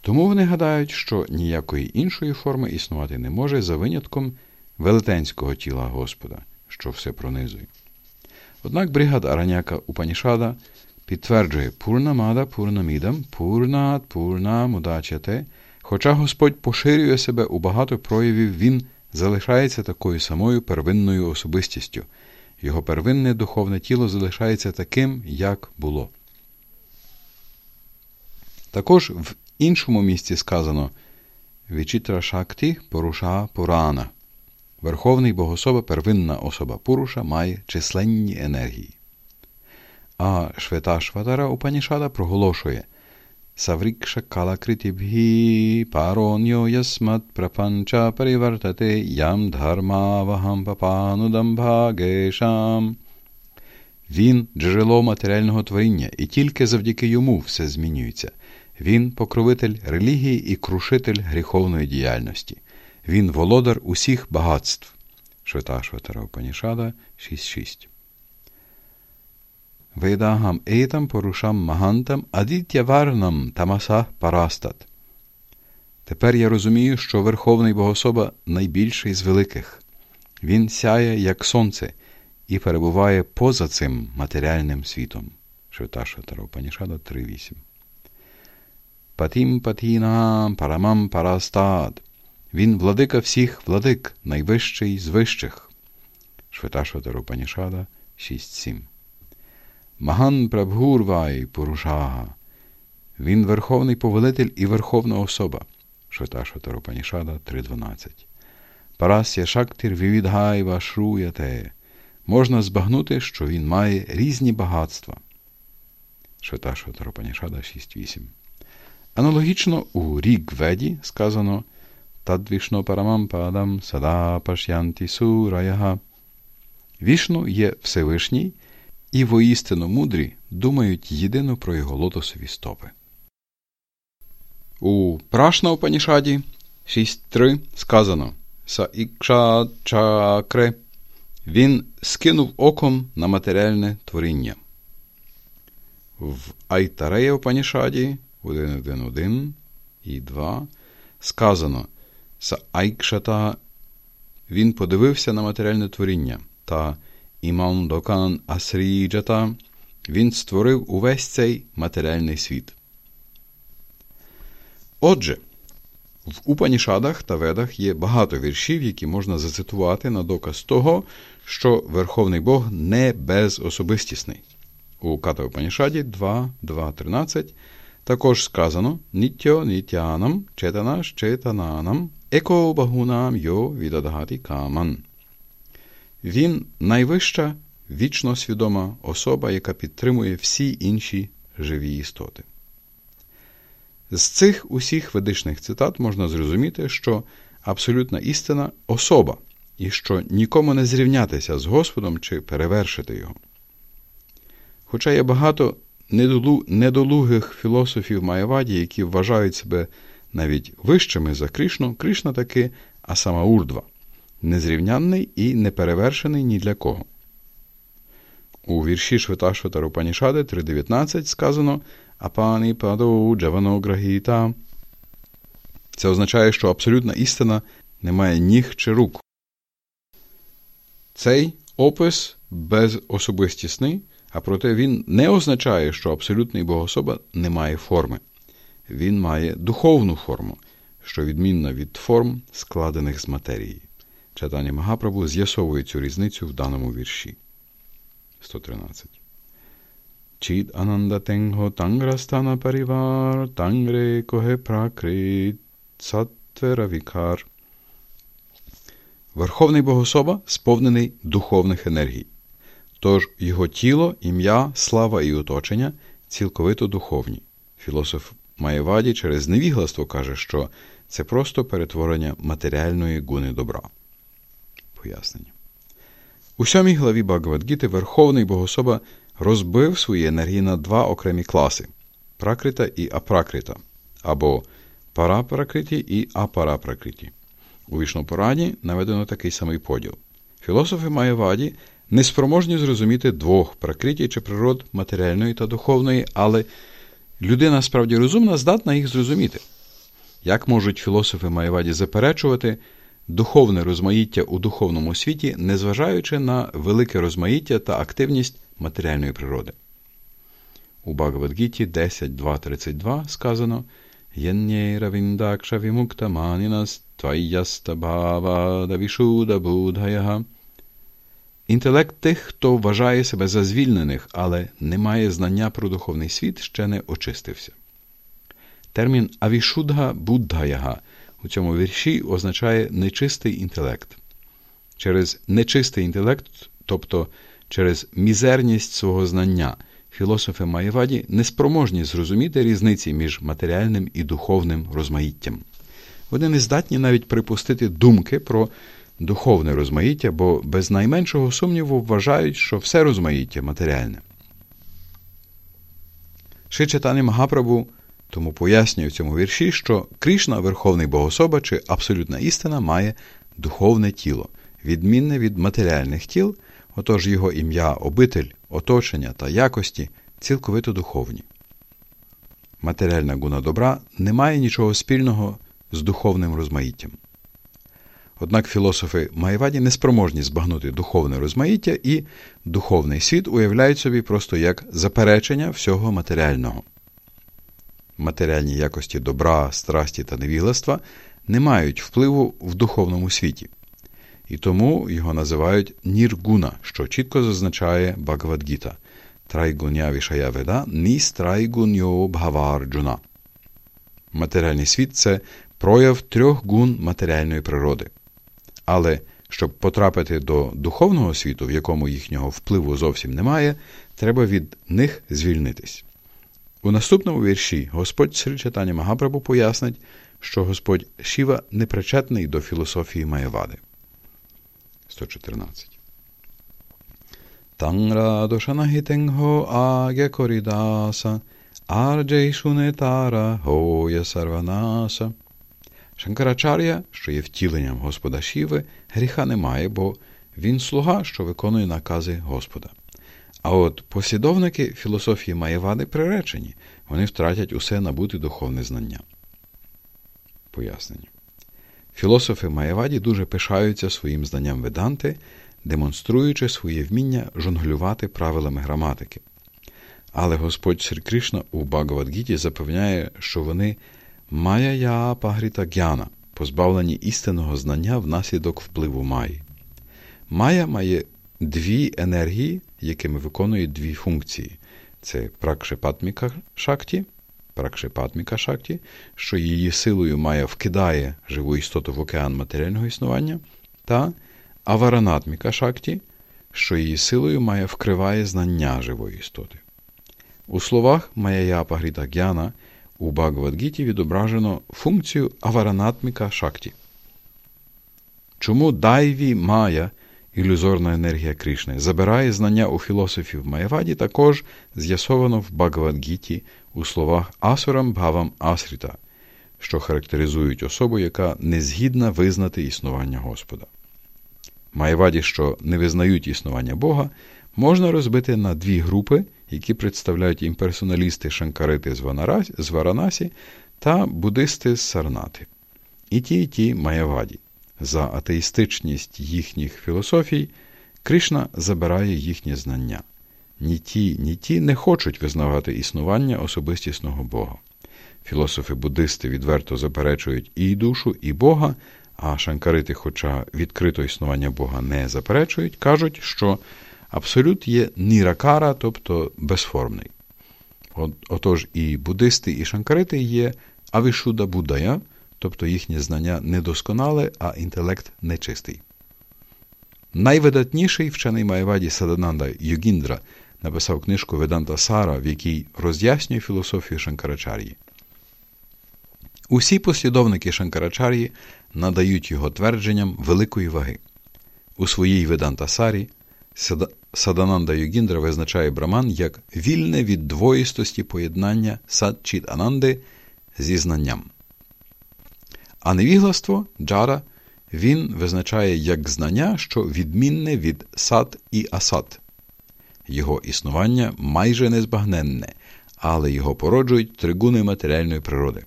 Тому вони гадають, що ніякої іншої форми існувати не може за винятком велетенського тіла Господа, що все пронизує. Однак бригада Араняка Упанішада підтверджує Пурнамада Пурнамідам, Пурнат, Пурна, Мудачате, хоча Господь поширює себе у багато проявів, Він залишається такою самою первинною особистістю. Його первинне духовне тіло залишається таким, як було. Також в іншому місці сказано Вічітра Шакти Поруша Пурана. Верховний Богособа, первинна особа Пуруша, має численні енергії. А Швета Шватара Упанішада проголошує Саврікша калакритібгі пароньо ясмат прапанча паривартате ям дхармавахам папанудам бхагешам. Він джерело матеріального творіння, і тільки завдяки йому все змінюється. Він покровитель релігії і крушитель гріховної діяльності. Він володар усіх багатств. Швета Шватара Упанішада 6.6. Ведагам етам порушам магантам адітяварнам тамаса парастат. Тепер я розумію, що Верховний Богособа найбільший з великих. Він сяє, як сонце, і перебуває поза цим матеріальним світом. Швета Шватара Упанішада 3.8. Патім патінам парамам парастат. Він владика всіх владик, найвищий з вищих. Шветашватара Упанішада 6.7. Махан прабгур ваі пурушах. Він верховний повелитель і верховна особа. Шветашватара Упанішада 3.12. Парас'я шактір вівідхаіва шруяте. Можна збагнути, що він має різні багатства. Шветашватару Панішада 6.8. Аналогічно у Рігведі сказано Тадвішно парамам падам сада пашянті сураяга. Вішну є Всевишній, і воістину мудрі думають єдино про його лотосові стопи. У Прашна Упанішаді 6.3 сказано Са ікша чакре. Він скинув оком на матеріальне творіння. В Айтарея Упанішаді 1.1.1 і 2 сказано Айкшата він подивився на матеріальне творіння та Імам Докан Асріджата він створив увесь цей матеріальний світ. Отже, в Упанішадах та ведах є багато віршів, які можна зацитувати на доказ того, що Верховний Бог не безособистісний. У Ката Упанішаді 2, 2, 13 також сказано Ніттyo нітянам четана четананам Еко багунам йо відадгаті каман. Він найвища вічно свідома особа, яка підтримує всі інші живі істоти. З цих усіх ведичних цитат можна зрозуміти, що абсолютна істина особа, і що нікому не зрівнятися з Господом чи перевершити його. Хоча є багато недолугих філософів Маєваді, які вважають себе навіть вищими за Кришну, Кришна таки Асама Урдва, незрівнянний і неперевершений ні для кого. У вірші Швиташвата Рупанішади 3.19 сказано Апані паду джавано грагіта. Це означає, що абсолютна істина не має ніг чи рук. Цей опис безособистісний, а проте він не означає, що абсолютний богособа не має форми він має духовну форму, що відмінна від форм, складених з матерії. Читання Магапрабу з'ясовує цю різницю в даному вірші. 113. Чід Ананда Тенгho Танграстана Парівар Тангре Коге Пракрит Сатвера Вікар. Верховний Богособа сповнений духовних енергій. Тож його тіло, ім'я, слава і оточення цілковито духовні. Філософ Маєваді через невігластво каже, що це просто перетворення матеріальної гуни добра. Пояснення. У сьомій главі Багавадгіти Верховний Богособа розбив свої енергії на два окремі класи пракрита і апракрита, або парапракриті і апарапракриті. У Вішнопораді наведено такий самий поділ. Філософи Маєваді неспроможні зрозуміти двох пракриті чи природ матеріальної та духовної, але людина справді розумна здатна їх зрозуміти. Як можуть філософи Маєваді заперечувати духовне розмаїття у духовному світі, незважаючи на велике розмаїття та активність матеріальної природи? У Багавадгіті 10.2.32 сказано будхаяга. Інтелект тих, хто вважає себе за звільнених, але не має знання про духовний світ, ще не очистився. Термін авішудга буддаяга у цьому вірші означає нечистий інтелект. Через нечистий інтелект, тобто через мізерність свого знання, філософи Маєваді неспроможні зрозуміти різниці між матеріальним і духовним розмаїттям. Вони не здатні навіть припустити думки про духовне розмаїття, бо без найменшого сумніву вважають, що все розмаїття матеріальне. Шичатані Магапрабу тому пояснює в цьому вірші, що Крішна, Верховний Богособа чи абсолютна істина, має духовне тіло, відмінне від матеріальних тіл, отож його ім'я, обитель, оточення та якості цілковито духовні. Матеріальна гуна добра не має нічого спільного з духовним розмаїттям. Однак філософи Маєваді неспроможні збагнути духовне розмаїття і духовний світ уявляють собі просто як заперечення всього матеріального. Матеріальні якості добра, страсті та невігластва не мають впливу в духовному світі, і тому його називають ніргуна, що чітко зазначає Багавадгіта Трайгуня вішая веда ніс трайгуньо бхаварджуна. Матеріальний світ це прояв трьох гун матеріальної природи. Але щоб потрапити до духовного світу, в якому їхнього впливу зовсім немає, треба від них звільнитись. У наступному вірші Господь Сри Читання Магапрабу пояснить, що Господь Шіва непричетний до філософії Маєвади. 114. Тангра дошанагітенго агя корідаса, арджей шунетара гоя сарванаса. Шанкарачар'я, що є втіленням Господа Шіви, гріха немає, бо він слуга, що виконує накази Господа. А от послідовники філософії Маєвади приречені, вони втратять усе набуте духовне знання. Пояснення. Філософи Маєваді дуже пишаються своїм знанням веданти, демонструючи своє вміння жонглювати правилами граматики. Але Господь Срі Кришна у Багавадгіті запевняє, що вони Майя пагріта гяна, позбавлені істинного знання внаслідок впливу Майї. Майя має дві енергії, якими виконує дві функції: це пракшепатміка шакті, пракшепатміка шакті, що її силою Майя вкидає живу істоту в океан матеріального існування, та аваранатміка шакті, що її силою Майя вкриває знання живої істоти. У словах Майя Япа Гріта Гяна – у Багавадгіті відображено функцію аваранатміка шакті. Чому дайві Майя, ілюзорна енергія Кришни, забирає знання у філософів Маєваді, також з'ясовано в Багавадгіті у словах Асурам Бхавам Асріта, що характеризують особу, яка не згідна визнати існування Господа. Маєваді, що не визнають існування Бога, можна розбити на дві групи які представляють імперсоналісти Шанкарити з Варанасі та буддисти з Сарнати. І ті, і ті Маяваді. За атеїстичність їхніх філософій Кришна забирає їхнє знання. Ні ті, ні ті не хочуть визнавати існування особистісного Бога. Філософи буддисти відверто заперечують і душу, і Бога, а шанкарити, хоча відкрито існування Бога не заперечують, кажуть, що абсолют є ніракара, тобто безформний. Отож і буддисти, і шанкарити є авішуда Будая, тобто їхнє знання недосконале, а інтелект нечистий. Найвидатніший вчений Майваді Садананда Йогіндра написав книжку Веданта Сара, в якій роз'яснює філософію Шанкарачарії. Усі послідовники Шанкарачарії надають його твердженням великої ваги. У своїй Веданта Сарі Садананда Йогіндра визначає Браман як вільне від двоїстості поєднання садчіт Ананди зі знанням. А невігластво джара він визначає як знання, що відмінне від сад і асад. Його існування майже незбагненне, але його породжують тригуни матеріальної природи.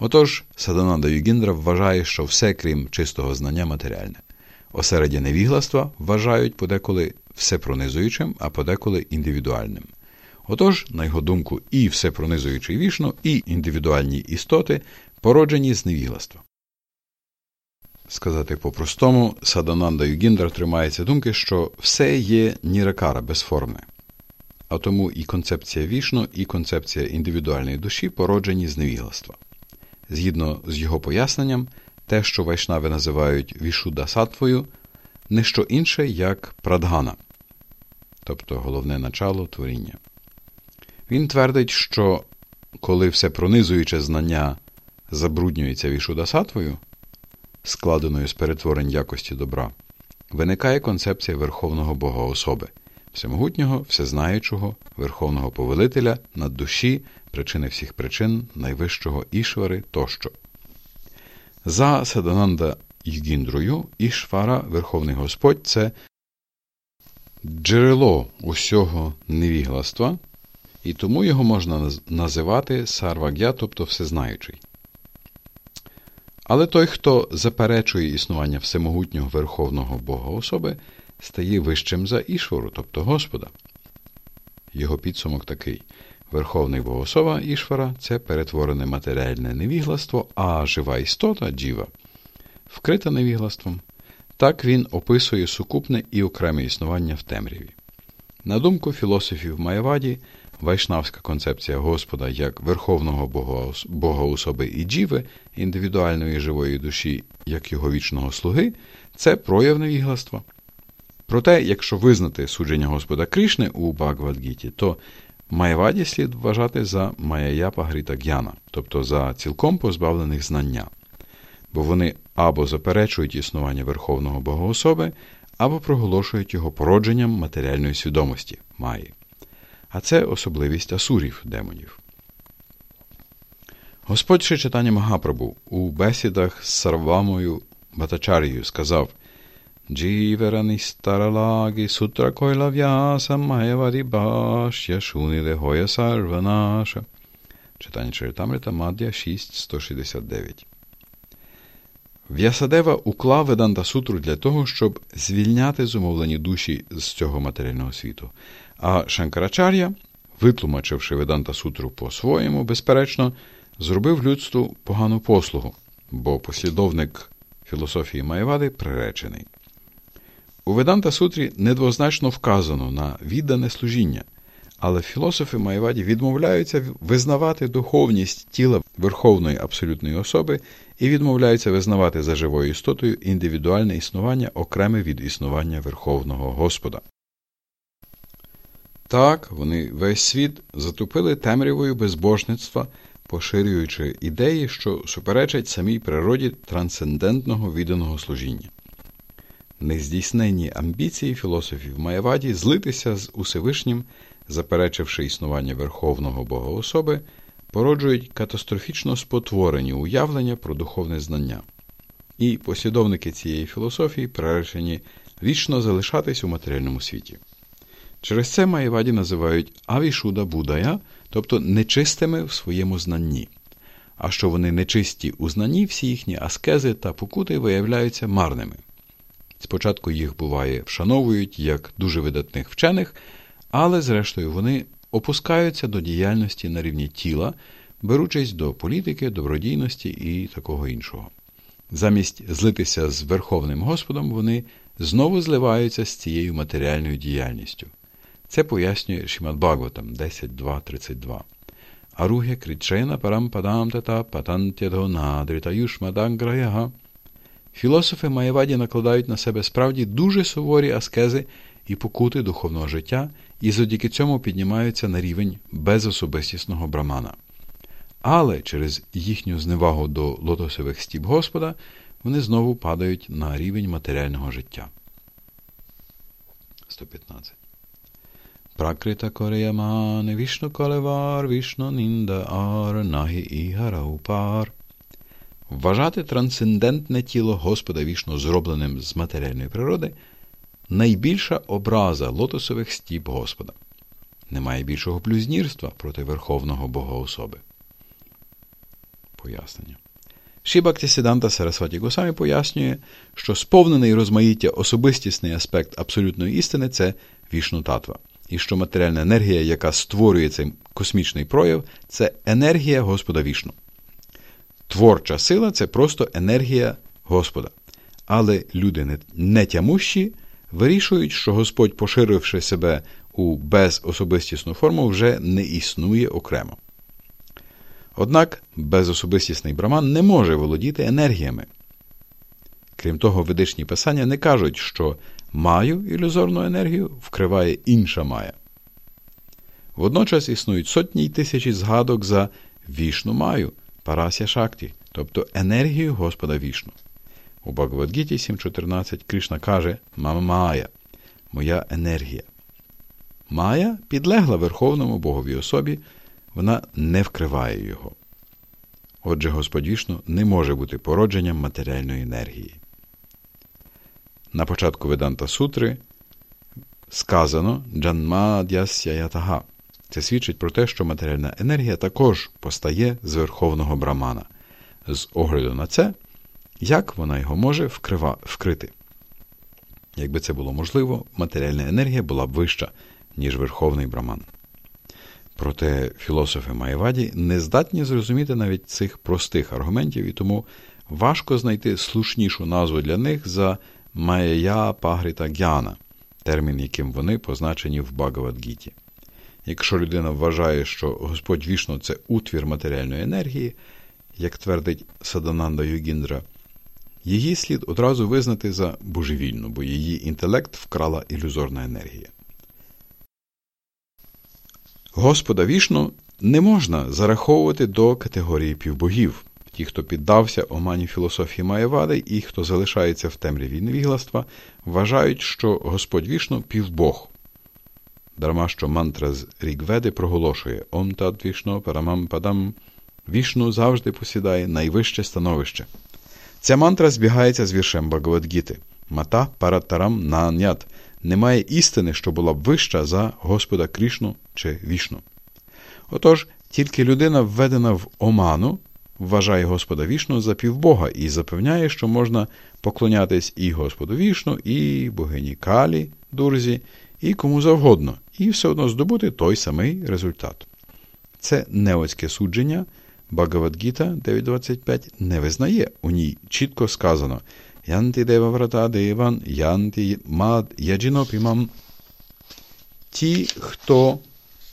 Отож, Садананда Югіндра вважає, що все, крім чистого знання, матеріальне. Осередя невігластва вважають подеколи всепронизуючим, а подеколи індивідуальним. Отож, на його думку, і всепронизуючий вішно, і індивідуальні істоти породжені з. Сказати по-простому, Садананда Югіндра тримається думки, що все є ніракара безформне. А тому і концепція вішно, і концепція індивідуальної душі породжені з. Згідно з його поясненням, те, що вайшнави називають вішуда сатвою, не що інше, як прадгана, тобто головне начало творіння. Він твердить, що коли все пронизуюче знання забруднюється вішуда сатвою, складеною з перетворень якості добра, виникає концепція Верховного Бога особи, всемогутнього, всезнаючого, Верховного Повелителя над душі, причини всіх причин, найвищого ішвари тощо. За Садананда Югіндрою, Ішвара, Верховний Господь це джерело усього невігластва, і тому його можна називати сарвагя, тобто всезнаючий. Але той, хто заперечує існування всемогутнього Верховного Бога особи, стає вищим за Ішвару, тобто Господа. Його підсумок такий Верховний Богособа Ішвара це перетворене матеріальне невігластво, а жива істота джіва вкрита невіглаством. Так він описує сукупне і окреме існування в темряві. На думку філософів Майаваді, вайшнавська концепція Господа як Верховного Бога особи і джіви, індивідуальної живої душі, як його вічного слуги, це прояв невігластва. Проте, якщо визнати судження Господа Крішни у Багвадгіті, то Майваді слід вважати за Маяяпа Гріта Г'яна, тобто за цілком позбавлених знання, бо вони або заперечують існування Верховного Богоособи, або проголошують його породженням матеріальної свідомості Маї. А це особливість асурів демонів. Господь Шичатані Магапрабу у бесідах з Сарвамою Батачарією сказав Джівераністаралагі сутра койла в'яса маєварі башя шуніде гоя сарванаша. Читання Чаритамрита Мад'я 6.169 В'ясадева уклав Веданта сутру для того, щоб звільняти зумовлені душі з цього матеріального світу. А Шанкарачар'я, витлумачивши Веданта сутру по-своєму, безперечно, зробив людству погану послугу, бо послідовник філософії Маєвади приречений. У Веданта Сутрі недвозначно вказано на віддане служіння, але філософи Майваді відмовляються визнавати духовність тіла Верховної абсолютної особи і відмовляються визнавати за живою істотою індивідуальне існування окреме від існування Верховного Господа. Так, вони весь світ затупили темрявою безбожництва, поширюючи ідеї, що суперечать самій природі трансцендентного відданого служіння нездійсненні амбіції філософів Маєваді злитися з Усевишнім, заперечивши існування Верховного Бога особи, породжують катастрофічно спотворені уявлення про духовне знання. І послідовники цієї філософії приречені вічно залишатись у матеріальному світі. Через це Маєваді називають авішуда Будая, тобто нечистими в своєму знанні. А що вони нечисті у знанні, всі їхні аскези та покути виявляються марними. Спочатку їх буває вшановують як дуже видатних вчених, але зрештою вони опускаються до діяльності на рівні тіла, беручись до політики, добродійності і такого іншого. Замість злитися з Верховним Господом, вони знову зливаються з цією матеріальною діяльністю. Це пояснює Шімат Бхагаватам 10.2.32. Аругя кричена парам тата патантядо надріта юшмаданграяга. Філософи Маєваді накладають на себе справді дуже суворі аскези і покути духовного життя, і завдяки цьому піднімаються на рівень безособистісного брамана. Але через їхню зневагу до лотосових стіп Господа вони знову падають на рівень матеріального життя. 115. Пракрита Кореямане Вішну Калевар Вішну Нінда Ар Нагі Ігараупар. Вважати трансцендентне тіло Господа вішно зробленим з матеріальної природи найбільша образа лотосових стіп Господа. Немає більшого блюзнірства проти Верховного Бога особи. Пояснення. Шібакті Сіданта Сарасваті Госамі пояснює, що сповнений розмаїття особистісний аспект абсолютної істини це вішну татва, і що матеріальна енергія, яка створює цей космічний прояв, це енергія Господа вішну. Творча сила це просто енергія Господа. Але люди нетямущі вирішують, що Господь, поширивши себе у безособистісну форму, вже не існує окремо. Однак безособистісний браман не може володіти енергіями. Крім того, ведичні писання не кажуть, що маю ілюзорну енергію вкриває інша мая. Водночас існують сотні й тисячі згадок за вішну маю, парася шакті, тобто енергію Господа вішну. У Багавадгіті 7.14 Кришна каже Мама Мая, моя енергія. Мая підлегла Верховному Боговій особі, вона не вкриває його. Отже, Господь Вішну не може бути породженням матеріальної енергії. На початку Веданта Сутри сказано Джанмадясяятага. Це свідчить про те, що матеріальна енергія також постає з верховного брамана. З огляду на це, як вона його може вкрива, вкрити. Якби це було можливо, матеріальна енергія була б вища, ніж верховний браман. Проте філософи Маєваді не здатні зрозуміти навіть цих простих аргументів, і тому важко знайти слушнішу назву для них за Майя Пагріта Гяна, термін, яким вони позначені в Багавадгіті. Якщо людина вважає, що Господь вішно це утвір матеріальної енергії, як твердить Садананда Югіндра, її слід одразу визнати за божевільну, бо її інтелект вкрала ілюзорна енергія. Господа вішну не можна зараховувати до категорії півбогів. Ті, хто піддався омані філософії Маєвади і хто залишається в темряві невігластва, вважають, що Господь вішну півбог. Дарма що мантра з Рігведи проголошує Ом тад вішно парамам падам. Вішну завжди посідає найвище становище. Ця мантра збігається з віршем Багавадгіти Мата паратарам нанят. Немає істини, що була б вища за Господа Крішну чи Вішну. Отож, тільки людина, введена в оману, вважає Господа Вішну за півбога і запевняє, що можна поклонятись і Господу Вішну, і богині Калі, Дурзі, і кому завгодно, і все одно здобути той самий результат. Це неоцьке судження Багавадгіта 9.25 не визнає. У ній чітко сказано Янти дева врата деван, янти мад яджінопімам. Ті, хто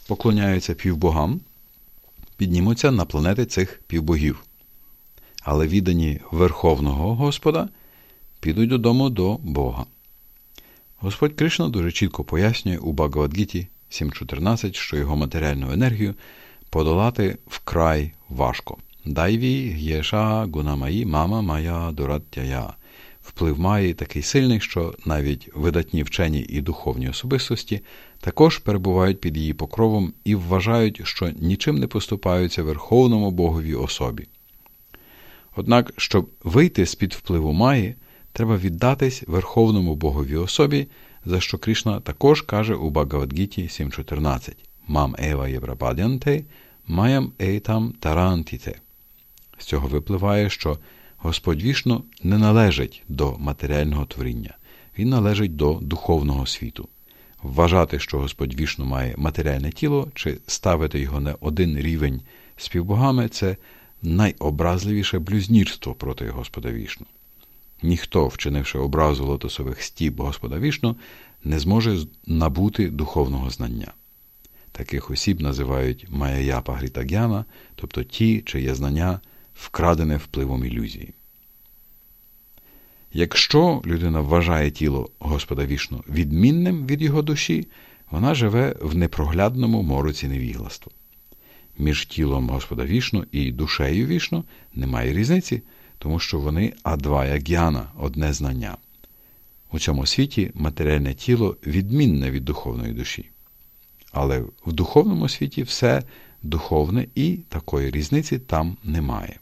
поклоняються півбогам, піднімуться на планети цих півбогів. Але віддані Верховного Господа підуть додому до Бога. Господь Кришна дуже чітко пояснює у Багавадгіті 7.14, що його матеріальну енергію подолати вкрай важко. Дайві гєша гунамаї мама моя дураттяя. Вплив має такий сильний, що навіть видатні вчені і духовні особистості також перебувають під її покровом і вважають, що нічим не поступаються Верховному Богові особі. Однак, щоб вийти з під впливу Маї, треба віддатись Верховному Богові особі, за що Кришна також каже у Багавадгіті 7.14 Мам ева єврападянте, маям ейтам тарантіте. З цього випливає, що Господь вішно не належить до матеріального творіння, він належить до духовного світу. Вважати, що Господь вішно має матеріальне тіло, чи ставити його на один рівень з півбогами, це найобразливіше блюзнірство проти Господа вішну. Ніхто, вчинивши образу лотосових стіб Господа вішну, не зможе набути духовного знання. Таких осіб називають Маяяпа Грітагяна, тобто ті, чиє знання вкрадене впливом ілюзії. Якщо людина вважає тіло Господа вішну відмінним від його душі, вона живе в непроглядному мороці невігластва. Між тілом Господа вішну і душею вішну немає різниці, тому що вони адвая гьяна, одне знання. У цьому світі матеріальне тіло відмінне від духовної душі. Але в духовному світі все духовне і такої різниці там немає.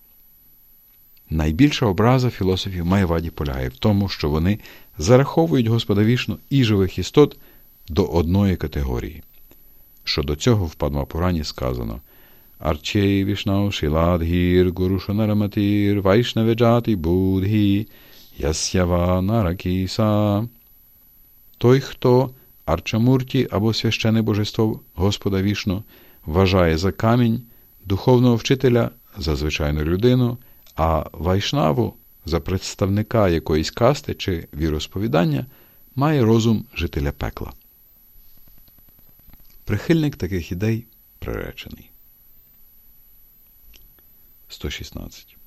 Найбільша образа філософів маяваді полягає в тому, що вони зараховують Господа Вішну і живих істот до одної категорії. Щодо цього в Падма-пурані сказано Арчьє вішнау шіла-дгір гурушу нара-матір вайшнаве джаті-буддгіх Ясява Наракіса. Той, хто Арчамурті або священне божество Господа вішну вважає за камінь духовного вчителя за звичайну людину а вайшнаву за представника якоїсь касти чи віросповідання має розум жителя пекла. Прихильник таких ідей приречений. 116.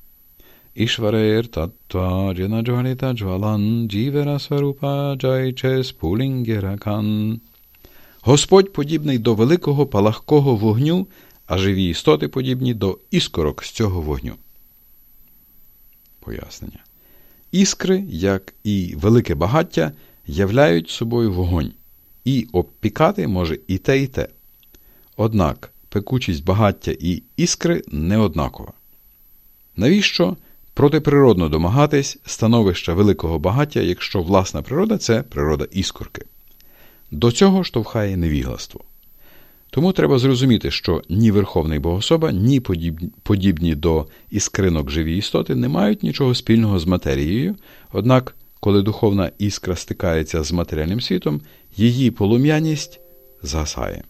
Ішварер таттва дженаджваліта джвалан джівера сварупа джайче спулінгеракан. Господь подібний до великого палахкого вогню, а живі істоти подібні до іскорок з цього вогню пояснення. Іскри, як і велике багаття, являють собою вогонь, і обпікати може і те, і те. Однак пекучість багаття і іскри не однакова. Навіщо протиприродно домагатись становища великого багаття, якщо власна природа це природа іскорки? До цього штовхає невігластво. Тому треба зрозуміти, що ні Верховний Богособа, ні подібні до іскринок живі істоти не мають нічого спільного з матерією, однак, коли духовна іскра стикається з матеріальним світом, її полум'яність згасає.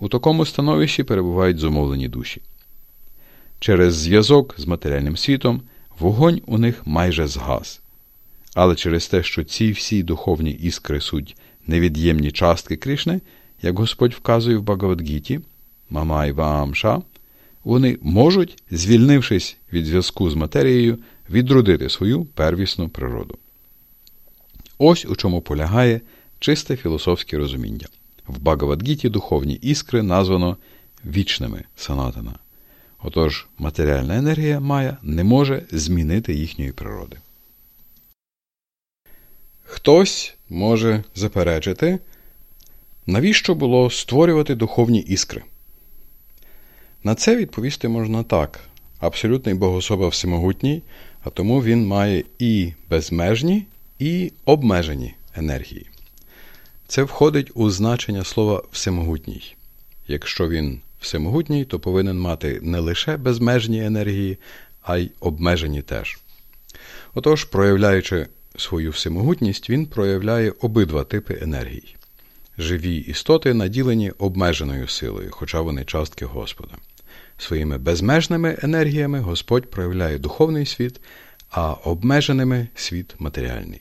У такому становищі перебувають зумовлені душі. Через зв'язок з матеріальним світом вогонь у них майже згас. Але через те, що ці всі духовні іскри суть невід'ємні частки Кришни – як Господь вказує в Багавадгіті, Мамай Ваамша, вони можуть, звільнившись від зв'язку з матерією, відродити свою первісну природу. Ось у чому полягає чисте філософське розуміння. В Багавадгіті духовні іскри названо вічними санатана. Отож, матеріальна енергія Майя не може змінити їхньої природи. Хтось може заперечити, Навіщо було створювати духовні іскри? На це відповісти можна так. Абсолютний Богособа всемогутній, а тому він має і безмежні, і обмежені енергії. Це входить у значення слова всемогутній. Якщо він всемогутній, то повинен мати не лише безмежні енергії, а й обмежені теж. Отож, проявляючи свою всемогутність, він проявляє обидва типи енергії живі істоти наділені обмеженою силою, хоча вони частки Господа. Своїми безмежними енергіями Господь проявляє духовний світ, а обмеженими світ матеріальний.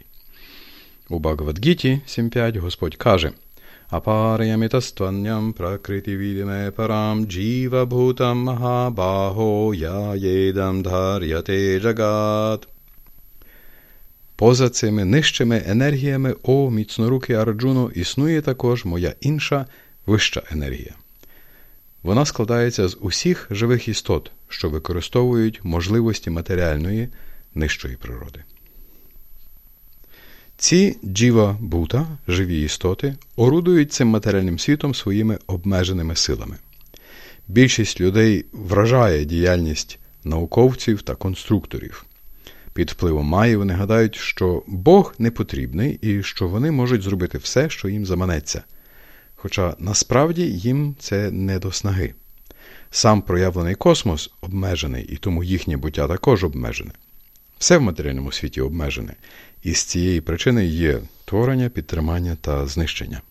У Багавадгіті 7.5 Господь каже Апарямітастванням пракрити відіме парам джіва бхутам махабахо я єдам дхар'яте джагат. Поза цими нижчими енергіями, о міцнорукий Арджуно, існує також моя інша вища енергія. Вона складається з усіх живих істот, що використовують можливості матеріальної нижчої природи. Ці джіва бута, живі істоти, орудують цим матеріальним світом своїми обмеженими силами. Більшість людей вражає діяльність науковців та конструкторів. Під впливом Маї вони гадають, що Бог не потрібний і що вони можуть зробити все, що їм заманеться. Хоча насправді їм це не до снаги. Сам проявлений космос обмежений, і тому їхнє буття також обмежене. Все в матеріальному світі обмежене, і з цієї причини є творення, підтримання та знищення.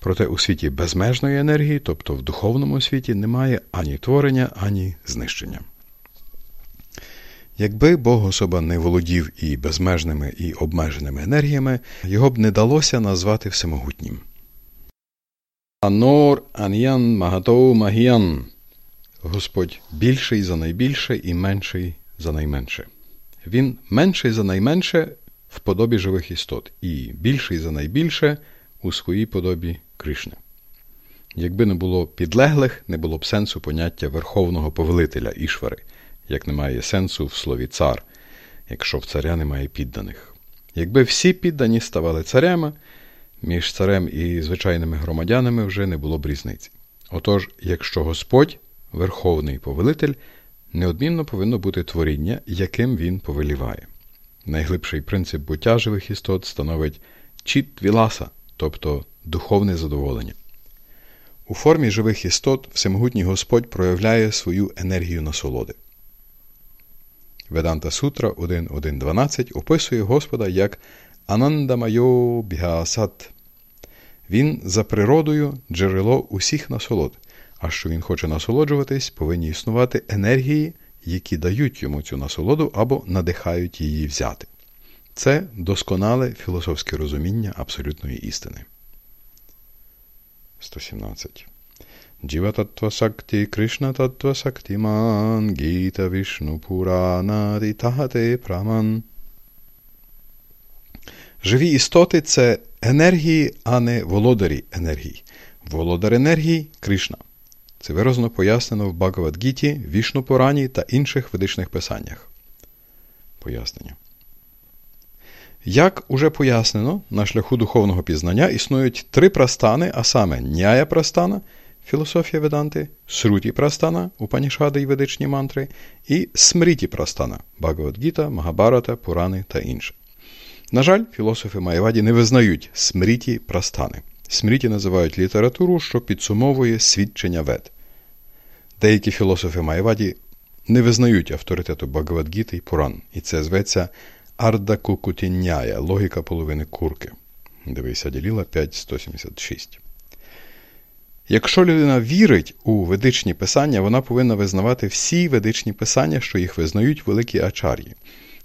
Проте у світі безмежної енергії, тобто в духовному світі, немає ані творення, ані знищення. Якби Бог особа не володів і безмежними, і обмеженими енергіями, його б не далося назвати всемогутнім. Анор Ан'ян Магатоу Магіян Господь більший за найбільше і менший за найменше. Він менший за найменше в подобі живих істот і більший за найбільше у своїй подобі Кришни. Якби не було підлеглих, не було б сенсу поняття верховного повелителя Ішвари, як немає сенсу в слові цар, якщо в царя немає підданих. Якби всі піддані ставали царями, між царем і звичайними громадянами вже не було б різниці. Отож, якщо Господь, верховний повелитель, неодмінно повинно бути творіння, яким він повеліває. Найглибший принцип буття живих істот становить чіт віласа, тобто духовне задоволення. У формі живих істот всемогутній Господь проявляє свою енергію насолоди. Веданта Сутра 1.1.12 описує Господа як Анандамайо Бігасат. Він за природою джерело усіх насолод, а що він хоче насолоджуватись, повинні існувати енергії, які дають йому цю насолоду або надихають її взяти. Це досконале філософське розуміння абсолютної істини. 117. Кришна Таттва Гіта Вишну Праман. Живі істоти це енергії, а не володарі енергії. Володар енергії Кришна. Це виразно пояснено в Багавадгіті, Вішнупурані та інших ведичних писаннях. Пояснення. Як уже пояснено, на шляху духовного пізнання існують три прастани, а саме Няя прастана, філософія Веданти, Сруті прастана, Упанішади і ведичні мантри, і Смріті прастана Багавадгіта, Магабарата, Пурани та інше. На жаль, філософи Маєваді не визнають смріті прастани. Смріті називають літературу, що підсумовує свідчення вед. Деякі філософи Маєваді не визнають авторитету Багавадгіти і Пуран, і це зветься Арда Кукутінняя, логіка половини курки. Дивися, діліла 5.176. Якщо людина вірить у ведичні писання, вона повинна визнавати всі ведичні писання, що їх визнають великі ачар'ї.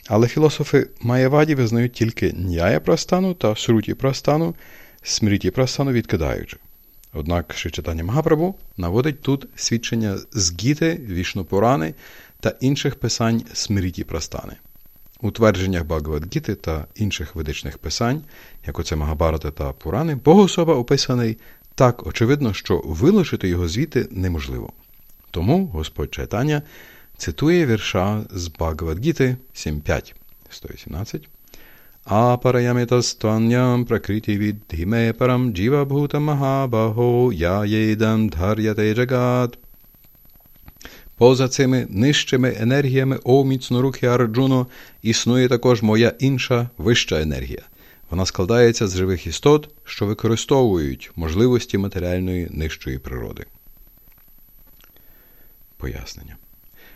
Але філософи Маєваді визнають тільки Ньяя прастану та Сруті прастану, Смріті прастану відкидаючи. Однак читання Магапрабу наводить тут свідчення з Гіти, Вішнупурани та інших писань Смріті прастани. У твердженнях Багавадгіти та інших ведичних писань, як оце Магабарата та Пурани, Богособа описаний так очевидно, що вилучити його звідти неможливо. Тому Господь Чайтання цитує вірша з Багавадгіти 7.5, 118. Апараямітастванням пракриті віддіме парам джіва бхута махабахо я єдам дхар'яте джагат. Поза цими нижчими енергіями, о міцнорухи Арджуно, існує також моя інша вища енергія. Вона складається з живих істот, що використовують можливості матеріальної нижчої природи. Пояснення.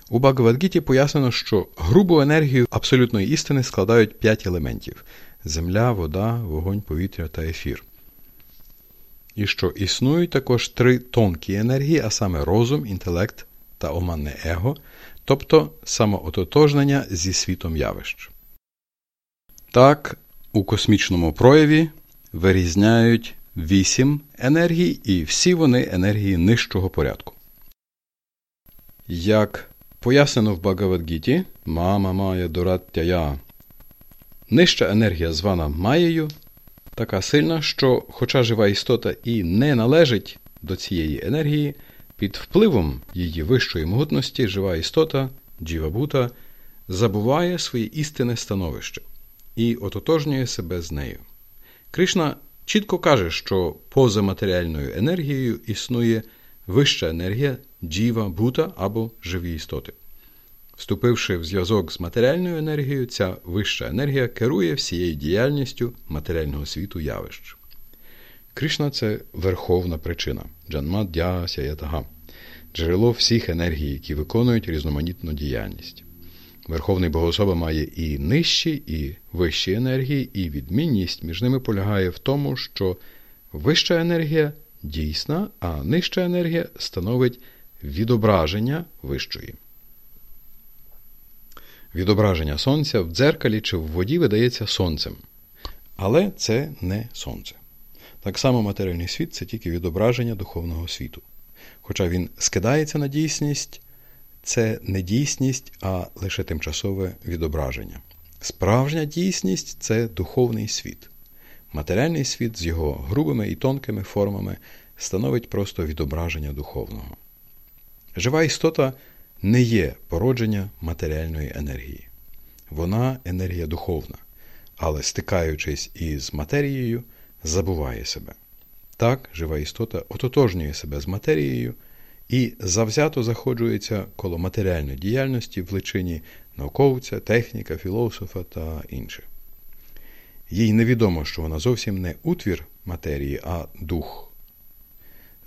У Багавадгіті пояснено, що грубу енергію абсолютної істини складають п'ять елементів земля, вода, вогонь, повітря та ефір. І що існують також три тонкі енергії, а саме розум, інтелект та оманне его, тобто самоототожнення зі світом явищ. Так, у космічному прояві вирізняють вісім енергій, і всі вони енергії нижчого порядку. Як пояснено в Багавадгіті, мама має дораття нижча енергія, звана Маєю, така сильна, що, хоча жива істота і не належить до цієї енергії, під впливом її вищої могутності жива істота, джівабута, забуває своє істинне становище і ототожнює себе з нею. Кришна чітко каже, що поза матеріальною енергією існує вища енергія джіва, бута або живі істоти. Вступивши в зв'язок з матеріальною енергією, ця вища енергія керує всією діяльністю матеріального світу явищ. Кришна це верховна причина джанмаддя сяятага, джерело всіх енергій, які виконують різноманітну діяльність. Верховний Богособа має і нижчі, і вищі енергії, і відмінність між ними полягає в тому, що вища енергія дійсна, а нижча енергія становить відображення вищої. Відображення сонця в дзеркалі чи в воді видається сонцем. Але це не сонце. Так само матеріальний світ це тільки відображення духовного світу. Хоча він скидається на дійсність, це не дійсність, а лише тимчасове відображення. Справжня дійсність це духовний світ. Матеріальний світ з його грубими і тонкими формами становить просто відображення духовного. Жива істота не є породження матеріальної енергії. Вона енергія духовна, але стикаючись із матерією, забуває себе. Так, жива істота ототожнює себе з матерією і завзято заходжується коло матеріальної діяльності в личині науковця, техніка, філософа та інших. Їй невідомо, що вона зовсім не утвір матерії, а дух.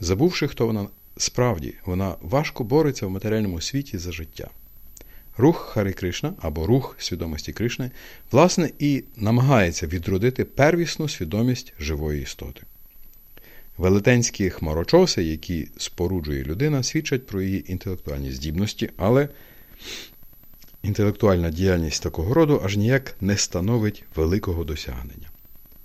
Забувши, хто вона справді, вона важко бореться в матеріальному світі за життя. Рух Хари Кришна або рух свідомості Кришни, власне, і намагається відродити первісну свідомість живої істоти. Велетенські хмарочоси, які споруджує людина, свідчать про її інтелектуальні здібності, але інтелектуальна діяльність такого роду аж ніяк не становить великого досягнення.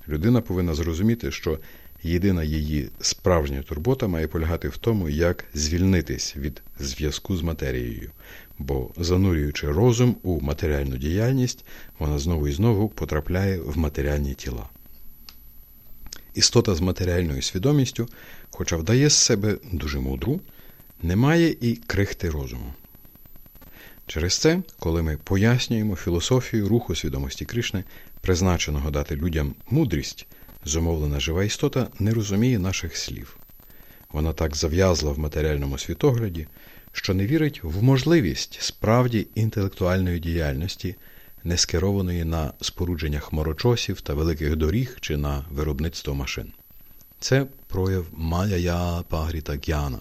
Людина повинна зрозуміти, що єдина її справжня турбота має полягати в тому, як звільнитись від зв'язку з матерією, бо, занурюючи розум у матеріальну діяльність, вона знову і знову потрапляє в матеріальні тіла. Істота з матеріальною свідомістю, хоча вдає з себе дуже мудру, не має і крихти розуму. Через це, коли ми пояснюємо філософію руху свідомості Кришни, призначеного дати людям мудрість, зумовлена жива істота не розуміє наших слів. Вона так зав'язла в матеріальному світогляді, що не вірить в можливість справді інтелектуальної діяльності, не скерованої на спорудження хмарочосів та великих доріг чи на виробництво машин. Це прояв мая пагріта гяна,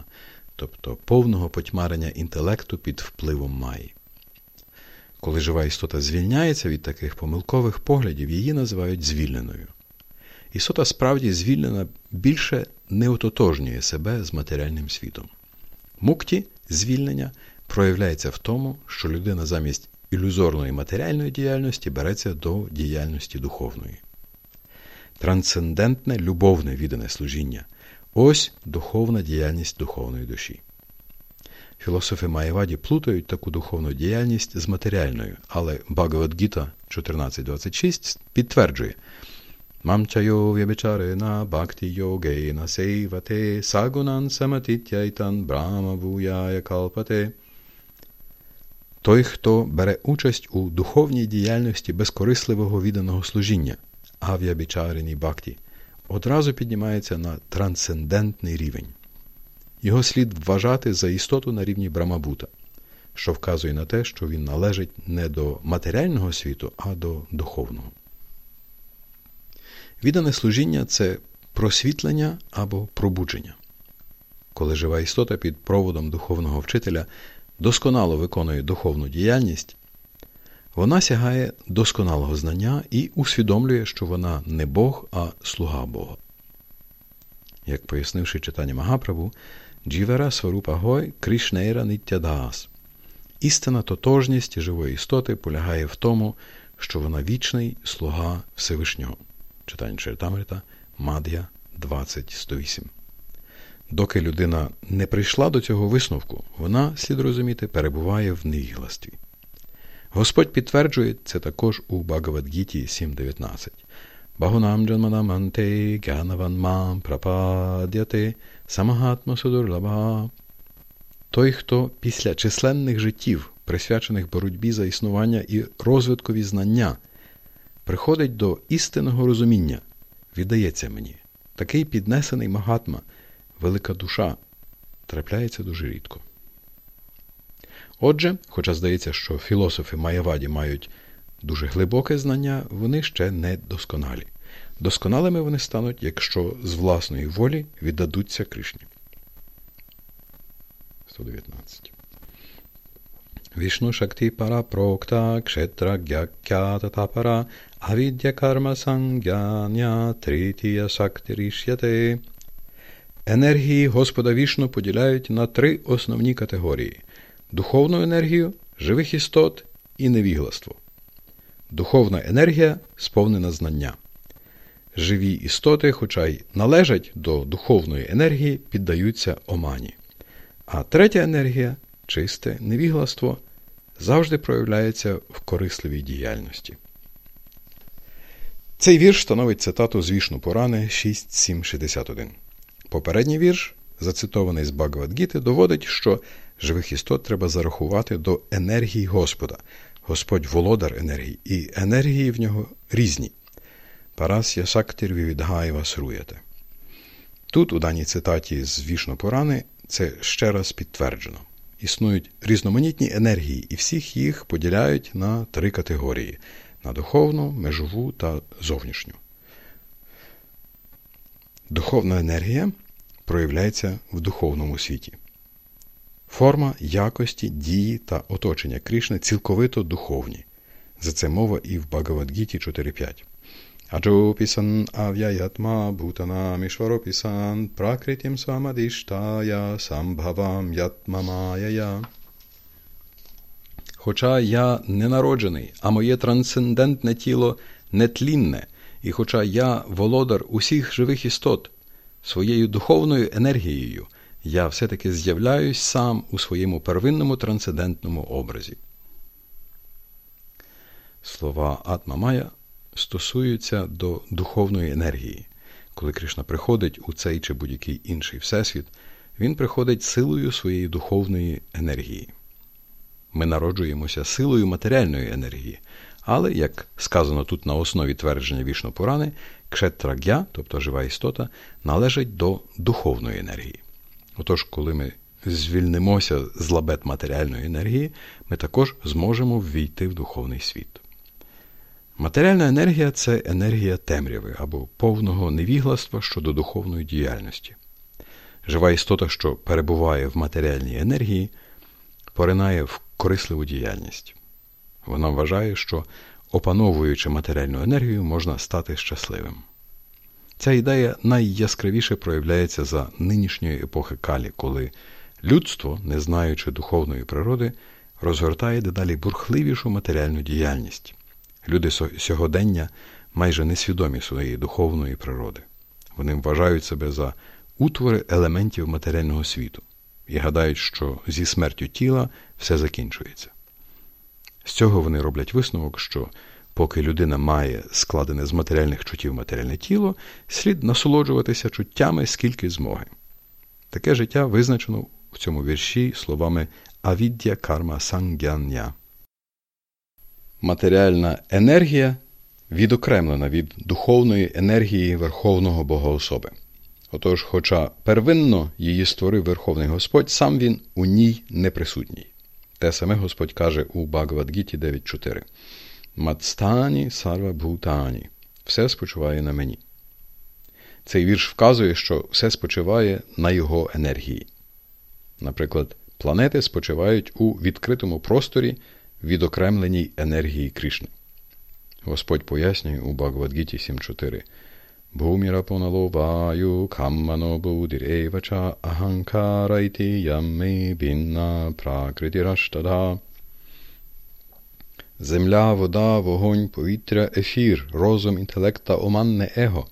тобто повного потьмарення інтелекту під впливом маї. Коли жива істота звільняється від таких помилкових поглядів, її називають звільненою. Істота справді звільнена більше не ототожнює себе з матеріальним світом. Мукті звільнення проявляється в тому, що людина замість ілюзорної матеріальної діяльності береться до діяльності духовної. Трансцендентне любовне віддане служіння ось духовна діяльність духовної душі. Філософи Маєваді плутають таку духовну діяльність з матеріальною, але Багавадгіта 14.26 підтверджує Мамчайо в'ябичарина бхакти йогейна сейвате сагунан саматитяйтан брама калпате. Той, хто бере участь у духовній діяльності безкорисливого відданого служіння, ав'ябічарині бхакті, одразу піднімається на трансцендентний рівень. Його слід вважати за істоту на рівні Брамабута, що вказує на те, що він належить не до матеріального світу, а до духовного. Віддане служіння це просвітлення або пробудження. Коли жива істота під проводом духовного вчителя досконало виконує духовну діяльність, вона сягає досконалого знання і усвідомлює, що вона не Бог, а слуга Бога. Як пояснивши читання Магаправу, Джівера Сварупа Гой Кришнейра Ниттядас. Істина тотожність живої істоти полягає в тому, що вона вічний слуга Всевишнього. Читання Чертамрита, Мад'я 20.108. Доки людина не прийшла до цього висновку, вона, слід розуміти, перебуває в невігластві. Господь підтверджує це також у Багавадгіті 7.19. Багунам джанманаманте гянаван мам прападяте самагатма судурлаба. Той, хто після численних життів, присвячених боротьбі за існування і розвиткові знання, приходить до істинного розуміння, віддається мені. Такий піднесений магатма, велика душа, трапляється дуже рідко. Отже, хоча здається, що філософи Маєваді мають дуже глибоке знання, вони ще не досконалі. Досконалими вони стануть, якщо з власної волі віддадуться Кришні. 119. Вішну Шакти пара прокта кшетра гякята тапара авідя карма сангяня тритія шакти рішяте. Енергії Господа Вішну поділяють на три основні категорії: духовну енергію, живих істот і невігластво. Духовна енергія сповнена знання. Живі істоти, хоча й належать до духовної енергії, піддаються омані. А третя енергія чисте невігластво, завжди проявляється в корисливій діяльності. Цей вірш становить цитату з вішну Порани 6.7.61. Попередній вірш, зацитований з Багавадгіти, доводить, що живих істот треба зарахувати до енергії Господа. Господь володар енергії, і енергії в нього різні. Парасya Сактир Вівідгаєва Сруєте. Тут, у даній цитаті з вішно Порани, це ще раз підтверджено. Існують різноманітні енергії, і всіх їх поділяють на три категорії на духовну, межову та зовнішню. Духовна енергія проявляється в духовному світі. Форма якості, дії та оточення Кришни цілковито духовні. За це мова і в Багавадгіті 4.5. Аджопісан ав'яятма бхутанамішваропісан пракритім самадиштая самбхавам ятмамаяя. Хоча я не народжений, а моє трансцендентне тіло нетлінне, і хоча я володар усіх живих істот, своєю духовною енергією, я все-таки з'являюсь сам у своєму первинному трансцендентному образі. Слова Атмамая стосуються до духовної енергії. Коли Кришна приходить у цей чи будь-який інший всесвіт, він приходить силою своєї духовної енергії. Ми народжуємося силою матеріальної енергії, але, як сказано тут на основі твердження вішно Пурани, кшетраг'я, тобто жива істота, належить до духовної енергії. Отож, коли ми звільнимося з лабет матеріальної енергії, ми також зможемо ввійти в духовний світ. Матеріальна енергія це енергія темряви або повного невігластва щодо духовної діяльності. Жива істота, що перебуває в матеріальній енергії, поринає в корисливу діяльність. Вона вважає, що опановуючи матеріальну енергію, можна стати щасливим. Ця ідея найяскравіше проявляється за нинішньої епохи Калі, коли людство, не знаючи духовної природи, розгортає дедалі бурхливішу матеріальну діяльність. Люди сьогодення майже несвідомі своєї духовної природи. Вони вважають себе за утвори елементів матеріального світу і гадають, що зі смертю тіла все закінчується. З цього вони роблять висновок, що поки людина має складене з матеріальних чуттів матеріальне тіло, слід насолоджуватися чуттями скільки змоги. Таке життя визначено в цьому вірші словами авіддя карма сангяння. Матеріальна енергія відокремлена від духовної енергії Верховного Богоособи. Отож, хоча первинно її створив Верховний Господь, сам він у ній не присутній. Те саме Господь каже у Багавадгіті 9.4. Мацстані сарва бхутані. Все спочиває на мені. Цей вірш вказує, що все спочиває на його енергії. Наприклад, планети спочивають у відкритому просторі відокремленій енергії Кришни. Господь пояснює у Багавадгіті 7.4. Бхумірапонало ваю каммано будиревача аханкарайти ямми бінна пракритираштада. Земля, вода, вогонь, повітря, ефір, розум, інтелект та оманне его.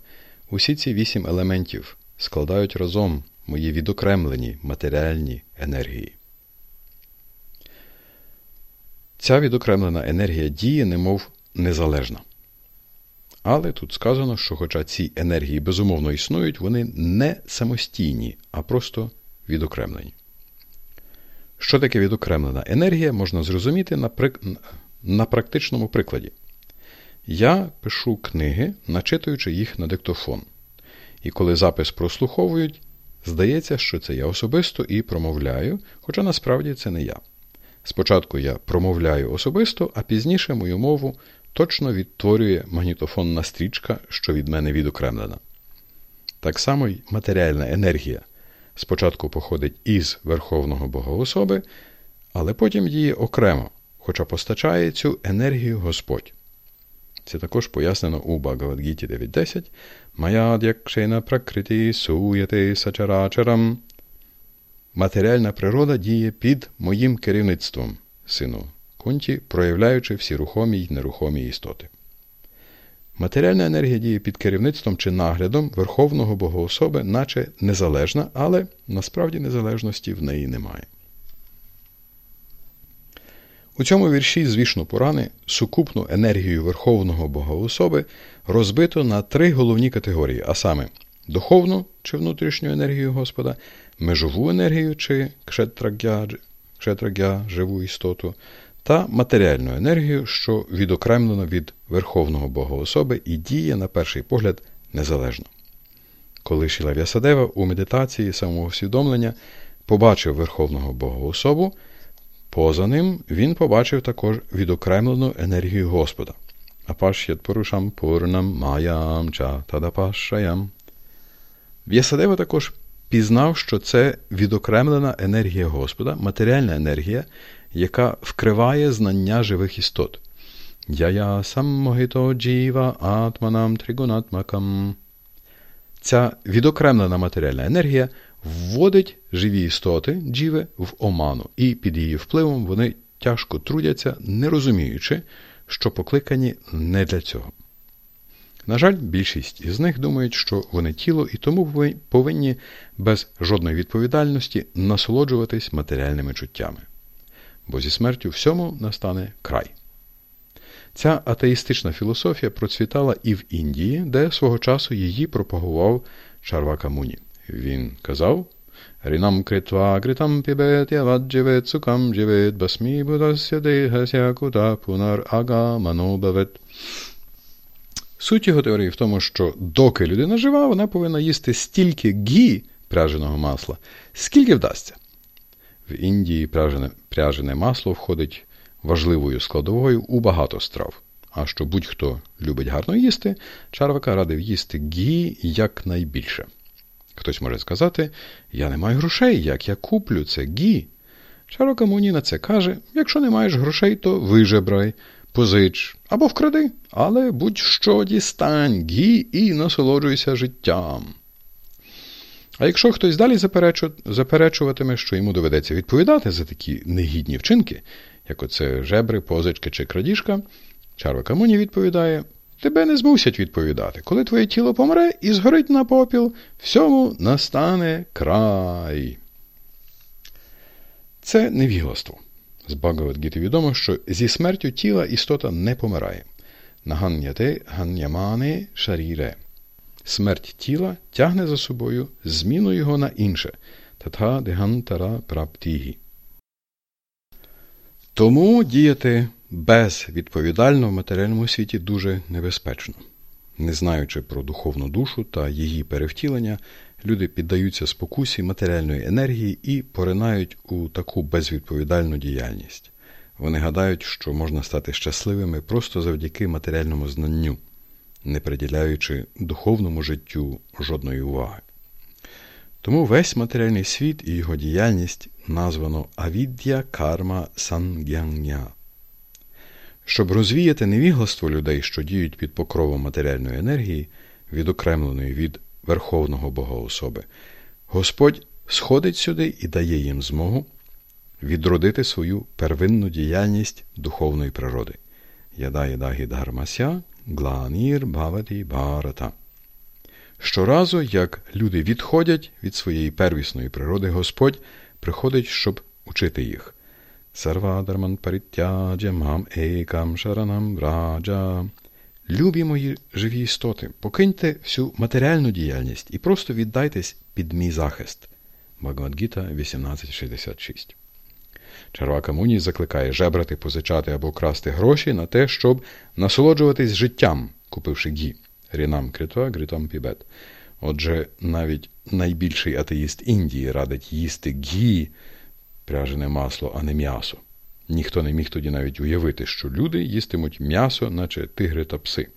Усі ці вісім елементів складають разом мої відокремлені матеріальні енергії. Ця відокремлена енергія діє, немов незалежна. Але тут сказано, що, хоча ці енергії безумовно існують, вони не самостійні, а просто відокремлені. Що таке відокремлена енергія, можна зрозуміти на, прик... на практичному прикладі. Я пишу книги, начитуючи їх на диктофон. І коли запис прослуховують, здається, що це я особисто і промовляю, хоча насправді це не я. Спочатку я промовляю особисто, а пізніше мою мову точно відтворює магнітофонна стрічка, що від мене відокремлена. Так само й матеріальна енергія спочатку походить із Верховного Богоособи, але потім діє окремо, хоча постачає цю енергію Господь. Це також пояснено у Багавадгіті 9.10 Маяд'якшена пракрити суєте Матеріальна природа діє під моїм керівництвом, сину кунті, проявляючи всі рухомі й нерухомі істоти. Матеріальна енергія діє під керівництвом чи наглядом Верховного Богоособи, наче незалежна, але насправді незалежності в неї немає. У цьому вірші звішно Пурани сукупну енергію Верховного Богоособи розбито на три головні категорії, а саме духовну чи внутрішню енергію Господа, межову енергію чи кшетрагя, кшетрагя живу істоту, та матеріальну енергію, що відокремлено від Верховного Богоособи і діє, на перший погляд, незалежно. Коли Шіла В'ясадева у медитації самоусвідомлення побачив Верховного Богоособу, поза ним він побачив також відокремлену енергію Господа. Апаш'ят порушам пурнам маям ча тадапашаям. В'ясадева також пізнав, що це відокремлена енергія Господа, матеріальна енергія, яка вкриває знання живих істот. Яя саммогито джіва атманам тригунатмакам. Ця відокремлена матеріальна енергія вводить живі істоти джіви в оману, і під її впливом вони тяжко трудяться, не розуміючи, що покликані не для цього. На жаль, більшість із них думають, що вони тіло і тому повинні без жодної відповідальності насолоджуватись матеріальними чуттями. Бо зі смертю всьому настане край. Ця атеїстична філософія процвітала і в Індії, де свого часу її пропагував Чарвака Муні. Він казав Рінам критва гритам пібет явадживет сукам дживет басмі будася дегася кута пунар ага манобавет. Суть його теорії в тому, що доки людина жива, вона повинна їсти стільки гі пряженого масла, скільки вдасться. В Індії пряжене, пряжене масло входить важливою складовою у багато страв. А що будь-хто любить гарно їсти, Чарвака радив їсти гі якнайбільше. Хтось може сказати, я не маю грошей, як я куплю це гі. Чарвака Муні на це каже: якщо не маєш грошей, то вижебрай позич або вкради, але будь-що дістань, гі і насолоджуйся життям. А якщо хтось далі заперечу, заперечуватиме, що йому доведеться відповідати за такі негідні вчинки, як оце жебри, позички чи крадіжка, Чарва Камуні відповідає: Тебе не змусять відповідати. Коли твоє тіло помре і згорить на попіл, всьому настане край. Це невігластво. З Багавадгіти відомо, що зі смертю тіла істота не помирає. Наганняте ганнямане шаріре. Смерть тіла тягне за собою зміну його на інше. Татха дегантара праптігі. Тому діяти безвідповідально в матеріальному світі дуже небезпечно. Не знаючи про духовну душу та її перевтілення, люди піддаються спокусі матеріальної енергії і поринають у таку безвідповідальну діяльність. Вони гадають, що можна стати щасливими просто завдяки матеріальному знанню, не приділяючи духовному життю жодної уваги. Тому весь матеріальний світ і його діяльність названо Авіддя Карма Сангяння. Щоб розвіяти невігластво людей, що діють під покровом матеріальної енергії, відокремленої від Верховного Богоособи, Господь сходить сюди і дає їм змогу відродити свою первинну діяльність духовної природи. Яда яда гідгармася, гланір баваті барата. Щоразу, як люди відходять від своєї первісної природи, Господь приходить, щоб учити їх. Сарвадарман паритяджа мам екам шаранам раджа. Любі мої живі істоти, покиньте всю матеріальну діяльність і просто віддайтесь під мій захист. Бхагавадгіта 1866. Чарвака Муні закликає жебрати, позичати або красти гроші на те, щоб насолоджуватись життям, купивши гі. Рінам критва, гритам пібет. Отже, навіть найбільший атеїст Індії радить їсти гі, пряжене масло, а не м'ясо. Ніхто не міг тоді навіть уявити, що люди їстимуть м'ясо, наче тигри та пси.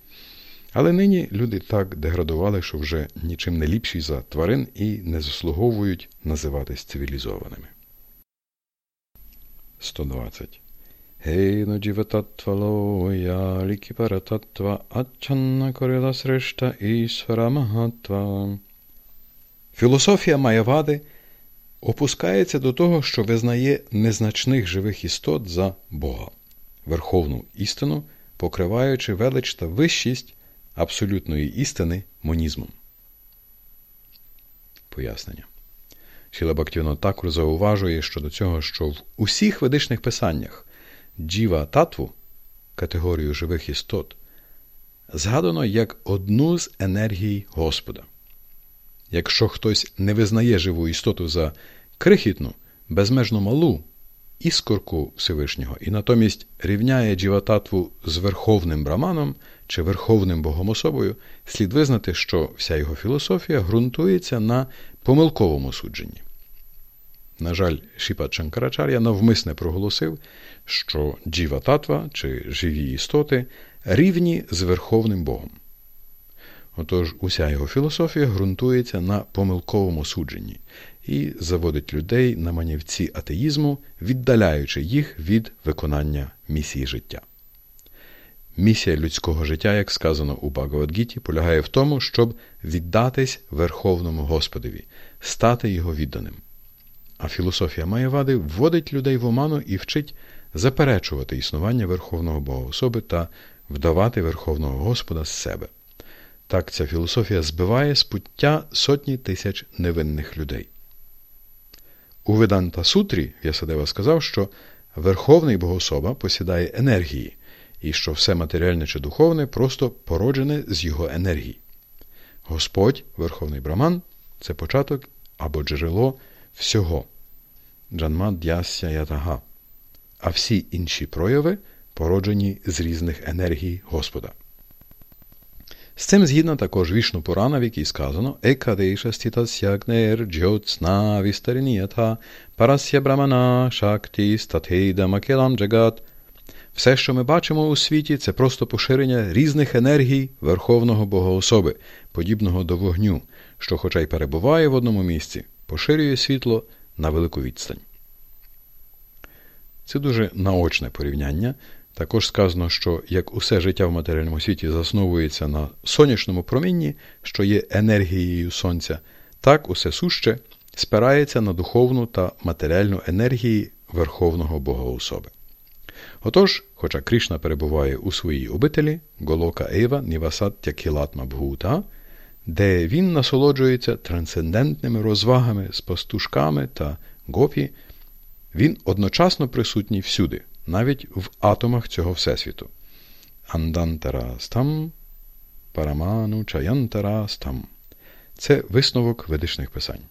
Але нині люди так деградували, що вже нічим не ліпші за тварин і не заслуговують називатись цивілізованими. 120. Гейно джівататвалоя лікіпарататва ачанна корила срешта ісвара магатва. Філософія Маявади опускається до того, що визнає незначних живих істот за Бога. верховну істину, покриваючи велич та вищість абсолютної істини монізмом. Пояснення. Шіла Бактівно також зауважує щодо цього, що в усіх ведичних писаннях джіва татву, категорію живих істот, згадано як одну з енергій Господа. Якщо хтось не визнає живу істоту за крихітну, безмежно малу іскорку Всевишнього і натомість рівняє джівататву з верховним браманом чи верховним богомособою, слід визнати, що вся його філософія ґрунтується на помилковому судженні. На жаль, Шіпа Чанкарачар'я навмисне проголосив, що джіва-татва чи живі істоти рівні з Верховним Богом. Отож, уся його філософія ґрунтується на помилковому судженні і заводить людей на манівці атеїзму, віддаляючи їх від виконання місії життя. Місія людського життя, як сказано у Багавадгіті, полягає в тому, щоб віддатись Верховному Господові, стати його відданим. А філософія Маєвади вводить людей в оману і вчить заперечувати існування Верховного Бога особи та вдавати Верховного Господа з себе. Так ця філософія збиває з пуття сотні тисяч невинних людей. У Веданта Сутрі В'ясадева сказав, що Верховний Богособа посідає енергії, і що все матеріальне чи духовне просто породжене з його енергії. Господь, Верховний Браман, це початок або джерело всього. Джанма Дясya Ятага. А всі інші прояви породжені з різних енергій Господа. З цим згідно також вішну Пурана, в якій сказано Екадейша стітасягнер джьоцна вістарінията парасya брамана шакті статейда макелам джагат. Все, що ми бачимо у світі, це просто поширення різних енергій Верховного Богоособи, подібного до вогню, що, хоча й перебуває в одному місці, поширює світло на велику відстань. Це дуже наочне порівняння. Також сказано, що як усе життя в матеріальному світі засновується на сонячному промінні, що є енергією сонця, так усе суще спирається на духовну та матеріальну енергії Верховного Бога особи. Отож, хоча Кришна перебуває у своїй обителі, Голока Ева Нівасаття Кілатма Бгута, де він насолоджується трансцендентними розвагами з пастушками та гопі, він одночасно присутній всюди, навіть в атомах цього Всесвіту. Андантарастам, Параману Чаянтарастам. Це висновок ведичних писань.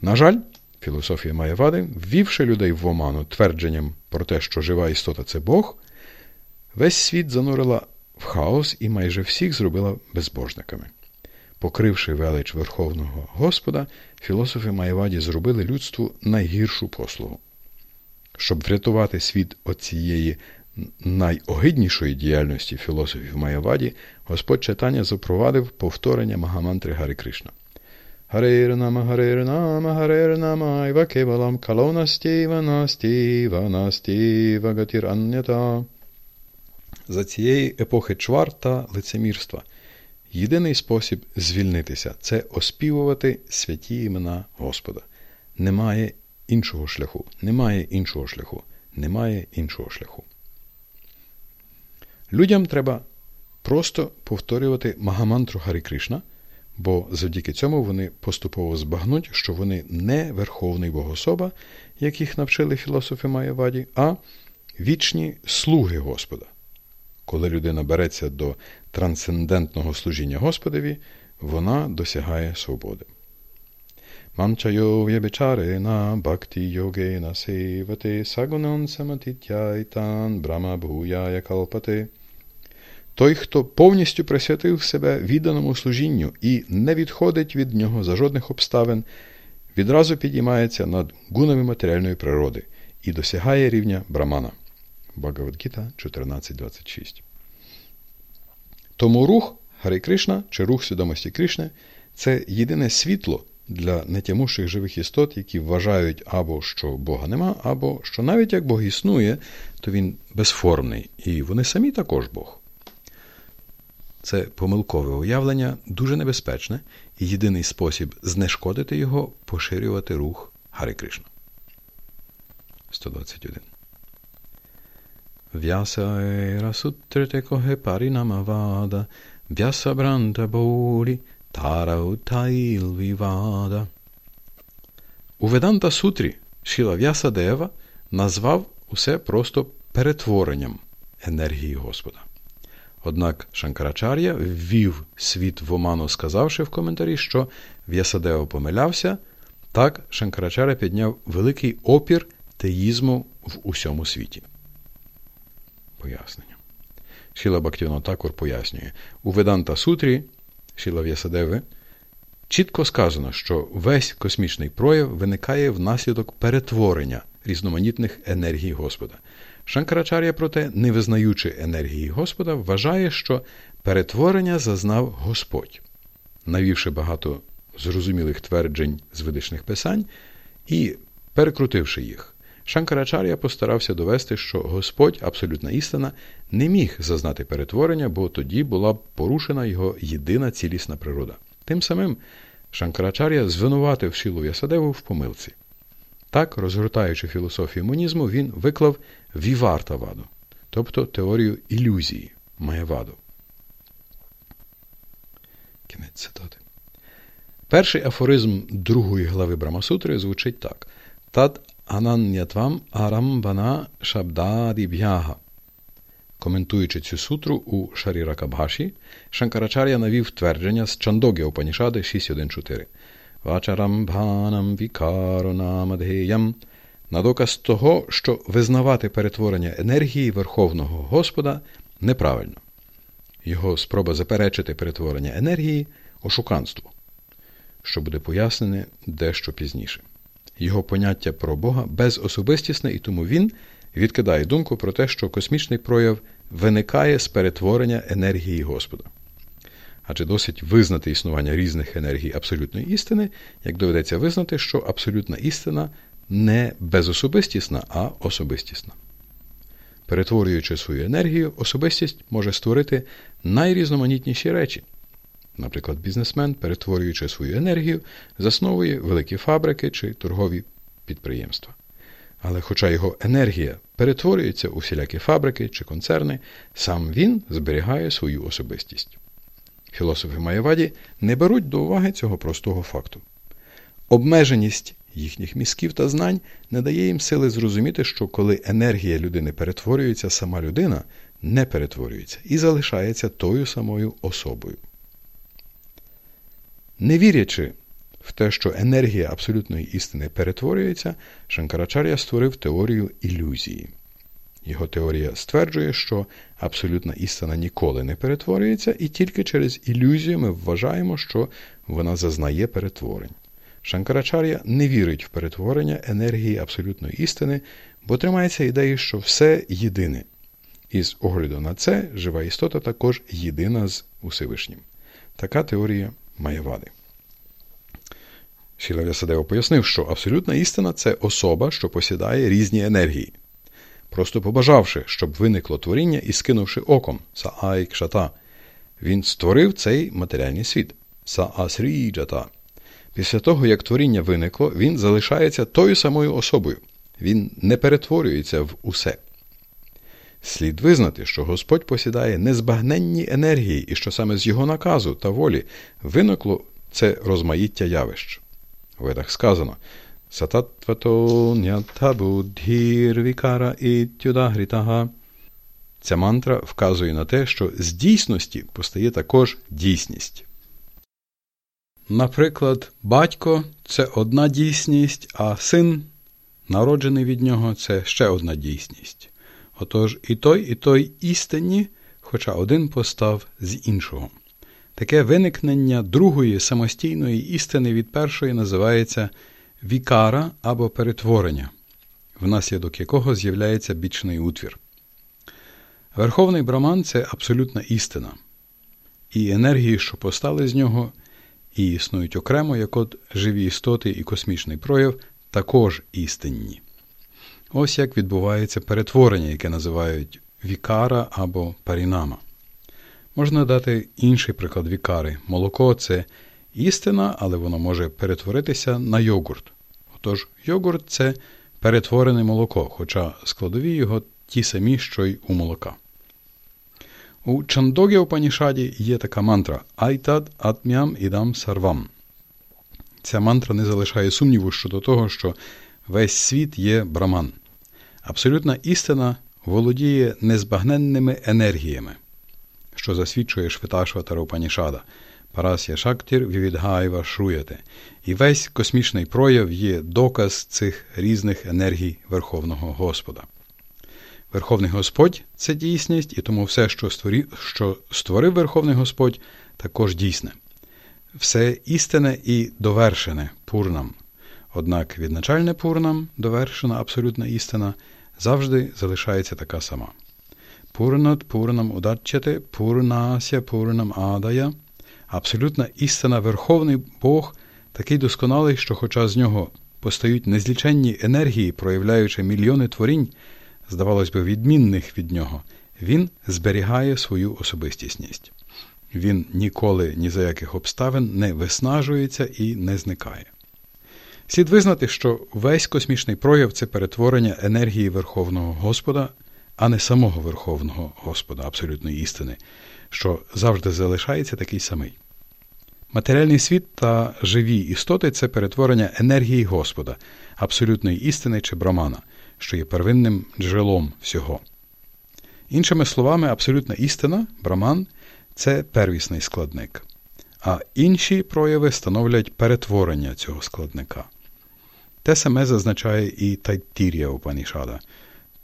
На жаль, філософія Маєвади, ввівши людей в оману твердженням про те, що жива істота це Бог, весь світ занурила в хаос і майже всіх зробила безбожниками. Покривши велич Верховного Господа, філософи Маєваді зробили людству найгіршу послугу. Щоб врятувати світ від цієї найогиднішої діяльності філософів Маєваді, Господь читання запровадив повторення Магамантри Гари Кришна. Харейрнама, Харейрнама, Харейрнама, Іва Кевалам, Калонастіва, Настіва, Настіва, Гатіраннята. За цієї епохи чвар та лицемірства – Єдиний спосіб звільнитися це оспівувати святі імена Господа. Немає іншого шляху, немає іншого шляху, немає іншого шляху. Людям треба просто повторювати Магамантру Гарі Кришна, бо завдяки цьому вони поступово збагнуть, що вони не верховний богособа, як їх навчили філософи Маєваді, а вічні слуги Господа. Коли людина береться до трансцендентного служіння Господові, вона досягає свободи. Мамчайо в'єбечарена бхакти йогена севати сагунан саматитяйтан брама бхуяя калпати. Той, хто повністю присвятив себе відданому служінню і не відходить від нього за жодних обставин, відразу підіймається над гунами матеріальної природи і досягає рівня брамана. Бхагавадгіта 14.26 тому рух Гари Кришна чи рух свідомості Кришни це єдине світло для нетямущих живих істот, які вважають або що Бога нема, або що навіть як Бог існує, то він безформний, і вони самі також Бог. Це помилкове уявлення, дуже небезпечне, і єдиний спосіб знешкодити його поширювати рух Гари Кришна. 121. Vyasa era sutrete kohe parinamavada, Vyasa branta тара утаїл вівада. У Веданта Сутрі Шіла В'ясадева назвав усе просто перетворенням енергії Господа. Однак Шанкарачар'я ввів світ в оману, сказавши в коментарі, що В'ясадева помилявся, так Шанкарачаря підняв великий опір теїзму в усьому світі. Пояснення. Шіла Бактіно Такур пояснює, у Веданта Сутрі Шіла В'ясадеви чітко сказано, що весь космічний прояв виникає внаслідок перетворення різноманітних енергій Господа. Шанкарачар'я, проте, не визнаючи енергії Господа, вважає, що перетворення зазнав Господь, навівши багато зрозумілих тверджень з ведичних писань і перекрутивши їх. Шанкарачар'я постарався довести, що Господь, абсолютна істина, не міг зазнати перетворення, бо тоді була б порушена його єдина цілісна природа. Тим самим Шанкарачар'я звинуватив Шілу Ясадеву в помилці. Так, розгортаючи філософію монізму, він виклав вівартаваду, тобто теорію ілюзії маєваду. Кінець цитати. Перший афоризм другої глави Брамасутри звучить так: Тад ананнятвам арамбана шабдадіб'яга. Коментуючи цю сутру у Шаріракабгаші, Шанкарачар'я навів твердження з Чандогі Опанішади 6.1.4. Вачарамбханам вікаронамадгеям на доказ того, що визнавати перетворення енергії Верховного Господа неправильно. Його спроба заперечити перетворення енергії ошуканство, що буде пояснене дещо пізніше. Його поняття про Бога безособистісне, і тому він відкидає думку про те, що космічний прояв виникає з перетворення енергії Господа. Адже досить визнати існування різних енергій абсолютної істини, як доведеться визнати, що абсолютна істина не безособистісна, а особистісна. Перетворюючи свою енергію, особистість може створити найрізноманітніші речі. Наприклад, бізнесмен, перетворюючи свою енергію, засновує великі фабрики чи торгові підприємства. Але хоча його енергія перетворюється у всілякі фабрики чи концерни, сам він зберігає свою особистість. Філософи Маєваді не беруть до уваги цього простого факту. Обмеженість їхніх мізків та знань не дає їм сили зрозуміти, що коли енергія людини перетворюється, сама людина не перетворюється і залишається тою самою особою. Не вірячи в те, що енергія абсолютної істини перетворюється, Шанкарачар'я створив теорію ілюзії. Його теорія стверджує, що абсолютна істина ніколи не перетворюється, і тільки через ілюзію ми вважаємо, що вона зазнає перетворень. Шанкарачар'я не вірить в перетворення енергії абсолютної істини, бо тримається ідеї, що все єдине. І з огляду на це жива істота також єдина з Усевишнім. Така теорія має вади. Шіла Вясадева пояснив, що абсолютна істина це особа, що посідає різні енергії. Просто побажавши, щоб виникло творіння і скинувши оком Саай Кшата, він створив цей матеріальний світ Саасріджата. Після того, як творіння виникло, він залишається тою самою особою. Він не перетворюється в усе. Слід визнати, що Господь посідає незбагненні енергії, і що саме з його наказу та волі виникло це розмаїття явищ. У ведах сказано Сататвато нятабудгір ітюдагрітага. Ця мантра вказує на те, що з дійсності постає також дійсність. Наприклад, батько це одна дійсність, а син, народжений від нього, це ще одна дійсність. Отож і той, і той істинні, хоча один постав з іншого. Таке виникнення другої самостійної істини від першої називається вікара або перетворення, внаслідок якого з'являється бічний утвір. Верховний браман це абсолютна істина, і енергії, що постали з нього, і існують окремо, як от живі істоти і космічний прояв, також істинні. Ось як відбувається перетворення, яке називають вікара або парінама. Можна дати інший приклад вікари. Молоко це істина, але воно може перетворитися на йогурт. Отож, йогурт це перетворене молоко, хоча складові його ті самі, що й у молока. У Чандоґ'я Упанішаді є така мантра Аітад-атм'ям ідам сарвам. Ця мантра не залишає сумніву щодо того, що весь світ є Брахман. Абсолютна істина володіє незбагненними енергіями, що засвідчує Шветашватаропанішада. Парасія Шактір Вівідгаєва Шруяте. І весь космічний прояв є доказ цих різних енергій Верховного Господа. Верховний Господь це дійсність, і тому все, що створив, що створив Верховний Господь, також дійсне. Все істинне і довершене пурнам. Однак відначальне пурнам, довершена абсолютна істина, завжди залишається така сама. Пурнат пурнам удаччяте, пурнася пурнам адая. Абсолютна істина, Верховний Бог, такий досконалий, що, хоча з нього постають незліченні енергії, проявляючи мільйони творінь, здавалось би, відмінних від нього, він зберігає свою особистісність. Він ніколи ні за яких обставин не виснажується і не зникає. Слід визнати, що весь космічний прояв це перетворення енергії Верховного Господа, а не самого Верховного Господа, абсолютної істини, що завжди залишається такий самий. Матеріальний світ та живі істоти це перетворення енергії Господа, абсолютної істини чи брамана, що є первинним джерелом всього. Іншими словами, абсолютна істина, браман це первісний складник, а інші прояви становлять перетворення цього складника. Те саме зазначає і Тайтір'я Упанішада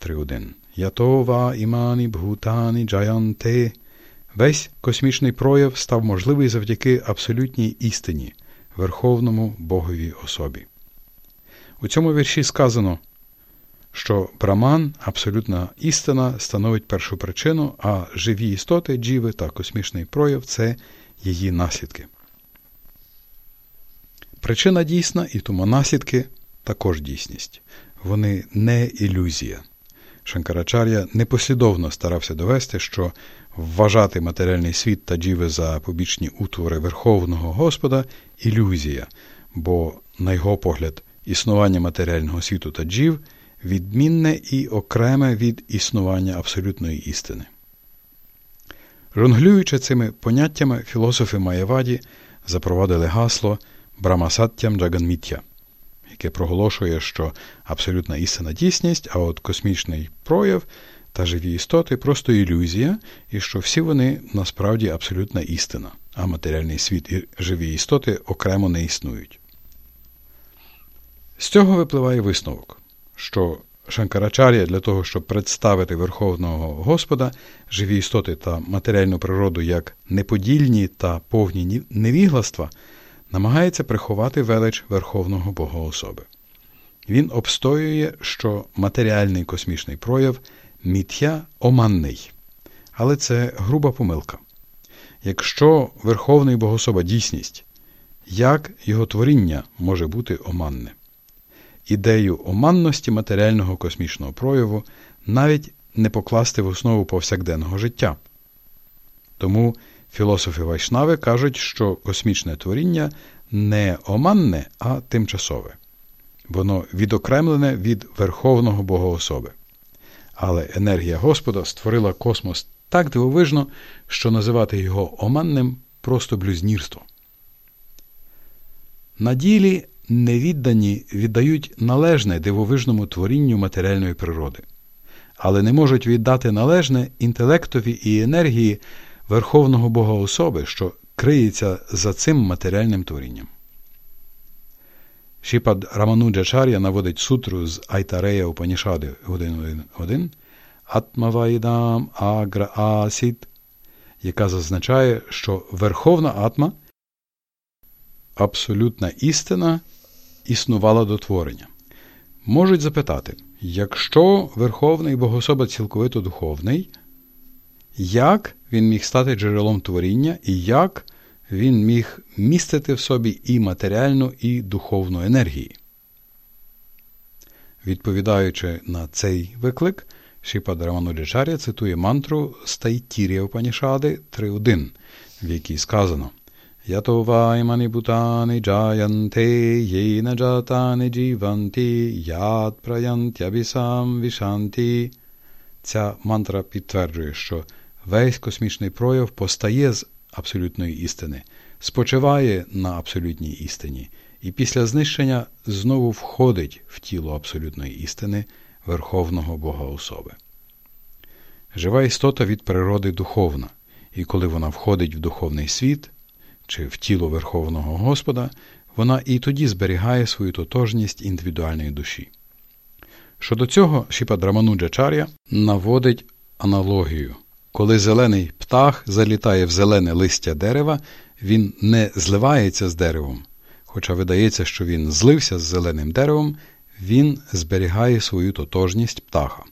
3.1. Ятова імані бхутані джаянте. Весь космічний прояв став можливий завдяки абсолютній істині, Верховному Боговій особі. У цьому вірші сказано, що Браман, абсолютна істина, становить першу причину, а живі істоти, джіви та космічний прояв це її наслідки. Причина дійсна, і тому наслідки також дійсність. Вони не ілюзія. Шанкарачар'я непослідовно старався довести, що вважати матеріальний світ та джіви за побічні утвори Верховного Господа ілюзія, бо, на його погляд, існування матеріального світу та джів відмінне і окреме від існування абсолютної істини. Жонглюючи цими поняттями, філософи Маєваді запровадили гасло Брамасаттям Джаганміття, яке проголошує, що абсолютна істина дійсність, а от космічний прояв та живі істоти просто ілюзія, і що всі вони насправді абсолютна істина, а матеріальний світ і живі істоти окремо не існують. З цього випливає висновок, що Шанкарачар'я для того, щоб представити Верховного Господа, живі істоти та матеріальну природу як неподільні та повні невігластва, намагається приховати велич Верховного Бога особи. Він обстоює, що матеріальний космічний прояв міт'я оманний. Але це груба помилка. Якщо Верховний Богособа дійсність, як його творіння може бути оманне? Ідею оманності матеріального космічного прояву навіть не покласти в основу повсякденного життя. Тому філософи Вайшнави кажуть, що космічне творіння не оманне, а тимчасове. Воно відокремлене від Верховного Богоособи. Але енергія Господа створила космос так дивовижно, що називати його оманним просто блюзнірство. На ділі невіддані віддають належне дивовижному творінню матеріальної природи, але не можуть віддати належне інтелектові і енергії Верховного Бога особи, що криється за цим матеріальним творінням. Шіпад Рамануджачар'я наводить сутру з Айтарея Упанішади 1.1 Атмавайдам Агра Асід, яка зазначає, що Верховна Атма, абсолютна істина, існувала до творення. Можуть запитати, якщо Верховний Богособа цілковито духовний, як він міг стати джерелом творіння і як він міг містити в собі і матеріальну, і духовну енергії. Відповідаючи на цей виклик, Шіпад Рамануджачаря цитує мантру Стайтір'я Панішади 3.1, в якій сказано Ято бутани джаянте єна джатани джіванти яд праянтябісам вішанти Ця мантра підтверджує, що весь космічний прояв постає з абсолютної істини, спочиває на абсолютній істині, і після знищення знову входить в тіло абсолютної істини Верховного Бога особи. Жива істота від природи духовна, і коли вона входить в духовний світ чи в тіло Верховного Господа, вона і тоді зберігає свою тотожність індивідуальної душі. Щодо цього Шіпадрамануджачар'я наводить аналогію. Коли зелений птах залітає в зелене листя дерева, він не зливається з деревом. Хоча видається, що він злився з зеленим деревом, він зберігає свою тотожність птаха.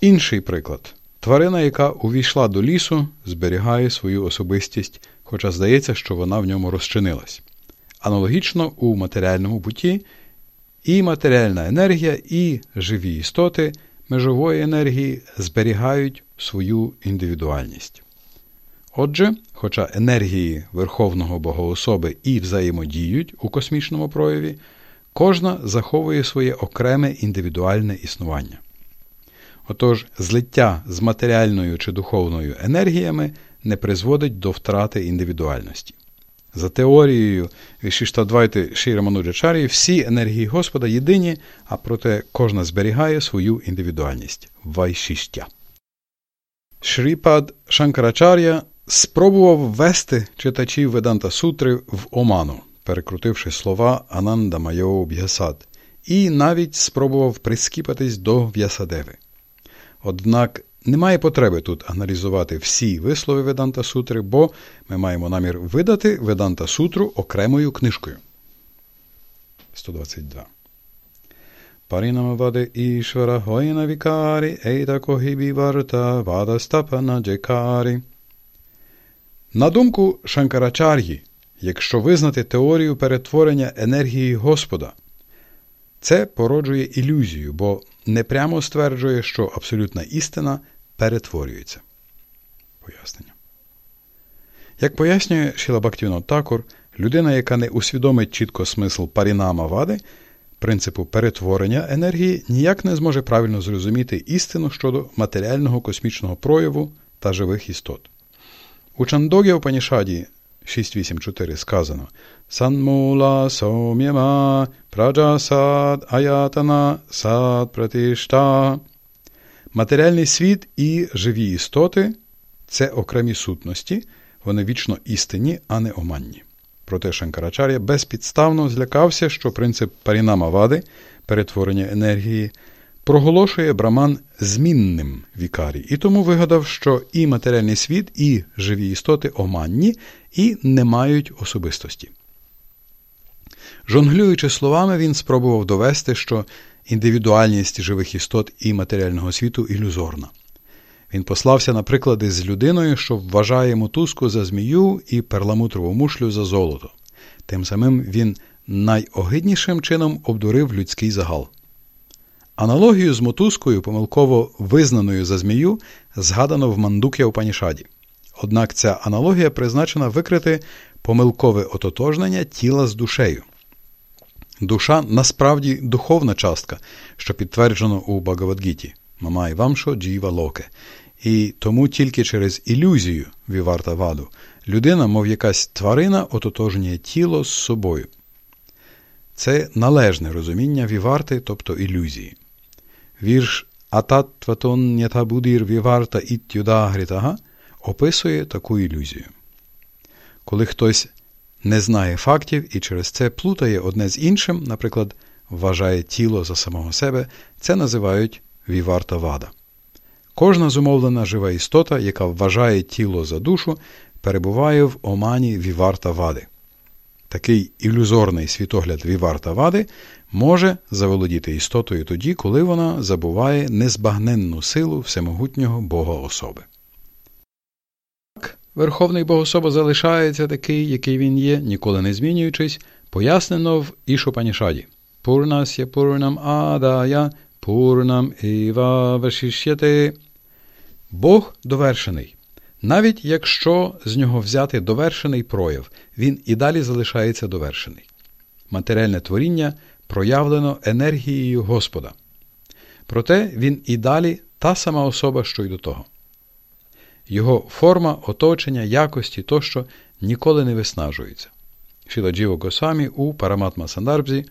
Інший приклад. Тварина, яка увійшла до лісу, зберігає свою особистість, хоча здається, що вона в ньому розчинилась. Аналогічно у матеріальному буті і матеріальна енергія, і живі істоти межової енергії зберігають свою індивідуальність. Отже, хоча енергії Верховного Богоособи і взаємодіють у космічному прояві, кожна заховує своє окреме індивідуальне існування. Отож, злиття з матеріальною чи духовною енергіями не призводить до втрати індивідуальності. За теорією Вішіштадвайти Шірамануджачарі, всі енергії Господа єдині, а проте кожна зберігає свою індивідуальність вайшіштя. Шріпад Шанкарачар'я спробував ввести читачів Веданта Сутри в оману, перекрутивши слова Ананда Майо Б'ясад, і навіть спробував прискіпатись до В'ясадеви. Однак немає потреби тут аналізувати всі вислови Веданта Сутри, бо ми маємо намір видати Веданта Сутру окремою книжкою. 122. Парінамаваде ішвара гойна вікарі, ейта когібі варта, вада стапана джекарі. На думку Шанкарачар'ї, якщо визнати теорію перетворення енергії Господа, це породжує ілюзію, бо непрямо стверджує, що абсолютна істина перетворюється. Пояснення. Як пояснює Шілабактівно Такур, людина, яка не усвідомить чітко смисл парінама вади, принципу перетворення енергії, ніяк не зможе правильно зрозуміти істину щодо матеріального космічного прояву та живих істот. У Чандоґ'я Упанішаді 6.8.4 сказано Сан-мулах саум'емах праджах сад-аятанах сат-пратіштхах. Матеріальний світ і живі істоти це окремі сутності, вони вічно істинні, а не оманні. Проте Шанкарачар'я безпідставно злякався, що принцип парінама-вади, перетворення енергії, проголошує браман змінним вікарі, і тому вигадав, що і матеріальний світ, і живі істоти оманні і не мають особистості. Жонглюючи словами, він спробував довести, що індивідуальність живих істот і матеріального світу ілюзорна. Він послався на приклади з людиною, що вважає мотузку за змію і перламутрову мушлю за золото. Тим самим він найогиднішим чином обдурив людський загал. Аналогію з мотузкою, помилково визнаною за змію, згадано в Мандук'я Упанішаді. Однак ця аналогія призначена викрити помилкове ототожнення тіла з душею. Душа насправді духовна частка, що підтверджено у Бгаґавад-ґіті мамаівамшо джіва-локе. І тому тільки через ілюзію віварта-ваду людина, мов якась тварина, ототожнює тіло з собою. Це належне розуміння віварти, тобто ілюзії. Вірш Ататтватон нятабудір віварта іттюдагрітага описує таку ілюзію. Коли хтось не знає фактів і через це плутає одне з іншим, наприклад, вважає тіло за самого себе, це називають віварта вада. Кожна зумовлена жива істота, яка вважає тіло за душу, перебуває в омані віварта вади. Такий ілюзорний світогляд віварта вади може заволодіти істотою тоді, коли вона забуває незбагненну силу всемогутнього Бога особи. Верховний Богособа залишається такий, який він є, ніколи не змінюючись, пояснено в Ішопанішаді. Пурнасya пурнам адая, пурнам іва вешішєте. Бог довершений. Навіть якщо з нього взяти довершений прояв, він і далі залишається довершений. Матеріальне творіння проявлено енергією Господа. Проте він і далі та сама особа, що й до того. Його форма, оточення, якості тощо ніколи не виснажується. Шіла Джіво Госамі у Параматма Сандарбзі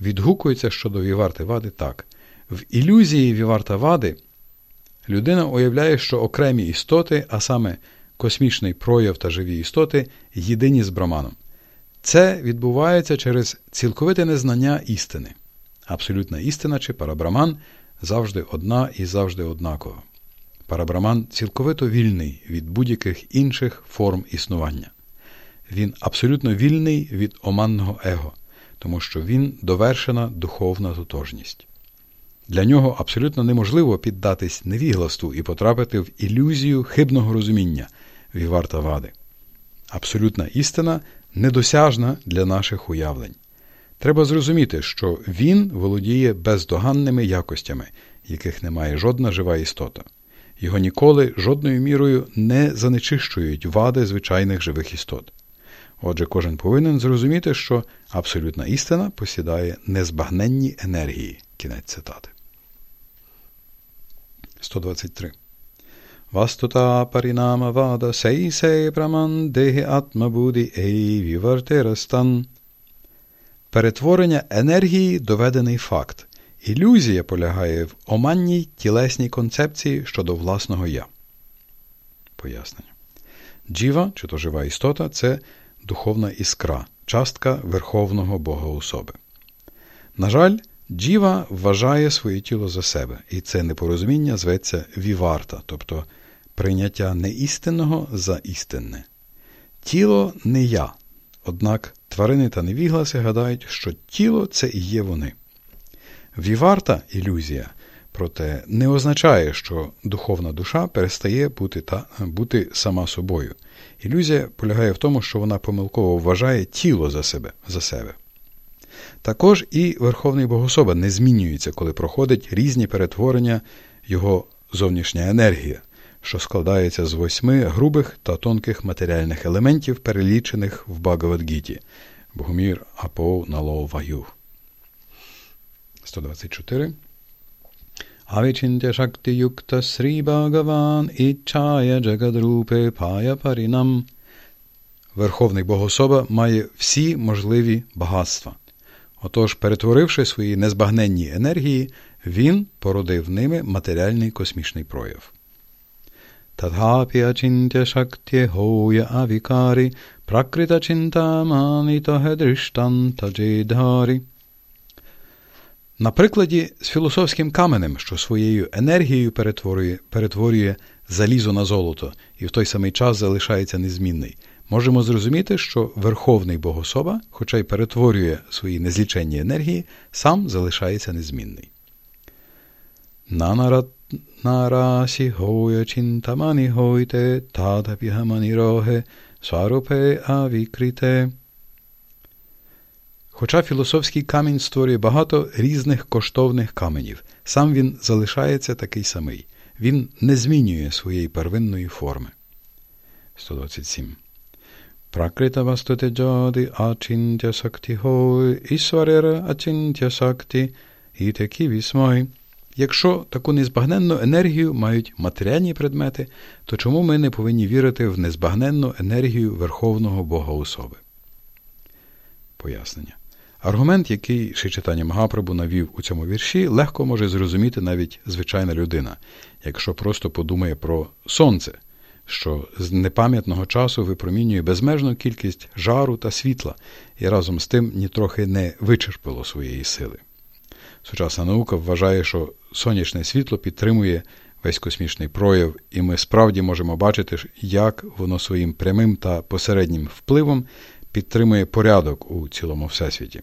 відгукується щодо Віварти Вади так. В ілюзії Віварта Вади людина уявляє, що окремі істоти, а саме космічний прояв та живі істоти, єдині з браманом. Це відбувається через цілковите незнання істини. Абсолютна істина чи парабраман завжди одна і завжди однакова. Парабраман цілковито вільний від будь-яких інших форм існування. Він абсолютно вільний від оманного его, тому що він довершена духовна тотожність. Для нього абсолютно неможливо піддатись невігластву і потрапити в ілюзію хибного розуміння віварта вади. Абсолютна істина недосяжна для наших уявлень. Треба зрозуміти, що він володіє бездоганними якостями, яких немає жодна жива істота. Його ніколи жодною мірою не занечищують вади звичайних живих істот. Отже, кожен повинен зрозуміти, що абсолютна істина посідає незбагненні енергії. Кінець цитати. 123. Вастута парінама вада сей сей праман дехи атмабуді ей вівартерастан. Перетворення енергії доведений факт. Ілюзія полягає в оманній тілесній концепції щодо власного я. Пояснення. Джіва, чи то жива істота, це духовна іскра, частка Верховного Бога особи. На жаль, Джіва вважає своє тіло за себе, і це непорозуміння зветься віварта, тобто прийняття неістинного за істинне. Тіло не я, однак тварини та невігласи гадають, що тіло це і є вони. Віварта ілюзія, проте не означає, що духовна душа перестає бути та, бути сама собою. Ілюзія полягає в тому, що вона помилково вважає тіло за себе. за себе. Також і Верховний Богособа не змінюється, коли проходить різні перетворення його зовнішня енергія, що складається з восьми грубих та тонких матеріальних елементів, перелічених в Багавадгіті Богомір Апоу Нало Ваю. 124. Авічінтя Шакти Юкта Срі Багаван Ічая Джагадрупе Пая Парінам. Верховний Богособа має всі можливі багатства. Отож, перетворивши свої незбагненні енергії, він породив ними матеріальний космічний прояв. Тадхапі ачінтя шактє хоя авікарі, пракрита чинтамані тагедриштан таджидгарі. На прикладі з філософським каменем, що своєю енергією перетворює, перетворює залізо на золото і в той самий час залишається незмінний, можемо зрозуміти, що Верховний Богособа, хоча й перетворює свої незліченні енергії, сам залишається незмінний. Нарасі гоя чинтамані гойте, тадапігамані роге, сварупе авікрите. Хоча філософський камінь створює багато різних коштовних каменів, сам він залишається такий самий. Він не змінює своєї первинної форми. 127. Пракрита вастуте джоди ачинтя сакти хой, ісварера ачинтя сакти, і такі вісмой. Якщо таку незбагненну енергію мають матеріальні предмети, то чому ми не повинні вірити в незбагненну енергію Верховного Бога особи? Пояснення. Аргумент, який Шичитання Магапрабу навів у цьому вірші, легко може зрозуміти навіть звичайна людина, якщо просто подумає про сонце, що з непам'ятного часу випромінює безмежну кількість жару та світла і разом з тим нітрохи не вичерпало своєї сили. Сучасна наука вважає, що сонячне світло підтримує весь космічний прояв, і ми справді можемо бачити, як воно своїм прямим та посереднім впливом підтримує порядок у цілому всесвіті.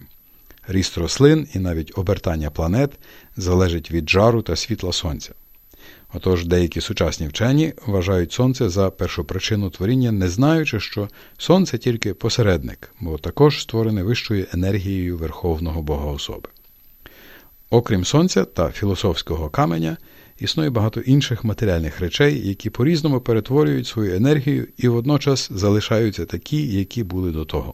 Ріст рослин і навіть обертання планет залежить від жару та світла сонця. Отож, деякі сучасні вчені вважають сонце за першопричину творіння, не знаючи, що сонце тільки посередник, бо також створене вищою енергією Верховного Бога особи. Окрім сонця та філософського каменя, існує багато інших матеріальних речей, які по-різному перетворюють свою енергію і водночас залишаються такі, які були до того.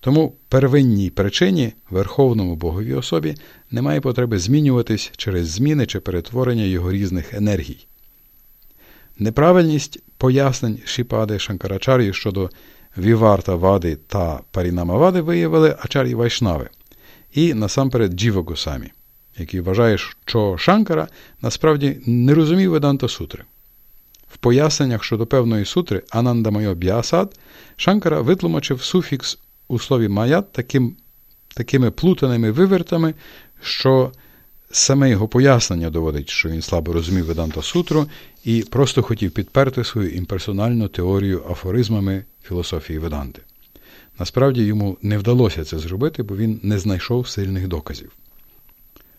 Тому первинній причині Верховному Боговій особі немає потреби змінюватись через зміни чи перетворення його різних енергій. Неправильність пояснень Шіпади Шанкарачар'ї щодо Віварта Вади та Парінама Вади виявили Ачар'ї Вайшнави і насамперед Джіва Госамі, який вважає, що Шанкара насправді не розумів Веданта Сутри. В поясненнях щодо певної сутри Анандамайо Б'ясад Шанкара витлумачив суфікс у слові маят таким, такими плутаними вивертами, що саме його пояснення доводить, що він слабо розумів Веданта Сутру і просто хотів підперти свою імперсональну теорію афоризмами філософії Веданти. Насправді йому не вдалося це зробити, бо він не знайшов сильних доказів.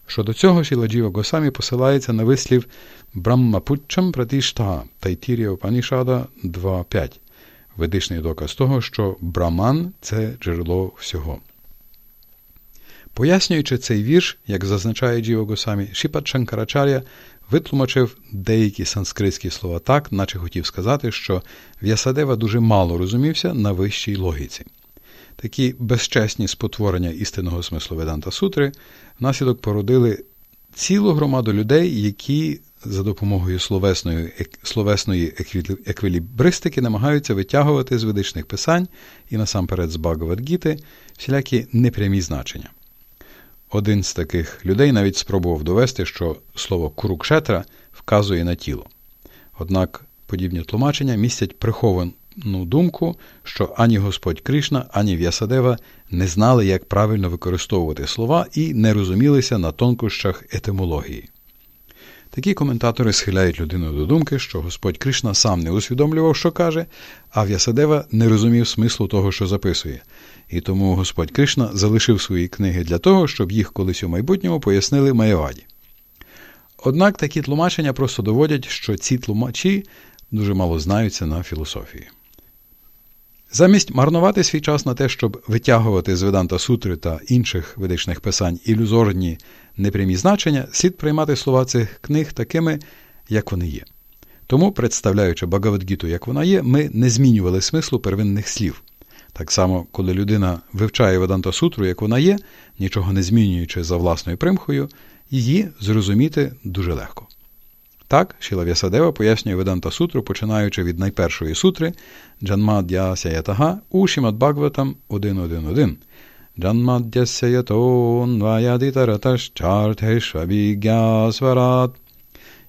Щодо цього Шіладжіва Госамі посилається на вислів Браммапутчам Пратішта Тайтірія Опанішада 2.5, ведичний доказ того, що Браман це джерело всього. Пояснюючи цей вірш, як зазначає Джіва Госамі, Шіпат Шанкарачаря витлумачив деякі санскритські слова так, наче хотів сказати, що В'ясадева дуже мало розумівся на вищій логіці. Такі безчесні спотворення істинного смислу Веданта Сутри внаслідок породили цілу громаду людей, які за допомогою словесної словесної еквілібристики намагаються витягувати з ведичних писань і насамперед з Багавадгіти всілякі непрямі значення. Один з таких людей навіть спробував довести, що слово курукшетра вказує на тіло. Однак подібні тлумачення містять приховану думку, що ані Господь Кришна, ані В'ясадева не знали, як правильно використовувати слова і не розумілися на тонкощах етимології. Такі коментатори схиляють людину до думки, що Господь Кришна сам не усвідомлював, що каже, а В'ясадева не розумів смислу того, що записує, і тому Господь Кришна залишив свої книги для того, щоб їх колись у майбутньому пояснили Майаваді. Однак такі тлумачення просто доводять, що ці тлумачі дуже мало знаються на філософії. Замість марнувати свій час на те, щоб витягувати з Веданта Сутри та інших ведичних писань ілюзорні непрямі значення, слід приймати слова цих книг такими, як вони є. Тому, представляючи Багавадгіту, як вона є, ми не змінювали смислу первинних слів. Так само, коли людина вивчає Веданта Сутру, як вона є, нічого не змінюючи за власною примхою, її зрозуміти дуже легко. Так, Шіла В'ясадева пояснює Веданта Сутру, починаючи від найпершої сутри Джанмад'я Саятага у Шімад Бхагаватам 1.1.1. Джанмад'я Саятон Ваядитараташчартешвабігясварат.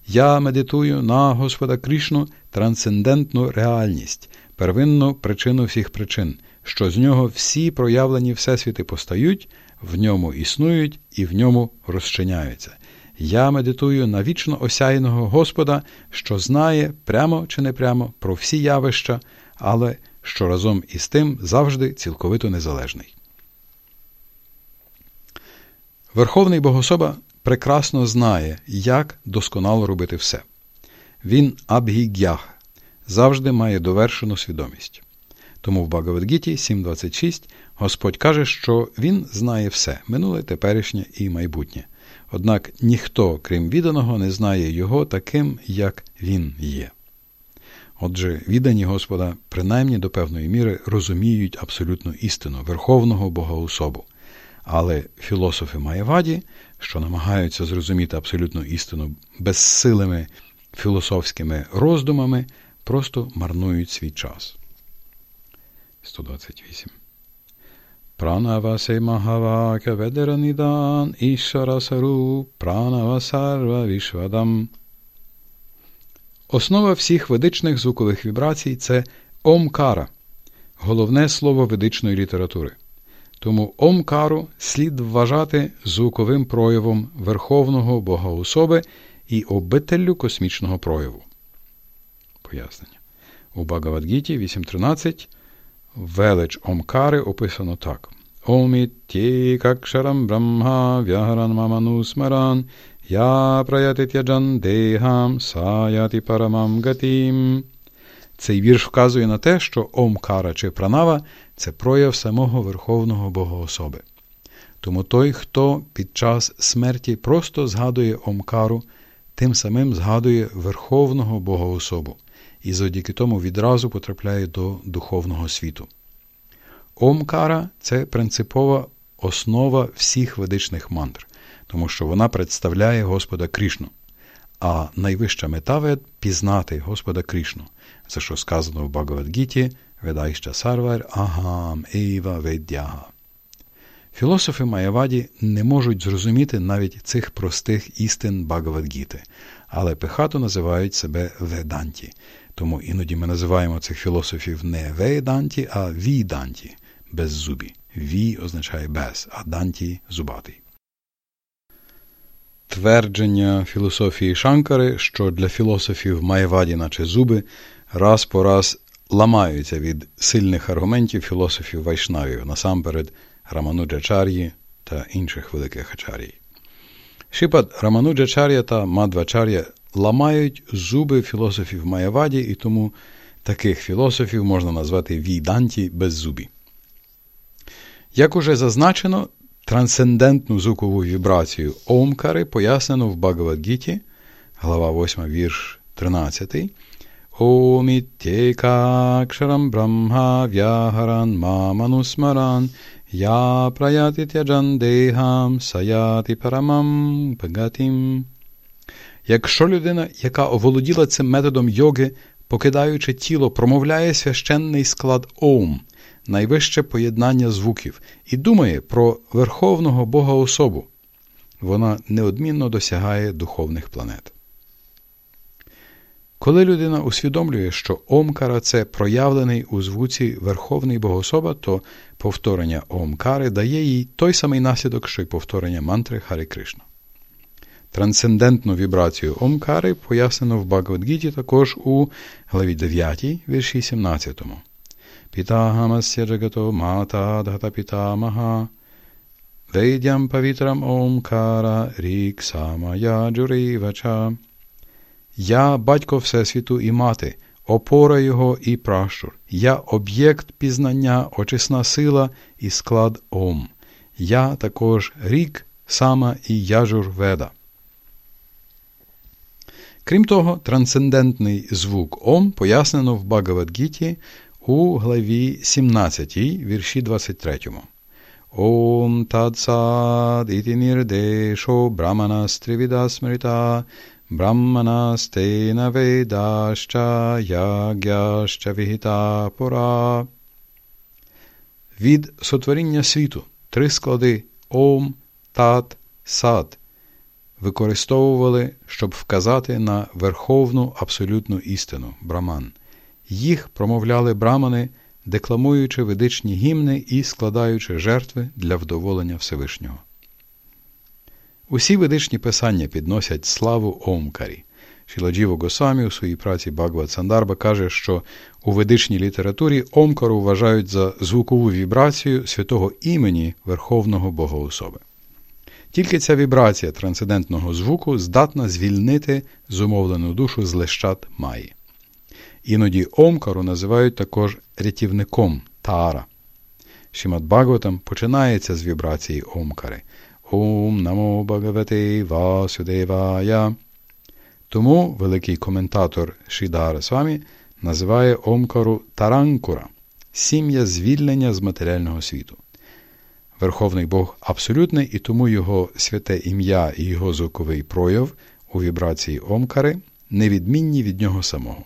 Я медитую на Господа Кришну трансцендентну реальність, первинну причину всіх причин, що з нього всі проявлені всесвіти постають, в ньому існують і в ньому розчиняються. Я медитую на вічно осяйного Господа, що знає прямо чи непрямо про всі явища, але що разом із тим завжди цілковито незалежний. Верховний Богособа прекрасно знає, як досконало робити все. Він абгігях, завжди має довершену свідомість. Тому в Багавадгіті 7.26 Господь каже, що Він знає все минуле, теперішнє і майбутнє. Однак ніхто, крім відданого, не знає його таким, як він є. Отже, віддані Господа, принаймні до певної міри, розуміють абсолютну істину Верховного Богоособу. Але філософи Маєваді, що намагаються зрозуміти абсолютну істину безсилими філософськими роздумами, просто марнують свій час. 128 Pranavase Mahavaka Vedaranidan Pranava Sarva Vishvadam. Основа всіх ведичних звукових вібрацій це Омкара, головне слово ведичної літератури. Тому Омкару слід вважати звуковим проявом Верховного Бога особи і обителлю космічного прояву. Пояснення. У Багавадгіті 8.13 Велич Омкари описано так. Оміттєкакшарам Брахма Вягаран Маманусмаран Я праятитяджан дехам саяти парамам гатім. Цей вірш вказує на те, що Омкара чи пранава це прояв самого Верховного Богоособи. Тому той, хто під час смерті просто згадує Омкару, тим самим згадує Верховного Богоособу і завдяки тому відразу потрапляє до духовного світу. Омкара це принципова основа всіх ведичних мантр, тому що вона представляє Господа Крішну. А найвища мета вед пізнати Господа Крішну, за що сказано в Багавадгіті Ведайща Сарвар Агам Ейва Веддяга. Філософи Маяваді не можуть зрозуміти навіть цих простих істин Багавадгіти, але пехато називають себе Веданті. Тому іноді ми називаємо цих філософів не Веданті, а Віданті беззубі. Ві означає без, а данті зубатий. Твердження філософії Шанкари, що для філософів Маєваді, наче зуби, раз по раз ламаються від сильних аргументів філософів Вайшнавів, насамперед Рамануджачар'ї та інших великих ачарій. Шипад Рамануджачар'я та Мадвачар'я ламають зуби філософів Маєваді, і тому таких філософів можна назвати Віданті беззубі. Як уже зазначено, трансцендентну звукову вібрацію Омкари пояснено в Багавадгіті, глава 8, вірш 13. Оміттєкакшарам брамха вягаран маманусмаран я праяти тяджан дехам саяти парамам пгатим. Якщо людина, яка оволоділа цим методом йоги, покидаючи тіло, промовляє священний склад Оум, найвище поєднання звуків і думає про Верховного Бога особу, вона неодмінно досягає духовних планет. Коли людина усвідомлює, що Омкара це проявлений у звуці Верховний Богособа, то повторення Омкари дає їй той самий наслідок, що й повторення мантри Харі Кришна трансцендентну вібрацію Омкари пояснено в Бхагавадгіті також у главі 9, вірші 17. Пітагамасya джагато мата дгата питамаха Вейдям павітрам Омкара рік самая джуривача. Я батько Всесвіту і мати, опора його і пращур. Я об'єкт пізнання, очисна сила і склад Ом. Я також рік, сама і яжур веда. Крім того, трансцендентний звук Ом пояснено в Багавадгіті у главі 17, вірші 23. Ом тадсад іти нірдешо браманастрівіда смрита Брахманастейна ведаща ягяща вігіта пора. Від сотворіння світу три склади Ом, Тат, Сад використовували, щоб вказати на верховну абсолютну істину Браман – їх промовляли брамани, декламуючи ведичні гімни і складаючи жертви для вдоволення Всевишнього. Усі ведичні писання підносять славу Омкарі. Шіладжіво Госамі у своїй праці Багват Сандарба каже, що у ведичній літературі Омкару вважають за звукову вібрацію святого імені Верховного Богоособи. Тільки ця вібрація трансцендентного звуку здатна звільнити зумовлену душу з лещат Маї. Іноді Омкару називають також рятівником Таара. Шімат Бхагаватам починається з вібрації Омкари. Ом намо Бхагавате Васудевая. Тому великий коментатор Шідара Свамі називає Омкару Таранкура, сім'я звільнення з матеріального світу. Верховний Бог абсолютний, і тому його святе ім'я і його звуковий прояв у вібрації Омкари невідмінні від нього самого.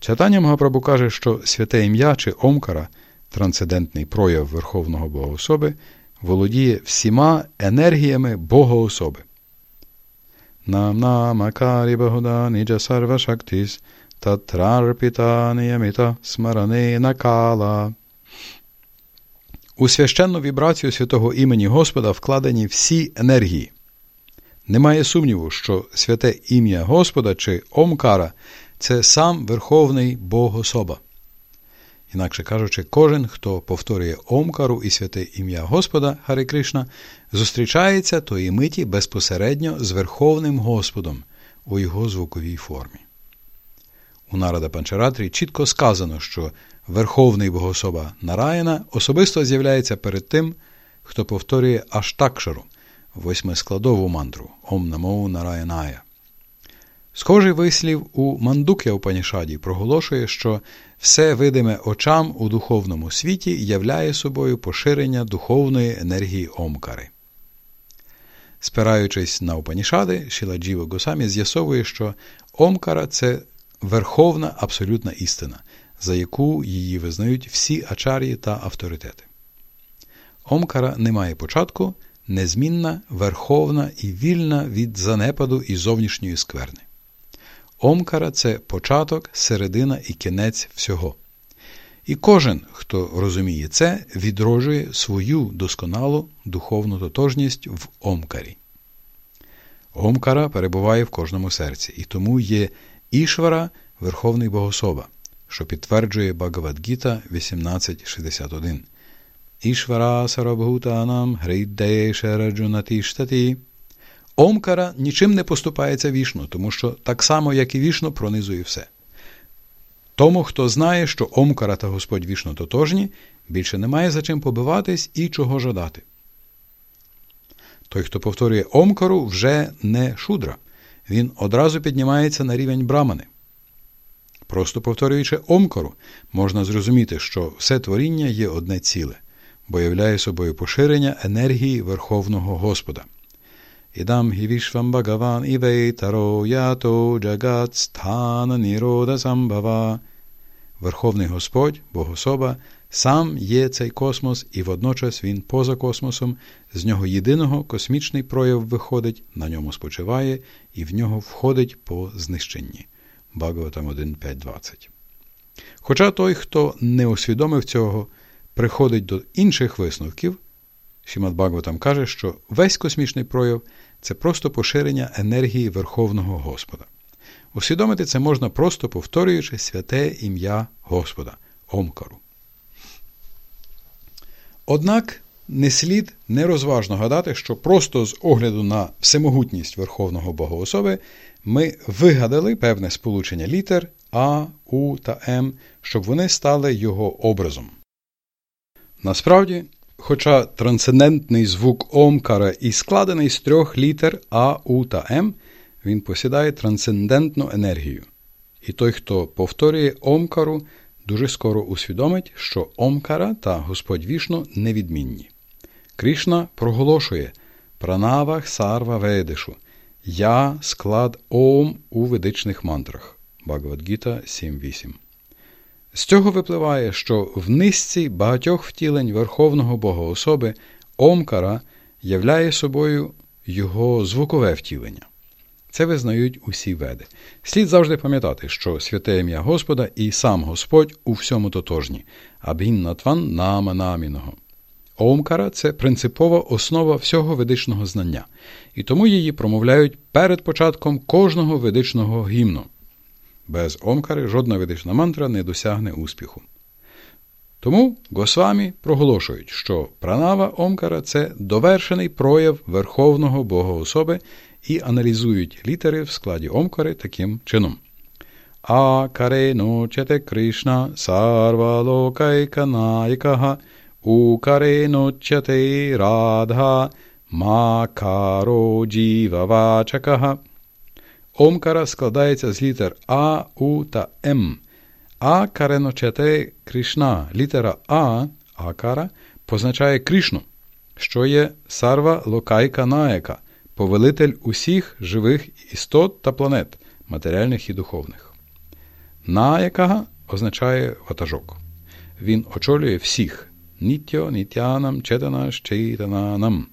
Читання Магапрабу каже, що святе ім'я чи Омкара, трансцендентний прояв Верховного Богоособи, володіє всіма енергіями Богоособи. Намнамакарі Багуда Ниджа Сарва Шактіс Татрарпіта Ніяміта Смаране Накала. У священну вібрацію святого імені Господа вкладені всі енергії. Немає сумніву, що святе ім'я Господа чи Омкара це сам Верховний Бог особа. Інакше кажучи, кожен, хто повторює Омкару і святе ім'я Господа Хари Кришна, зустрічається тої миті безпосередньо з Верховним Господом у його звуковій формі. У Нарада Панчаратрі чітко сказано, що Верховний Богособа Нараїна особисто з'являється перед тим, хто повторює Аштакшару, восьмискладову мантру Ом Намо Нараяная. Схожий вислів у Мандукя Упанішаді проголошує, що все видиме очам у духовному світі являє собою поширення духовної енергії Омкари. Спираючись на Упанішади, Шіладжіва Госамі з'ясовує, що Омкара це верховна абсолютна істина, за яку її визнають всі ачарії та авторитети. Омкара не має початку, незмінна, верховна і вільна від занепаду і зовнішньої скверни. Омкара це початок, середина і кінець всього. І кожен, хто розуміє це, відроджує свою досконалу духовну тотожність в Омкарі. Омкара перебуває в кожному серці, і тому є Ішвара Верховний Богособа, що підтверджує Багавадгіта 1861. Ішвара Сарабхутанам Грейдешераджунатіштаті Омкара нічим не поступається вішну, тому що так само, як і вішно, пронизує все. Тому, хто знає, що Омкара та Господь вішно тотожні, більше немає за чим побиватись і чого жадати. Той, хто повторює Омкару, вже не шудра, він одразу піднімається на рівень брамани. Просто повторюючи Омкару, можна зрозуміти, що все творіння є одне ціле, бо являє собою поширення енергії Верховного Господа. Ідам гівішвам Бхагаван івейтаро ято джагат стана нірода самбава. Верховний Господь, Богособа, сам є цей космос, і водночас він поза космосом, з нього єдиного космічний прояв виходить, на ньому спочиває і в нього входить по знищенні. Бхагаватам 1.5.20. Хоча той, хто не усвідомив цього, приходить до інших висновків, Шімат Бхагаватам каже, що весь космічний прояв це просто поширення енергії Верховного Господа. Усвідомити це можна просто повторюючи святе ім'я Господа Омкару. Однак не слід нерозважно гадати, що просто з огляду на всемогутність Верховного Богоособи ми вигадали певне сполучення літер А, У та М, щоб вони стали його образом. Насправді, хоча трансцендентний звук Омкара і складений з трьох літер А, У та М, він посідає трансцендентну енергію. І той, хто повторює Омкару, дуже скоро усвідомить, що Омкара та Господь Вішну невідмінні. Кришна проголошує пранавах сарва ведишу Я склад Ом у ведичних мантрах. Бхагавадгіта 7.8. З цього випливає, що в низці багатьох втілень Верховного Богоособи Омкара являє собою його звукове втілення. Це визнають усі веди. Слід завжди пам'ятати, що святе ім'я Господа і сам Господь у всьому тотожні, Абгіннатван нама наміного. Омкара це принципова основа всього ведичного знання, і тому її промовляють перед початком кожного ведичного гімну. Без Омкари жодна ведична мантра не досягне успіху. Тому Госвамі проголошують, що пранава Омкара це довершений прояв Верховного Богоособи і аналізують літери в складі Омкари таким чином. Акаре ночете Кришна сарвалокайка наїкага Укаре ночете радха макаро джівавачакага. Омкара складається з літер А, У та М. А кареночете Кришна. Літера А, Акара, позначає Кришну, що є сарва локайка наека, повелитель усіх живих істот та планет, матеріальних і духовних. Наякага означає ватажок. Він очолює всіх Нітьо, нітянам, четана, щейтананам.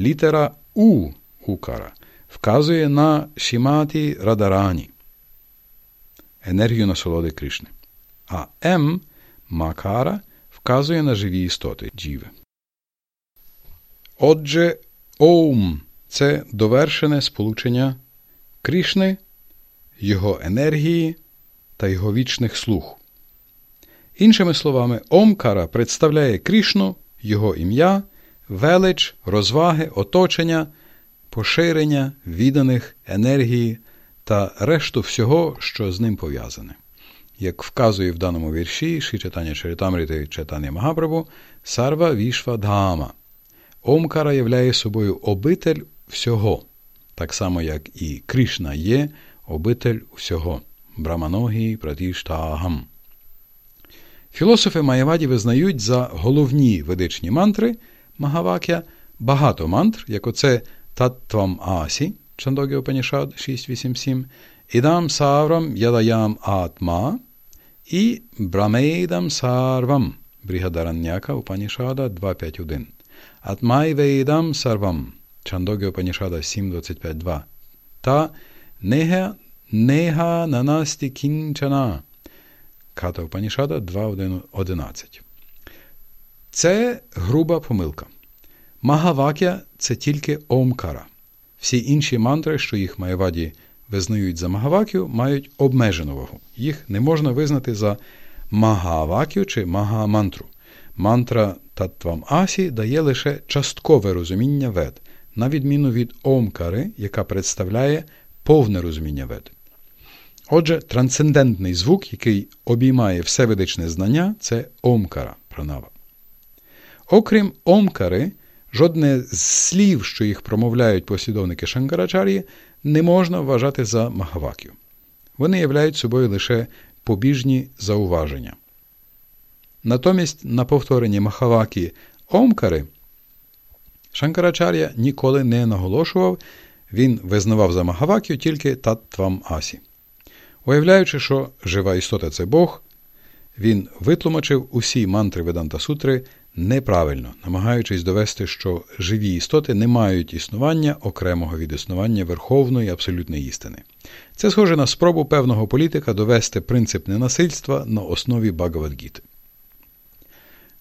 Літера У Укара вказує на Шіматі Радарані, енергію насолоди Кришни. А М Макара вказує на живі істоти джіви. Отже, Оум це довершене сполучення Кришни, його енергії та його вічних слуг. Іншими словами, Омкара представляє Кришну, його ім'я, велич, розваги, оточення, поширення відданих енергії та решту всього, що з ним пов'язане. Як вказує в даному вірші Ші читання Чаритамрити читання Магапрабу, Сарва Вішва Дхама. Омкара являє собою обитель всього, так само, як і Кришна є обитель усього. Браманогі Пратіштагам. Філософи Маєваді визнають за головні ведичні мантри Магавакя багато мантр, як оце Таттвам Асі, Чандогі Опанішад 687, Ідам Саврам Ядаям Атма і Брамейдам Сарвам Бригадаранняка Упанішада 251. Атмай Вейдам Сарвам Чандогі Опанішада 7.25.2 та Нега Нега Нанасті Кінчана Ката Упанішада 2.11. Це груба помилка. Магавакя це тільки Омкара. Всі інші мантри, що їх Маєваді визнають за Магавакю, мають обмежену вагу. Їх не можна визнати за Магавакю чи Магамантру. Мантра Таттвам Асі дає лише часткове розуміння вед, на відміну від Омкари, яка представляє повне розуміння вед. Отже, трансцендентний звук, який обіймає все ведичне знання, це Омкара пранава. Окрім Омкари, жодне з слів, що їх промовляють послідовники Шанкарачар'ї, не можна вважати за Махавакю. Вони являють собою лише побіжні зауваження. Натомість на повторенні Махавакі Омкари Шанкарачар'я ніколи не наголошував, він визнавав за Махавакю тільки Таттвам Асі. Уявляючи, що жива істота це Бог, він витлумачив усі мантри Веданта Сутри неправильно, намагаючись довести, що живі істоти не мають існування окремого від існування верховної абсолютної істини. Це схоже на спробу певного політика довести принцип ненасильства на основі Багавадгіти.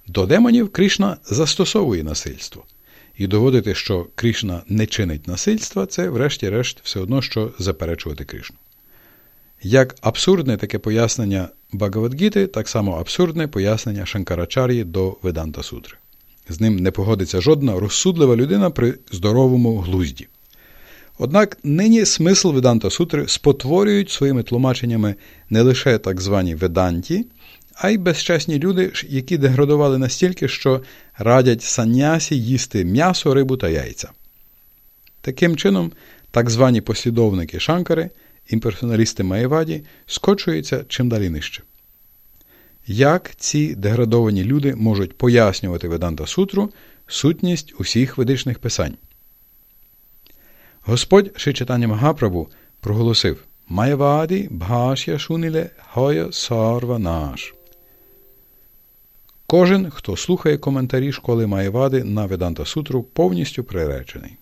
До демонів Кришна застосовує насильство. І доводити, що Кришна не чинить насильства, це, врешті-решт, все одно, що заперечувати Кришну. Як абсурдне таке пояснення Багавадгіти, так само абсурдне пояснення Шанкарачар'ї до Веданта Сутри. З ним не погодиться жодна розсудлива людина при здоровому глузді. Однак нині смисл Веданта Сутри спотворюють своїми тлумаченнями не лише так звані веданті, а й безчесні люди, які деградували настільки, що радять санясі їсти м'ясо, рибу та яйця. Таким чином, так звані послідовники Шанкари – імперсоналісти Маєваді скочуються чим далі нижче. Як ці деградовані люди можуть пояснювати Веданта Сутру сутність усіх ведичних писань? Господь Шичатані Магапрабу проголосив Маєваді бхашя шуніле хоя сарва наш. Кожен, хто слухає коментарі школи Маєвади на Веданта Сутру, повністю приречений.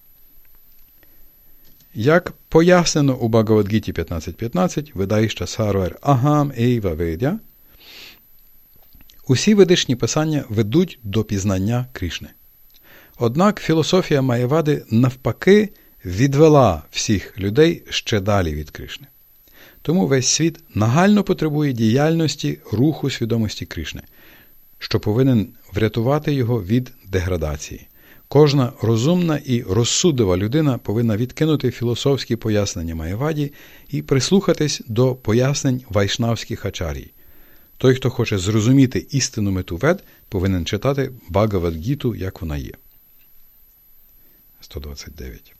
Як пояснено у Багавадгіті 15.15, видаїща Сарвер Агам Ейва Ведя, усі ведичні писання ведуть до пізнання Крішни. Однак філософія Маєвади навпаки відвела всіх людей ще далі від Кришни. Тому весь світ нагально потребує діяльності руху свідомості Кришни, що повинен врятувати його від деградації. Кожна розумна і розсудлива людина повинна відкинути філософські пояснення Маєваді і прислухатись до пояснень вайшнавських ачарій. Той, хто хоче зрозуміти істинну мету вед, повинен читати Багавадгіту, як вона є. 129.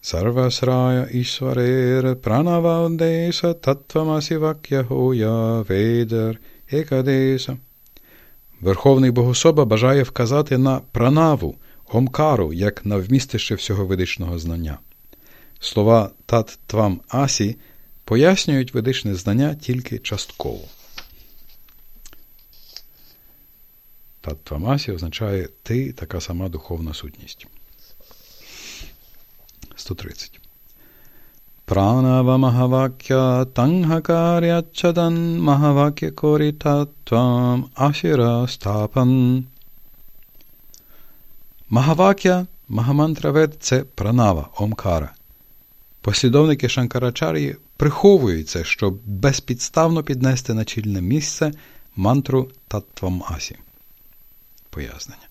Сарвасрая Ішварер Пранаваудеса Татвамасі Вакяхоя Ведер Екадеса. Верховний Богособа бажає вказати на пранаву – Омкару як на вмістище всього ведичного знання. Слова тат твам асі пояснюють ведичне знання тільки частково. Тат твам асі означає ти така сама духовна сутність. 130. Пранава Махавакя Тангхакарячадан Махавакя Коритатвам Ашіра Стапан Магавакя, Магамантравед це пранава, Омкара. Послідовники Шанкарачар'ї приховують це, щоб безпідставно піднести на чільне місце мантру Таттвам Асі. Пояснення.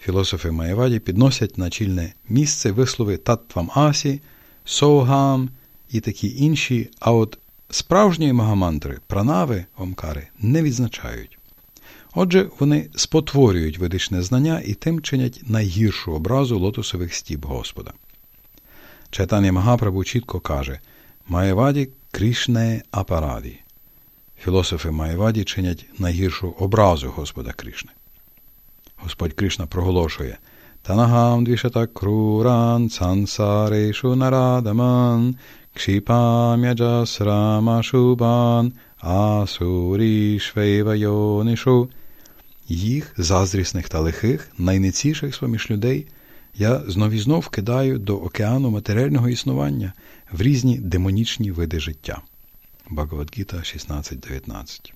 Філософи Маєваді підносять на чільне місце вислови Таттвам Асі, Соугам і такі інші, а от справжньої магамантри, пранави Омкари не відзначають. Отже, вони спотворюють ведичне знання і тим чинять найгіршу образу лотосових стіп Господа. Чайтання Магапрабу чітко каже Маєваді Крішне апараді. Філософи Маєваді чинять найгіршу образу Господа Кришни. Господь Кришна проголошує Танагам двішата круран сансарешу нарадаман кшіпам'яджасрама шубан асурішвейвайонишу. Їх, заздрісних та лихих, найниціших з людей, я знов і знов кидаю до океану матеріального існування в різні демонічні види життя. Багавадгіта 16.19.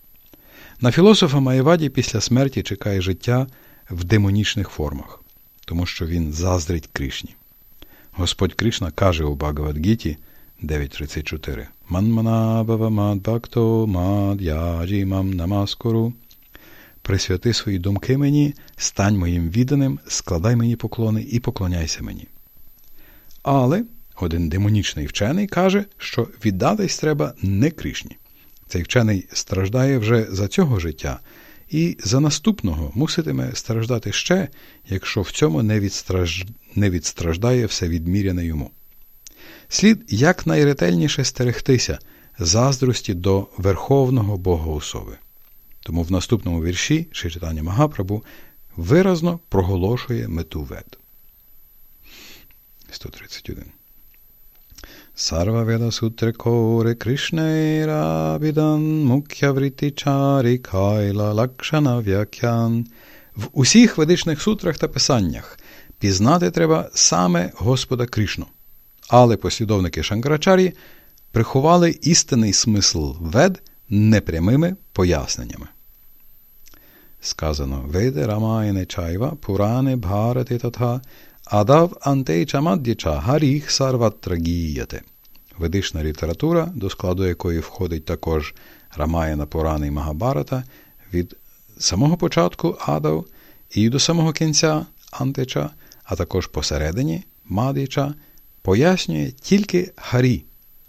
На філософа Маєваді після смерті чекає життя в демонічних формах, тому що він заздрить Кришні. Господь Кришна каже у Багавадгіті 9.34 Манманабава мад бхакто мад яджімам намаскору Присвяти свої думки мені, стань моїм відданим, складай мені поклони і поклоняйся мені. Але один демонічний вчений каже, що віддатись треба не Кришні. Цей вчений страждає вже за цього життя, і за наступного муситиме страждати ще, якщо в цьому не, відстраж... не відстраждає все відміряне йому. Слід якнайретельніше стерегтися заздрості до Верховного Бога особи. Тому в наступному вірші Шичитання Магапрабу виразно проголошує мету вед. 131. Сарва Веда Сутре Коре Кришнейрабідан Мукхя Врітичарі Кайла Лакшана Вякян. В усіх ведичних сутрах та писаннях пізнати треба саме Господа Кришну. Але послідовники Шанкарачарі приховали істинний смисл вед непрямими поясненнями. Сказано Веде Рамаяне Чайва, Пуране Бхарати Татха, Адав Антейча Маддіча Гаріх Сарватра Гіяте. Ведична література, до складу якої входить також Рамаяна Пурана і Магабарата, від самого початку Адав і до самого кінця Антеча, а також посередині Мадіча, пояснює тільки Харі,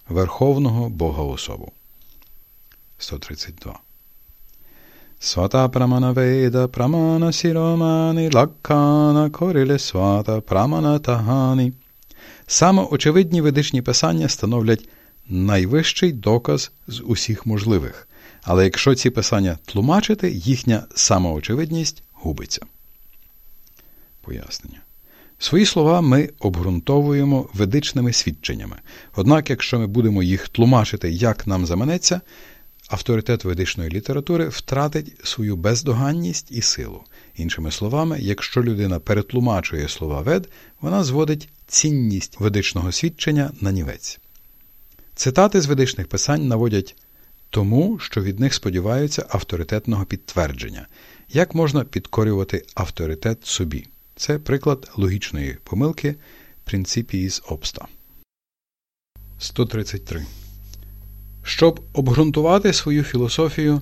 Верховного Бога особу. 132. Свата прамана веда прамана сіромани лаккана коріле свата прамана тагані. Самоочевидні ведичні писання становлять найвищий доказ з усіх можливих. Але якщо ці писання тлумачити, їхня самоочевидність губиться. Пояснення. Свої слова ми обґрунтовуємо ведичними свідченнями. Однак, якщо ми будемо їх тлумачити, як нам заманеться, авторитет ведичної літератури втратить свою бездоганність і силу. Іншими словами, якщо людина перетлумачує слова вед, вона зводить цінність ведичного свідчення на нівець. Цитати з ведичних писань наводять тому, що від них сподіваються авторитетного підтвердження, як можна підкорювати авторитет собі. Це приклад логічної помилки Principiis обста. 133 щоб обґрунтувати свою філософію,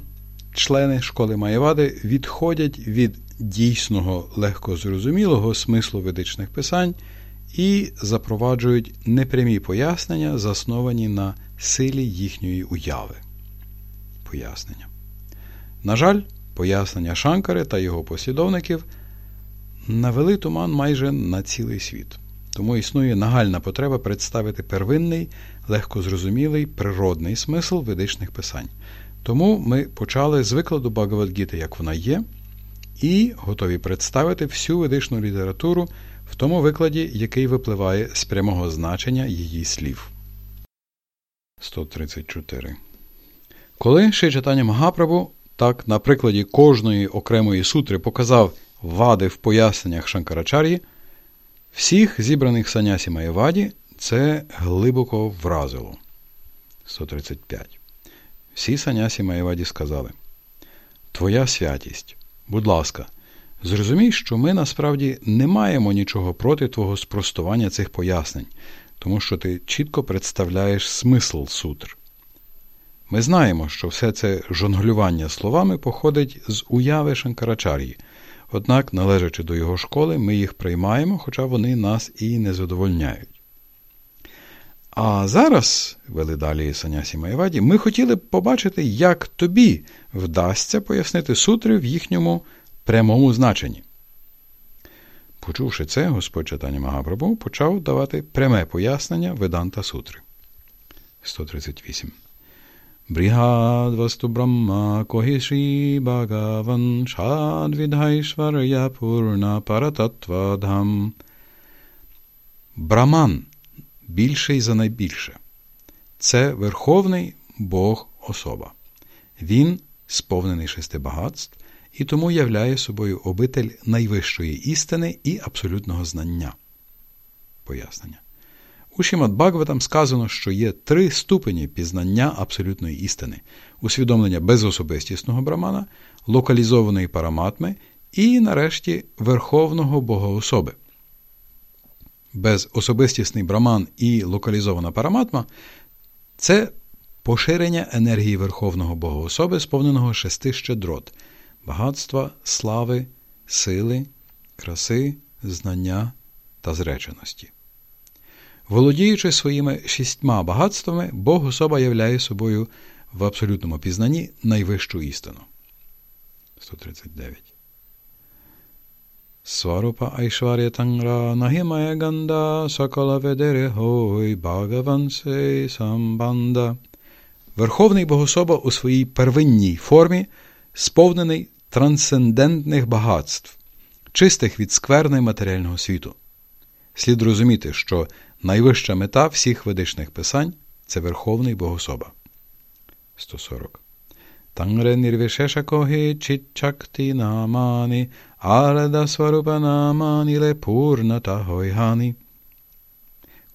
члени школи Маєвади відходять від дійсного легкозрозумілого смислу ведичних писань і запроваджують непрямі пояснення, засновані на силі їхньої уяви. Пояснення. На жаль, пояснення Шанкари та його послідовників навели туман майже на цілий світ. Тому існує нагальна потреба представити первинний, легкозрозумілий, природний смисл ведичних писань. Тому ми почали з викладу Багавадгіти, як вона є, і готові представити всю ведичну літературу в тому викладі, який випливає з прямого значення її слів. 134. Коли Шичатання Магапрабу так на прикладі кожної окремої сутри показав вади в поясненнях Шанкарачар'ї, всіх зібраних санясі Маєваді це глибоко вразило. 135. Всі санясі Маєваді сказали Твоя святість, будь ласка, зрозумій, що ми насправді не маємо нічого проти твого спростування цих пояснень, тому що ти чітко представляєш смисл сутр. Ми знаємо, що все це жонглювання словами походить з уяви Шанкарачар'ї, однак, належачи до його школи, ми їх приймаємо, хоча вони нас і не задовольняють. А зараз, вели далі Санясі Маєваді, ми хотіли б побачити, як тобі вдасться пояснити сутри в їхньому прямому значенні. Почувши це, Господь читання Магапрабу почав давати пряме пояснення Веданта Сутри. 138. Брігадвасту Брахма Когіші Багаван Шадвідгайшваря Пурна Парататвадхам. Браман більший за найбільше. Це Верховний Бог особа. Він сповнений шести багатств і тому являє собою обитель найвищої істини і абсолютного знання. Пояснення. У Шімат Бхагаватам сказано, що є три ступені пізнання абсолютної істини: усвідомлення безособистісного брамана, локалізованої параматми і, нарешті, Верховного Богоособи. Безособистісний браман і локалізована параматма це поширення енергії Верховного Богоособи, сповненого шести щедрот багатства, слави, сили, краси, знання та зреченості. Володіючи своїми шістьма багатствами, Бог особа являє собою в абсолютному пізнанні найвищу істину. 139. Сварупа Айшваря Тангра Нахімая Ганда Сакала Ведере Хой Бхагавансе Самбанда. Верховний Богособа у своїй первинній формі сповнений трансцендентних багатств, чистих від скверни матеріального світу. Слід розуміти, що найвища мета всіх ведичних писань це Верховний Богособа. 140. Тангре нірвішеша коги читчакти намані, арада сварупа намані лепурна та гойгані.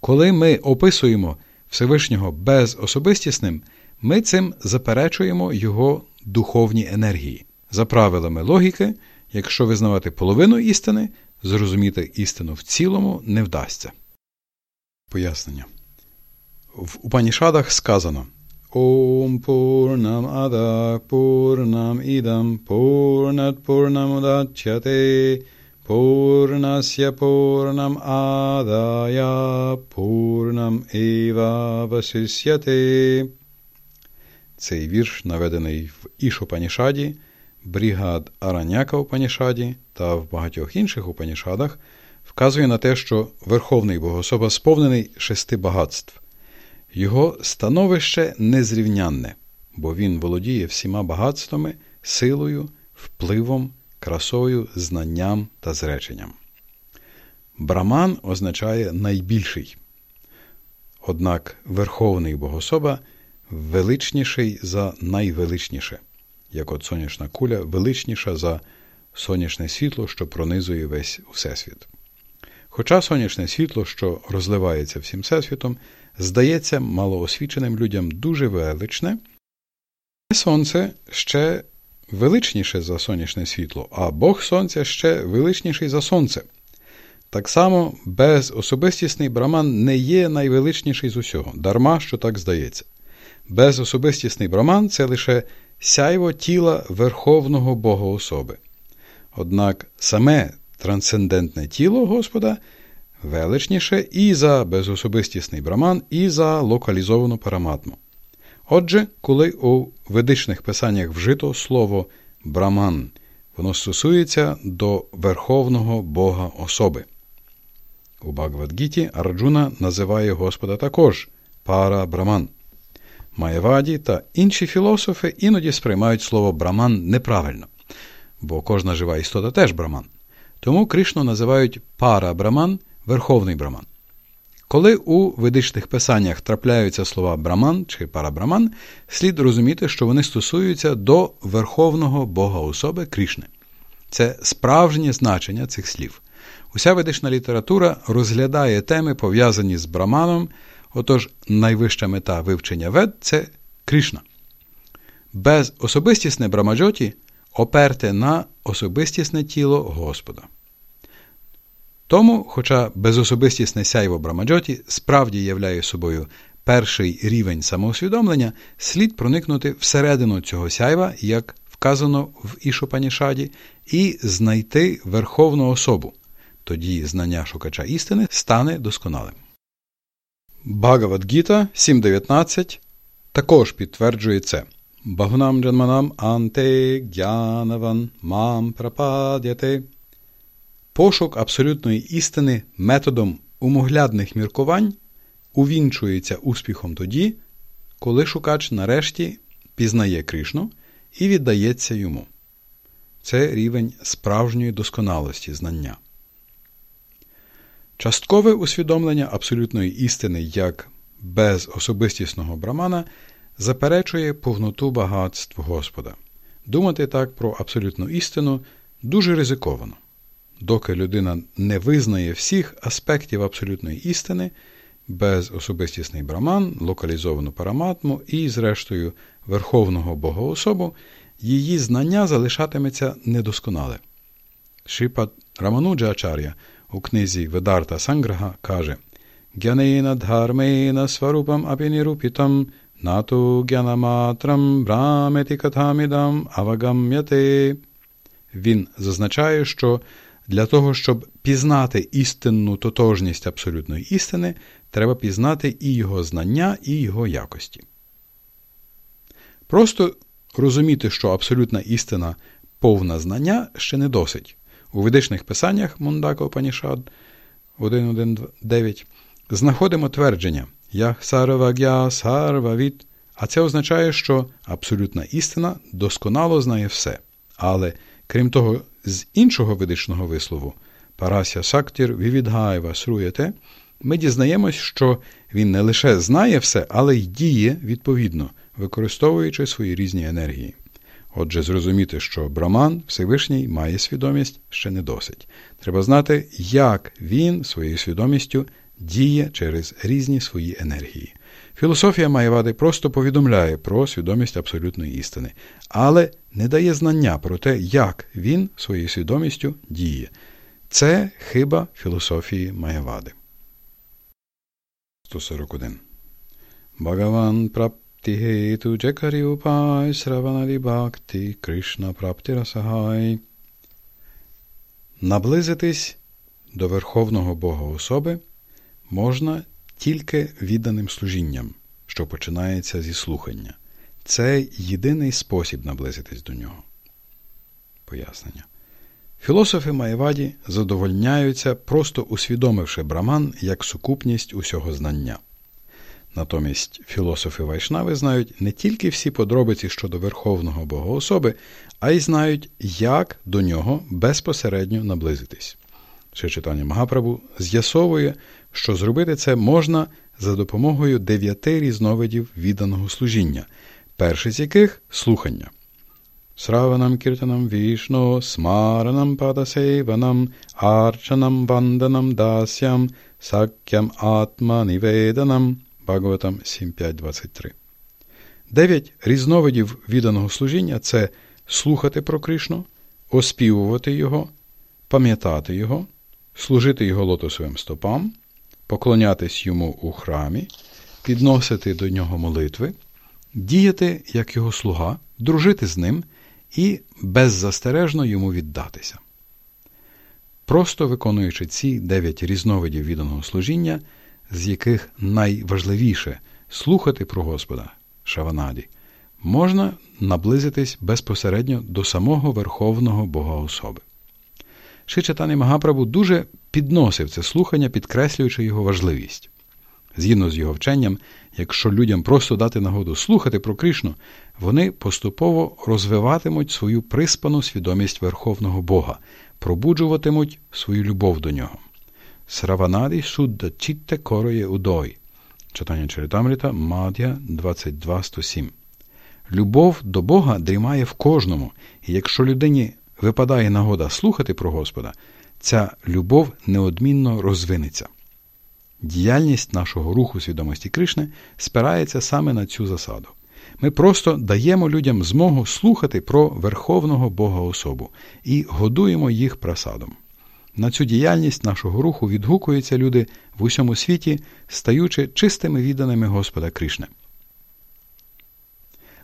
Коли ми описуємо Всевишнього безособистісним, ми цим заперечуємо його духовні енергії. За правилами логіки, якщо визнавати половину істини, зрозуміти істину в цілому не вдасться. Пояснення. В Упанішадах сказано Ом Пурнам Ада Пурнам Ідам Пурнат Пурнамудачяте Пурнася Пурнам Адая Пурнам Іва Васисяте цей вірш наведений в Ішупанішаді, брігад Араняка Упанішаді та в багатьох інших Упанішадах, вказує на те, що Верховний Богособа сповнений шести багатств. Його становище незрівнянне, бо він володіє всіма багатствами, силою, впливом, красою, знанням та зреченням. Браман означає найбільший. Однак Верховний Богособа величніший за найвеличніше, як от сонячна куля величніша за сонячне світло, що пронизує весь Всесвіт. Хоча сонячне світло, що розливається всім всесвітом, здається малоосвіченим людям дуже величне, сонце ще величніше за сонячне світло, а Бог Сонця ще величніший за сонце. Так само безособистісний браман не є найвеличніший з усього, дарма що так здається. Безособистісний браман це лише сяйво тіла Верховного Бога особи. Однак саме трансцендентне тіло Господа величніше і за безособистісний браман, і за локалізовану параматму. Отже, коли у ведичних писаннях вжито слово браман, воно стосується до Верховного Бога особи. У Багвадгіті Арджуна називає Господа також пара браман. Маєваді та інші філософи іноді сприймають слово браман неправильно, бо кожна жива істота теж браман. Тому Кришну називають пара браман, верховний браман. Коли у ведичних писаннях трапляються слова браман чи парабраман, слід розуміти, що вони стосуються до верховного Бога особи Кришни. Це справжнє значення цих слів. Уся ведична література розглядає теми, пов'язані з браманом. Отож, найвища мета вивчення вед це Кришна. Безособистісне Брамаджоті оперте на особистісне тіло Господа. Тому, хоча безособистісне сяйво Брамаджоті справді являє собою перший рівень самоусвідомлення, слід проникнути всередину цього сяйва, як вказано в Ішопанішаді, і знайти верховну особу. Тоді знання шукача істини стане досконалим. Бхагавадгіта 7.19 також підтверджує це. Багунам джанманам анте гянаван мам прападяте. Пошук абсолютної істини методом умоглядних міркувань увінчується успіхом тоді, коли шукач нарешті пізнає Кришну і віддається йому. Це рівень справжньої досконалості знання. Часткове усвідомлення абсолютної істини як безособистісного брамана заперечує повноту багатств Господа. Думати так про абсолютну істину дуже ризиковано. Доки людина не визнає всіх аспектів абсолютної істини, безособистісний браман, локалізовану параматму і, зрештою, Верховного Богоособу, її знання залишатиметься недосконале. Шипат Рамануджа Ачар'я у книзі Ведарта Санграха каже Гянена дхармена сварупам апінірупітам нату гянаматрам браметі катамідам. Він зазначає, що для того, щоб пізнати істинну тотожність абсолютної істини, треба пізнати і його знання, і його якості. Просто розуміти, що абсолютна істина повна знання ще не досить. У ведичних писаннях Мундака Панішад 1.1.9 знаходимо твердження Ях сарвагя сарвавіт, а це означає, що абсолютна істина досконало знає все. Але, крім того, з іншого ведичного вислову Парася Сактір Вівідгаєва Сруєте, ми дізнаємось, що він не лише знає все, але й діє відповідно, використовуючи свої різні енергії. Отже, зрозуміти, що Браман Всевишній має свідомість ще не досить. Треба знати, як він своєю свідомістю діє через різні свої енергії. Філософія Маєвади просто повідомляє про свідомість абсолютної істини, але не дає знання про те, як він своєю свідомістю діє. Це хиба філософії Маєвади. 141. Бхагаван прапти джекарі упай сраванаді бхакти Кришна прапти расагай. Наблизитись до Верховного Бога особи можна тільки відданим служінням, що починається зі слухання. Це єдиний спосіб наблизитись до нього. Пояснення. Філософи Маєваді задовольняються, просто усвідомивши браман як сукупність усього знання. Натомість філософи Вайшнави знають не тільки всі подробиці щодо Верховного Богоособи, а й знають, як до нього безпосередньо наблизитись. Ще читання Магапрабу з'ясовує, що зробити це можна за допомогою дев'яти різновидів відданого служіння, перший з яких слухання. Сраванам кіртанам вішно, смаранам падасейванам, арчанам ванданам дасям, сакям атма ніведанам, Бхагаватам 7.5.23. Дев'ять різновидів відданого служіння це слухати про Кришну, оспівувати Його, пам'ятати Його, служити Його лотосовим стопам, поклонятись йому у храмі, підносити до нього молитви, діяти як його слуга, дружити з ним і беззастережно йому віддатися. Просто виконуючи ці дев'ять різновидів відданого служіння, з яких найважливіше слухати про Господа Шаванаді, можна наблизитись безпосередньо до самого Верховного Бога особи. Шичатаний Магапрабу дуже підносив це слухання, підкреслюючи його важливість. Згідно з його вченням, якщо людям просто дати нагоду слухати про Кришну, вони поступово розвиватимуть свою приспану свідомість Верховного Бога, пробуджуватимуть свою любов до нього. Сраванаді Шудда Чітте Короє Удой. Читання Черетамріта Мад'я 22.107. Любов до Бога дрімає в кожному, і якщо людині випадає нагода слухати про Господа, ця любов неодмінно розвинеться. Діяльність нашого руху свідомості Кришни спирається саме на цю засаду. Ми просто даємо людям змогу слухати про Верховного Бога особу і годуємо їх просадом. На цю діяльність нашого руху відгукуються люди в усьому світі, стаючи чистими відданими Господа Кришне.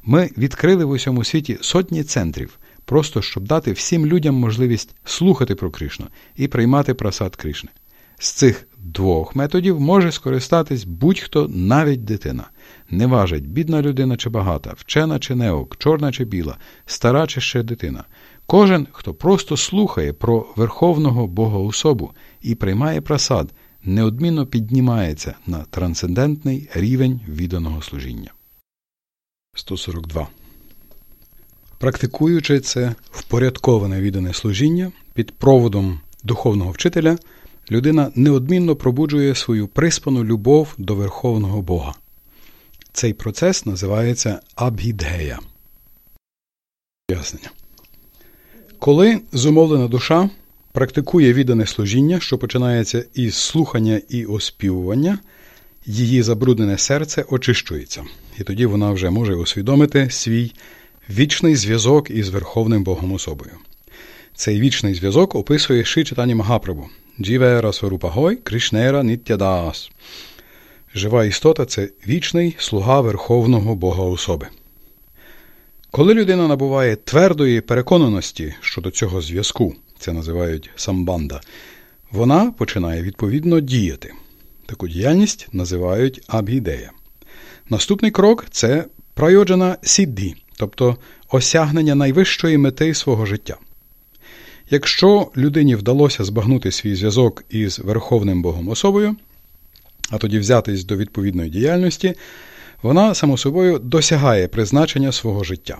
Ми відкрили в усьому світі сотні центрів, просто щоб дати всім людям можливість слухати про Кришну і приймати просад Кришни. З цих двох методів може скористатись будь-хто, навіть дитина. Не важить, бідна людина чи багата, вчена чи неок, чорна чи біла, стара чи ще дитина. Кожен, хто просто слухає про Верховного Бога особу і приймає просад, неодмінно піднімається на трансцендентний рівень відданого служіння. 142. Практикуючи це впорядковане віддане служіння під проводом духовного вчителя, людина неодмінно пробуджує свою приспану любов до Верховного Бога. Цей процес називається абгідгея. Коли зумовлена душа практикує віддане служіння, що починається із слухання і оспівування, її забруднене серце очищується, і тоді вона вже може усвідомити свій вічний зв'язок із Верховним Богом особою. Цей вічний зв'язок описує Ши читання Магапрабу Джівера Сварупагой Кришнера Ниттядас. Жива істота це вічний слуга Верховного Бога особи. Коли людина набуває твердої переконаності щодо цього зв'язку, це називають самбанда, вона починає відповідно діяти. Таку діяльність називають абгідея. Наступний крок це прайоджана сідді, тобто осягнення найвищої мети свого життя. Якщо людині вдалося збагнути свій зв'язок із Верховним Богом особою, а тоді взятись до відповідної діяльності, вона само собою досягає призначення свого життя.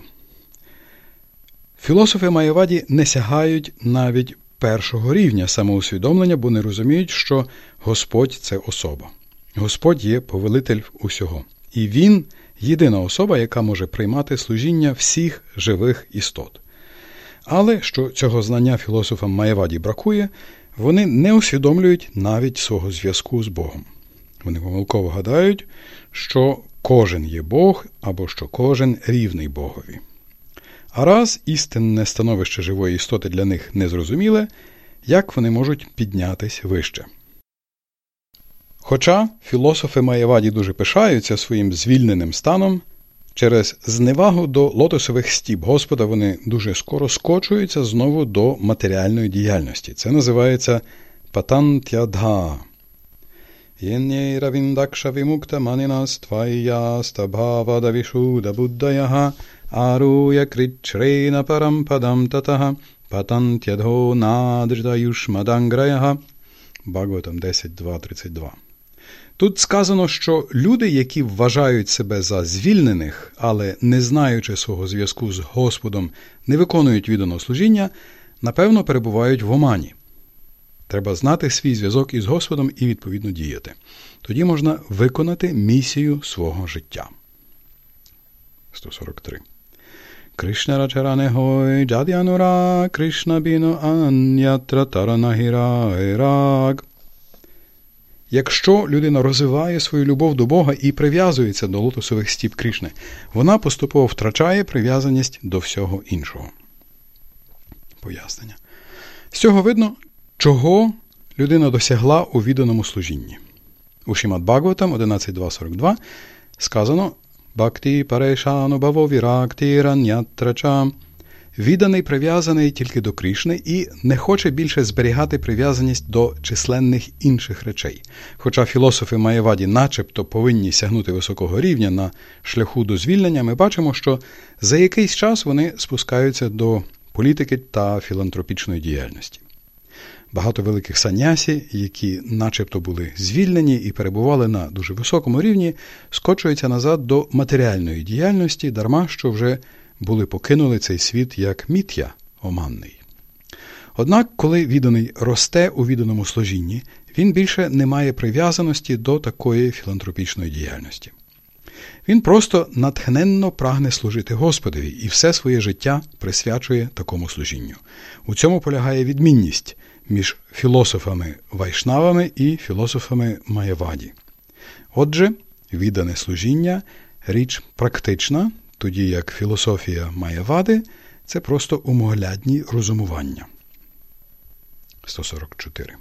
Філософи Маєваді не сягають навіть першого рівня самоусвідомлення, бо не розуміють, що Господь це особа. Господь є повелитель усього. І Він єдина особа, яка може приймати служіння всіх живих істот. Але що цього знання філософам Маєваді бракує, вони не усвідомлюють навіть свого зв'язку з Богом. Вони помилково гадають, що кожен є Бог або що кожен рівний Богові. А раз істинне становище живої істоти для них незрозуміле, як вони можуть піднятись вище. Хоча філософи Маєваді дуже пишаються своїм звільненим станом, через зневагу до лотосових стіп Господа вони дуже скоро скочуються знову до матеріальної діяльності. Це називається патантядга. Аруя кричрейна парампадам татага патантядго надрдаюшмаданграяга Бхагаватам 10.2.32 Тут сказано, що люди, які вважають себе за звільнених, але не знаючи свого зв'язку з Господом, не виконують відданого служіння, напевно, перебувають в омані. Треба знати свій зв'язок із Господом і відповідно діяти. Тоді можна виконати місію свого життя. 143. Кришна рачаране гой джадянура, Кришна біно анятра таранагіра ераг. Якщо людина розвиває свою любов до Бога і прив'язується до лотосових стіп Кришни, вона поступово втрачає прив'язаність до всього іншого. Пояснення. З цього видно, чого людина досягла у відданому служінні. У Шімат Бхагаватам 11.2.42 сказано Бхакти парешану баво віракти раннятрача відданий прив'язаний тільки до Кришни і не хоче більше зберігати прив'язаність до численних інших речей. Хоча філософи Маєваді начебто повинні сягнути високого рівня на шляху до звільнення, ми бачимо, що за якийсь час вони спускаються до політики та філантропічної діяльності. Багато великих санясі, які начебто були звільнені і перебували на дуже високому рівні, скочуються назад до матеріальної діяльності, дарма що вже були покинули цей світ як міт'я оманний. Однак, коли відданий росте у відданому служінні, він більше не має прив'язаності до такої філантропічної діяльності. Він просто натхненно прагне служити Господові і все своє життя присвячує такому служінню. У цьому полягає відмінність між філософами вайшнавами і філософами Маєваді. Отже, віддане служіння річ практична, тоді як філософія має вади, це просто умоглядні розумування. 144.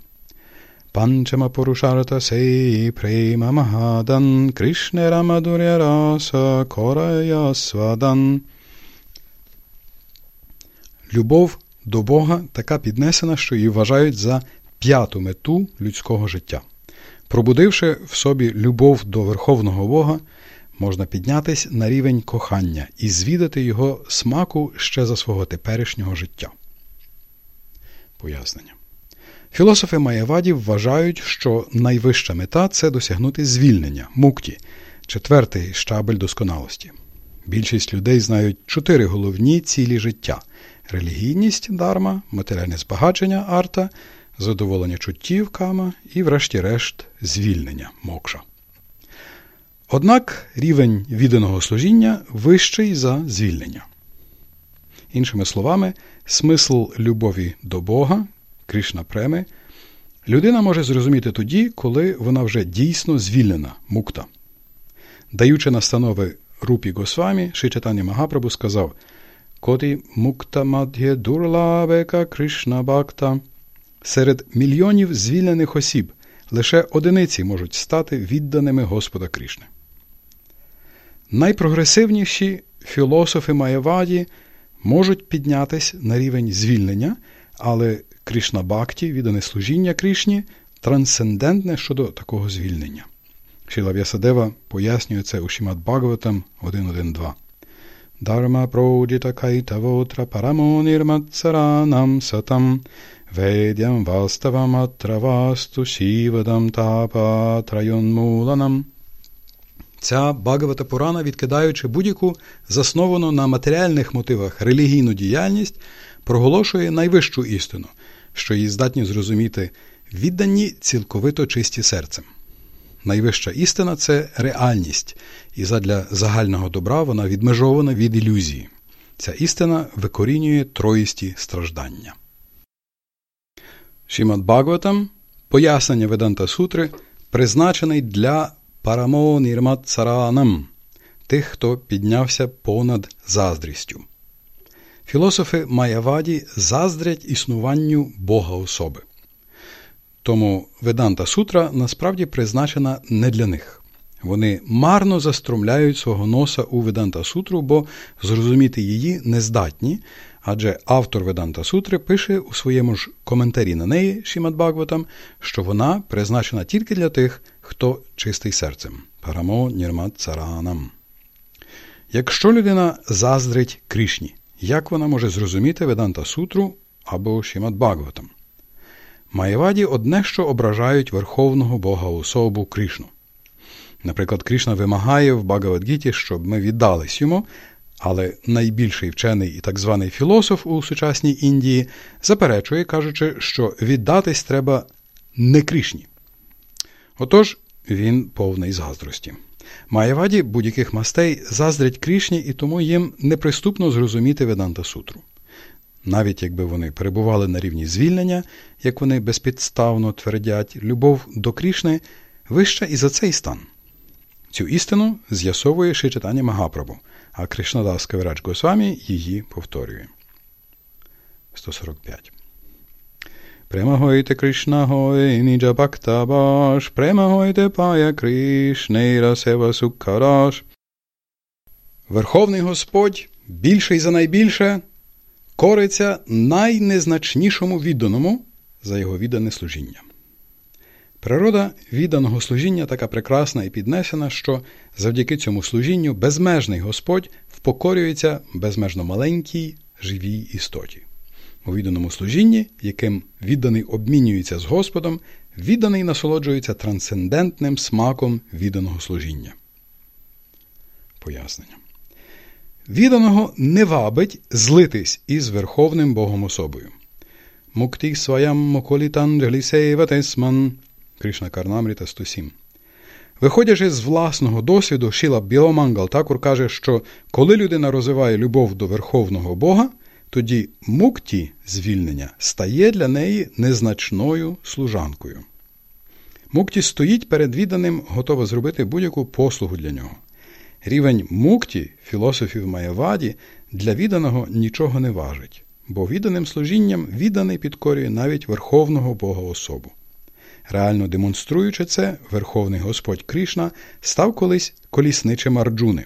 Панчама Порушарта сей прейма Магадан Кришнера Мадуря Раса Корая Свадан. Любов до Бога така піднесена, що її вважають за п'яту мету людського життя. Пробудивши в собі любов до Верховного Бога, можна піднятись на рівень кохання і звідати його смаку ще за свого теперішнього життя. Пояснення. Філософи Маєваді вважають, що найвища мета це досягнути звільнення, мукті, четвертий щабель досконалості. Більшість людей знають чотири головні цілі життя: релігійність дарма, матеріальне збагачення арта, задоволення чуттів кама і, врешті-решт, звільнення мокша. Однак рівень відданого служіння вищий за звільнення. Іншими словами, смисл любові до Бога, Кришна преми, людина може зрозуміти тоді, коли вона вже дійсно звільнена мукта. Даючи настанови Рупі Госвамі, Шичатані Магапрабу сказав Коті мукта мад'є дурлавека Кришна Бакта. Серед мільйонів звільнених осіб лише одиниці можуть стати відданими Господа Кришни. Найпрогресивніші філософи Маєваді можуть піднятися на рівень звільнення, але Кришна Бакті, віддане служіння Кришні, трансцендентне щодо такого звільнення. Шіла В'ясадева пояснює це у Шімат Бхагаватам 1.1.2. Dharma prodita kaitavotra paramo nirmatsaranam satam ведям vastavam atra vastu shivadam tapa trayonmulanam. Ця Багавата Пурана, відкидаючи будь-яку засновану на матеріальних мотивах релігійну діяльність, проголошує найвищу істину, що її здатні зрозуміти віддані цілковито чисті серцем. Найвища істина це реальність, і задля загального добра вона відмежована від ілюзії. Ця істина викорінює троїсті страждання. Шімат Бхагаватам пояснення Веданта Сутри призначений для парамо нірмат царанам тих, хто піднявся понад заздрістю. Філософи Маяваді заздрять існуванню Бога особи. Тому Веданта Сутра насправді призначена не для них. Вони марно заструмляють свого носа у Веданта Сутру, бо зрозуміти її не здатні, адже автор Веданта Сутри пише у своєму ж коментарі на неї Шімад Бхагаватам, що вона призначена тільки для тих, хто чистий серцем. Парамо Нірмат Царанам. Якщо людина заздрить Кришні, як вона може зрозуміти Веданта Сутру або Шімад Бхагаватам? Маєваді одне що ображають Верховного Бога особу Кришну. Наприклад, Кришна вимагає в Багавадгіті, щоб ми віддались йому, але найбільший вчений і так званий філософ у сучасній Індії заперечує, кажучи, що віддатись треба не Кришні. Отож, він повний заздрості. Маєваді будь-яких мастей заздрять Кришні, і тому їм неприступно зрозуміти Веданта Сутру навіть якби вони перебували на рівні звільнення, як вони безпідставно твердять, любов до Крішни вища і за цей стан. Цю істину з'ясовує читання Магапрабу, а Кришнадас Кавірач Госвамі її повторює. 145. Премагойте Кришна гой, ніджа баш, премагойте пая Кришнейра сева суккараш. Верховний Господь, більший за найбільше, кориться найнезначнішому відданому за його віддане служіння. Природа відданого служіння така прекрасна і піднесена, що завдяки цьому служінню безмежний Господь впокорюється безмежно маленькій живій істоті. У відданому служінні, яким відданий обмінюється з Господом, відданий насолоджується трансцендентним смаком відданого служіння. Пояснення. Відданого не вабить злитись із Верховним Богом особою. Мукті своям моколітанджелісейватесман Кришна Карнамріта 107. Виходячи з власного досвіду, Шіла Біломангал також каже, що коли людина розвиває любов до Верховного Бога, тоді мукті звільнення стає для неї незначною служанкою. Мукті стоїть перед відданим, готова зробити будь-яку послугу для нього. Рівень мукті філософів Маєваді для відданого нічого не важить, бо відданим служінням відданий підкорює навіть Верховного Бога особу. Реально демонструючи це, Верховний Господь Кришна став колись колісничим Арджуни.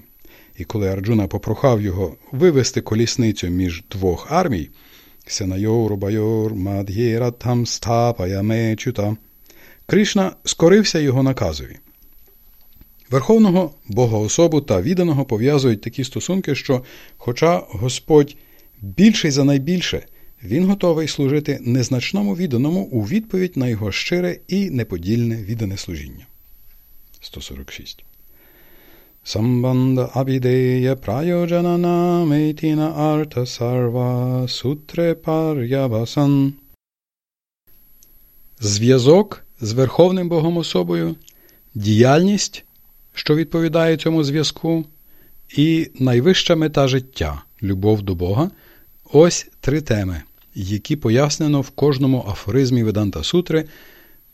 І коли Арджуна попрохав його вивести колісницю між двох армій, Кришна скорився його наказові. Верховного Богоособу та відданого пов'язують такі стосунки, що, хоча Господь більший за найбільше, він готовий служити незначному відданому у відповідь на його щире і неподільне віддане служіння. 146. Sambandha abhideya prayojananametina arta sarva sutре пар'явасан. Зв'язок з Верховним Богом особою, діяльність, що відповідає цьому зв'язку, і найвища мета життя любов до Бога ось три теми, які пояснено в кожному афоризмі Веданта Сутри,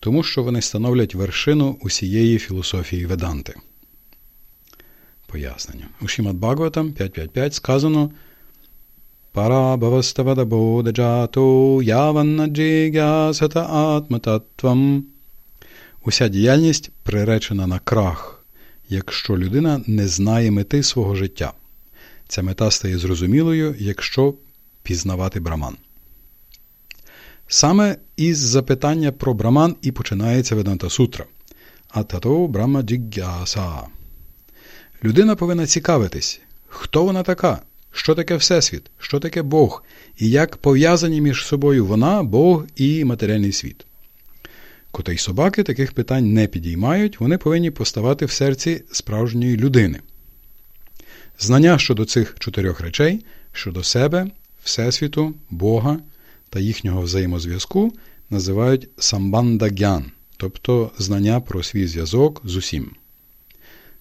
тому що вони становлять вершину усієї філософії Веданти. Пояснення. У Шімад Бхагаватам 5.5.5 сказано Парабаваставадабодаджато яваннаджигясата атмататвам. Уся діяльність приречена на крах, якщо людина не знає мети свого життя. Ця мета стає зрозумілою, якщо пізнавати браман. Саме із запитання про браман і починається Веданта Сутра. Атато Брама Джігяса. Людина повинна цікавитись, хто вона така, що таке Всесвіт, що таке Бог, і як пов'язані між собою вона, Бог і матеріальний світ. Коти й собаки таких питань не підіймають, вони повинні поставати в серці справжньої людини. Знання щодо цих чотирьох речей, щодо себе, Всесвіту, Бога та їхнього взаємозв'язку називають самбандагян, тобто знання про свій зв'язок з усім.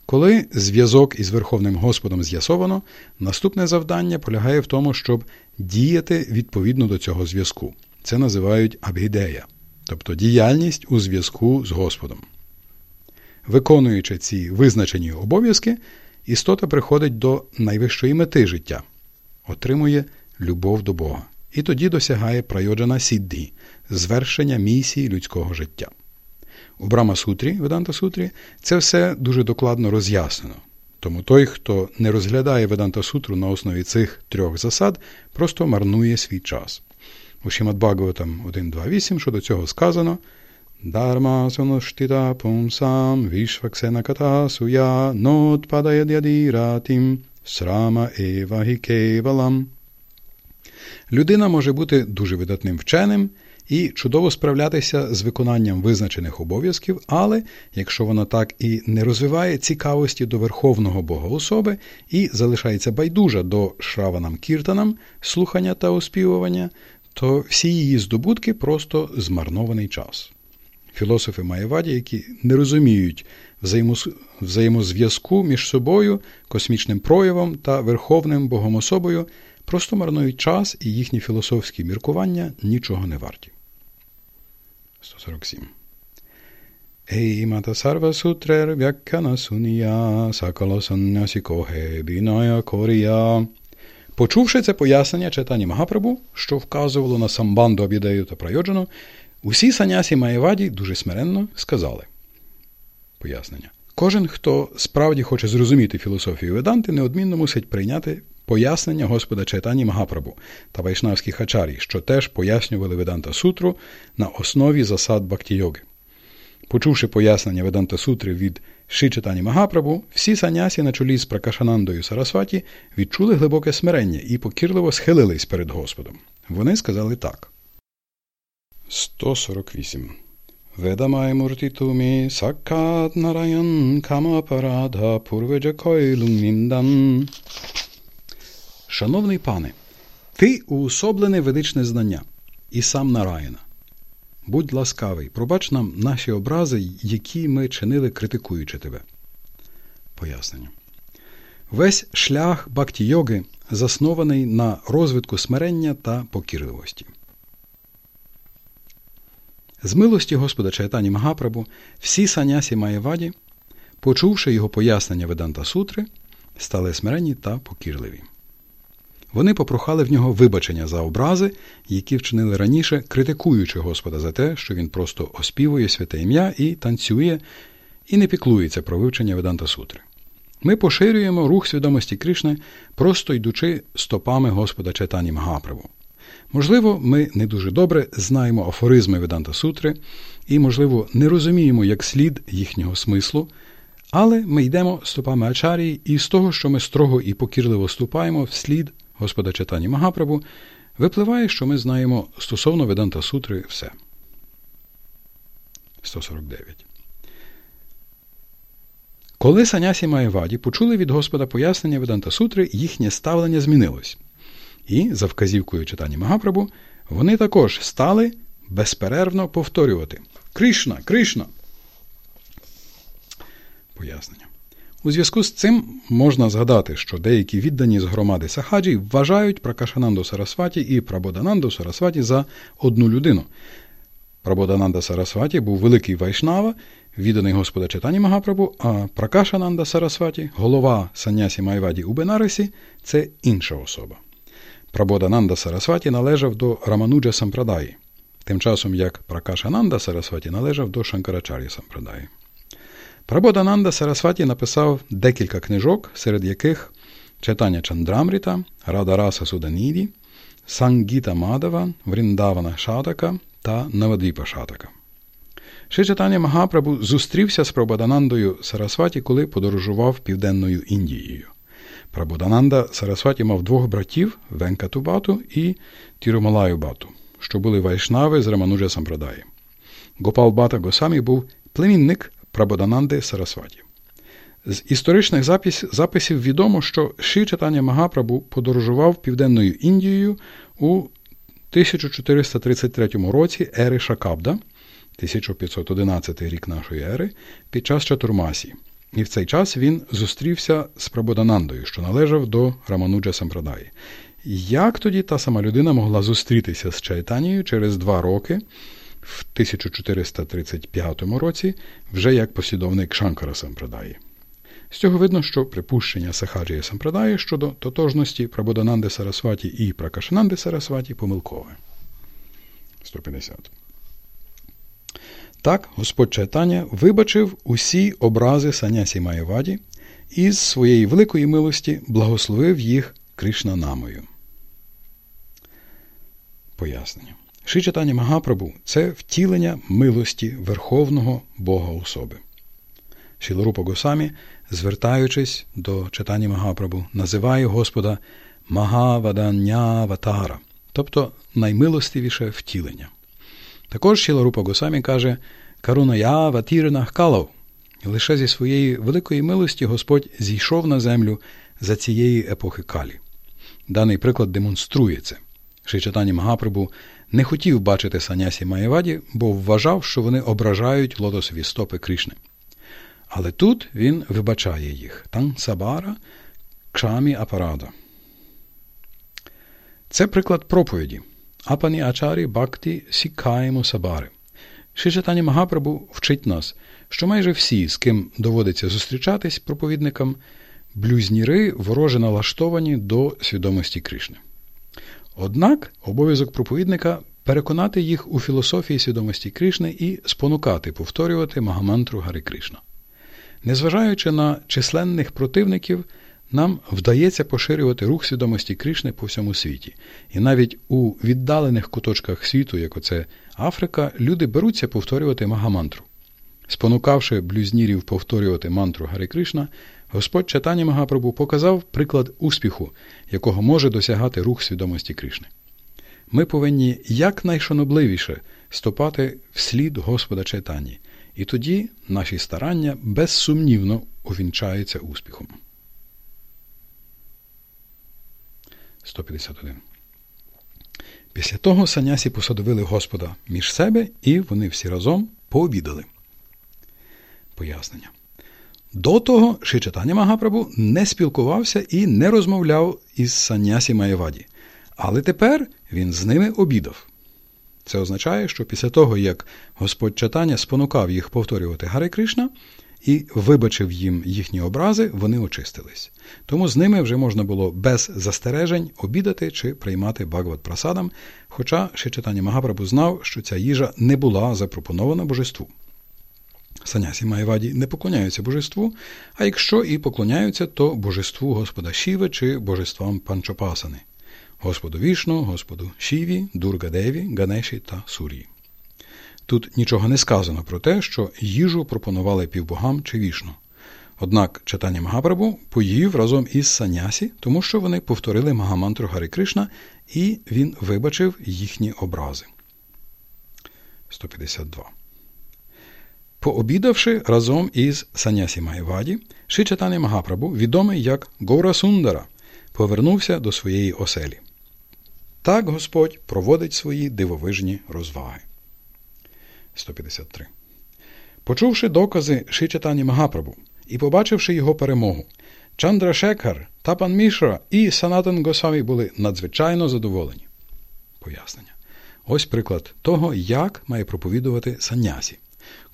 Коли зв'язок із Верховним Господом з'ясовано, наступне завдання полягає в тому, щоб діяти відповідно до цього зв'язку. Це називають абгідея, тобто діяльність у зв'язку з Господом. Виконуючи ці визначені обов'язки, істота приходить до найвищої мети життя, отримує любов до Бога і тоді досягає прайоджана сідді, звершення місії людського життя. У Брама Сутрі, Веданта Сутрі, це все дуже докладно роз'яснено. Тому той, хто не розглядає Веданта Сутру на основі цих трьох засад, просто марнує свій час. У Шімад Бхагаватам 1.2.8 щодо цього сказано Дарма сануштита пумсам вішваксена ката суя нот падаядядіратім срама ева кевалам. Людина може бути дуже видатним вченим і чудово справлятися з виконанням визначених обов'язків, але якщо вона так і не розвиває цікавості до Верховного Бога особи і залишається байдужа до шраванам кіртанам, слухання та оспівування, то всі її здобутки просто змарнований час. Філософи Маєваді, які не розуміють взаємозв'язку між собою, космічним проявом та верховним Богом особою, просто марнують час і їхні філософські міркування нічого не варті. 147. Eimata sarva sutrer vyakkana sunya sakala sannyasiko he binaya корія. Почувши це пояснення читання Магапрабу, що вказувало на самбанду Абідею та Прайоджану, усі санясі Маєваді дуже смиренно сказали. Пояснення. Кожен, хто справді хоче зрозуміти філософію Веданти, неодмінно мусить прийняти пояснення Господа Чайтані Магапрабу та Вайшнавських ачарій, що теж пояснювали Веданта Сутру на основі засад Бхакті-йоги. Почувши пояснення Веданта Сутри від Шичатані Магапрабу, всі санясі на чолі з Пракашанандою Сарасваті відчули глибоке смирення і покірливо схилились перед Господом. Вони сказали так. 148. Ведамай муртитумі саккат нараян камапарада пурведжакойлум ніндан. Шановний пане, ти уособлене ведичне знання і сам Нараїна. Будь ласкавий, пробач нам наші образи, які ми чинили, критикуючи тебе. Пояснення. Весь шлях бакті йоги заснований на розвитку смирення та покірливості. З милості Господа Чайтані Магапрабу всі санясі Маєваді, почувши його пояснення Веданта Сутри, стали смиренні та покірливі. Вони попрохали в нього вибачення за образи, які вчинили раніше, критикуючи Господа за те, що він просто оспівує святе ім'я і танцює, і не піклується про вивчення Веданта Сутри. Ми поширюємо рух свідомості Кришни, просто йдучи стопами Господа Чайтані Магаправу. Можливо, ми не дуже добре знаємо афоризми Веданта Сутри і, можливо, не розуміємо як слід їхнього смислу. Але ми йдемо стопами Ачарії, і з того, що ми строго і покірливо ступаємо вслід Господа читані Магапрабу, випливає, що ми знаємо стосовно Веданта Сутри все. 149. Коли Санясі Маєваді почули від Господа пояснення Веданта Сутри, їхнє ставлення змінилось. І, за вказівкою Чайтан'ї Магапрабгу, вони також стали безперервно повторювати Кришна, Кришна. Пояснення. У зв'язку з цим можна згадати, що деякі віддані з громади сахаджій вважають Пракашананду Сарасваті і Прабодгананду Сарасваті за одну людину. Прабодгананда Сарасваті був великий вайшнава, відданий Господа Чайтан'ї Магапрабгу, а Пракашананда Сарасваті, голова санн'ясі маяваді у Бенарисі, це інша особа. Прабодананда Сарасваті належав до Рамануджа Сампрадаї, тим часом як Пракашананда Сарасваті належав до Шанкарачарі Сампрадаї. Прабодананда Сарасваті написав декілька книжок, серед яких читання Чандрамріта, Радараса Суданіді, Сангіта Мадава, Вріндавана Шатака та Навадвіпа Шатака. Ще читання Магапрабу зустрівся з Прабоданандою Сарасваті, коли подорожував Південною Індією. Прабодананда Сарасваті мав двох братів Венкатубату і Тірумалаю Бату, що були вайшнави з Рамануджа Сампрадаї. Гопал Бата Госамі був племінник Прабодананди Сарасваті. З історичних запис, записів відомо, що Ші читання Магапрабу подорожував Південною Індією у 1433 році ери Шакабда, 1511 рік нашої ери, під час Чатурмасі. І в цей час він зустрівся з Прабоданандою, що належав до Рамануджа Сампрадаї. Як тоді та сама людина могла зустрітися з Чайтанією через два роки? В 1435 році вже як послідовник Шанкара Сампрадаї. З цього видно, що припущення Сахаджія Сампрадаї щодо тотожності Прабодананди Сарасваті і Пракашананди Сарасваті помилкове. 150. Так, Господь Чайтаня вибачив усі образи Санясі Маєваді і з своєї великої милості благословив їх Кришнанамою. Пояснення. Ши Магапрабу це втілення милості Верховного Бога особи. Шіларупа Госамі, звертаючись до читання Магапрабу, називає Господа Магаваданняватара, тобто наймилостивіше втілення. Також Шіларупа Госамі каже Каруная Ватірнах Калав. Лише зі своєї великої милості Господь зійшов на землю за цієї епохи Калі. Даний приклад демонструє це. Шичатані Магапрабу не хотів бачити Санясі Маєваді, бо вважав, що вони ображають лотосові стопи Кришни. Але тут він вибачає їх Тан Сабара Кшамі Апарада. Це приклад проповіді. Апані Ачарі Бакті Сікаємо Сабари. Шичатані Магапрабу вчить нас, що майже всі, з ким доводиться зустрічатись проповідникам, блюзніри вороже налаштовані до свідомості Кришни. Однак обов'язок проповідника переконати їх у філософії свідомості Кришни і спонукати повторювати Магамантру Гари Кришна. Незважаючи на численних противників, нам вдається поширювати рух свідомості Кришни по всьому світі. І навіть у віддалених куточках світу, як оце Африка, люди беруться повторювати Магамантру. Спонукавши блюзнірів повторювати мантру Гари Кришна, Господь Чатані Магапрабу показав приклад успіху, якого може досягати рух свідомості Кришни. Ми повинні якнайшанобливіше ступати вслід Господа Чайтані, і тоді наші старання безсумнівно увінчаються успіхом. 151. Після того санясі посадовили Господа між себе, і вони всі разом пообідали. Пояснення. До того Шичатаня Магапрабу не спілкувався і не розмовляв із Санясі Маєваді, але тепер він з ними обідав. Це означає, що після того, як Господь Чатаня спонукав їх повторювати Гари Кришна і вибачив їм їхні образи, вони очистились. Тому з ними вже можна було без застережень обідати чи приймати Багават прасадам, хоча Шичатаня Магапрабу знав, що ця їжа не була запропонована божеству. Санясі Майваді не поклоняються божеству, а якщо і поклоняються, то божеству Господа Шіви чи божествам Панчопасани, Господу Вішну, Господу Шіві, Дургадеві, Ганеші та Сур'ї. Тут нічого не сказано про те, що їжу пропонували півбогам чи Вішну. Однак Чайтан'я Магапрабгу поїв разом із санн'ясі, тому що вони повторили маха-мантру Харе Кришна, і він вибачив їхні образи. 152 Пообідавши разом із санн'ясі маяваді, Шрі Чайтан'я Магапрабгу, відомий як Ґаурасундара, повернувся до своєї оселі. Так Господь проводить свої дивовижні розваги. 153. Почувши докази Шичатані Магапрабу і побачивши його перемогу, Чандра Шекхар, Тапан Мішра і Санатан Госамі були надзвичайно задоволені. Пояснення. Ось приклад того, як має проповідувати Санясі.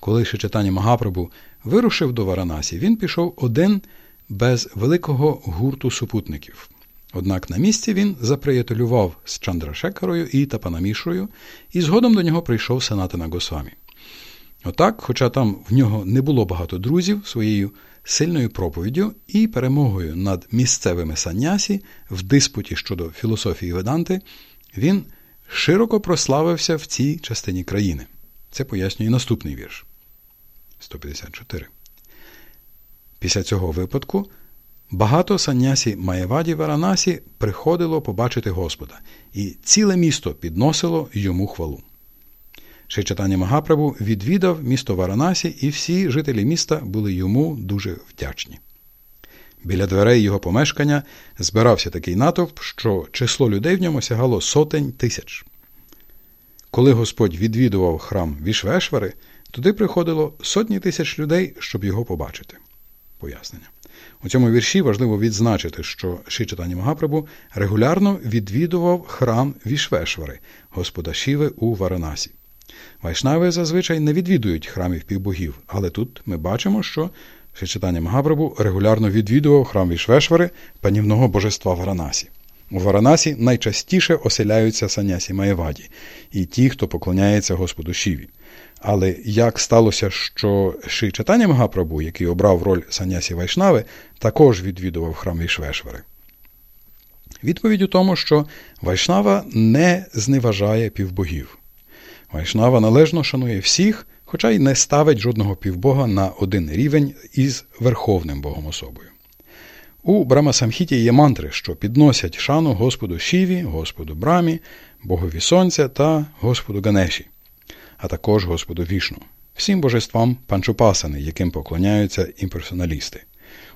Коли Шичатані Магапрабу вирушив до Варанасі, він пішов один без великого гурту супутників. Однак на місці він заприятелював з Чандрашекарою і Тапанамішрою, і згодом до нього прийшов Санатана Госвамі. Отак, хоча там в нього не було багато друзів, своєю сильною проповіддю і перемогою над місцевими саннясі в диспуті щодо філософії Веданти, він широко прославився в цій частині країни. Це пояснює наступний вірш. 154. Після цього випадку багато саннясі Маєваді Варанасі приходило побачити Господа, і ціле місто підносило йому хвалу. Шичатані Магапрабу відвідав місто Варанасі, і всі жителі міста були йому дуже вдячні. Біля дверей його помешкання збирався такий натовп, що число людей в ньому сягало сотень тисяч. Коли Господь відвідував храм Вішвешвари, туди приходило сотні тисяч людей, щоб його побачити. Пояснення. У цьому вірші важливо відзначити, що Шичатані Магапрабу регулярно відвідував храм Вішвешвари, Господа Шіви у Варанасі. Вайшнави зазвичай не відвідують храмів півбогів, але тут ми бачимо, що Шичатані Магапрабу регулярно відвідував храм Вішвешвари, панівного божества Варанасі. У Варанасі найчастіше оселяються санясі Маєваді і ті, хто поклоняється Господу Шіві. Але як сталося, що Ши Чатаня Магапрабу, який обрав роль санясі Вайшнави, також відвідував храм Вішвешвари? Відповідь у тому, що Вайшнава не зневажає півбогів. Вайшнава належно шанує всіх, хоча й не ставить жодного півбога на один рівень із Верховним Богом особою. У Брамасамхіті є мантри, що підносять шану Господу Шіві, Господу Брамі, Богові Сонця та Господу Ганеші, а також Господу Вішну, всім божествам панчупасани, яким поклоняються імперсоналісти.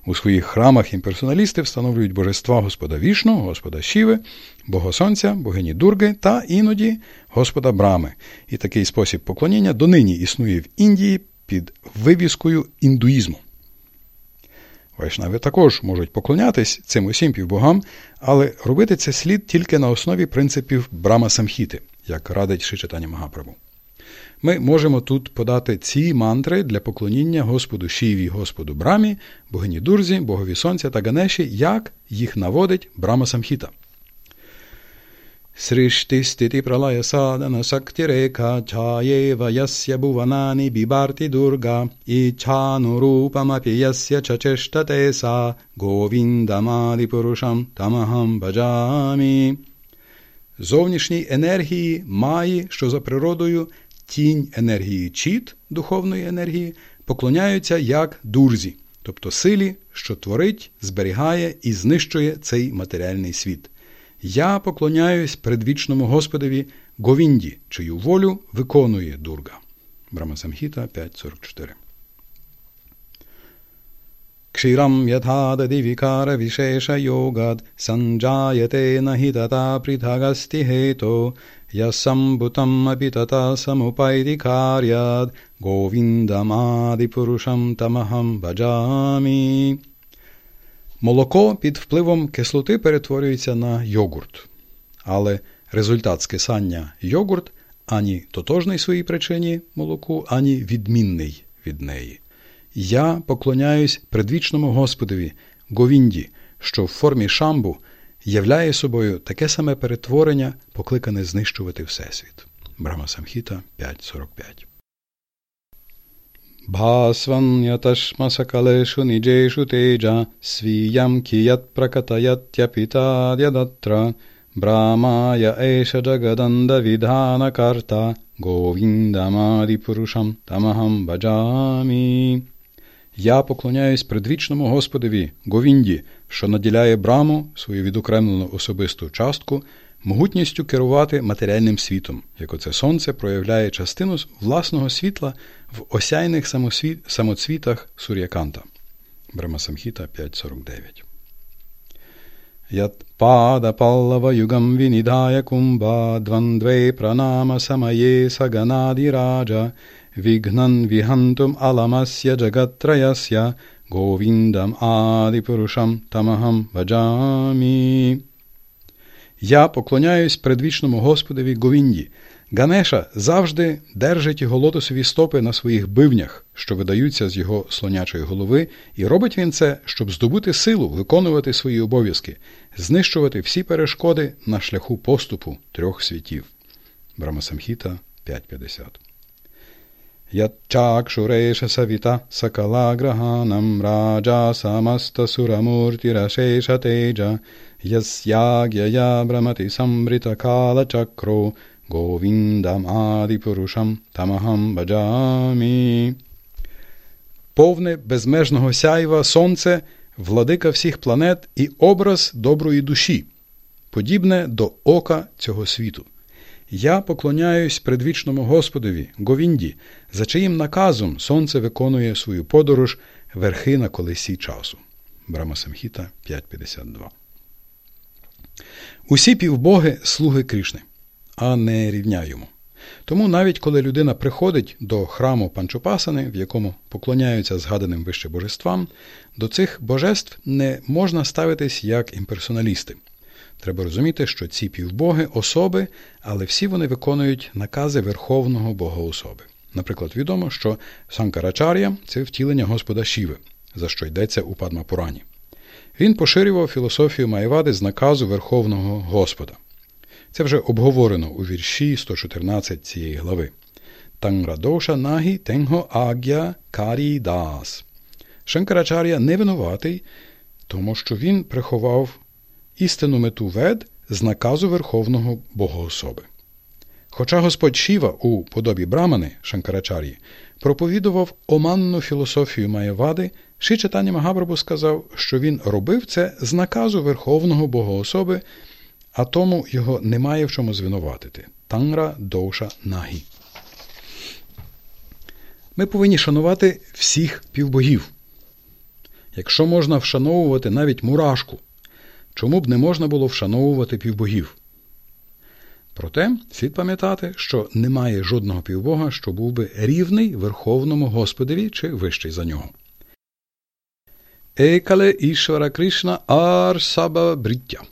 У своїх храмах імперсоналісти встановлюють божества Господа Вішну, Господа Шіви, Бога Сонця, богині Дурги та іноді Господа Брами. І такий спосіб поклоніння донині існує в Індії під вивіскою індуїзму. Вайшнави також можуть поклонятись цим усім півбогам, але робити це слід тільки на основі принципів Брама Самхіти, як радить Шичатані Магапрабу. Ми можемо тут подати ці мантри для поклоніння Господу Шіві, Господу Брамі, богині Дурзі, Богові Сонця та Ганеші, як їх наводить Брама Самхіта. Ясya буванани бібарти дурга і чану рупамапі ясya чачештате са говіндамади пурушам тамахам баджамі. Зовнішній енергії має, що за природою тінь енергії чіт, духовної енергії, поклоняються як дурзі, тобто силі, що творить, зберігає і знищує цей матеріальний світ. Я поклоняюсь предвічному Господові Говінді, чию волю виконує дурга. Брамасамхіта 5.44 Кширам ятхадади вікара вішеша йогад санджаяте нахітата притагасти хето ясамбутам апітата самупайти каряд говіндамади пурушам тамахам баджамі Молоко під впливом кислоти перетворюється на йогурт. Але результат скисання йогурт ані тотожний своїй причині молоку, ані відмінний від неї. Я поклоняюсь предвічному Господові Говінді, що в формі шамбу являє собою таке саме перетворення, покликане знищувати Всесвіт. Брама Самхіта 5.45 भास्वन्यतश्मसकलेषु निजेषु तेजा स्वीयं कियत्प्रकटयत्यपिताद्यदत्र ब्रामाय एष जगदन्दविधानकर्ता Говіндамадіпурушам тамахам баджамі. Я поклоняюсь предвічному Господові Говінді, що наділяє браму, свою відокремлену особисту частку, могутністю керувати матеріальним світом, як оце сонце проявляє частину власного світла в осяйних самоцвітах Сур'яканта. Брамасамхіта 5.49 यत्पादपल्लवयुगं विनिधाय कुम्भाद्वन्द्वे प्रणामसमये सगनादिराज विघ्नन् विहन्तुम् अलमस्य जगत्त्रयस्य गोविन्दम् आदिपुरुषं тамахам ваджамі. я поклоняюсь предвічному Господові Говінді, Ганеша завжди держить його лотосові стопи на своїх бивнях, що видаються з його слонячої голови, і робить він це, щоб здобути силу, виконувати свої обов'язки, знищувати всі перешкоди на шляху поступу трьох світів. Брамасамхіта 5.50 Ячакшуреша савіта сакалаграганам раджа самаста сурамуртірашеша теджа ясягяя брамати самбрита кала чакро Говіндам Адипурушам Тамахам Баджамі. Повне безмежного сяйва сонце, владика всіх планет і образ доброї душі, подібне до ока цього світу. Я поклоняюсь предвічному Господові, Говінді, за чиїм наказом сонце виконує свою подорож верхи на колесі часу. Брамасамхіта 5.52 Усі півбоги слуги Кришни а не рівня йому. Тому навіть коли людина приходить до храму Панчопасани, в якому поклоняються згаданим вище божествам, до цих божеств не можна ставитись як імперсоналісти. Треба розуміти, що ці півбоги особи, але всі вони виконують накази Верховного Бога особи. Наприклад, відомо, що Санкарачар'я це втілення Господа Шіви, за що йдеться у Падмапурані. Він поширював філософію Майвади з наказу Верховного Господа. Це вже обговорено у вірші 114 цієї глави. Танградоша нагі тенго агя карі дас. Шанкарачар'я не винуватий, тому що він приховав істинну мету вед з наказу Верховного Богоособи. Хоча Господь Шіва у подобі Брамани Шанкарачар'ї проповідував оманну філософію Маєвади, Ши читання Магабрабу сказав, що він робив це з наказу Верховного Богоособи а тому його немає в чому звинуватити. Тангра доуша нагі. Ми повинні шанувати всіх півбогів. Якщо можна вшановувати навіть мурашку, чому б не можна було вшановувати півбогів? Проте слід пам'ятати, що немає жодного півбога, що був би рівний Верховному Господові чи вищий за нього. Екале Ішвара Кришна Арсаба Бриття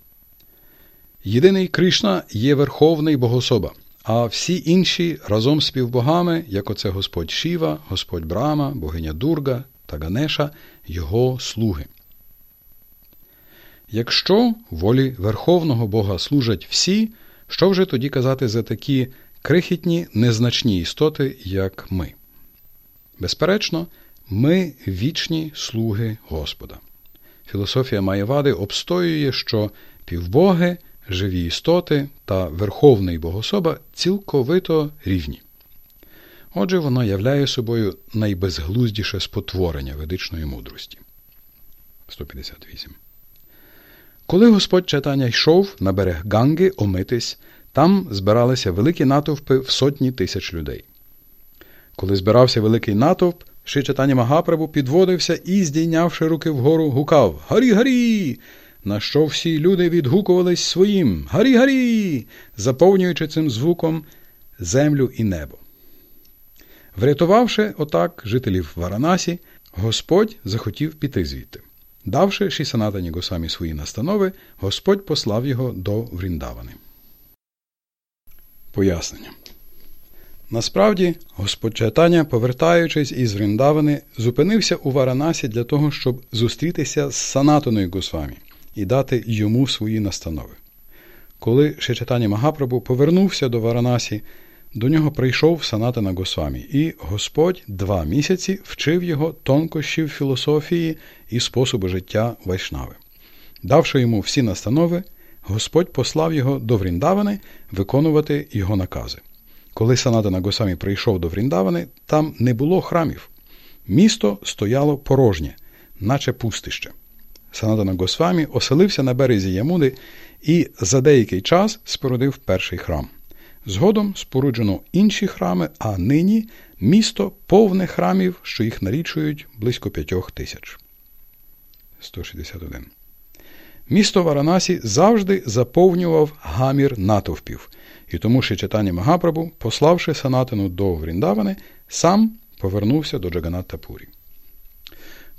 Єдиний Кришна є Верховний Богособа, а всі інші разом з півбогами, як оце Господь Шіва, Господь Брама, богиня Дурга та Ганеша, його слуги. Якщо волі Верховного Бога служать всі, що вже тоді казати за такі крихітні незначні істоти, як ми? Безперечно, ми вічні слуги Господа. Філософія Маєвади обстоює, що півбоги живі істоти та Верховний Богособа цілковито рівні. Отже, вона являє собою найбезглуздіше спотворення ведичної мудрості. 158. Коли Господь читання йшов на берег Ганги омитись, там збиралися великі натовпи в сотні тисяч людей. Коли збирався великий натовп, Ши читання Магапрабу підводився і, здійнявши руки вгору, гукав Гарі, гарі! на що всі люди відгукувались своїм Гарі, гарі, заповнюючи цим звуком землю і небо. Врятувавши отак жителів Варанасі, Господь захотів піти звідти. Давши Шісанатані Госамі свої настанови, Господь послав його до Вріндавани. Пояснення. Насправді, Господь Чайтаня, повертаючись із Вріндавани, зупинився у Варанасі для того, щоб зустрітися з Санатаною Госвамі і дати йому свої настанови. Коли Шичатані Магапрабу повернувся до Варанасі, до нього прийшов Санатана Госвамі, і Господь два місяці вчив його тонкощів філософії і способу життя Вайшнави. Давши йому всі настанови, Господь послав його до Вріндавани виконувати його накази. Коли Санатана Госамі прийшов до Вріндавани, там не було храмів. Місто стояло порожнє, наче пустище. Санатана Госвамі оселився на березі Ямуди і за деякий час спорудив перший храм. Згодом споруджено інші храми, а нині місто повне храмів, що їх налічують близько п'ятьох тисяч. 161. Місто Варанасі завжди заповнював гамір натовпів, і тому Шичатані Магапрабу, пославши Санатину до Вріндавани, сам повернувся до Джаганаттапурі.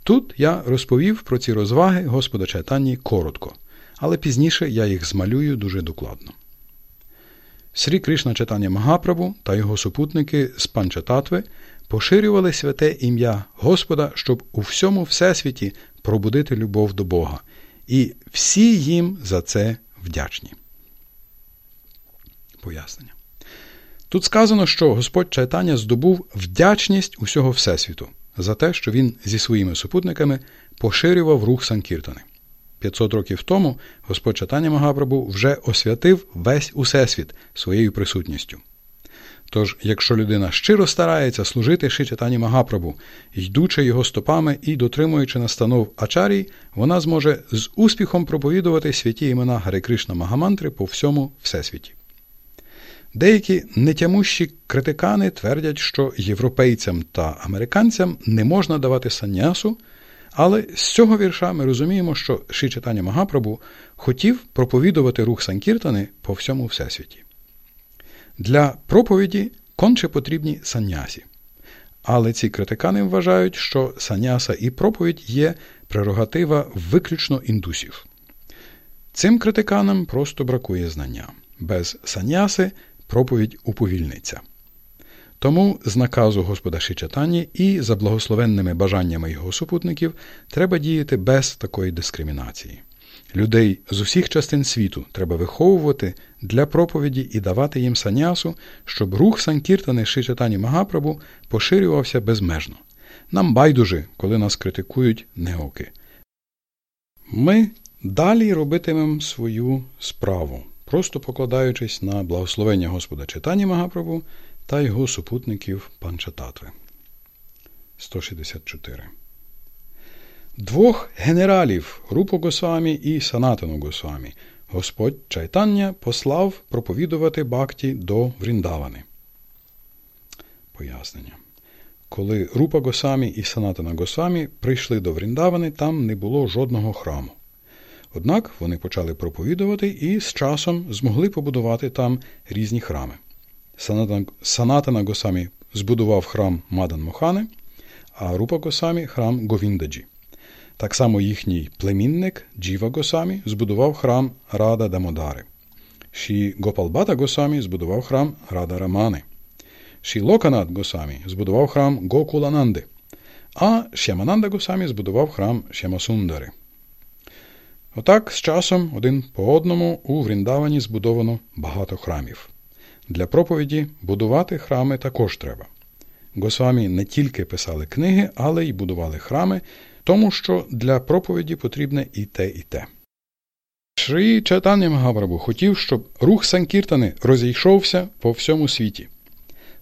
Тут я розповів про ці розваги Господа Чайтані коротко, але пізніше я їх змалюю дуже докладно. Срі Кришна Читання Магапрабу та його супутники з Панчататви поширювали святе ім'я Господа, щоб у всьому всесвіті пробудити любов до Бога, і всі їм за це вдячні. Пояснення. Тут сказано, що Господь Чайтання здобув вдячність усього Всесвіту за те, що він зі своїми супутниками поширював рух Санкіртани. 500 років тому Господь Чайтання Магапрабу вже освятив весь усесвіт своєю присутністю. Тож, якщо людина щиро старається служити Шичатані Магапрабу, йдучи його стопами і дотримуючи настанов Ачарій, вона зможе з успіхом проповідувати святі імена Гари Кришна Магамантри по всьому всесвіті. Деякі нетямущі критикани твердять, що європейцям та американцям не можна давати санясу, але з цього вірша ми розуміємо, що Шичатані Магапрабу хотів проповідувати рух Санкіртани по всьому всесвіті. Для проповіді конче потрібні санясі. Але ці критикани вважають, що саняса і проповідь є прерогатива виключно індусів. Цим критиканам просто бракує знання. Без саняси проповідь уповільниться. Тому з наказу Господа Шичатані і за благословенними бажаннями його супутників треба діяти без такої дискримінації. Людей з усіх частин світу треба виховувати для проповіді і давати їм санясу, щоб рух Санкіртани Шичатані Магапрабу поширювався безмежно. Нам байдуже, коли нас критикують неоки. Ми далі робитимемо свою справу, просто покладаючись на благословення Господа Читані Магапрабу та його супутників Панчататви. 164 Двох генералів Рупу Госвамі і Санатану Госвамі Господь Чайтання послав проповідувати бакті до Вріндавани. Пояснення. Коли Рупа Госамі і Санатана Госвамі прийшли до Вріндавани, там не було жодного храму. Однак вони почали проповідувати і з часом змогли побудувати там різні храми. Санатана Госамі збудував храм Мадан Мохани, а Рупа Госамі храм Говіндаджі. Так само їхній племінник Джіва Госамі збудував храм Рада Дамодари. Ші Гопалбата Госамі збудував храм Рада Рамани. Ші Локанат Госамі збудував храм Гокулананди, а Шямананда Госамі збудував храм Шямасундари. Отак з часом один по одному у Вріндавані збудовано багато храмів. Для проповіді будувати храми також треба. Госвамі не тільки писали книги, але й будували храми, тому що для проповіді потрібне і те, і те. Шрі Чайтання Магабрабу хотів, щоб рух Санкіртани розійшовся по всьому світі.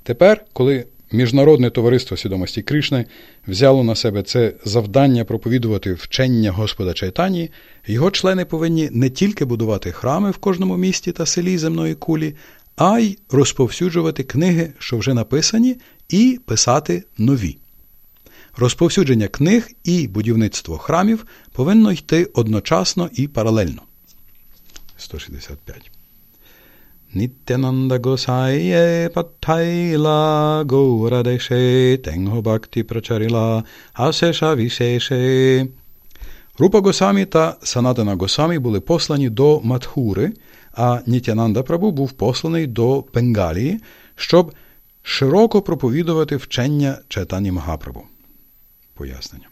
Тепер, коли Міжнародне товариство свідомості Кришни взяло на себе це завдання проповідувати вчення Господа Чайтані, його члени повинні не тільки будувати храми в кожному місті та селі земної кулі, а й розповсюджувати книги, що вже написані, і писати нові. Розповсюдження книг і будівництво храмів повинно йти одночасно і паралельно. 165. Нітянанда Госає Паттайла Гаурадеше Тенгho Бхакти Прачаріла Асеша Вішеше. Рупа Госамі та Санатана Госамі були послані до Матхури, а Нітянанда Прабу був посланий до Бенгалії, щоб широко проповідувати вчення Чайтані Магапрабу. Пояснення.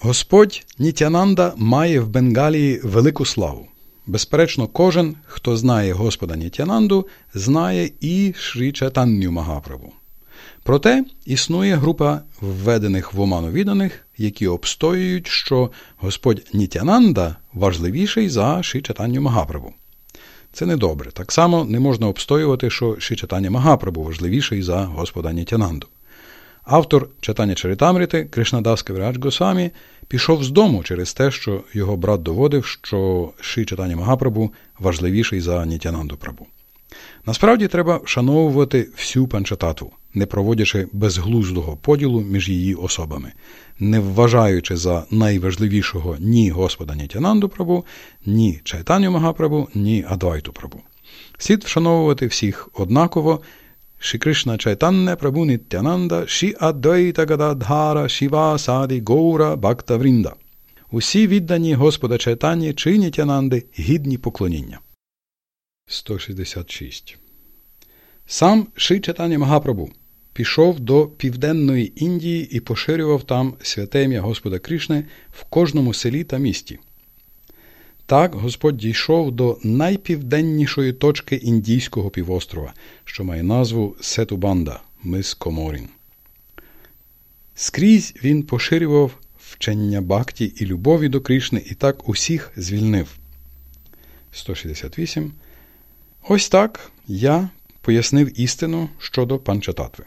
Господь Нітянанда має в Бенгалії велику славу. Безперечно, кожен, хто знає Господа Нітянанду, знає і Шрі Чайтанню Магапрабу. Проте існує група введених в оману відданих, які обстоюють, що Господь Нітянанда важливіший за Шрі Чайтанню Магапрабу. Це недобре. Так само не можна обстоювати, що Шрі Чайтання Магапрабу важливіший за Господа Нітянанду. Автор читання Чаритамріти Кришнадас Кавірач Госамі пішов з дому через те, що його брат доводив, що Ши читання Магапрабу важливіший за Нітянанду Прабу. Насправді треба вшановувати всю панчататву, не проводячи безглуздого поділу між її особами, не вважаючи за найважливішого ні Господа Нітянанду Прабу, ні Чайтаню Магапрабу, ні Адвайту Прабу. Слід вшановувати всіх однаково. Ші Кришна Чайтанне Прабу Нітянанда, Ші Адвайта Гададхара, Шіва Саді Гоура Бакта Врінда. Усі віддані Господа Чайтані чи Нітянанди гідні поклоніння. 166. Сам Ши Чайтані Магапрабу пішов до Південної Індії і поширював там святе ім'я Господа Кришни в кожному селі та місті. Так Господь дійшов до найпівденнішої точки індійського півострова, що має назву Сетубанда мис Коморін. Скрізь він поширював вчення бакті і любові до Кришни і так усіх звільнив. 168. Ось так я пояснив істину щодо панчататви.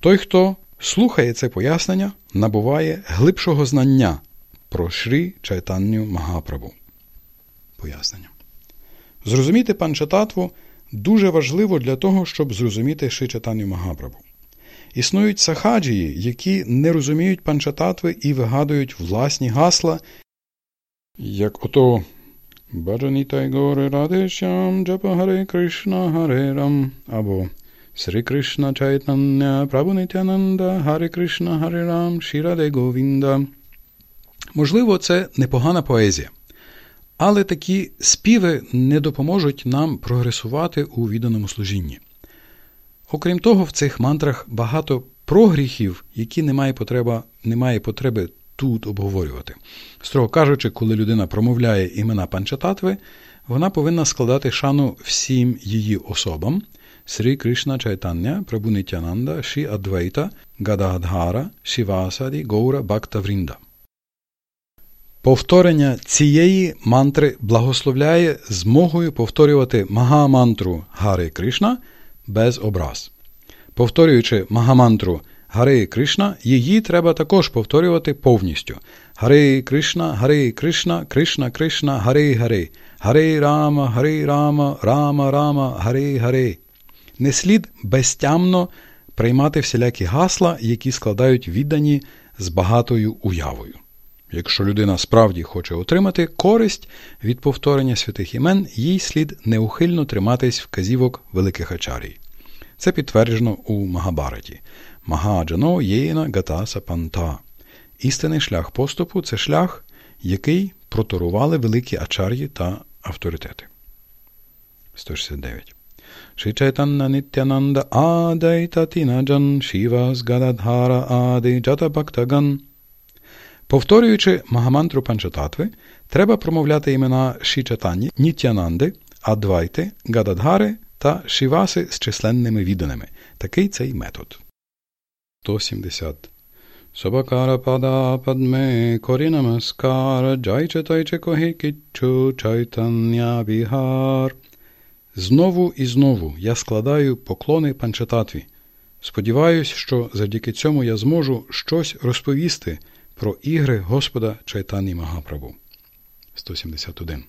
Той, хто слухає це пояснення, набуває глибшого знання про Шрі Чайтанню Магапрабу. Пояснення. Зрозуміти панчататву дуже важливо для того, щоб зрозуміти Шрі Чайтанню Магапрабу. Існують сахаджії, які не розуміють панчататви і вигадують власні гасла, як ото Баджанітай горе радешям джапа Кришна Харе або Сри Кришна Чайтання Прабу Нитянанда Харе Кришна Харе Рам Шіраде Говінда. Можливо, це непогана поезія. Але такі співи не допоможуть нам прогресувати у відданому служінні. Окрім того, в цих мантрах багато прогріхів, які немає потреба, немає потреби тут обговорювати. Строго кажучи, коли людина промовляє імена панчататви, вона повинна складати шану всім її особам Срі Кришна Чайтання, Прабу Нітянанда, Ші Адвайта, Гададгара, Шівасаді, Гоура, Бакта Врінда. Повторення цієї мантри благословляє змогою повторювати магамантру Гари Кришна без образ. Повторюючи магамантру Гари Кришна, її треба також повторювати повністю. Гари Кришна, Гари Кришна, Кришна Кришна, Гари Гари, Гари Рама, Гари Рама, Рама Рама, Гари Гари. Не слід безтямно приймати всілякі гасла, які складають віддані з багатою уявою. Якщо людина справді хоче отримати користь від повторення святих імен, їй слід неухильно триматись вказівок великих ачарій. Це підтверджено у Магабараті. Магаджано єна гатаса панта. Істинний шлях поступу це шлях, який проторували великі ачар'ї та авторитети. 169. Ши Чайтанна Нитянанда Адайта Шівас Гададхара Ади Джата Бактаган. Повторюючи Магамантру Панчататви, треба промовляти імена Шічатані, Нітянанди, Адвайти, Гададгари та Шіваси з численними відданими. Такий цей метод. 170. Собакара пада падме корінамаскара джайче тайче когікічу чайтання бігар. Знову і знову я складаю поклони панчататві. Сподіваюсь, що завдяки цьому я зможу щось розповісти про ігри Господа Чайтані Магапрабу. 171.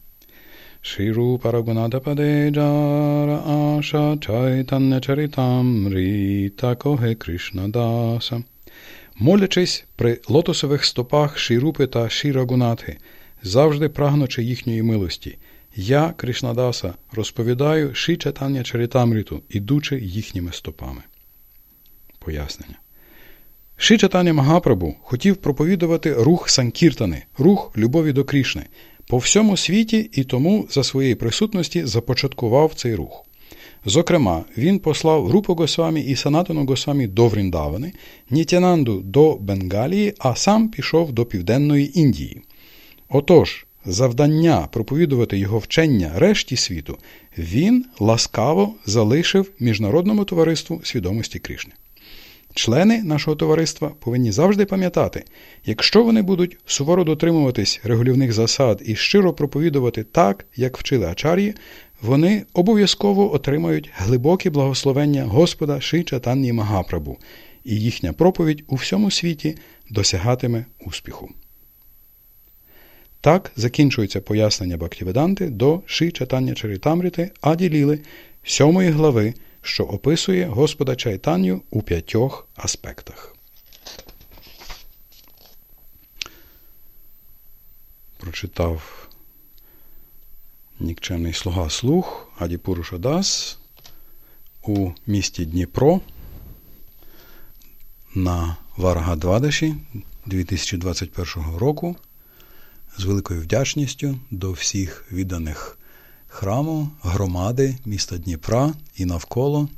Ширу Парагунадападе Джара Аша Чайтання Чаритамріта Коге Кришна Даса. Молячись при лотосових стопах Шірупи та Шірагунатхи, завжди прагнучи їхньої милості, я, Кришнадаса, розповідаю Ші Чайтання Чаритамріту, ідучи їхніми стопами. Пояснення. Ши Чайтання Магапрабу хотів проповідувати рух Санкіртани, рух любові до Крішни, по всьому світі і тому за своєї присутності започаткував цей рух. Зокрема, він послав групу Госвамі і Санатану Госвамі до Вріндавани, Нітянанду до Бенгалії, а сам пішов до Південної Індії. Отож, завдання проповідувати його вчення решті світу він ласкаво залишив Міжнародному товариству свідомості Крішни. Члени нашого товариства повинні завжди пам'ятати, якщо вони будуть суворо дотримуватись регулівних засад і щиро проповідувати так, як вчили ачар'ї, вони обов'язково отримають глибокі благословення Господа Ши Чатанні Магапрабу і їхня проповідь у всьому світі досягатиме успіху. Так закінчується пояснення Бактіведанти до Ши читання Чарітамріти Аді Ліли сьомої глави, що описує Господа Чайтаню у п'ятьох аспектах. Прочитав нікчемний слуга слух Аді Пуруша у місті Дніпро на Варгадвадаші 2021 року з великою вдячністю до всіх відданих храму, громади міста Дніпра і навколо,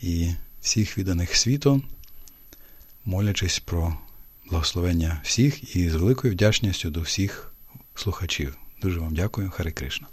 і всіх відданих світу, молячись про благословення всіх і з великою вдячністю до всіх слухачів. Дуже вам дякую, Хари Кришна.